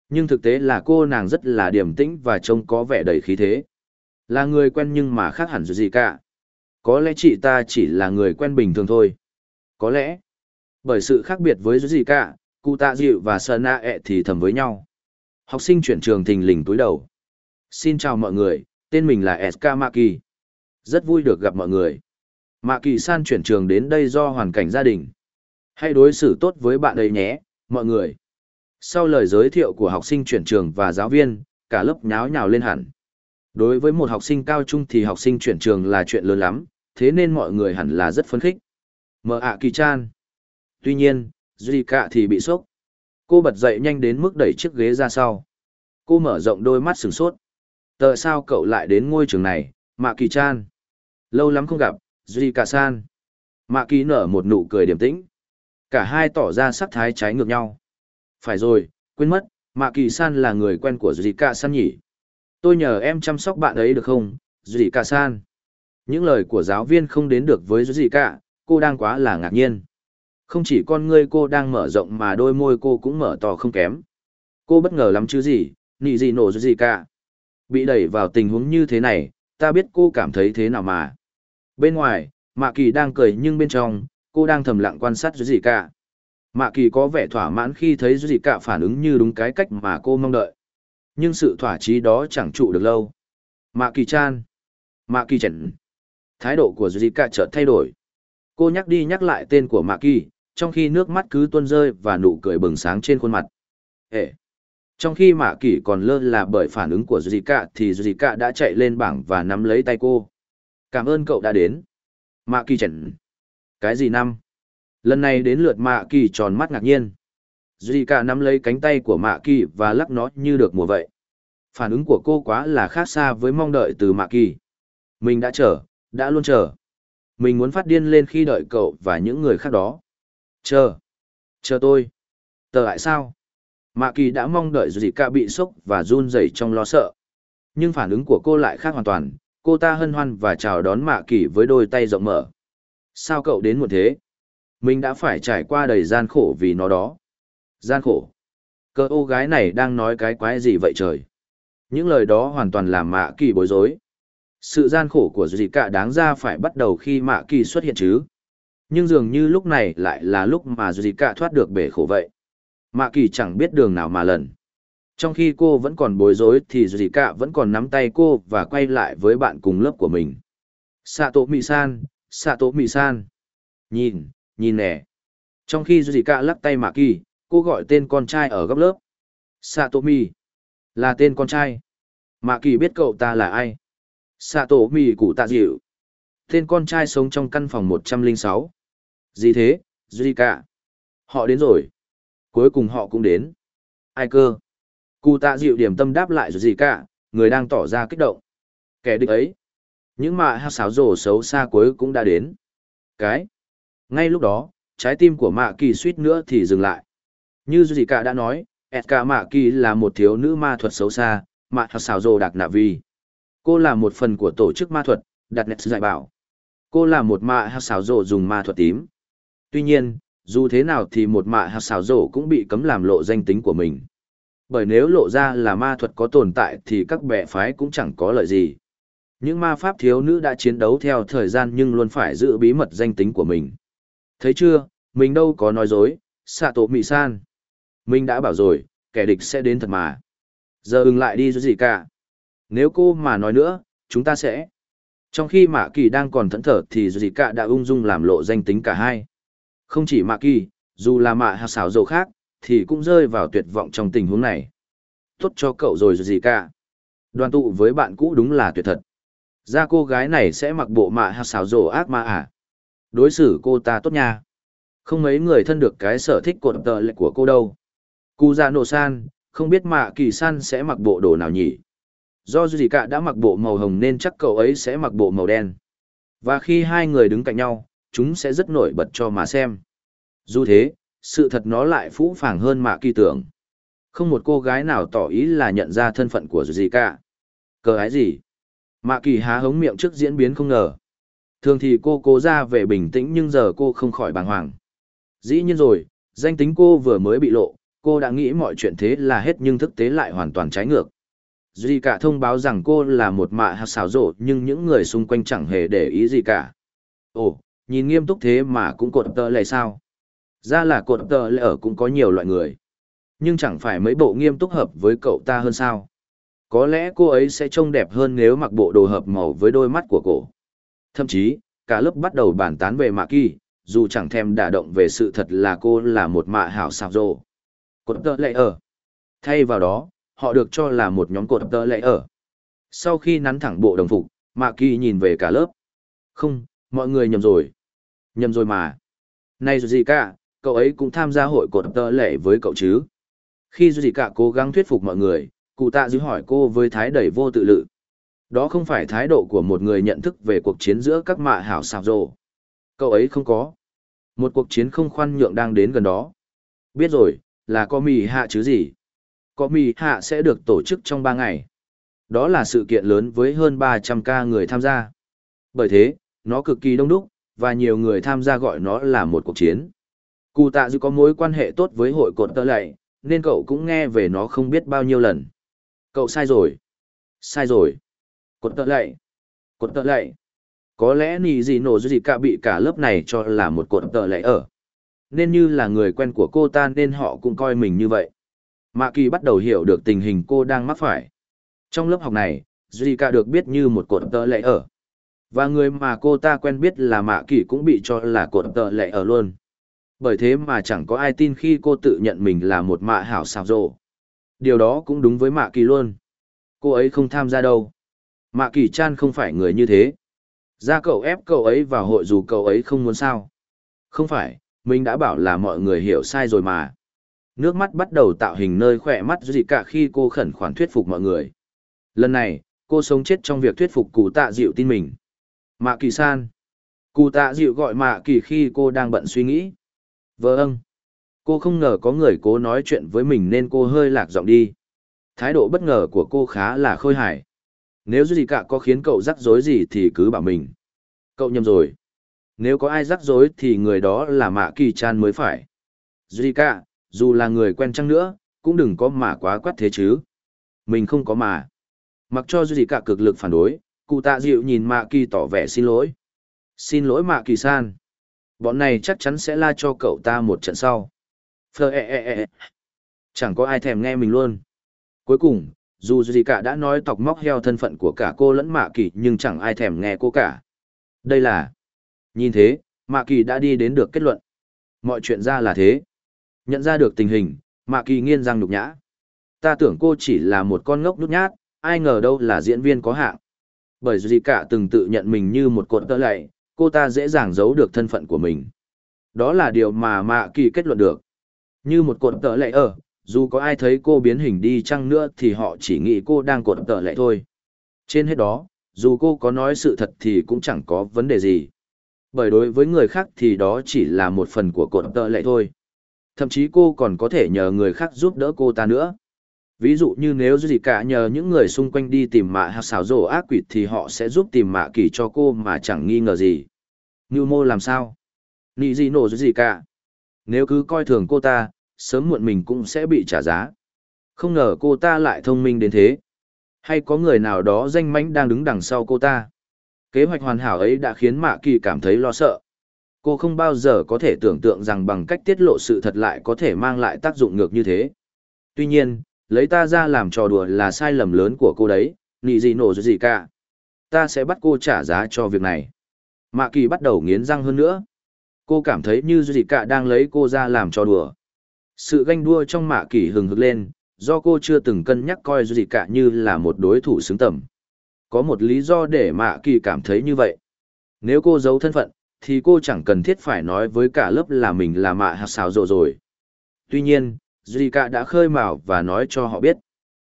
Nhưng thực tế là cô nàng rất là điềm tĩnh và trông có vẻ đầy khí thế. Là người quen nhưng mà khác hẳn gì cả. Có lẽ chị ta chỉ là người quen bình thường thôi. Có lẽ, bởi sự khác biệt với gì cả, cụ tạ dịu và sơn na ẹ thì thầm với nhau. Học sinh chuyển trường thình lình túi đầu. Xin chào mọi người, tên mình là eskamaki. Maki. Rất vui được gặp mọi người. Maki san chuyển trường đến đây do hoàn cảnh gia đình. Hãy đối xử tốt với bạn ấy nhé, mọi người. Sau lời giới thiệu của học sinh chuyển trường và giáo viên, cả lớp nháo nhào lên hẳn. Đối với một học sinh cao trung thì học sinh chuyển trường là chuyện lớn lắm, thế nên mọi người hẳn là rất phấn khích. Mở ạ kỳ chan. Tuy nhiên, Duy Cạ thì bị sốc. Cô bật dậy nhanh đến mức đẩy chiếc ghế ra sau. Cô mở rộng đôi mắt sửng sốt. Tờ sao cậu lại đến ngôi trường này, Mạ Kỳ Chan? Lâu lắm không gặp, Duy Cả San. Mạ Kỳ nở một nụ cười điềm tĩnh. Cả hai tỏ ra sắc thái trái ngược nhau. Phải rồi, quên mất, Mạ Kỳ San là người quen của Duy Cả San nhỉ? Tôi nhờ em chăm sóc bạn ấy được không, Duy Cả San? Những lời của giáo viên không đến được với Duy Cả, cô đang quá là ngạc nhiên. Không chỉ con ngươi cô đang mở rộng mà đôi môi cô cũng mở to không kém. Cô bất ngờ lắm chứ gì, nị gì nổ Duy cả. Bị đẩy vào tình huống như thế này, ta biết cô cảm thấy thế nào mà. Bên ngoài, Mạ Kỳ đang cười nhưng bên trong, cô đang thầm lặng quan sát gì cả. Mạ Kỳ có vẻ thỏa mãn khi thấy gì cả phản ứng như đúng cái cách mà cô mong đợi. Nhưng sự thỏa chí đó chẳng trụ được lâu. Mạ Kỳ chan. Mạ Kỳ chẩn. Thái độ của Zika chợt thay đổi. Cô nhắc đi nhắc lại tên của Mạ Kỳ, trong khi nước mắt cứ tuôn rơi và nụ cười bừng sáng trên khuôn mặt. Ê! Trong khi Mạ Kỳ còn lơ là bởi phản ứng của Zika thì Zika đã chạy lên bảng và nắm lấy tay cô. Cảm ơn cậu đã đến. Mạ Kỳ chẩn. Cái gì năm? Lần này đến lượt Mạ Kỳ tròn mắt ngạc nhiên. Zika nắm lấy cánh tay của Mạ Kỳ và lắc nó như được mùa vậy. Phản ứng của cô quá là khác xa với mong đợi từ Mạ Kỳ. Mình đã chờ, đã luôn chờ. Mình muốn phát điên lên khi đợi cậu và những người khác đó. Chờ. Chờ tôi. Tờ lại sao? Mạ kỳ đã mong đợi gì cả bị sốc và run rẩy trong lo sợ. Nhưng phản ứng của cô lại khác hoàn toàn, cô ta hân hoan và chào đón mạ kỳ với đôi tay rộng mở. Sao cậu đến muộn thế? Mình đã phải trải qua đầy gian khổ vì nó đó. Gian khổ? Cơ ô gái này đang nói cái quái gì vậy trời? Những lời đó hoàn toàn làm mạ kỳ bối rối. Sự gian khổ của dì cả đáng ra phải bắt đầu khi mạ kỳ xuất hiện chứ. Nhưng dường như lúc này lại là lúc mà dì cả thoát được bể khổ vậy. Mạ kỳ chẳng biết đường nào mà lần. Trong khi cô vẫn còn bối rối thì gì cả vẫn còn nắm tay cô và quay lại với bạn cùng lớp của mình. Sato Misan, Sato Misan, Nhìn, nhìn nè. Trong khi gì cả lắc tay Mạ kỳ, cô gọi tên con trai ở góc lớp. Sato Mi. Là tên con trai. Mạ kỳ biết cậu ta là ai. Sato Mi cụ tạ dịu. Tên con trai sống trong căn phòng 106. Gì thế, Zika? Họ đến rồi. Cuối cùng họ cũng đến. Ai cơ? Cụ tạ dịu điểm tâm đáp lại rồi gì cả, người đang tỏ ra kích động. Kẻ địch ấy. Những mạ hát xáo rổ xấu xa cuối cũng đã đến. Cái. Ngay lúc đó, trái tim của mạ kỳ suýt nữa thì dừng lại. Như gì cả đã nói, Etka mạ kỳ là một thiếu nữ ma thuật xấu xa, mạ hát xáo rổ đặc nạ vi. Cô là một phần của tổ chức ma thuật, đặt nét dạy bảo. Cô là một mạ hát xáo rổ dùng ma thuật tím. Tuy nhiên, dù thế nào thì một mạ hạt xảo rổ cũng bị cấm làm lộ danh tính của mình. Bởi nếu lộ ra là ma thuật có tồn tại thì các bè phái cũng chẳng có lợi gì. Những ma pháp thiếu nữ đã chiến đấu theo thời gian nhưng luôn phải giữ bí mật danh tính của mình. Thấy chưa, mình đâu có nói dối, xạ tổ mị san. Mình đã bảo rồi, kẻ địch sẽ đến thật mà. Giờ ưng lại đi gì cả. Nếu cô mà nói nữa, chúng ta sẽ. Trong khi Mạ Kỳ đang còn thẫn thờ thì gì cả đã ung dung làm lộ danh tính cả hai. Không chỉ Mạ Kỳ, dù là Mạ hạt xảo dầu khác, thì cũng rơi vào tuyệt vọng trong tình huống này. Tốt cho cậu rồi gì cả. Đoàn tụ với bạn cũ đúng là tuyệt thật. Ra cô gái này sẽ mặc bộ mạ hạt xảo rổ ác ma à? Đối xử cô ta tốt nha. Không mấy người thân được cái sở thích cột tờ lệ của cô đâu. Cụ già nổ san, không biết mạ kỳ san sẽ mặc bộ đồ nào nhỉ? Do gì cả đã mặc bộ màu hồng nên chắc cậu ấy sẽ mặc bộ màu đen. Và khi hai người đứng cạnh nhau, chúng sẽ rất nổi bật cho mà xem. Dù thế, sự thật nó lại phũ phàng hơn mạ kỳ tưởng. Không một cô gái nào tỏ ý là nhận ra thân phận của gì cả. Cờ ái gì? Mạ kỳ há hống miệng trước diễn biến không ngờ. Thường thì cô cố ra về bình tĩnh nhưng giờ cô không khỏi bàng hoàng. Dĩ nhiên rồi, danh tính cô vừa mới bị lộ, cô đã nghĩ mọi chuyện thế là hết nhưng thực tế lại hoàn toàn trái ngược. Duy cả thông báo rằng cô là một mạ hạt xảo rộ nhưng những người xung quanh chẳng hề để ý gì cả. Ồ, nhìn nghiêm túc thế mà cũng cột tơ lệ sao? Ra là cột tờ lệ ở cũng có nhiều loại người. Nhưng chẳng phải mấy bộ nghiêm túc hợp với cậu ta hơn sao? Có lẽ cô ấy sẽ trông đẹp hơn nếu mặc bộ đồ hợp màu với đôi mắt của cổ. Thậm chí, cả lớp bắt đầu bàn tán về mạ kỳ, dù chẳng thèm đả động về sự thật là cô là một mạ hảo xảo rộ. Cột tờ lệ ở. Thay vào đó, họ được cho là một nhóm cột tờ lệ ở. Sau khi nắn thẳng bộ đồng phục, Mạ Kỳ nhìn về cả lớp. Không, mọi người nhầm rồi. Nhầm rồi mà. Này gì cả, cậu ấy cũng tham gia hội cột tơ lệ với cậu chứ. Khi gì cả cố gắng thuyết phục mọi người, cụ tạ dư hỏi cô với thái đầy vô tự lự. Đó không phải thái độ của một người nhận thức về cuộc chiến giữa các mạ hảo xào rồ. Cậu ấy không có. Một cuộc chiến không khoan nhượng đang đến gần đó. Biết rồi, là có mì hạ chứ gì có mì hạ sẽ được tổ chức trong ba ngày. Đó là sự kiện lớn với hơn 300 ca người tham gia. Bởi thế, nó cực kỳ đông đúc, và nhiều người tham gia gọi nó là một cuộc chiến. Cụ tạ dư có mối quan hệ tốt với hội cột tơ lạy, nên cậu cũng nghe về nó không biết bao nhiêu lần. Cậu sai rồi. Sai rồi. Cột tơ lạy. Cột tơ lạy. Có lẽ nì gì nổ gì cả bị cả lớp này cho là một cột tơ lạy ở. Nên như là người quen của cô ta nên họ cũng coi mình như vậy. Mạ Kỳ bắt đầu hiểu được tình hình cô đang mắc phải. Trong lớp học này, Zika được biết như một cột tơ lệ ở. Và người mà cô ta quen biết là Mạ Kỳ cũng bị cho là cột tơ lệ ở luôn. Bởi thế mà chẳng có ai tin khi cô tự nhận mình là một mạ hảo xào rộ. Điều đó cũng đúng với Mạ Kỳ luôn. Cô ấy không tham gia đâu. Mạ Kỳ chan không phải người như thế. Ra cậu ép cậu ấy vào hội dù cậu ấy không muốn sao. Không phải, mình đã bảo là mọi người hiểu sai rồi mà. Nước mắt bắt đầu tạo hình nơi khỏe mắt gì cả khi cô khẩn khoản thuyết phục mọi người. Lần này, cô sống chết trong việc thuyết phục cụ tạ dịu tin mình. Mạ kỳ san. Cụ tạ dịu gọi mạ kỳ khi cô đang bận suy nghĩ. Vâng. Cô không ngờ có người cố nói chuyện với mình nên cô hơi lạc giọng đi. Thái độ bất ngờ của cô khá là khôi hài. Nếu gì cả có khiến cậu rắc rối gì thì cứ bảo mình. Cậu nhầm rồi. Nếu có ai rắc rối thì người đó là Mạ Kỳ Chan mới phải. Zika, dù là người quen chăng nữa, cũng đừng có mà quá quát thế chứ. Mình không có mà. Mặc cho gì cả cực lực phản đối, cụ tạ dịu nhìn Mạ Kỳ tỏ vẻ xin lỗi. Xin lỗi Mạ Kỳ san. Bọn này chắc chắn sẽ la cho cậu ta một trận sau. Phờ e e e. Chẳng có ai thèm nghe mình luôn. Cuối cùng, dù gì cả đã nói tọc móc heo thân phận của cả cô lẫn Mạ Kỳ nhưng chẳng ai thèm nghe cô cả. Đây là... Nhìn thế, Mạ Kỳ đã đi đến được kết luận. Mọi chuyện ra là thế. Nhận ra được tình hình, Mạ Kỳ nghiên răng nhục nhã. Ta tưởng cô chỉ là một con ngốc nhút nhát, ai ngờ đâu là diễn viên có hạng. Bởi dù gì cả từng tự nhận mình như một cột tơ lạy, cô ta dễ dàng giấu được thân phận của mình. Đó là điều mà Mạ Kỳ kết luận được. Như một cột tơ lệ ở, dù có ai thấy cô biến hình đi chăng nữa thì họ chỉ nghĩ cô đang cột tơ lệ thôi. Trên hết đó, dù cô có nói sự thật thì cũng chẳng có vấn đề gì. Bởi đối với người khác thì đó chỉ là một phần của cột tơ lệ thôi. Thậm chí cô còn có thể nhờ người khác giúp đỡ cô ta nữa. Ví dụ như nếu gì cả nhờ những người xung quanh đi tìm mạ hạt xảo rổ ác quỷ thì họ sẽ giúp tìm mạ kỳ cho cô mà chẳng nghi ngờ gì. Như mô làm sao? Nị gì nổ gì cả? Nếu cứ coi thường cô ta, sớm muộn mình cũng sẽ bị trả giá. Không ngờ cô ta lại thông minh đến thế. Hay có người nào đó danh mãnh đang đứng đằng sau cô ta. Kế hoạch hoàn hảo ấy đã khiến Mạ Kỳ cảm thấy lo sợ. Cô không bao giờ có thể tưởng tượng rằng bằng cách tiết lộ sự thật lại có thể mang lại tác dụng ngược như thế. Tuy nhiên, lấy ta ra làm trò đùa là sai lầm lớn của cô đấy, nị gì nổ gì cả. Ta sẽ bắt cô trả giá cho việc này. Mạ Kỳ bắt đầu nghiến răng hơn nữa. Cô cảm thấy như gì cả đang lấy cô ra làm trò đùa. Sự ganh đua trong Mạ Kỳ hừng hực lên, do cô chưa từng cân nhắc coi gì cả như là một đối thủ xứng tầm. Có một lý do để Mạ Kỳ cảm thấy như vậy. Nếu cô giấu thân phận, thì cô chẳng cần thiết phải nói với cả lớp là mình là mạ hạt xào rộ rồi. Tuy nhiên, Zika đã khơi mào và nói cho họ biết.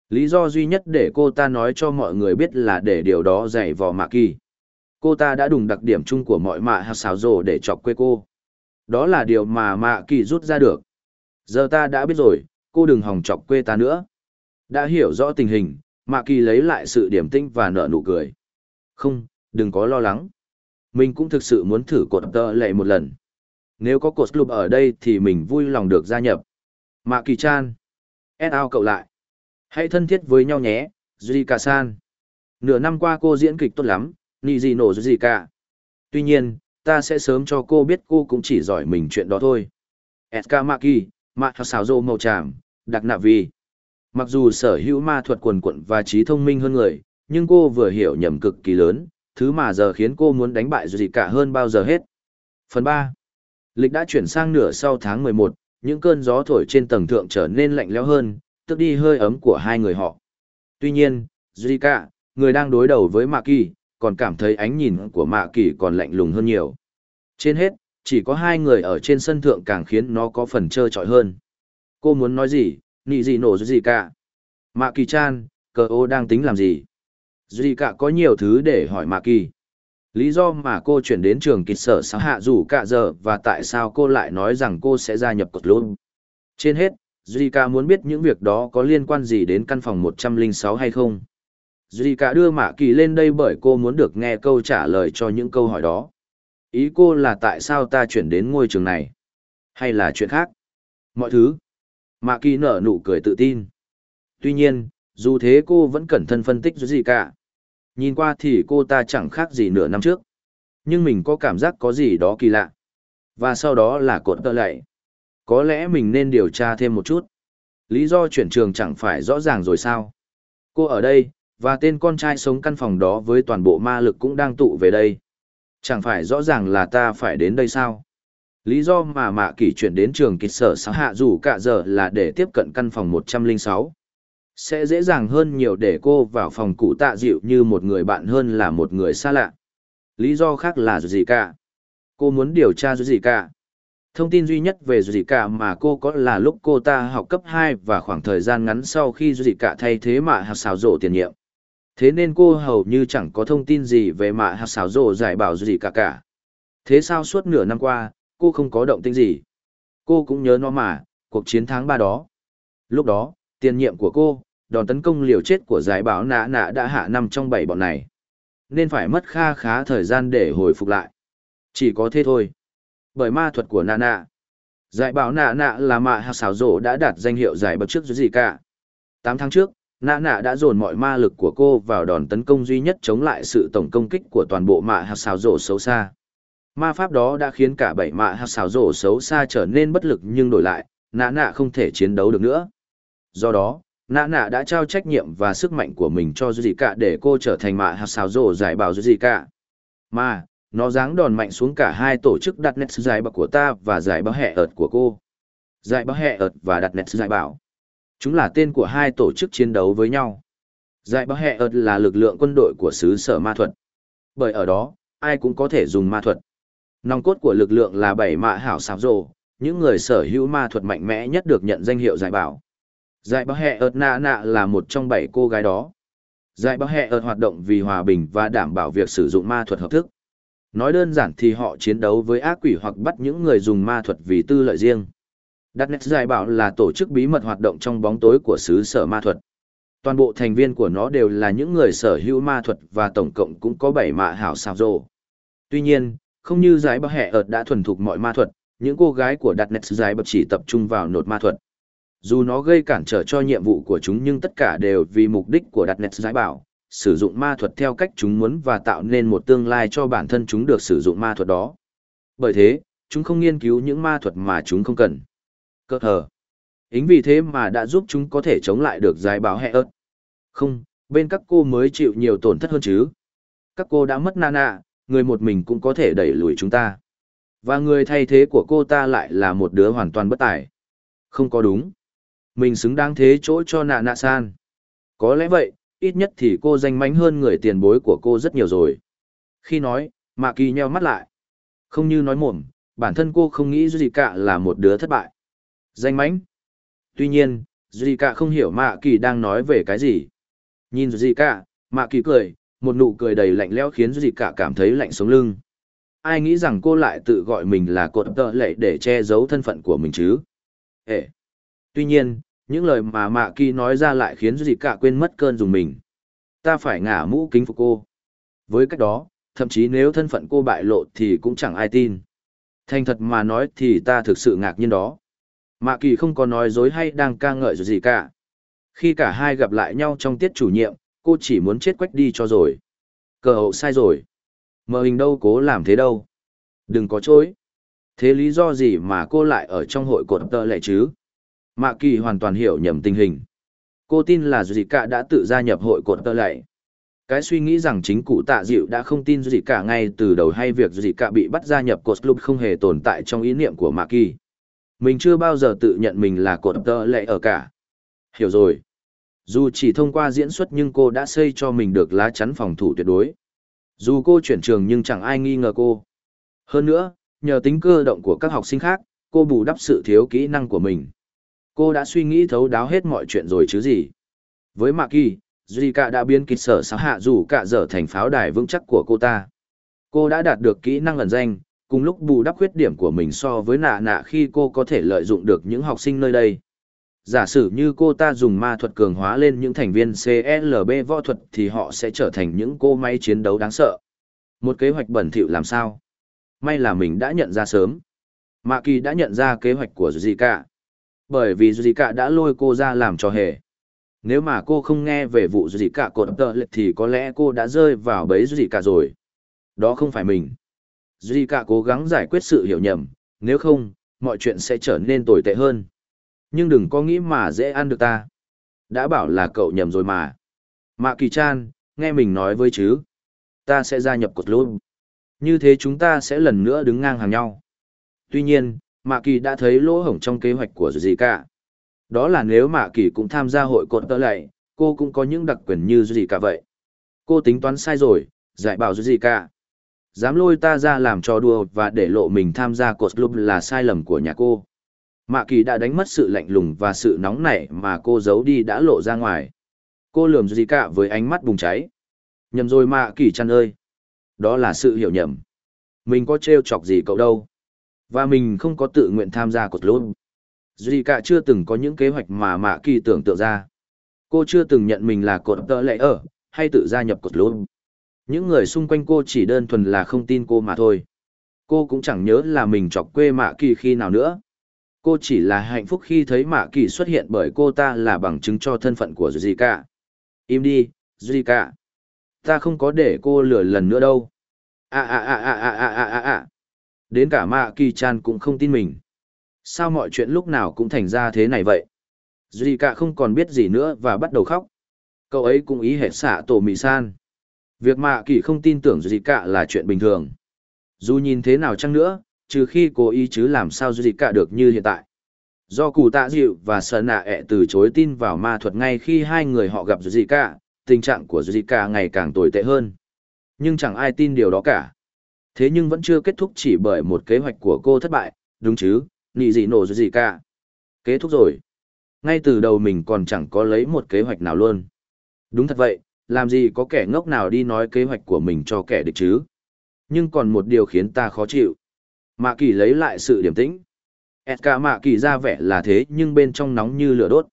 Lý do duy nhất để cô ta nói cho mọi người biết là để điều đó dạy vò mạ kỳ. Cô ta đã đùng đặc điểm chung của mọi mạ hạt xáo rộ để chọc quê cô. Đó là điều mà mạ kỳ rút ra được. Giờ ta đã biết rồi, cô đừng hòng chọc quê ta nữa. Đã hiểu rõ tình hình, mạ kỳ lấy lại sự điểm tinh và nở nụ cười. Không, đừng có lo lắng. Mình cũng thực sự muốn thử cột tơ lệ một lần. Nếu có cột club ở đây thì mình vui lòng được gia nhập. Mạ kỳ chan. S ao cậu lại. Hãy thân thiết với nhau nhé, Zika san. Nửa năm qua cô diễn kịch tốt lắm, nì gì nổ gì cả. Tuy nhiên, ta sẽ sớm cho cô biết cô cũng chỉ giỏi mình chuyện đó thôi. Eska Maki, Mạ Sào Dô Màu Tràm, Đặc Nạ Vi. Mặc dù sở hữu ma thuật quần quận và trí thông minh hơn người, nhưng cô vừa hiểu nhầm cực kỳ lớn, thứ mà giờ khiến cô muốn đánh bại gì cả hơn bao giờ hết. Phần 3. Lịch đã chuyển sang nửa sau tháng 11, những cơn gió thổi trên tầng thượng trở nên lạnh lẽo hơn, tức đi hơi ấm của hai người họ. Tuy nhiên, Zika, người đang đối đầu với Mạ Kỳ, còn cảm thấy ánh nhìn của Mạ Kỳ còn lạnh lùng hơn nhiều. Trên hết, chỉ có hai người ở trên sân thượng càng khiến nó có phần trơ trọi hơn. Cô muốn nói gì, nị gì nổ Zika? Mạ Kỳ chan, cờ ô đang tính làm gì? Zika có nhiều thứ để hỏi Mạ Kỳ. Lý do mà cô chuyển đến trường kịch sở sáng hạ dù cả giờ và tại sao cô lại nói rằng cô sẽ gia nhập cột luôn. Trên hết, Zika muốn biết những việc đó có liên quan gì đến căn phòng 106 hay không. Zika đưa Mạ Kỳ lên đây bởi cô muốn được nghe câu trả lời cho những câu hỏi đó. Ý cô là tại sao ta chuyển đến ngôi trường này? Hay là chuyện khác? Mọi thứ. Mạ Kỳ nở nụ cười tự tin. Tuy nhiên, dù thế cô vẫn cẩn thận phân tích Zika. Nhìn qua thì cô ta chẳng khác gì nửa năm trước. Nhưng mình có cảm giác có gì đó kỳ lạ. Và sau đó là cột tơ lạy. Có lẽ mình nên điều tra thêm một chút. Lý do chuyển trường chẳng phải rõ ràng rồi sao. Cô ở đây, và tên con trai sống căn phòng đó với toàn bộ ma lực cũng đang tụ về đây. Chẳng phải rõ ràng là ta phải đến đây sao? Lý do mà Mạ Kỳ chuyển đến trường kịch sở xã hạ dù cả giờ là để tiếp cận căn phòng 106. Sẽ dễ dàng hơn nhiều để cô vào phòng cụ tạ dịu như một người bạn hơn là một người xa lạ. Lý do khác là gì cả? Cô muốn điều tra gì cả? Thông tin duy nhất về gì cả mà cô có là lúc cô ta học cấp 2 và khoảng thời gian ngắn sau khi gì cả thay thế mạ hạt xào rộ tiền nhiệm. Thế nên cô hầu như chẳng có thông tin gì về mạ hạt xào rộ giải bảo gì cả cả. Thế sao suốt nửa năm qua, cô không có động tĩnh gì? Cô cũng nhớ nó mà, cuộc chiến tháng 3 đó. Lúc đó, tiền nhiệm của cô, đòn tấn công liều chết của giải báo nạ nạ đã hạ năm trong bảy bọn này. Nên phải mất kha khá thời gian để hồi phục lại. Chỉ có thế thôi. Bởi ma thuật của nạ nạ. Giải báo nạ nạ là mạ hạt xảo rổ đã đạt danh hiệu giải bậc trước gì cả. Tám tháng trước, nạ nạ đã dồn mọi ma lực của cô vào đòn tấn công duy nhất chống lại sự tổng công kích của toàn bộ mạ hạt xảo rổ xấu xa. Ma pháp đó đã khiến cả bảy mạ hạt xảo rổ xấu xa trở nên bất lực nhưng đổi lại, nạ nạ không thể chiến đấu được nữa. Do đó, nạ nạ đã trao trách nhiệm và sức mạnh của mình cho duy cả để cô trở thành mạ hạt xào rổ giải bảo duy cả mà nó giáng đòn mạnh xuống cả hai tổ chức đặt nét giải bảo của ta và giải bảo hẹ ợt của cô. Giải bảo hẹ ợt và đặt nét giải bảo. Chúng là tên của hai tổ chức chiến đấu với nhau. Giải bảo hẹ ợt là lực lượng quân đội của xứ sở ma thuật. Bởi ở đó ai cũng có thể dùng ma thuật. Nòng cốt của lực lượng là bảy mạ hảo xào rổ. Những người sở hữu ma thuật mạnh mẽ nhất được nhận danh hiệu giải bảo. Giải bảo hẹ ợt nạ nạ là một trong bảy cô gái đó. Giải bảo hẹ ợt hoạt động vì hòa bình và đảm bảo việc sử dụng ma thuật hợp thức. Nói đơn giản thì họ chiến đấu với ác quỷ hoặc bắt những người dùng ma thuật vì tư lợi riêng. Darknet Giải bảo là tổ chức bí mật hoạt động trong bóng tối của xứ sở ma thuật. Toàn bộ thành viên của nó đều là những người sở hữu ma thuật và tổng cộng cũng có bảy mạ hảo sao rồ. Tuy nhiên, không như giải bảo hẹ ợt đã thuần thục mọi ma thuật, những cô gái của Darknet Giải bảo chỉ tập trung vào nột ma thuật. Dù nó gây cản trở cho nhiệm vụ của chúng nhưng tất cả đều vì mục đích của đặt nét giải bảo, sử dụng ma thuật theo cách chúng muốn và tạo nên một tương lai cho bản thân chúng được sử dụng ma thuật đó. Bởi thế, chúng không nghiên cứu những ma thuật mà chúng không cần. Cơ hờ. Ính vì thế mà đã giúp chúng có thể chống lại được giải báo hệ ớt. Không, bên các cô mới chịu nhiều tổn thất hơn chứ. Các cô đã mất Nana, người một mình cũng có thể đẩy lùi chúng ta. Và người thay thế của cô ta lại là một đứa hoàn toàn bất tài. Không có đúng. Mình xứng đáng thế chỗ cho nạ nạ san. Có lẽ vậy, ít nhất thì cô danh mánh hơn người tiền bối của cô rất nhiều rồi. Khi nói, Mạ Kỳ nheo mắt lại. Không như nói mồm, bản thân cô không nghĩ gì cả là một đứa thất bại. Danh mánh. Tuy nhiên, gì cả không hiểu Mạ Kỳ đang nói về cái gì. Nhìn gì cả, Mạ Kỳ cười, một nụ cười đầy lạnh lẽo khiến gì cả cảm thấy lạnh sống lưng. Ai nghĩ rằng cô lại tự gọi mình là cột tợ lệ để che giấu thân phận của mình chứ? Ê! Tuy nhiên, những lời mà Mạ Kỳ nói ra lại khiến gì cả quên mất cơn dùng mình. Ta phải ngả mũ kính phục cô. Với cách đó, thậm chí nếu thân phận cô bại lộ thì cũng chẳng ai tin. Thành thật mà nói thì ta thực sự ngạc nhiên đó. Mạ Kỳ không có nói dối hay đang ca ngợi gì cả. Khi cả hai gặp lại nhau trong tiết chủ nhiệm, cô chỉ muốn chết quách đi cho rồi. Cờ hậu sai rồi. Mờ hình đâu cố làm thế đâu. Đừng có chối. Thế lý do gì mà cô lại ở trong hội cột tơ lệ chứ? Mạ Kỳ hoàn toàn hiểu nhầm tình hình. Cô tin là Duy Cả đã tự gia nhập hội cột tơ lệ. Cái suy nghĩ rằng chính cụ tạ dịu đã không tin Duy Cả ngay từ đầu hay việc Duy Cả bị bắt gia nhập cột club không hề tồn tại trong ý niệm của Mạ Kỳ. Mình chưa bao giờ tự nhận mình là cột tơ lệ ở cả. Hiểu rồi. Dù chỉ thông qua diễn xuất nhưng cô đã xây cho mình được lá chắn phòng thủ tuyệt đối. Dù cô chuyển trường nhưng chẳng ai nghi ngờ cô. Hơn nữa, nhờ tính cơ động của các học sinh khác, cô bù đắp sự thiếu kỹ năng của mình. Cô đã suy nghĩ thấu đáo hết mọi chuyện rồi chứ gì. Với Mạc Kỳ, Zika đã biến kịch sở xã hạ dù cả dở thành pháo đài vững chắc của cô ta. Cô đã đạt được kỹ năng ẩn danh, cùng lúc bù đắp khuyết điểm của mình so với nạ nạ khi cô có thể lợi dụng được những học sinh nơi đây. Giả sử như cô ta dùng ma thuật cường hóa lên những thành viên CLB võ thuật thì họ sẽ trở thành những cô máy chiến đấu đáng sợ. Một kế hoạch bẩn thỉu làm sao? May là mình đã nhận ra sớm. Mạ Kỳ đã nhận ra kế hoạch của Zika. Bởi vì Zika đã lôi cô ra làm cho hề. Nếu mà cô không nghe về vụ Zika cột tợ lệch thì có lẽ cô đã rơi vào bẫy Zika rồi. Đó không phải mình. Zika cố gắng giải quyết sự hiểu nhầm, nếu không, mọi chuyện sẽ trở nên tồi tệ hơn. Nhưng đừng có nghĩ mà dễ ăn được ta. Đã bảo là cậu nhầm rồi mà. Mạ Kỳ Chan, nghe mình nói với chứ. Ta sẽ gia nhập cột luôn. Như thế chúng ta sẽ lần nữa đứng ngang hàng nhau. Tuy nhiên, Mạ Kỳ đã thấy lỗ hổng trong kế hoạch của gì cả. Đó là nếu Mạ Kỳ cũng tham gia hội cột tơ lại, cô cũng có những đặc quyền như gì cả vậy. Cô tính toán sai rồi, giải bảo gì cả. Dám lôi ta ra làm trò đùa và để lộ mình tham gia cột club là sai lầm của nhà cô. Mạ Kỳ đã đánh mất sự lạnh lùng và sự nóng nảy mà cô giấu đi đã lộ ra ngoài. Cô lườm gì cả với ánh mắt bùng cháy. Nhầm rồi Mạ Kỳ chăn ơi. Đó là sự hiểu nhầm. Mình có trêu chọc gì cậu đâu. Và mình không có tự nguyện tham gia cột lốt. Duy cả chưa từng có những kế hoạch mà Mạ Kỳ tưởng tượng ra. Cô chưa từng nhận mình là cột tợ lệ ở, hay tự gia nhập cột lốt. Những người xung quanh cô chỉ đơn thuần là không tin cô mà thôi. Cô cũng chẳng nhớ là mình chọc quê Mạ Kỳ khi nào nữa. Cô chỉ là hạnh phúc khi thấy Mạ Kỳ xuất hiện bởi cô ta là bằng chứng cho thân phận của Duy cả. Im đi, Duy cả. Ta không có để cô lừa lần nữa đâu. À à à à à à à à à. Đến cả Mạ Kỳ Chan cũng không tin mình. Sao mọi chuyện lúc nào cũng thành ra thế này vậy? Duy cả không còn biết gì nữa và bắt đầu khóc. Cậu ấy cũng ý hệt xạ tổ mì san. Việc Mạ Kỳ không tin tưởng Duy cả là chuyện bình thường. Dù nhìn thế nào chăng nữa, trừ khi cố ý chứ làm sao Duy cả được như hiện tại. Do cụ tạ dịu và sợ nạ ẹ từ chối tin vào ma thuật ngay khi hai người họ gặp Duy cả, tình trạng của Duy cả ngày càng tồi tệ hơn. Nhưng chẳng ai tin điều đó cả. Thế nhưng vẫn chưa kết thúc chỉ bởi một kế hoạch của cô thất bại, đúng chứ, nị gì nổ gì cả. Kết thúc rồi. Ngay từ đầu mình còn chẳng có lấy một kế hoạch nào luôn. Đúng thật vậy, làm gì có kẻ ngốc nào đi nói kế hoạch của mình cho kẻ địch chứ. Nhưng còn một điều khiến ta khó chịu. Mạ kỳ lấy lại sự điềm tĩnh. Edka mạ kỳ ra vẻ là thế nhưng bên trong nóng như lửa đốt.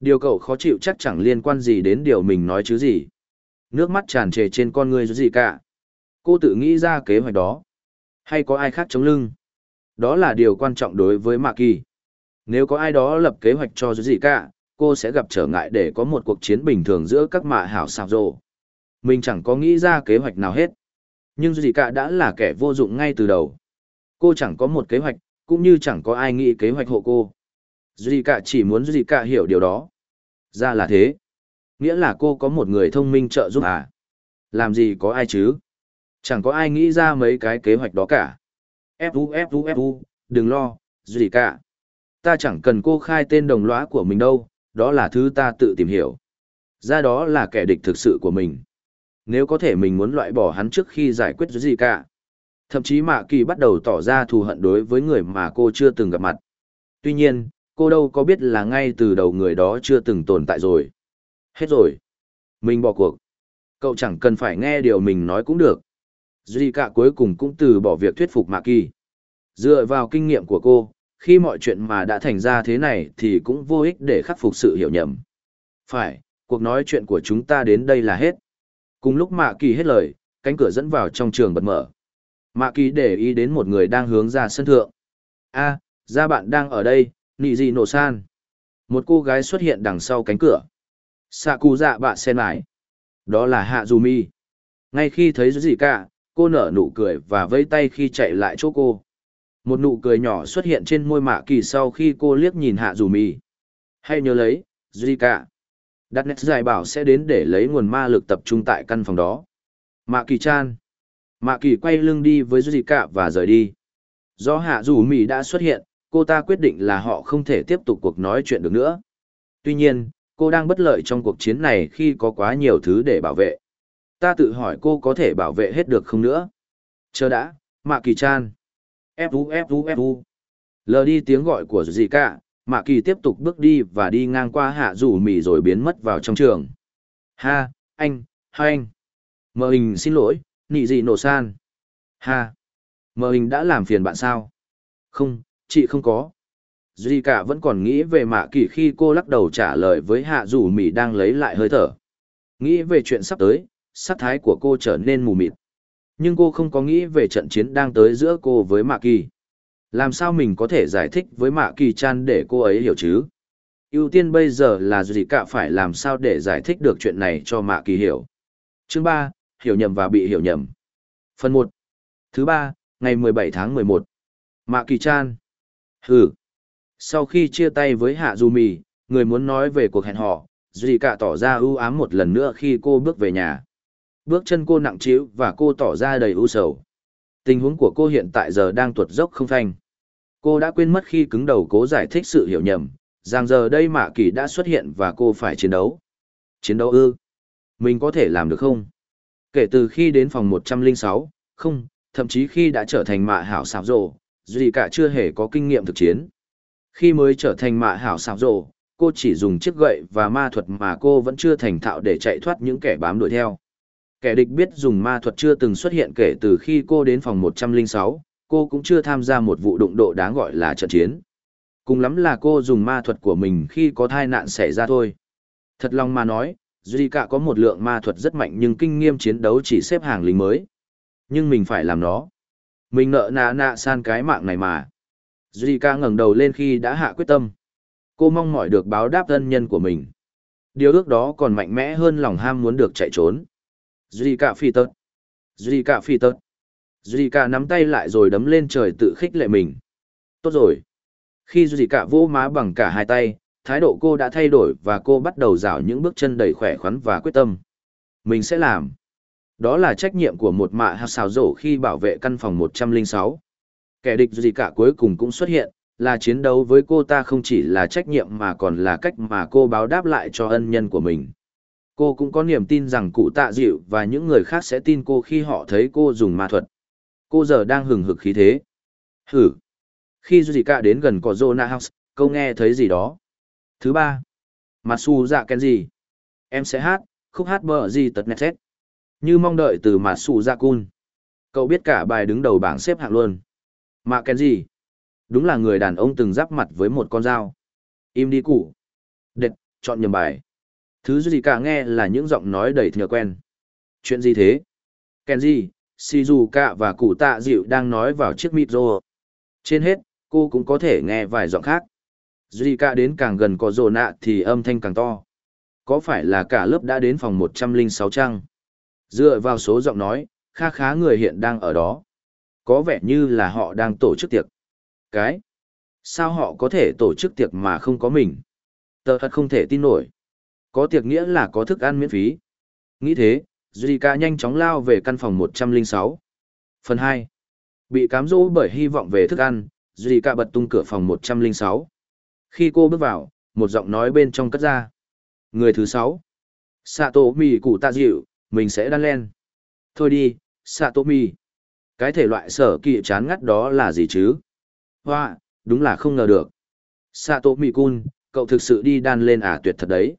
Điều cậu khó chịu chắc chẳng liên quan gì đến điều mình nói chứ gì. Nước mắt tràn trề trên con người gì cả. Cô tự nghĩ ra kế hoạch đó. Hay có ai khác chống lưng? Đó là điều quan trọng đối với Mạ Kỳ. Nếu có ai đó lập kế hoạch cho gì cả, cô sẽ gặp trở ngại để có một cuộc chiến bình thường giữa các mạ hảo xào rộ. Mình chẳng có nghĩ ra kế hoạch nào hết. Nhưng gì cả đã là kẻ vô dụng ngay từ đầu. Cô chẳng có một kế hoạch, cũng như chẳng có ai nghĩ kế hoạch hộ cô. Duy cả chỉ muốn Duy cả hiểu điều đó. Ra là thế. Nghĩa là cô có một người thông minh trợ giúp à? Làm gì có ai chứ? Chẳng có ai nghĩ ra mấy cái kế hoạch đó cả. Fu Fu Fu, đừng lo, gì cả. Ta chẳng cần cô khai tên đồng lõa của mình đâu, đó là thứ ta tự tìm hiểu. Ra đó là kẻ địch thực sự của mình. Nếu có thể mình muốn loại bỏ hắn trước khi giải quyết gì cả. Thậm chí Mạ Kỳ bắt đầu tỏ ra thù hận đối với người mà cô chưa từng gặp mặt. Tuy nhiên, cô đâu có biết là ngay từ đầu người đó chưa từng tồn tại rồi. Hết rồi. Mình bỏ cuộc. Cậu chẳng cần phải nghe điều mình nói cũng được. Duy cả cuối cùng cũng từ bỏ việc thuyết phục Mạ Kỳ. Dựa vào kinh nghiệm của cô, khi mọi chuyện mà đã thành ra thế này thì cũng vô ích để khắc phục sự hiểu nhầm. Phải, cuộc nói chuyện của chúng ta đến đây là hết. Cùng lúc Mạ Kỳ hết lời, cánh cửa dẫn vào trong trường bật mở. Mạ Kỳ để ý đến một người đang hướng ra sân thượng. a à, ra bạn đang ở đây, nị gì nổ san. Một cô gái xuất hiện đằng sau cánh cửa. Sạ cụ dạ bạ sen lại. Đó là Hạ Dù Mi. Ngay khi thấy gì cả, cô nở nụ cười và vẫy tay khi chạy lại chỗ cô. Một nụ cười nhỏ xuất hiện trên môi Mạ Kỳ sau khi cô liếc nhìn Hạ Dù mì Hay nhớ lấy, jica Đặt nét giải bảo sẽ đến để lấy nguồn ma lực tập trung tại căn phòng đó. Mạ Kỳ chan. Mạ Kỳ quay lưng đi với jica và rời đi. Do Hạ Dù mì đã xuất hiện, cô ta quyết định là họ không thể tiếp tục cuộc nói chuyện được nữa. Tuy nhiên, cô đang bất lợi trong cuộc chiến này khi có quá nhiều thứ để bảo vệ. Ta tự hỏi cô có thể bảo vệ hết được không nữa. Chờ đã, Mạ Kỳ Chan. Fu Fu Fu. Lờ đi tiếng gọi của dì cả, Mạ Kỳ tiếp tục bước đi và đi ngang qua hạ rủ mì rồi biến mất vào trong trường. Ha, anh, hai anh. Mờ hình xin lỗi, nị dị nổ san. Ha. Mờ hình đã làm phiền bạn sao? Không, chị không có. dì cả vẫn còn nghĩ về mạ kỳ khi cô lắc đầu trả lời với hạ rủ mì đang lấy lại hơi thở. Nghĩ về chuyện sắp tới, sắc thái của cô trở nên mù mịt. Nhưng cô không có nghĩ về trận chiến đang tới giữa cô với mạ kỳ. Làm sao mình có thể giải thích với mạ kỳ chan để cô ấy hiểu chứ? ưu tiên bây giờ là gì cả phải làm sao để giải thích được chuyện này cho mạ kỳ hiểu. Chương ba hiểu nhầm và bị hiểu nhầm. Phần một Thứ ba, ngày 17 tháng 11. Mạ kỳ chan. Hừ. Sau khi chia tay với Hạ Du Mì, người muốn nói về cuộc hẹn hò, Duy cả tỏ ra ưu ám một lần nữa khi cô bước về nhà. Bước chân cô nặng trĩu và cô tỏ ra đầy ưu sầu. Tình huống của cô hiện tại giờ đang tuột dốc không phanh. Cô đã quên mất khi cứng đầu cố giải thích sự hiểu nhầm, rằng giờ đây Mạ Kỳ đã xuất hiện và cô phải chiến đấu. Chiến đấu ư? Mình có thể làm được không? Kể từ khi đến phòng 106, không, thậm chí khi đã trở thành mạ hảo Sạp rộ, Duy cả chưa hề có kinh nghiệm thực chiến. Khi mới trở thành mạ hảo Sạp rộ, cô chỉ dùng chiếc gậy và ma thuật mà cô vẫn chưa thành thạo để chạy thoát những kẻ bám đuổi theo. Kẻ địch biết dùng ma thuật chưa từng xuất hiện kể từ khi cô đến phòng 106, cô cũng chưa tham gia một vụ đụng độ đáng gọi là trận chiến. Cùng lắm là cô dùng ma thuật của mình khi có thai nạn xảy ra thôi. Thật lòng mà nói, Zika có một lượng ma thuật rất mạnh nhưng kinh nghiệm chiến đấu chỉ xếp hàng lính mới. Nhưng mình phải làm nó. Mình nợ nạ nạ san cái mạng này mà. Zika ngẩng đầu lên khi đã hạ quyết tâm. Cô mong mỏi được báo đáp thân nhân của mình. Điều ước đó còn mạnh mẽ hơn lòng ham muốn được chạy trốn. Zika phi tớt. Zika phi tớt. Zika nắm tay lại rồi đấm lên trời tự khích lệ mình. Tốt rồi. Khi Zika vô má bằng cả hai tay, thái độ cô đã thay đổi và cô bắt đầu dạo những bước chân đầy khỏe khoắn và quyết tâm. Mình sẽ làm. Đó là trách nhiệm của một mạ hạt xào rổ khi bảo vệ căn phòng 106 kẻ địch gì cả cuối cùng cũng xuất hiện, là chiến đấu với cô ta không chỉ là trách nhiệm mà còn là cách mà cô báo đáp lại cho ân nhân của mình. Cô cũng có niềm tin rằng cụ tạ dịu và những người khác sẽ tin cô khi họ thấy cô dùng ma thuật. Cô giờ đang hừng hực khí thế. Hử. Khi Zika đến gần có Zona House, câu nghe thấy gì đó. Thứ ba. Matsu dạ Kenji. Em sẽ hát, khúc hát bờ gì tật nẹt xét. Như mong đợi từ Matsu dạ Kun. Cậu biết cả bài đứng đầu bảng xếp hạng luôn. mà kèn gì? Đúng là người đàn ông từng giáp mặt với một con dao. Im đi cụ. Đệt, chọn nhầm bài. Thứ gì cả nghe là những giọng nói đầy thừa quen. Chuyện gì thế? Kenji, Shizuka và cụ tạ dịu đang nói vào chiếc micro. Trên hết, cô cũng có thể nghe vài giọng khác. Zika đến càng gần có rồ nạ thì âm thanh càng to. Có phải là cả lớp đã đến phòng 106 trăng? Dựa vào số giọng nói, khá khá người hiện đang ở đó. Có vẻ như là họ đang tổ chức tiệc. Cái? Sao họ có thể tổ chức tiệc mà không có mình? Tờ thật không thể tin nổi. Có tiệc nghĩa là có thức ăn miễn phí. Nghĩ thế, Zika nhanh chóng lao về căn phòng 106. Phần 2. Bị cám dỗ bởi hy vọng về thức ăn, Zika bật tung cửa phòng 106. Khi cô bước vào, một giọng nói bên trong cất ra. Người thứ 6. Sato mì cụ tạ dịu, mình sẽ đan len. Thôi đi, Sato mì. Cái thể loại sở kỵ chán ngắt đó là gì chứ? Hoa, đúng là không ngờ được. Sato mì cun, cậu thực sự đi đan lên à tuyệt thật đấy.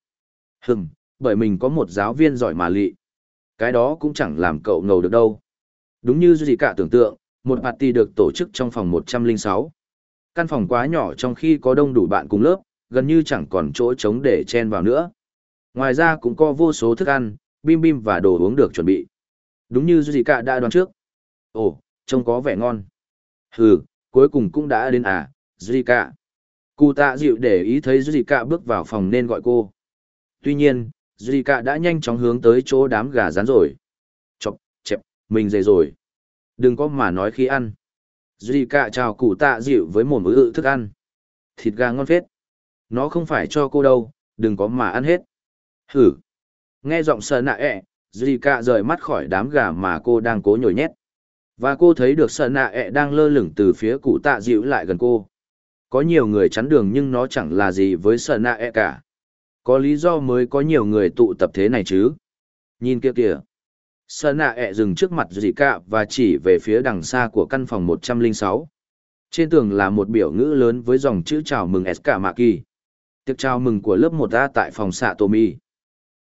Hừm, bởi mình có một giáo viên giỏi mà lị. Cái đó cũng chẳng làm cậu ngầu được đâu. Đúng như gì cả tưởng tượng, một party được tổ chức trong phòng 106. Căn phòng quá nhỏ trong khi có đông đủ bạn cùng lớp, gần như chẳng còn chỗ trống để chen vào nữa. Ngoài ra cũng có vô số thức ăn, bim bim và đồ uống được chuẩn bị. Đúng như gì cả đã đoán trước. Ồ, trông có vẻ ngon. Hừ, cuối cùng cũng đã đến à, Zika. Cụ tạ dịu để ý thấy Zika bước vào phòng nên gọi cô. Tuy nhiên, Zika đã nhanh chóng hướng tới chỗ đám gà rán rồi. Chọc, chẹp, mình dày rồi. Đừng có mà nói khi ăn. Zika chào cụ tạ dịu với mồm ư thức ăn. Thịt gà ngon phết. Nó không phải cho cô đâu, đừng có mà ăn hết. Hử. Nghe giọng sợ nạ ẹ, Zika rời mắt khỏi đám gà mà cô đang cố nhồi nhét. Và cô thấy được sợ nạ ẹ đang lơ lửng từ phía cụ tạ dịu lại gần cô. Có nhiều người chắn đường nhưng nó chẳng là gì với sợ nạ ẹ cả. Có lý do mới có nhiều người tụ tập thế này chứ. Nhìn kia kìa. Sợ nạ ẹ dừng trước mặt Zika và chỉ về phía đằng xa của căn phòng 106. Trên tường là một biểu ngữ lớn với dòng chữ chào mừng Ska Maki. Tiệc chào mừng của lớp 1A tại phòng xạ Mi.